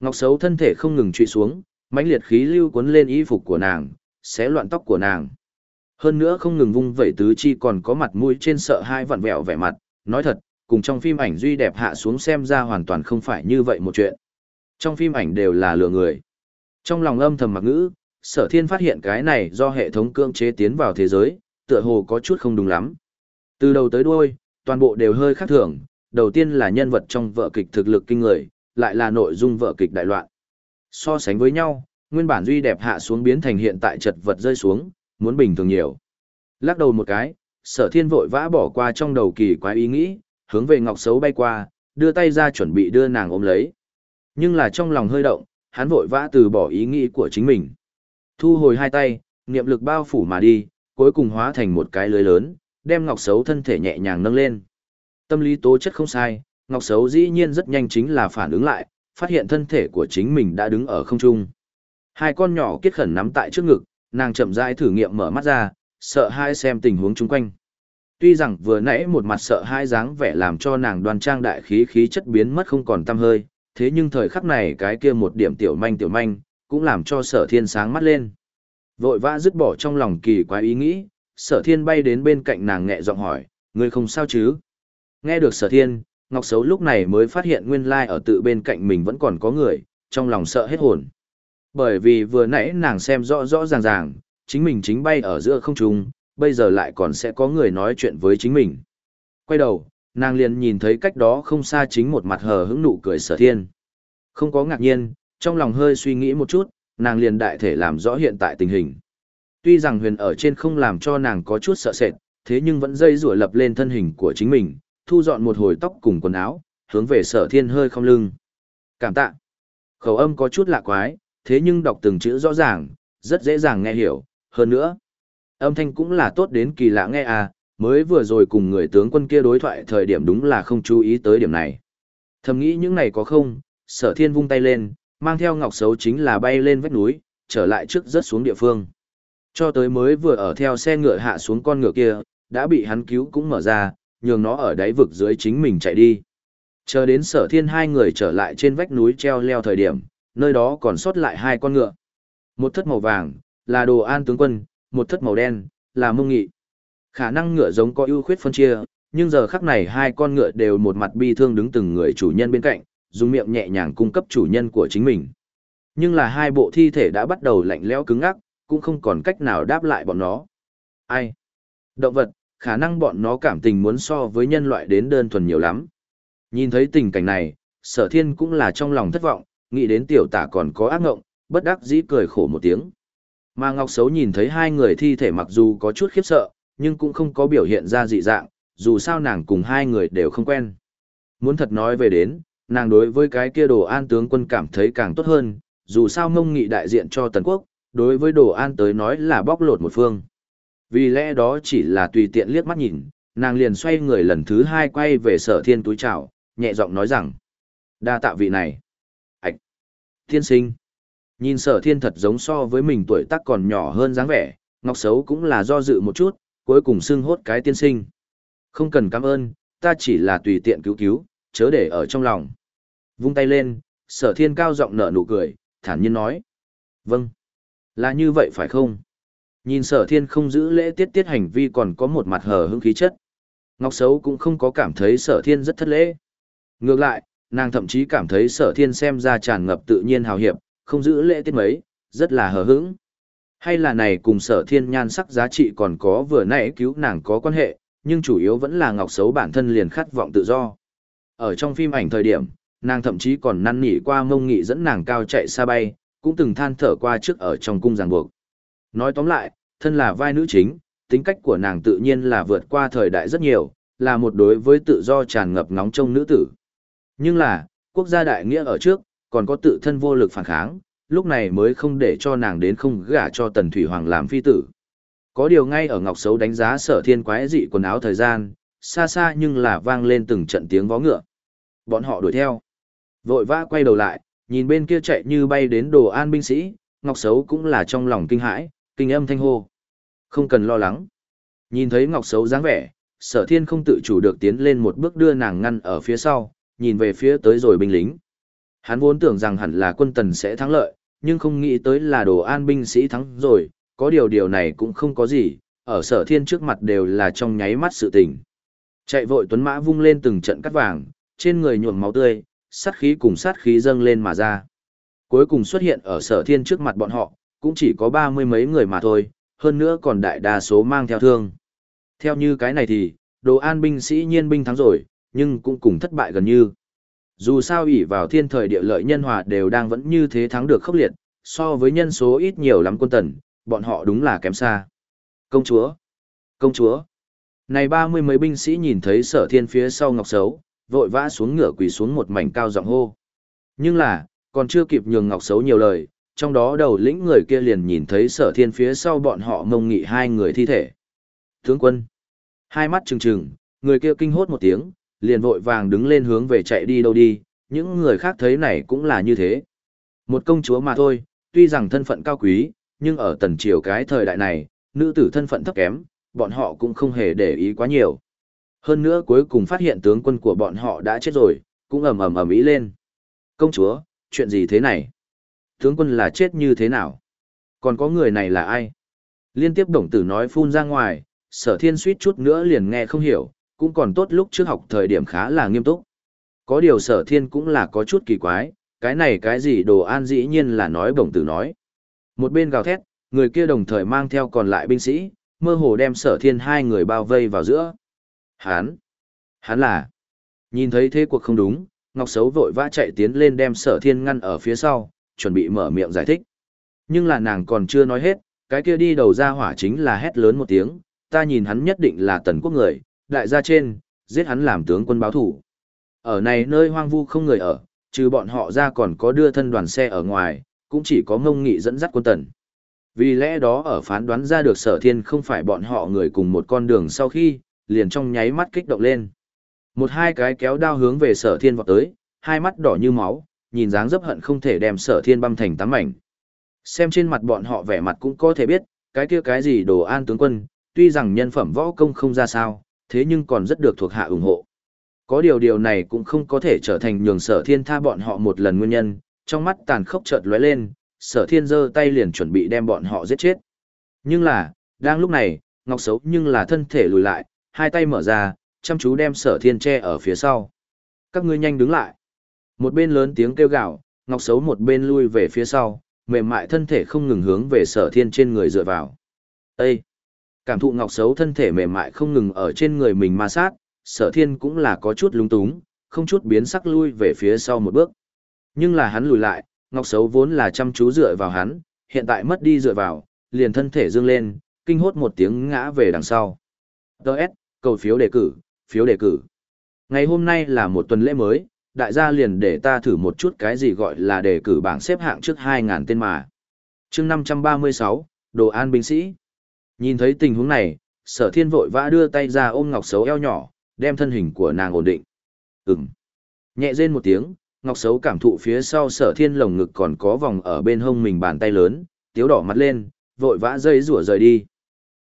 Ngọc Xấu thân thể không ngừng trụy xuống, mãnh liệt khí lưu cuốn lên y phục của nàng, xé loạn tóc của nàng. Hơn nữa không ngừng vung vẩy tứ chi còn có mặt mũi trên sợ hai vặn vẹo vẻ mặt, nói thật, cùng trong phim ảnh duy đẹp hạ xuống xem ra hoàn toàn không phải như vậy một chuyện. Trong phim ảnh đều là lừa người. Trong lòng âm thầm mặc ngữ, sở thiên phát hiện cái này do hệ thống cưỡng chế tiến vào thế giới, tựa hồ có chút không đúng lắm. Từ đầu tới đuôi, toàn bộ đều hơi khác thường, đầu tiên là nhân vật trong vợ kịch thực lực kinh người, lại là nội dung vợ kịch đại loạn. So sánh với nhau, nguyên bản duy đẹp hạ xuống biến thành hiện tại chật vật rơi xuống, muốn bình thường nhiều. Lắc đầu một cái, sở thiên vội vã bỏ qua trong đầu kỳ quái ý nghĩ, hướng về ngọc xấu bay qua, đưa tay ra chuẩn bị đưa nàng ôm lấy. Nhưng là trong lòng hơi động, hắn vội vã từ bỏ ý nghĩ của chính mình. Thu hồi hai tay, niệm lực bao phủ mà đi, cuối cùng hóa thành một cái lưới lớn, đem ngọc xấu thân thể nhẹ nhàng nâng lên. Tâm lý tố chất không sai, ngọc xấu dĩ nhiên rất nhanh chính là phản ứng lại, phát hiện thân thể của chính mình đã đứng ở không trung. Hai con nhỏ kết khẩn nắm tại trước ngực, nàng chậm rãi thử nghiệm mở mắt ra, sợ hai xem tình huống chung quanh. Tuy rằng vừa nãy một mặt sợ hai dáng vẻ làm cho nàng đoan trang đại khí khí chất biến mất không còn tăm hơi, thế nhưng thời khắc này cái kia một điểm tiểu manh tiểu manh, cũng làm cho sở thiên sáng mắt lên. Vội vã dứt bỏ trong lòng kỳ quái ý nghĩ, sở thiên bay đến bên cạnh nàng nhẹ giọng hỏi, ngươi không sao chứ? Nghe được sở thiên, Ngọc Sấu lúc này mới phát hiện nguyên lai ở tự bên cạnh mình vẫn còn có người, trong lòng sợ hết hồn. Bởi vì vừa nãy nàng xem rõ rõ ràng ràng, chính mình chính bay ở giữa không trung, bây giờ lại còn sẽ có người nói chuyện với chính mình. Quay đầu, nàng liền nhìn thấy cách đó không xa chính một mặt hờ hững nụ cười sở thiên. Không có ngạc nhiên, trong lòng hơi suy nghĩ một chút, nàng liền đại thể làm rõ hiện tại tình hình. Tuy rằng huyền ở trên không làm cho nàng có chút sợ sệt, thế nhưng vẫn dây rủa lập lên thân hình của chính mình, thu dọn một hồi tóc cùng quần áo, hướng về sở thiên hơi không lưng. Cảm tạ. Khẩu âm có chút lạ quái, thế nhưng đọc từng chữ rõ ràng, rất dễ dàng nghe hiểu, hơn nữa. Âm thanh cũng là tốt đến kỳ lạ nghe à, mới vừa rồi cùng người tướng quân kia đối thoại thời điểm đúng là không chú ý tới điểm này. Thầm nghĩ những này có không, sở thiên vung tay lên, mang theo ngọc xấu chính là bay lên vách núi, trở lại trước rớt xuống địa phương. Cho tới mới vừa ở theo xe ngựa hạ xuống con ngựa kia, đã bị hắn cứu cũng mở ra, nhường nó ở đáy vực dưới chính mình chạy đi. Chờ đến sở thiên hai người trở lại trên vách núi treo leo thời điểm, nơi đó còn sót lại hai con ngựa. Một thất màu vàng, là đồ an tướng quân, một thất màu đen, là mông nghị. Khả năng ngựa giống có ưu khuyết phân chia, nhưng giờ khắc này hai con ngựa đều một mặt bi thương đứng từng người chủ nhân bên cạnh, dùng miệng nhẹ nhàng cung cấp chủ nhân của chính mình. Nhưng là hai bộ thi thể đã bắt đầu lạnh lẽo cứng ngắc, cũng không còn cách nào đáp lại bọn nó. Ai? Động vật, khả năng bọn nó cảm tình muốn so với nhân loại đến đơn thuần nhiều lắm. Nhìn thấy tình cảnh này, sở thiên cũng là trong lòng thất vọng, nghĩ đến tiểu tả còn có ác ngộng, bất đắc dĩ cười khổ một tiếng. Mà Ngọc Xấu nhìn thấy hai người thi thể mặc dù có chút khiếp sợ, nhưng cũng không có biểu hiện ra dị dạng, dù sao nàng cùng hai người đều không quen. Muốn thật nói về đến, nàng đối với cái kia đồ an tướng quân cảm thấy càng tốt hơn, dù sao mông nghị đại diện cho Tần Quốc, đối với đồ an tới nói là bóc lột một phương. Vì lẽ đó chỉ là tùy tiện liếc mắt nhìn, nàng liền xoay người lần thứ hai quay về sở thiên túi chào, nhẹ giọng nói rằng, đa tạ vị này. Ảch! Thiên sinh! Nhìn sở thiên thật giống so với mình tuổi tác còn nhỏ hơn dáng vẻ, ngọc xấu cũng là do dự một chút, cuối cùng xưng hốt cái tiên sinh. Không cần cảm ơn, ta chỉ là tùy tiện cứu cứu, chớ để ở trong lòng. Vung tay lên, sở thiên cao giọng nở nụ cười, thản nhiên nói. Vâng. Là như vậy phải không? Nhìn sở thiên không giữ lễ tiết tiết hành vi còn có một mặt hờ hững khí chất. Ngọc Sấu cũng không có cảm thấy sở thiên rất thất lễ. Ngược lại, nàng thậm chí cảm thấy sở thiên xem ra tràn ngập tự nhiên hào hiệp, không giữ lễ tiết mấy, rất là hờ hững. Hay là này cùng sở thiên nhan sắc giá trị còn có vừa nãy cứu nàng có quan hệ, nhưng chủ yếu vẫn là Ngọc xấu bản thân liền khát vọng tự do. Ở trong phim ảnh thời điểm, nàng thậm chí còn năn nỉ qua mông nghị dẫn nàng cao chạy xa bay, cũng từng than thở qua trước ở trong cung ràng buộc. Nói tóm lại, thân là vai nữ chính, tính cách của nàng tự nhiên là vượt qua thời đại rất nhiều, là một đối với tự do tràn ngập nóng trong nữ tử. Nhưng là, quốc gia đại nghĩa ở trước, còn có tự thân vô lực phản kháng, lúc này mới không để cho nàng đến không gả cho Tần Thủy Hoàng làm phi tử. Có điều ngay ở Ngọc xấu đánh giá sở thiên quái dị quần áo thời gian, xa xa nhưng là vang lên từng trận tiếng vó ngựa. Bọn họ đuổi theo. Vội vã quay đầu lại, nhìn bên kia chạy như bay đến đồ an binh sĩ, Ngọc xấu cũng là trong lòng kinh hãi, kinh âm thanh hô. Không cần lo lắng. Nhìn thấy Ngọc xấu dáng vẻ, sở thiên không tự chủ được tiến lên một bước đưa nàng ngăn ở phía sau, nhìn về phía tới rồi binh lính. Hắn vốn tưởng rằng hẳn là quân tần sẽ thắng lợi, nhưng không nghĩ tới là đồ an binh sĩ thắng rồi, có điều điều này cũng không có gì, ở sở thiên trước mặt đều là trong nháy mắt sự tình. Chạy vội tuấn mã vung lên từng trận cắt vàng, trên người nhuộm máu tươi, sát khí cùng sát khí dâng lên mà ra. Cuối cùng xuất hiện ở sở thiên trước mặt bọn họ, cũng chỉ có ba mươi mấy người mà thôi, hơn nữa còn đại đa số mang theo thương. Theo như cái này thì, đồ an binh sĩ nhiên binh thắng rồi, nhưng cũng cùng thất bại gần như. Dù sao ỷ vào thiên thời địa lợi nhân hòa đều đang vẫn như thế thắng được khốc liệt, so với nhân số ít nhiều lắm quân tần, bọn họ đúng là kém xa. Công chúa! Công chúa! Này ba mươi mấy binh sĩ nhìn thấy sở thiên phía sau ngọc xấu, vội vã xuống ngựa quỳ xuống một mảnh cao giọng hô. Nhưng là, còn chưa kịp nhường ngọc xấu nhiều lời, trong đó đầu lĩnh người kia liền nhìn thấy sở thiên phía sau bọn họ mông nghị hai người thi thể. Tướng quân! Hai mắt trừng trừng, người kia kinh hốt một tiếng, liền vội vàng đứng lên hướng về chạy đi đâu đi, những người khác thấy này cũng là như thế. Một công chúa mà thôi, tuy rằng thân phận cao quý, nhưng ở tần triều cái thời đại này, nữ tử thân phận thấp kém, bọn họ cũng không hề để ý quá nhiều. Hơn nữa cuối cùng phát hiện tướng quân của bọn họ đã chết rồi, cũng ầm ầm ầm ý lên. Công chúa, chuyện gì thế này? Tướng quân là chết như thế nào? Còn có người này là ai? Liên tiếp đồng tử nói phun ra ngoài, sở thiên suýt chút nữa liền nghe không hiểu, cũng còn tốt lúc trước học thời điểm khá là nghiêm túc. Có điều sở thiên cũng là có chút kỳ quái, cái này cái gì đồ an dĩ nhiên là nói bổng tử nói. Một bên gào thét, người kia đồng thời mang theo còn lại binh sĩ, mơ hồ đem sở thiên hai người bao vây vào giữa. Hán! Hán là! Nhìn thấy thế cuộc không đúng, Ngọc Sấu vội vã chạy tiến lên đem sở thiên ngăn ở phía sau, chuẩn bị mở miệng giải thích. Nhưng là nàng còn chưa nói hết, cái kia đi đầu ra hỏa chính là hét lớn một tiếng, ta nhìn hắn nhất định là tần quốc người, đại gia trên, giết hắn làm tướng quân báo thủ. Ở này nơi hoang vu không người ở, trừ bọn họ ra còn có đưa thân đoàn xe ở ngoài, cũng chỉ có ngông nghị dẫn dắt quân tần. Vì lẽ đó ở phán đoán ra được sở thiên không phải bọn họ người cùng một con đường sau khi, liền trong nháy mắt kích động lên. Một hai cái kéo đao hướng về sở thiên vọt tới, hai mắt đỏ như máu, nhìn dáng dấp hận không thể đem sở thiên băm thành tám mảnh. Xem trên mặt bọn họ vẻ mặt cũng có thể biết, cái kia cái gì đồ an tướng quân, tuy rằng nhân phẩm võ công không ra sao, thế nhưng còn rất được thuộc hạ ủng hộ. Có điều điều này cũng không có thể trở thành nhường sở thiên tha bọn họ một lần nguyên nhân, trong mắt tàn khốc chợt lóe lên, sở thiên giơ tay liền chuẩn bị đem bọn họ giết chết. Nhưng là, đang lúc này, Ngọc Xấu nhưng là thân thể lùi lại, hai tay mở ra, chăm chú đem sở thiên che ở phía sau. Các ngươi nhanh đứng lại. Một bên lớn tiếng kêu gào, Ngọc Xấu một bên lui về phía sau, mềm mại thân thể không ngừng hướng về sở thiên trên người dựa vào. Ê! Cảm thụ Ngọc Xấu thân thể mềm mại không ngừng ở trên người mình ma sát, sở thiên cũng là có chút lung túng, không chút biến sắc lui về phía sau một bước. Nhưng là hắn lùi lại, Ngọc Xấu vốn là chăm chú dựa vào hắn, hiện tại mất đi dựa vào, liền thân thể dương lên, kinh hốt một tiếng ngã về đằng sau. Đợt, cầu phiếu đề cử, phiếu đề cử. Ngày hôm nay là một tuần lễ mới, đại gia liền để ta thử một chút cái gì gọi là đề cử bảng xếp hạng trước 2.000 tên mà. chương 536, Đồ An binh sĩ. Nhìn thấy tình huống này, sở thiên vội vã đưa tay ra ôm ngọc xấu eo nhỏ, đem thân hình của nàng ổn định. Ừm. Nhẹ rên một tiếng, ngọc xấu cảm thụ phía sau sở thiên lồng ngực còn có vòng ở bên hông mình bàn tay lớn, tiếu đỏ mặt lên, vội vã dây rủa rời đi.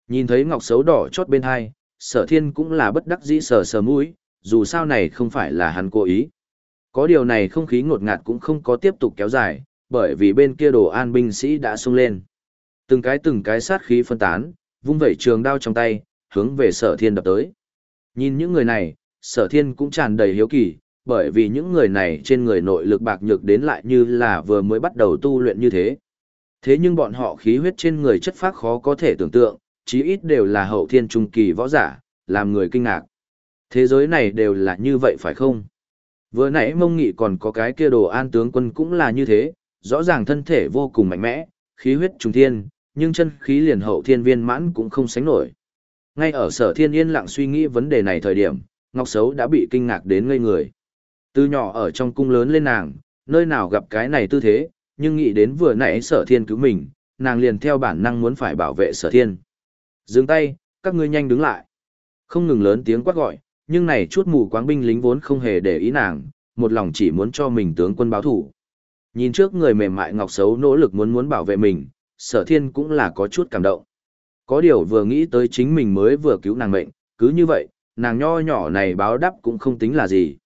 Nhìn thấy ngọc xấu đỏ chót bên hai, sở thiên cũng là bất đắc dĩ sờ sờ mũi, dù sao này không phải là hắn cố ý. Có điều này không khí ngột ngạt cũng không có tiếp tục kéo dài, bởi vì bên kia đồ an binh sĩ đã sung lên. Từng cái từng cái sát khí phân tán, vung vẩy trường đao trong tay, hướng về sở thiên đập tới. Nhìn những người này, sở thiên cũng tràn đầy hiếu kỳ, bởi vì những người này trên người nội lực bạc nhược đến lại như là vừa mới bắt đầu tu luyện như thế. Thế nhưng bọn họ khí huyết trên người chất phác khó có thể tưởng tượng, chí ít đều là hậu thiên trung kỳ võ giả, làm người kinh ngạc. Thế giới này đều là như vậy phải không? Vừa nãy mông nghị còn có cái kia đồ an tướng quân cũng là như thế, rõ ràng thân thể vô cùng mạnh mẽ, khí huyết trùng thiên, nhưng chân khí liền hậu thiên viên mãn cũng không sánh nổi. Ngay ở sở thiên yên lặng suy nghĩ vấn đề này thời điểm, Ngọc Sấu đã bị kinh ngạc đến ngây người. Từ nhỏ ở trong cung lớn lên nàng, nơi nào gặp cái này tư thế, nhưng nghĩ đến vừa nãy sở thiên cứu mình, nàng liền theo bản năng muốn phải bảo vệ sở thiên. Dừng tay, các ngươi nhanh đứng lại. Không ngừng lớn tiếng quát gọi, nhưng này chút mù quáng binh lính vốn không hề để ý nàng, một lòng chỉ muốn cho mình tướng quân báo thủ. Nhìn trước người mềm mại ngọc xấu nỗ lực muốn muốn bảo vệ mình, sở thiên cũng là có chút cảm động. Có điều vừa nghĩ tới chính mình mới vừa cứu nàng mệnh, cứ như vậy, nàng nho nhỏ này báo đáp cũng không tính là gì.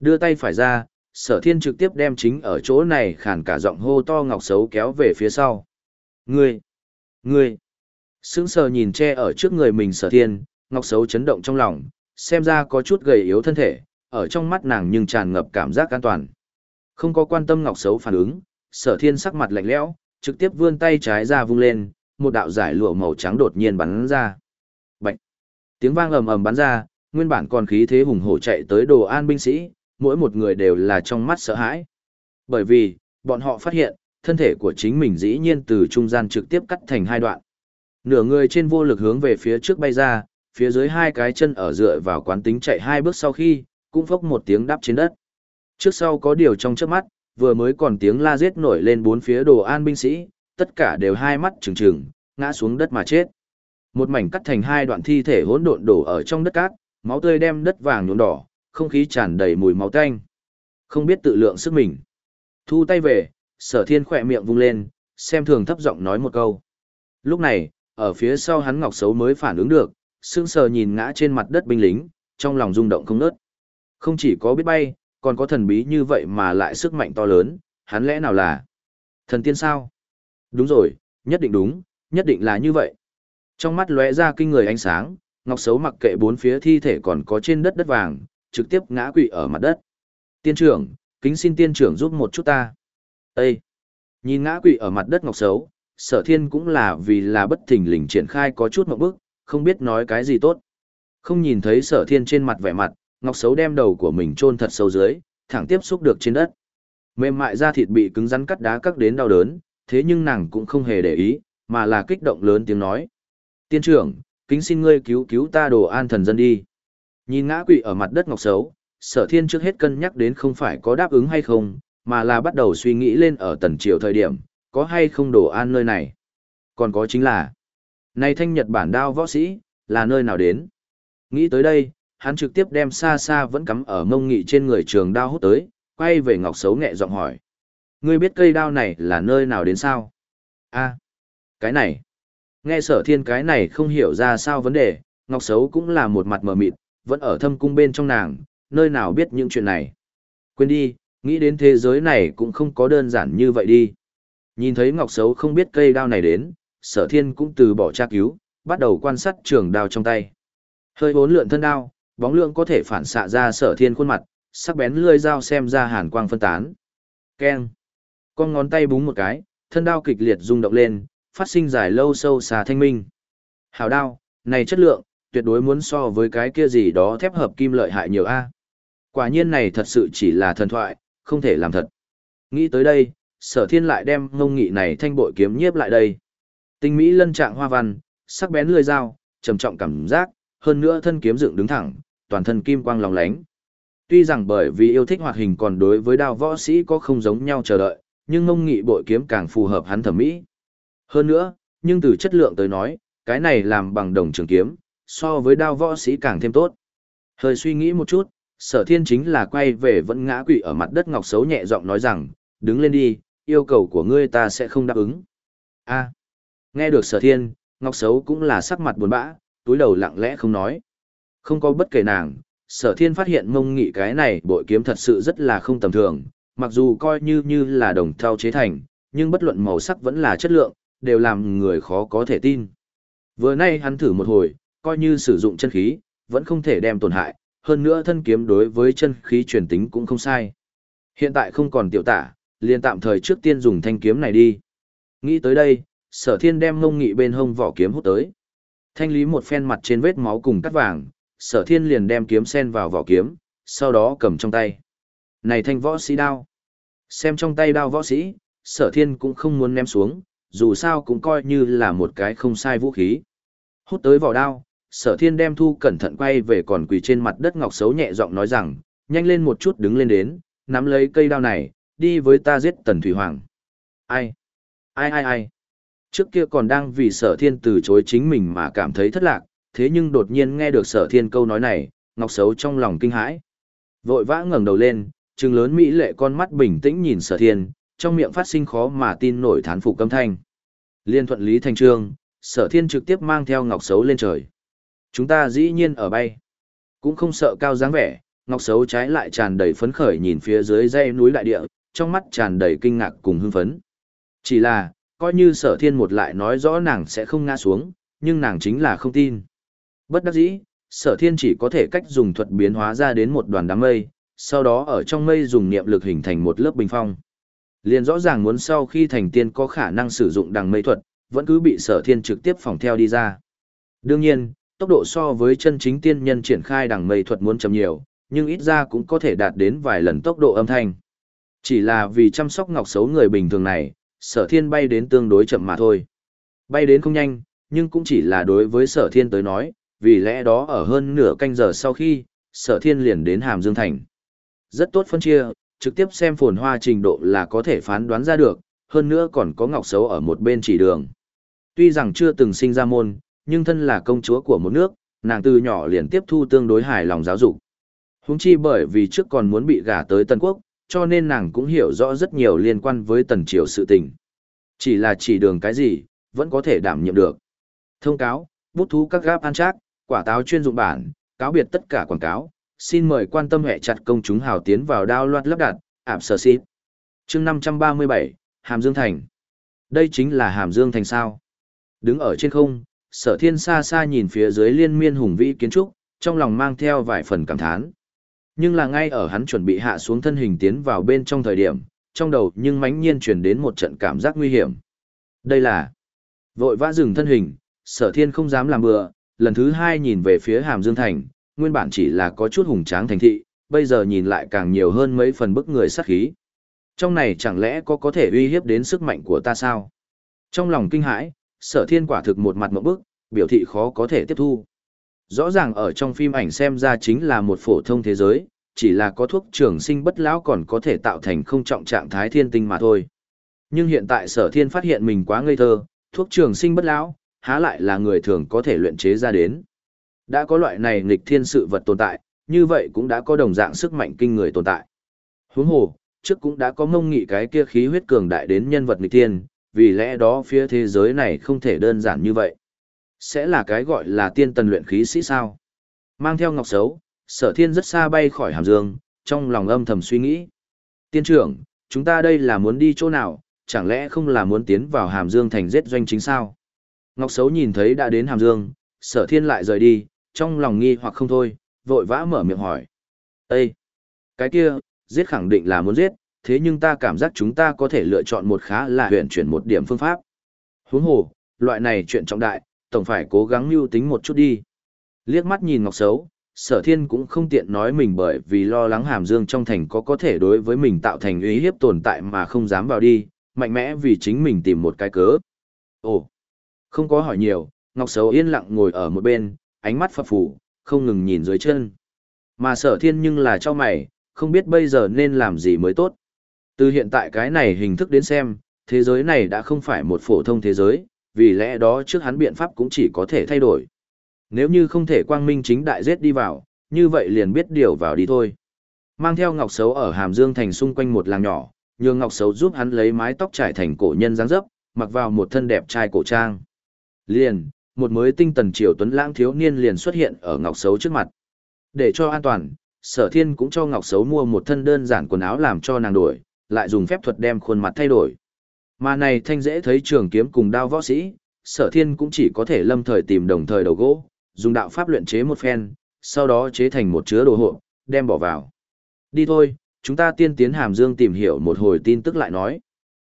Đưa tay phải ra, sở thiên trực tiếp đem chính ở chỗ này khản cả giọng hô to ngọc xấu kéo về phía sau. Ngươi! Ngươi! Sững sờ nhìn che ở trước người mình sở thiên, ngọc xấu chấn động trong lòng, xem ra có chút gầy yếu thân thể, ở trong mắt nàng nhưng tràn ngập cảm giác an toàn. Không có quan tâm ngọc xấu phản ứng, sở thiên sắc mặt lạnh lẽo, trực tiếp vươn tay trái ra vung lên, một đạo giải lụa màu trắng đột nhiên bắn ra. Bạch! Tiếng vang ầm ầm bắn ra, nguyên bản còn khí thế hùng hổ chạy tới đồ an binh sĩ, mỗi một người đều là trong mắt sợ hãi. Bởi vì, bọn họ phát hiện, thân thể của chính mình dĩ nhiên từ trung gian trực tiếp cắt thành hai đoạn. Nửa người trên vô lực hướng về phía trước bay ra, phía dưới hai cái chân ở dựa vào quán tính chạy hai bước sau khi, cũng phốc một tiếng đáp trên đất. Trước sau có điều trong trước mắt, vừa mới còn tiếng la giết nổi lên bốn phía đồ an binh sĩ, tất cả đều hai mắt trừng trừng, ngã xuống đất mà chết. Một mảnh cắt thành hai đoạn thi thể hỗn độn đổ ở trong đất cát, máu tươi đem đất vàng nhuộm đỏ, không khí tràn đầy mùi máu tanh. Không biết tự lượng sức mình. Thu tay về, sở thiên khỏe miệng vung lên, xem thường thấp giọng nói một câu. Lúc này, ở phía sau hắn ngọc xấu mới phản ứng được, sững sờ nhìn ngã trên mặt đất binh lính, trong lòng rung động không nớt. Không chỉ có biết bay, còn có thần bí như vậy mà lại sức mạnh to lớn, hắn lẽ nào là thần tiên sao? Đúng rồi, nhất định đúng, nhất định là như vậy. Trong mắt lóe ra kinh người ánh sáng, Ngọc Sấu mặc kệ bốn phía thi thể còn có trên đất đất vàng, trực tiếp ngã quỵ ở mặt đất. Tiên trưởng, kính xin tiên trưởng giúp một chút ta. Ê! Nhìn ngã quỵ ở mặt đất Ngọc Sấu, sở thiên cũng là vì là bất thình lình triển khai có chút mộng bức, không biết nói cái gì tốt. Không nhìn thấy sở thiên trên mặt vẻ mặt, Ngọc Sấu đem đầu của mình chôn thật sâu dưới, thẳng tiếp xúc được trên đất. Mềm mại da thịt bị cứng rắn cắt đá cắt đến đau đớn, thế nhưng nàng cũng không hề để ý, mà là kích động lớn tiếng nói. Tiên trưởng, kính xin ngươi cứu cứu ta đồ an thần dân đi. Nhìn ngã quỵ ở mặt đất Ngọc Sấu, sở thiên trước hết cân nhắc đến không phải có đáp ứng hay không, mà là bắt đầu suy nghĩ lên ở tần triều thời điểm, có hay không đồ an nơi này. Còn có chính là, này thanh Nhật Bản đao võ sĩ, là nơi nào đến? Nghĩ tới đây, hắn trực tiếp đem xa xa vẫn cắm ở mông nghị trên người trường đao hút tới, quay về Ngọc Sấu nhẹ giọng hỏi. Ngươi biết cây đao này là nơi nào đến sao? a cái này. Nghe sở thiên cái này không hiểu ra sao vấn đề, Ngọc Sấu cũng là một mặt mờ mịt, vẫn ở thâm cung bên trong nàng, nơi nào biết những chuyện này. Quên đi, nghĩ đến thế giới này cũng không có đơn giản như vậy đi. Nhìn thấy Ngọc Sấu không biết cây đao này đến, sở thiên cũng từ bỏ tra cứu, bắt đầu quan sát trường đao trong tay. Hơi bốn lượn thân đao, bóng lượng có thể phản xạ ra sở thiên khuôn mặt, sắc bén lưỡi dao xem ra hàn quang phân tán. Keng. Con ngón tay búng một cái, thân đao kịch liệt rung động lên, phát sinh dài lâu sâu xa thanh minh. Hào đao, này chất lượng, tuyệt đối muốn so với cái kia gì đó thép hợp kim lợi hại nhiều a. Quả nhiên này thật sự chỉ là thần thoại, không thể làm thật. Nghĩ tới đây, sở thiên lại đem ngông nghị này thanh bội kiếm nhiếp lại đây. Tinh mỹ lân trạng hoa văn, sắc bén lưỡi dao, trầm trọng cảm giác, hơn nữa thân kiếm dựng đứng thẳng, toàn thân kim quang lóng lánh. Tuy rằng bởi vì yêu thích hoạt hình còn đối với đao võ sĩ có không giống nhau chờ đợi, nhưng ngông nghị bội kiếm càng phù hợp hắn thẩm mỹ. Hơn nữa, nhưng từ chất lượng tới nói, cái này làm bằng đồng trường kiếm, so với đao võ sĩ càng thêm tốt. Hơi suy nghĩ một chút, sở thiên chính là quay về vẫn ngã quỵ ở mặt đất ngọc xấu nhẹ giọng nói rằng, đứng lên đi, yêu cầu của ngươi ta sẽ không đáp ứng. a nghe được sở thiên, ngọc xấu cũng là sắc mặt buồn bã, túi đầu lặng lẽ không nói. Không có bất kể nàng, sở thiên phát hiện mông nghị cái này bội kiếm thật sự rất là không tầm thường, mặc dù coi như như là đồng thau chế thành, nhưng bất luận màu sắc vẫn là chất lượng, đều làm người khó có thể tin. Vừa nay hắn thử một hồi, coi như sử dụng chân khí, vẫn không thể đem tổn hại, hơn nữa thân kiếm đối với chân khí truyền tính cũng không sai. Hiện tại không còn tiểu tả, liền tạm thời trước tiên dùng thanh kiếm này đi. Nghĩ tới đây, sở thiên đem ngông nghị bên hông vỏ kiếm hút tới. Thanh lý một phen mặt trên vết máu cùng cắt vàng, sở thiên liền đem kiếm sen vào vỏ kiếm, sau đó cầm trong tay. Này thanh võ sĩ đao. Xem trong tay đao võ sĩ, sở thiên cũng không muốn ném xuống, dù sao cũng coi như là một cái không sai vũ khí. Hút tới vỏ đao, sở thiên đem thu cẩn thận quay về còn quỳ trên mặt đất ngọc xấu nhẹ giọng nói rằng, nhanh lên một chút đứng lên đến, nắm lấy cây đao này, đi với ta giết tần thủy hoàng. Ai? Ai ai ai? Trước kia còn đang vì sở thiên từ chối chính mình mà cảm thấy thất lạc, thế nhưng đột nhiên nghe được sở thiên câu nói này, ngọc xấu trong lòng kinh hãi. Vội vã ngẩng đầu lên, trừng lớn mỹ lệ con mắt bình tĩnh nhìn sở thiên, trong miệng phát sinh khó mà tin nổi thán phục câm thanh. Liên thuận lý thành trương, sở thiên trực tiếp mang theo ngọc xấu lên trời. Chúng ta dĩ nhiên ở bay. Cũng không sợ cao dáng vẻ, ngọc xấu trái lại tràn đầy phấn khởi nhìn phía dưới dây núi đại địa, trong mắt tràn đầy kinh ngạc cùng hưng phấn. Chỉ là, coi như sở thiên một lại nói rõ nàng sẽ không ngã xuống, nhưng nàng chính là không tin. Bất đắc dĩ, sở thiên chỉ có thể cách dùng thuật biến hóa ra đến một đoàn đám mây, sau đó ở trong mây dùng niệm lực hình thành một lớp bình phong. Liền rõ ràng muốn sau khi thành tiên có khả năng sử dụng đằng mây thuật, vẫn cứ bị sở thiên trực tiếp phòng theo đi ra. Đương nhiên, tốc độ so với chân chính tiên nhân triển khai đằng mây thuật muốn chậm nhiều, nhưng ít ra cũng có thể đạt đến vài lần tốc độ âm thanh. Chỉ là vì chăm sóc ngọc xấu người bình thường này, sở thiên bay đến tương đối chậm mà thôi. Bay đến không nhanh, nhưng cũng chỉ là đối với sở thiên tới nói, vì lẽ đó ở hơn nửa canh giờ sau khi, sở thiên liền đến Hàm Dương Thành. Rất tốt phân chia, trực tiếp xem phồn hoa trình độ là có thể phán đoán ra được, hơn nữa còn có ngọc xấu ở một bên chỉ đường. Tuy rằng chưa từng sinh ra môn, nhưng thân là công chúa của một nước, nàng từ nhỏ liền tiếp thu tương đối hài lòng giáo dục. Húng chi bởi vì trước còn muốn bị gả tới Tân Quốc, cho nên nàng cũng hiểu rõ rất nhiều liên quan với Tần Triều sự tình. Chỉ là chỉ đường cái gì, vẫn có thể đảm nhiệm được. Thông cáo, bút thú các gáp ăn trác, quả táo chuyên dụng bản, cáo biệt tất cả quảng cáo. Xin mời quan tâm hệ chặt công chúng hào tiến vào đao loạt lắp đặt, ảm sở xít. chương 537, Hàm Dương Thành. Đây chính là Hàm Dương Thành sao. Đứng ở trên không, sở thiên xa xa nhìn phía dưới liên miên hùng vĩ kiến trúc, trong lòng mang theo vài phần cảm thán. Nhưng là ngay ở hắn chuẩn bị hạ xuống thân hình tiến vào bên trong thời điểm, trong đầu nhưng mãnh nhiên truyền đến một trận cảm giác nguy hiểm. Đây là vội vã dừng thân hình, sở thiên không dám làm bừa, lần thứ hai nhìn về phía hàm dương thành, nguyên bản chỉ là có chút hùng tráng thành thị, bây giờ nhìn lại càng nhiều hơn mấy phần bức người sát khí. Trong này chẳng lẽ có có thể uy hiếp đến sức mạnh của ta sao? Trong lòng kinh hãi, sở thiên quả thực một mặt một bức, biểu thị khó có thể tiếp thu. Rõ ràng ở trong phim ảnh xem ra chính là một phổ thông thế giới, chỉ là có thuốc trường sinh bất lão còn có thể tạo thành không trọng trạng thái thiên tinh mà thôi. Nhưng hiện tại sở thiên phát hiện mình quá ngây thơ, thuốc trường sinh bất lão, há lại là người thường có thể luyện chế ra đến. Đã có loại này nghịch thiên sự vật tồn tại, như vậy cũng đã có đồng dạng sức mạnh kinh người tồn tại. Huống hồ, trước cũng đã có mông nghị cái kia khí huyết cường đại đến nhân vật nghịch thiên, vì lẽ đó phía thế giới này không thể đơn giản như vậy. Sẽ là cái gọi là tiên tần luyện khí sĩ sao? Mang theo ngọc xấu, sở thiên rất xa bay khỏi hàm dương, trong lòng âm thầm suy nghĩ. Tiên trưởng, chúng ta đây là muốn đi chỗ nào, chẳng lẽ không là muốn tiến vào hàm dương thành giết doanh chính sao? Ngọc Sấu nhìn thấy đã đến hàm dương, sở thiên lại rời đi, trong lòng nghi hoặc không thôi, vội vã mở miệng hỏi. Ê! Cái kia, giết khẳng định là muốn giết, thế nhưng ta cảm giác chúng ta có thể lựa chọn một khá là huyện chuyển một điểm phương pháp. Huống hồ, loại này chuyện trọng đại, tổng phải cố gắng mưu tính một chút đi. Liếc mắt nhìn Ngọc Sấu, sở thiên cũng không tiện nói mình bởi vì lo lắng hàm dương trong thành có có thể đối với mình tạo thành uy hiếp tồn tại mà không dám vào đi, mạnh mẽ vì chính mình tìm một cái cớ. Ồ, không có hỏi nhiều, Ngọc Sấu yên lặng ngồi ở một bên, ánh mắt phập phù, không ngừng nhìn dưới chân. Mà sở thiên nhưng là cho mày, không biết bây giờ nên làm gì mới tốt. Từ hiện tại cái này hình thức đến xem, thế giới này đã không phải một phổ thông thế giới, vì lẽ đó trước hắn biện pháp cũng chỉ có thể thay đổi. Nếu như không thể quang minh chính đại giết đi vào, như vậy liền biết điều vào đi thôi. Mang theo Ngọc Sấu ở Hàm Dương thành xung quanh một làng nhỏ, nhường Ngọc Sấu giúp hắn lấy mái tóc trải thành cổ nhân dáng dấp, mặc vào một thân đẹp trai cổ trang. Liền, một mới tinh tần triều tuấn lãng thiếu niên liền xuất hiện ở Ngọc Sấu trước mặt. Để cho an toàn, Sở Thiên cũng cho Ngọc Sấu mua một thân đơn giản quần áo làm cho nàng đổi, lại dùng phép thuật đem khuôn mặt thay đổi. Mà này thanh dễ thấy trường kiếm cùng đao võ sĩ, sở thiên cũng chỉ có thể lâm thời tìm đồng thời đầu gỗ, dùng đạo pháp luyện chế một phen, sau đó chế thành một chứa đồ hộ, đem bỏ vào. Đi thôi, chúng ta tiên tiến hàm dương tìm hiểu một hồi tin tức lại nói.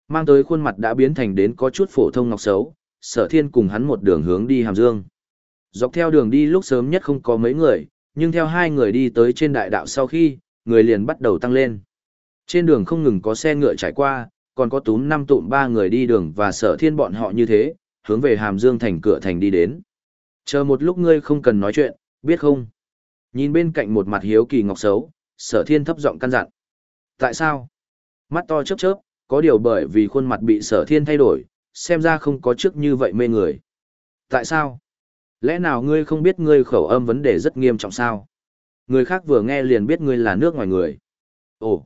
Mang tới khuôn mặt đã biến thành đến có chút phổ thông ngọc xấu, sở thiên cùng hắn một đường hướng đi hàm dương. Dọc theo đường đi lúc sớm nhất không có mấy người, nhưng theo hai người đi tới trên đại đạo sau khi, người liền bắt đầu tăng lên. Trên đường không ngừng có xe ngựa trải qua, còn có túm năm tụm ba người đi đường và sở thiên bọn họ như thế, hướng về hàm dương thành cửa thành đi đến. Chờ một lúc ngươi không cần nói chuyện, biết không? Nhìn bên cạnh một mặt hiếu kỳ ngọc xấu, sở thiên thấp giọng căn dặn. Tại sao? Mắt to chớp chớp, có điều bởi vì khuôn mặt bị sở thiên thay đổi, xem ra không có trước như vậy mê người. Tại sao? Lẽ nào ngươi không biết ngươi khẩu âm vấn đề rất nghiêm trọng sao? Người khác vừa nghe liền biết ngươi là nước ngoài người. Ồ!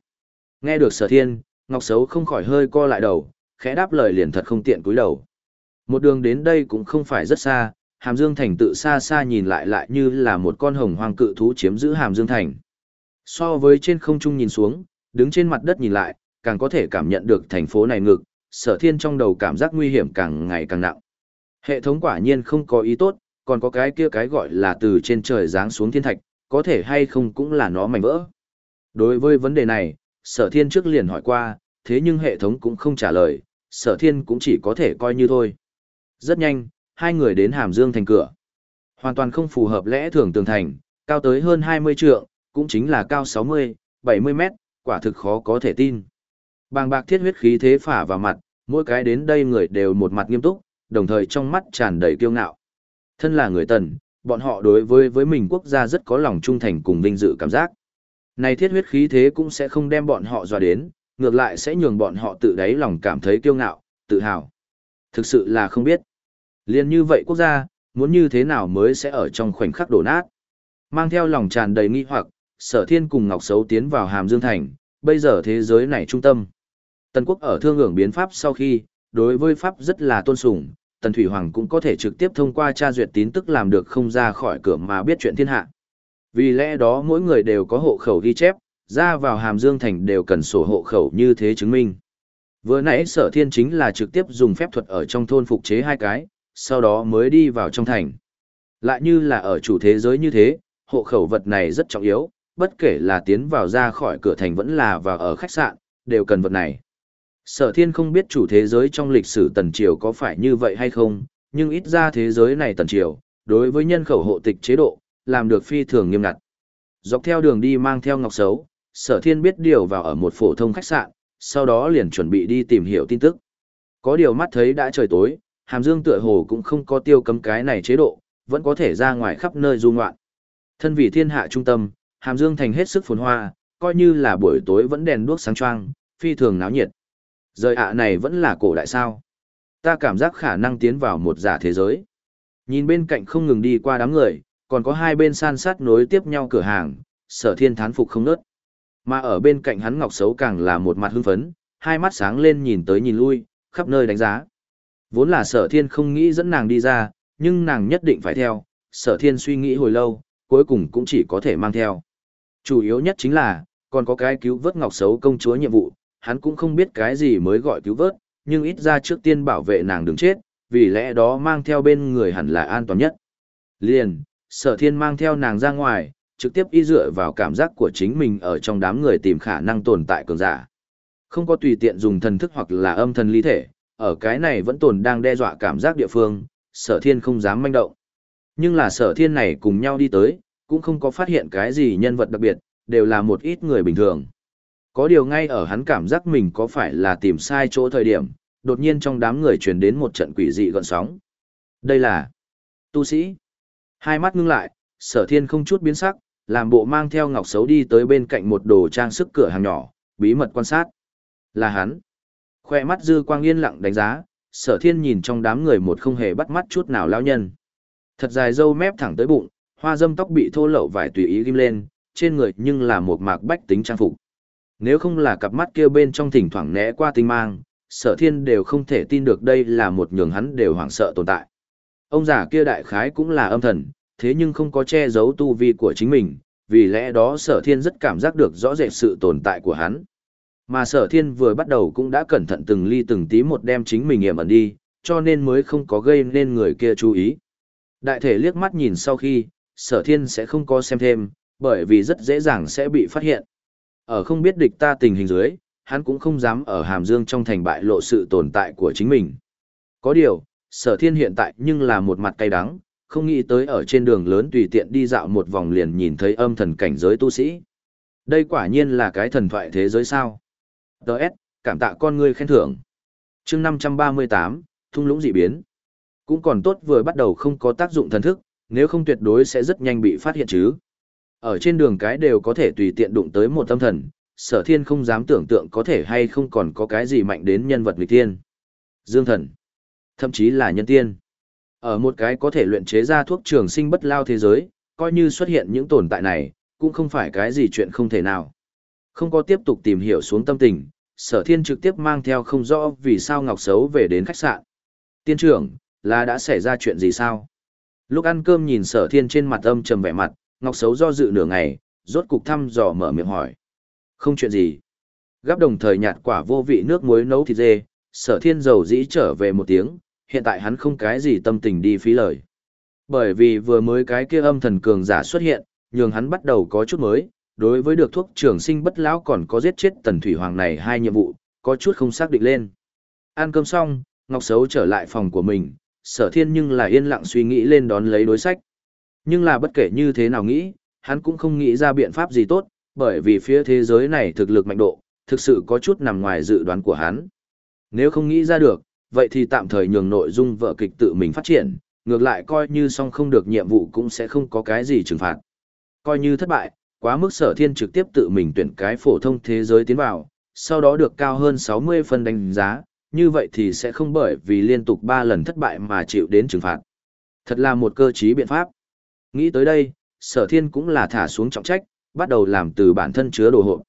Nghe được sở thiên, Ngọc Sấu không khỏi hơi co lại đầu, khẽ đáp lời liền thật không tiện cúi đầu. Một đường đến đây cũng không phải rất xa, Hàm Dương Thành tự xa xa nhìn lại lại như là một con hồng hoang cự thú chiếm giữ Hàm Dương Thành. So với trên không trung nhìn xuống, đứng trên mặt đất nhìn lại, càng có thể cảm nhận được thành phố này ngực, sở thiên trong đầu cảm giác nguy hiểm càng ngày càng nặng. Hệ thống quả nhiên không có ý tốt, còn có cái kia cái gọi là từ trên trời giáng xuống thiên thạch, có thể hay không cũng là nó mảnh vỡ. Đối với vấn đề này, sở thiên trước liền hỏi qua, thế nhưng hệ thống cũng không trả lời, sở thiên cũng chỉ có thể coi như thôi. Rất nhanh, hai người đến Hàm Dương thành cửa. Hoàn toàn không phù hợp lẽ thường tường thành, cao tới hơn 20 trượng, cũng chính là cao 60, 70 mét, quả thực khó có thể tin. Bàng bạc thiết huyết khí thế phả vào mặt, mỗi cái đến đây người đều một mặt nghiêm túc, đồng thời trong mắt tràn đầy kiêu ngạo. Thân là người tần, bọn họ đối với với mình quốc gia rất có lòng trung thành cùng vinh dự cảm giác. Này thiết huyết khí thế cũng sẽ không đem bọn họ dọa đến, ngược lại sẽ nhường bọn họ tự đáy lòng cảm thấy kiêu ngạo, tự hào. Thực sự là không biết. Liên như vậy quốc gia, muốn như thế nào mới sẽ ở trong khoảnh khắc đổ nát. Mang theo lòng tràn đầy nghi hoặc, sở thiên cùng Ngọc Sấu tiến vào Hàm Dương Thành, bây giờ thế giới này trung tâm. Tần quốc ở thương hưởng biến pháp sau khi, đối với pháp rất là tôn sùng, Tần Thủy Hoàng cũng có thể trực tiếp thông qua tra duyệt tín tức làm được không ra khỏi cửa mà biết chuyện thiên hạ. Vì lẽ đó mỗi người đều có hộ khẩu ghi chép, ra vào Hàm Dương Thành đều cần sổ hộ khẩu như thế chứng minh. Vừa nãy sở thiên chính là trực tiếp dùng phép thuật ở trong thôn phục chế hai cái, sau đó mới đi vào trong thành. Lại như là ở chủ thế giới như thế, hộ khẩu vật này rất trọng yếu, bất kể là tiến vào ra khỏi cửa thành vẫn là vào ở khách sạn, đều cần vật này. Sở thiên không biết chủ thế giới trong lịch sử tần triều có phải như vậy hay không, nhưng ít ra thế giới này tần triều, đối với nhân khẩu hộ tịch chế độ, làm được phi thường nghiêm ngặt. Dọc theo đường đi mang theo ngọc xấu, sở thiên biết điều vào ở một phổ thông khách sạn, sau đó liền chuẩn bị đi tìm hiểu tin tức. Có điều mắt thấy đã trời tối, hàm dương tựa hồ cũng không có tiêu cấm cái này chế độ, vẫn có thể ra ngoài khắp nơi du ngoạn. Thân vị thiên hạ trung tâm, hàm dương thành hết sức phồn hoa, coi như là buổi tối vẫn đèn đuốc sáng choang, phi thường náo nhiệt. Rời ạ này vẫn là cổ đại sao. Ta cảm giác khả năng tiến vào một giả thế giới. Nhìn bên cạnh không ngừng đi qua đám người, còn có hai bên san sát nối tiếp nhau cửa hàng, sở thiên thán phục không nớt. Mà ở bên cạnh hắn ngọc xấu càng là một mặt hưng phấn, hai mắt sáng lên nhìn tới nhìn lui, khắp nơi đánh giá. Vốn là sở thiên không nghĩ dẫn nàng đi ra, nhưng nàng nhất định phải theo, sở thiên suy nghĩ hồi lâu, cuối cùng cũng chỉ có thể mang theo. Chủ yếu nhất chính là, còn có cái cứu vớt ngọc xấu công chúa nhiệm vụ, hắn cũng không biết cái gì mới gọi cứu vớt, nhưng ít ra trước tiên bảo vệ nàng đừng chết, vì lẽ đó mang theo bên người hẳn là an toàn nhất. Liền, sở thiên mang theo nàng ra ngoài, trực tiếp y dựa vào cảm giác của chính mình ở trong đám người tìm khả năng tồn tại cường giả. Không có tùy tiện dùng thần thức hoặc là âm thần ly thể, ở cái này vẫn tồn đang đe dọa cảm giác địa phương, sở thiên không dám manh động. Nhưng là sở thiên này cùng nhau đi tới, cũng không có phát hiện cái gì nhân vật đặc biệt, đều là một ít người bình thường. Có điều ngay ở hắn cảm giác mình có phải là tìm sai chỗ thời điểm, đột nhiên trong đám người truyền đến một trận quỷ dị gọn sóng. Đây là tu sĩ. Hai mắt ngưng lại, sở thiên không chút biến sắc, làm bộ mang theo ngọc xấu đi tới bên cạnh một đồ trang sức cửa hàng nhỏ, bí mật quan sát. Là hắn. Khoe mắt dư quang yên lặng đánh giá, sở thiên nhìn trong đám người một không hề bắt mắt chút nào lão nhân. Thật dài dâu mép thẳng tới bụng, hoa dâm tóc bị thô lậu vải tùy ý ghim lên, trên người nhưng là một mạc bách tính trang phục. Nếu không là cặp mắt kia bên trong thỉnh thoảng né qua tinh mang, sở thiên đều không thể tin được đây là một nhường hắn đều hoảng sợ tồn tại. Ông già kia đại khái cũng là âm thần, thế nhưng không có che giấu tu vi của chính mình, vì lẽ đó sở thiên rất cảm giác được rõ rệt sự tồn tại của hắn. Mà sở thiên vừa bắt đầu cũng đã cẩn thận từng ly từng tí một đem chính mình hiểm ẩn đi, cho nên mới không có gây nên người kia chú ý. Đại thể liếc mắt nhìn sau khi, sở thiên sẽ không có xem thêm, bởi vì rất dễ dàng sẽ bị phát hiện. Ở không biết địch ta tình hình dưới, hắn cũng không dám ở hàm dương trong thành bại lộ sự tồn tại của chính mình. Có điều, sở thiên hiện tại nhưng là một mặt cay đắng, không nghĩ tới ở trên đường lớn tùy tiện đi dạo một vòng liền nhìn thấy âm thần cảnh giới tu sĩ. Đây quả nhiên là cái thần thoại thế giới sao. Đợt, cảm tạ con ngươi khen thưởng. chương 538, thung lũng dị biến. Cũng còn tốt vừa bắt đầu không có tác dụng thần thức, nếu không tuyệt đối sẽ rất nhanh bị phát hiện chứ. Ở trên đường cái đều có thể tùy tiện đụng tới một tâm thần, sở thiên không dám tưởng tượng có thể hay không còn có cái gì mạnh đến nhân vật nghịch tiên. Dương thần, thậm chí là nhân tiên. Ở một cái có thể luyện chế ra thuốc trường sinh bất lao thế giới, coi như xuất hiện những tồn tại này, cũng không phải cái gì chuyện không thể nào. Không có tiếp tục tìm hiểu xuống tâm tình, sở thiên trực tiếp mang theo không rõ vì sao Ngọc Xấu về đến khách sạn. Tiên trưởng, là đã xảy ra chuyện gì sao? Lúc ăn cơm nhìn sở thiên trên mặt âm trầm vẻ mặt, Ngọc Xấu do dự nửa ngày, rốt cục thăm dò mở miệng hỏi. Không chuyện gì. Gắp đồng thời nhạt quả vô vị nước muối nấu thịt dê, sở thiên dầu dĩ trở về một tiếng, hiện tại hắn không cái gì tâm tình đi phí lời. Bởi vì vừa mới cái kia âm thần cường giả xuất hiện, nhường hắn bắt đầu có chút mới, đối với được thuốc trường sinh bất lão còn có giết chết tần thủy hoàng này hai nhiệm vụ, có chút không xác định lên. Ăn cơm xong, Ngọc Sấu trở lại phòng của mình, sở thiên nhưng là yên lặng suy nghĩ lên đón lấy đối sách. Nhưng là bất kể như thế nào nghĩ, hắn cũng không nghĩ ra biện pháp gì tốt, bởi vì phía thế giới này thực lực mạnh độ, thực sự có chút nằm ngoài dự đoán của hắn. Nếu không nghĩ ra được, vậy thì tạm thời nhường nội dung vợ kịch tự mình phát triển, ngược lại coi như song không được nhiệm vụ cũng sẽ không có cái gì trừng phạt. Coi như thất bại, quá mức sở thiên trực tiếp tự mình tuyển cái phổ thông thế giới tiến vào, sau đó được cao hơn 60 phần đánh giá, như vậy thì sẽ không bởi vì liên tục 3 lần thất bại mà chịu đến trừng phạt. Thật là một cơ trí biện pháp. Nghĩ tới đây, sở thiên cũng là thả xuống trọng trách, bắt đầu làm từ bản thân chứa đồ hộp.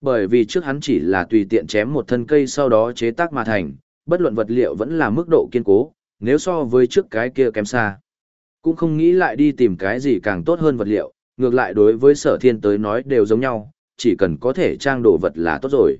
Bởi vì trước hắn chỉ là tùy tiện chém một thân cây sau đó chế tác mà thành, bất luận vật liệu vẫn là mức độ kiên cố, nếu so với trước cái kia kém xa. Cũng không nghĩ lại đi tìm cái gì càng tốt hơn vật liệu, ngược lại đối với sở thiên tới nói đều giống nhau, chỉ cần có thể trang đồ vật là tốt rồi.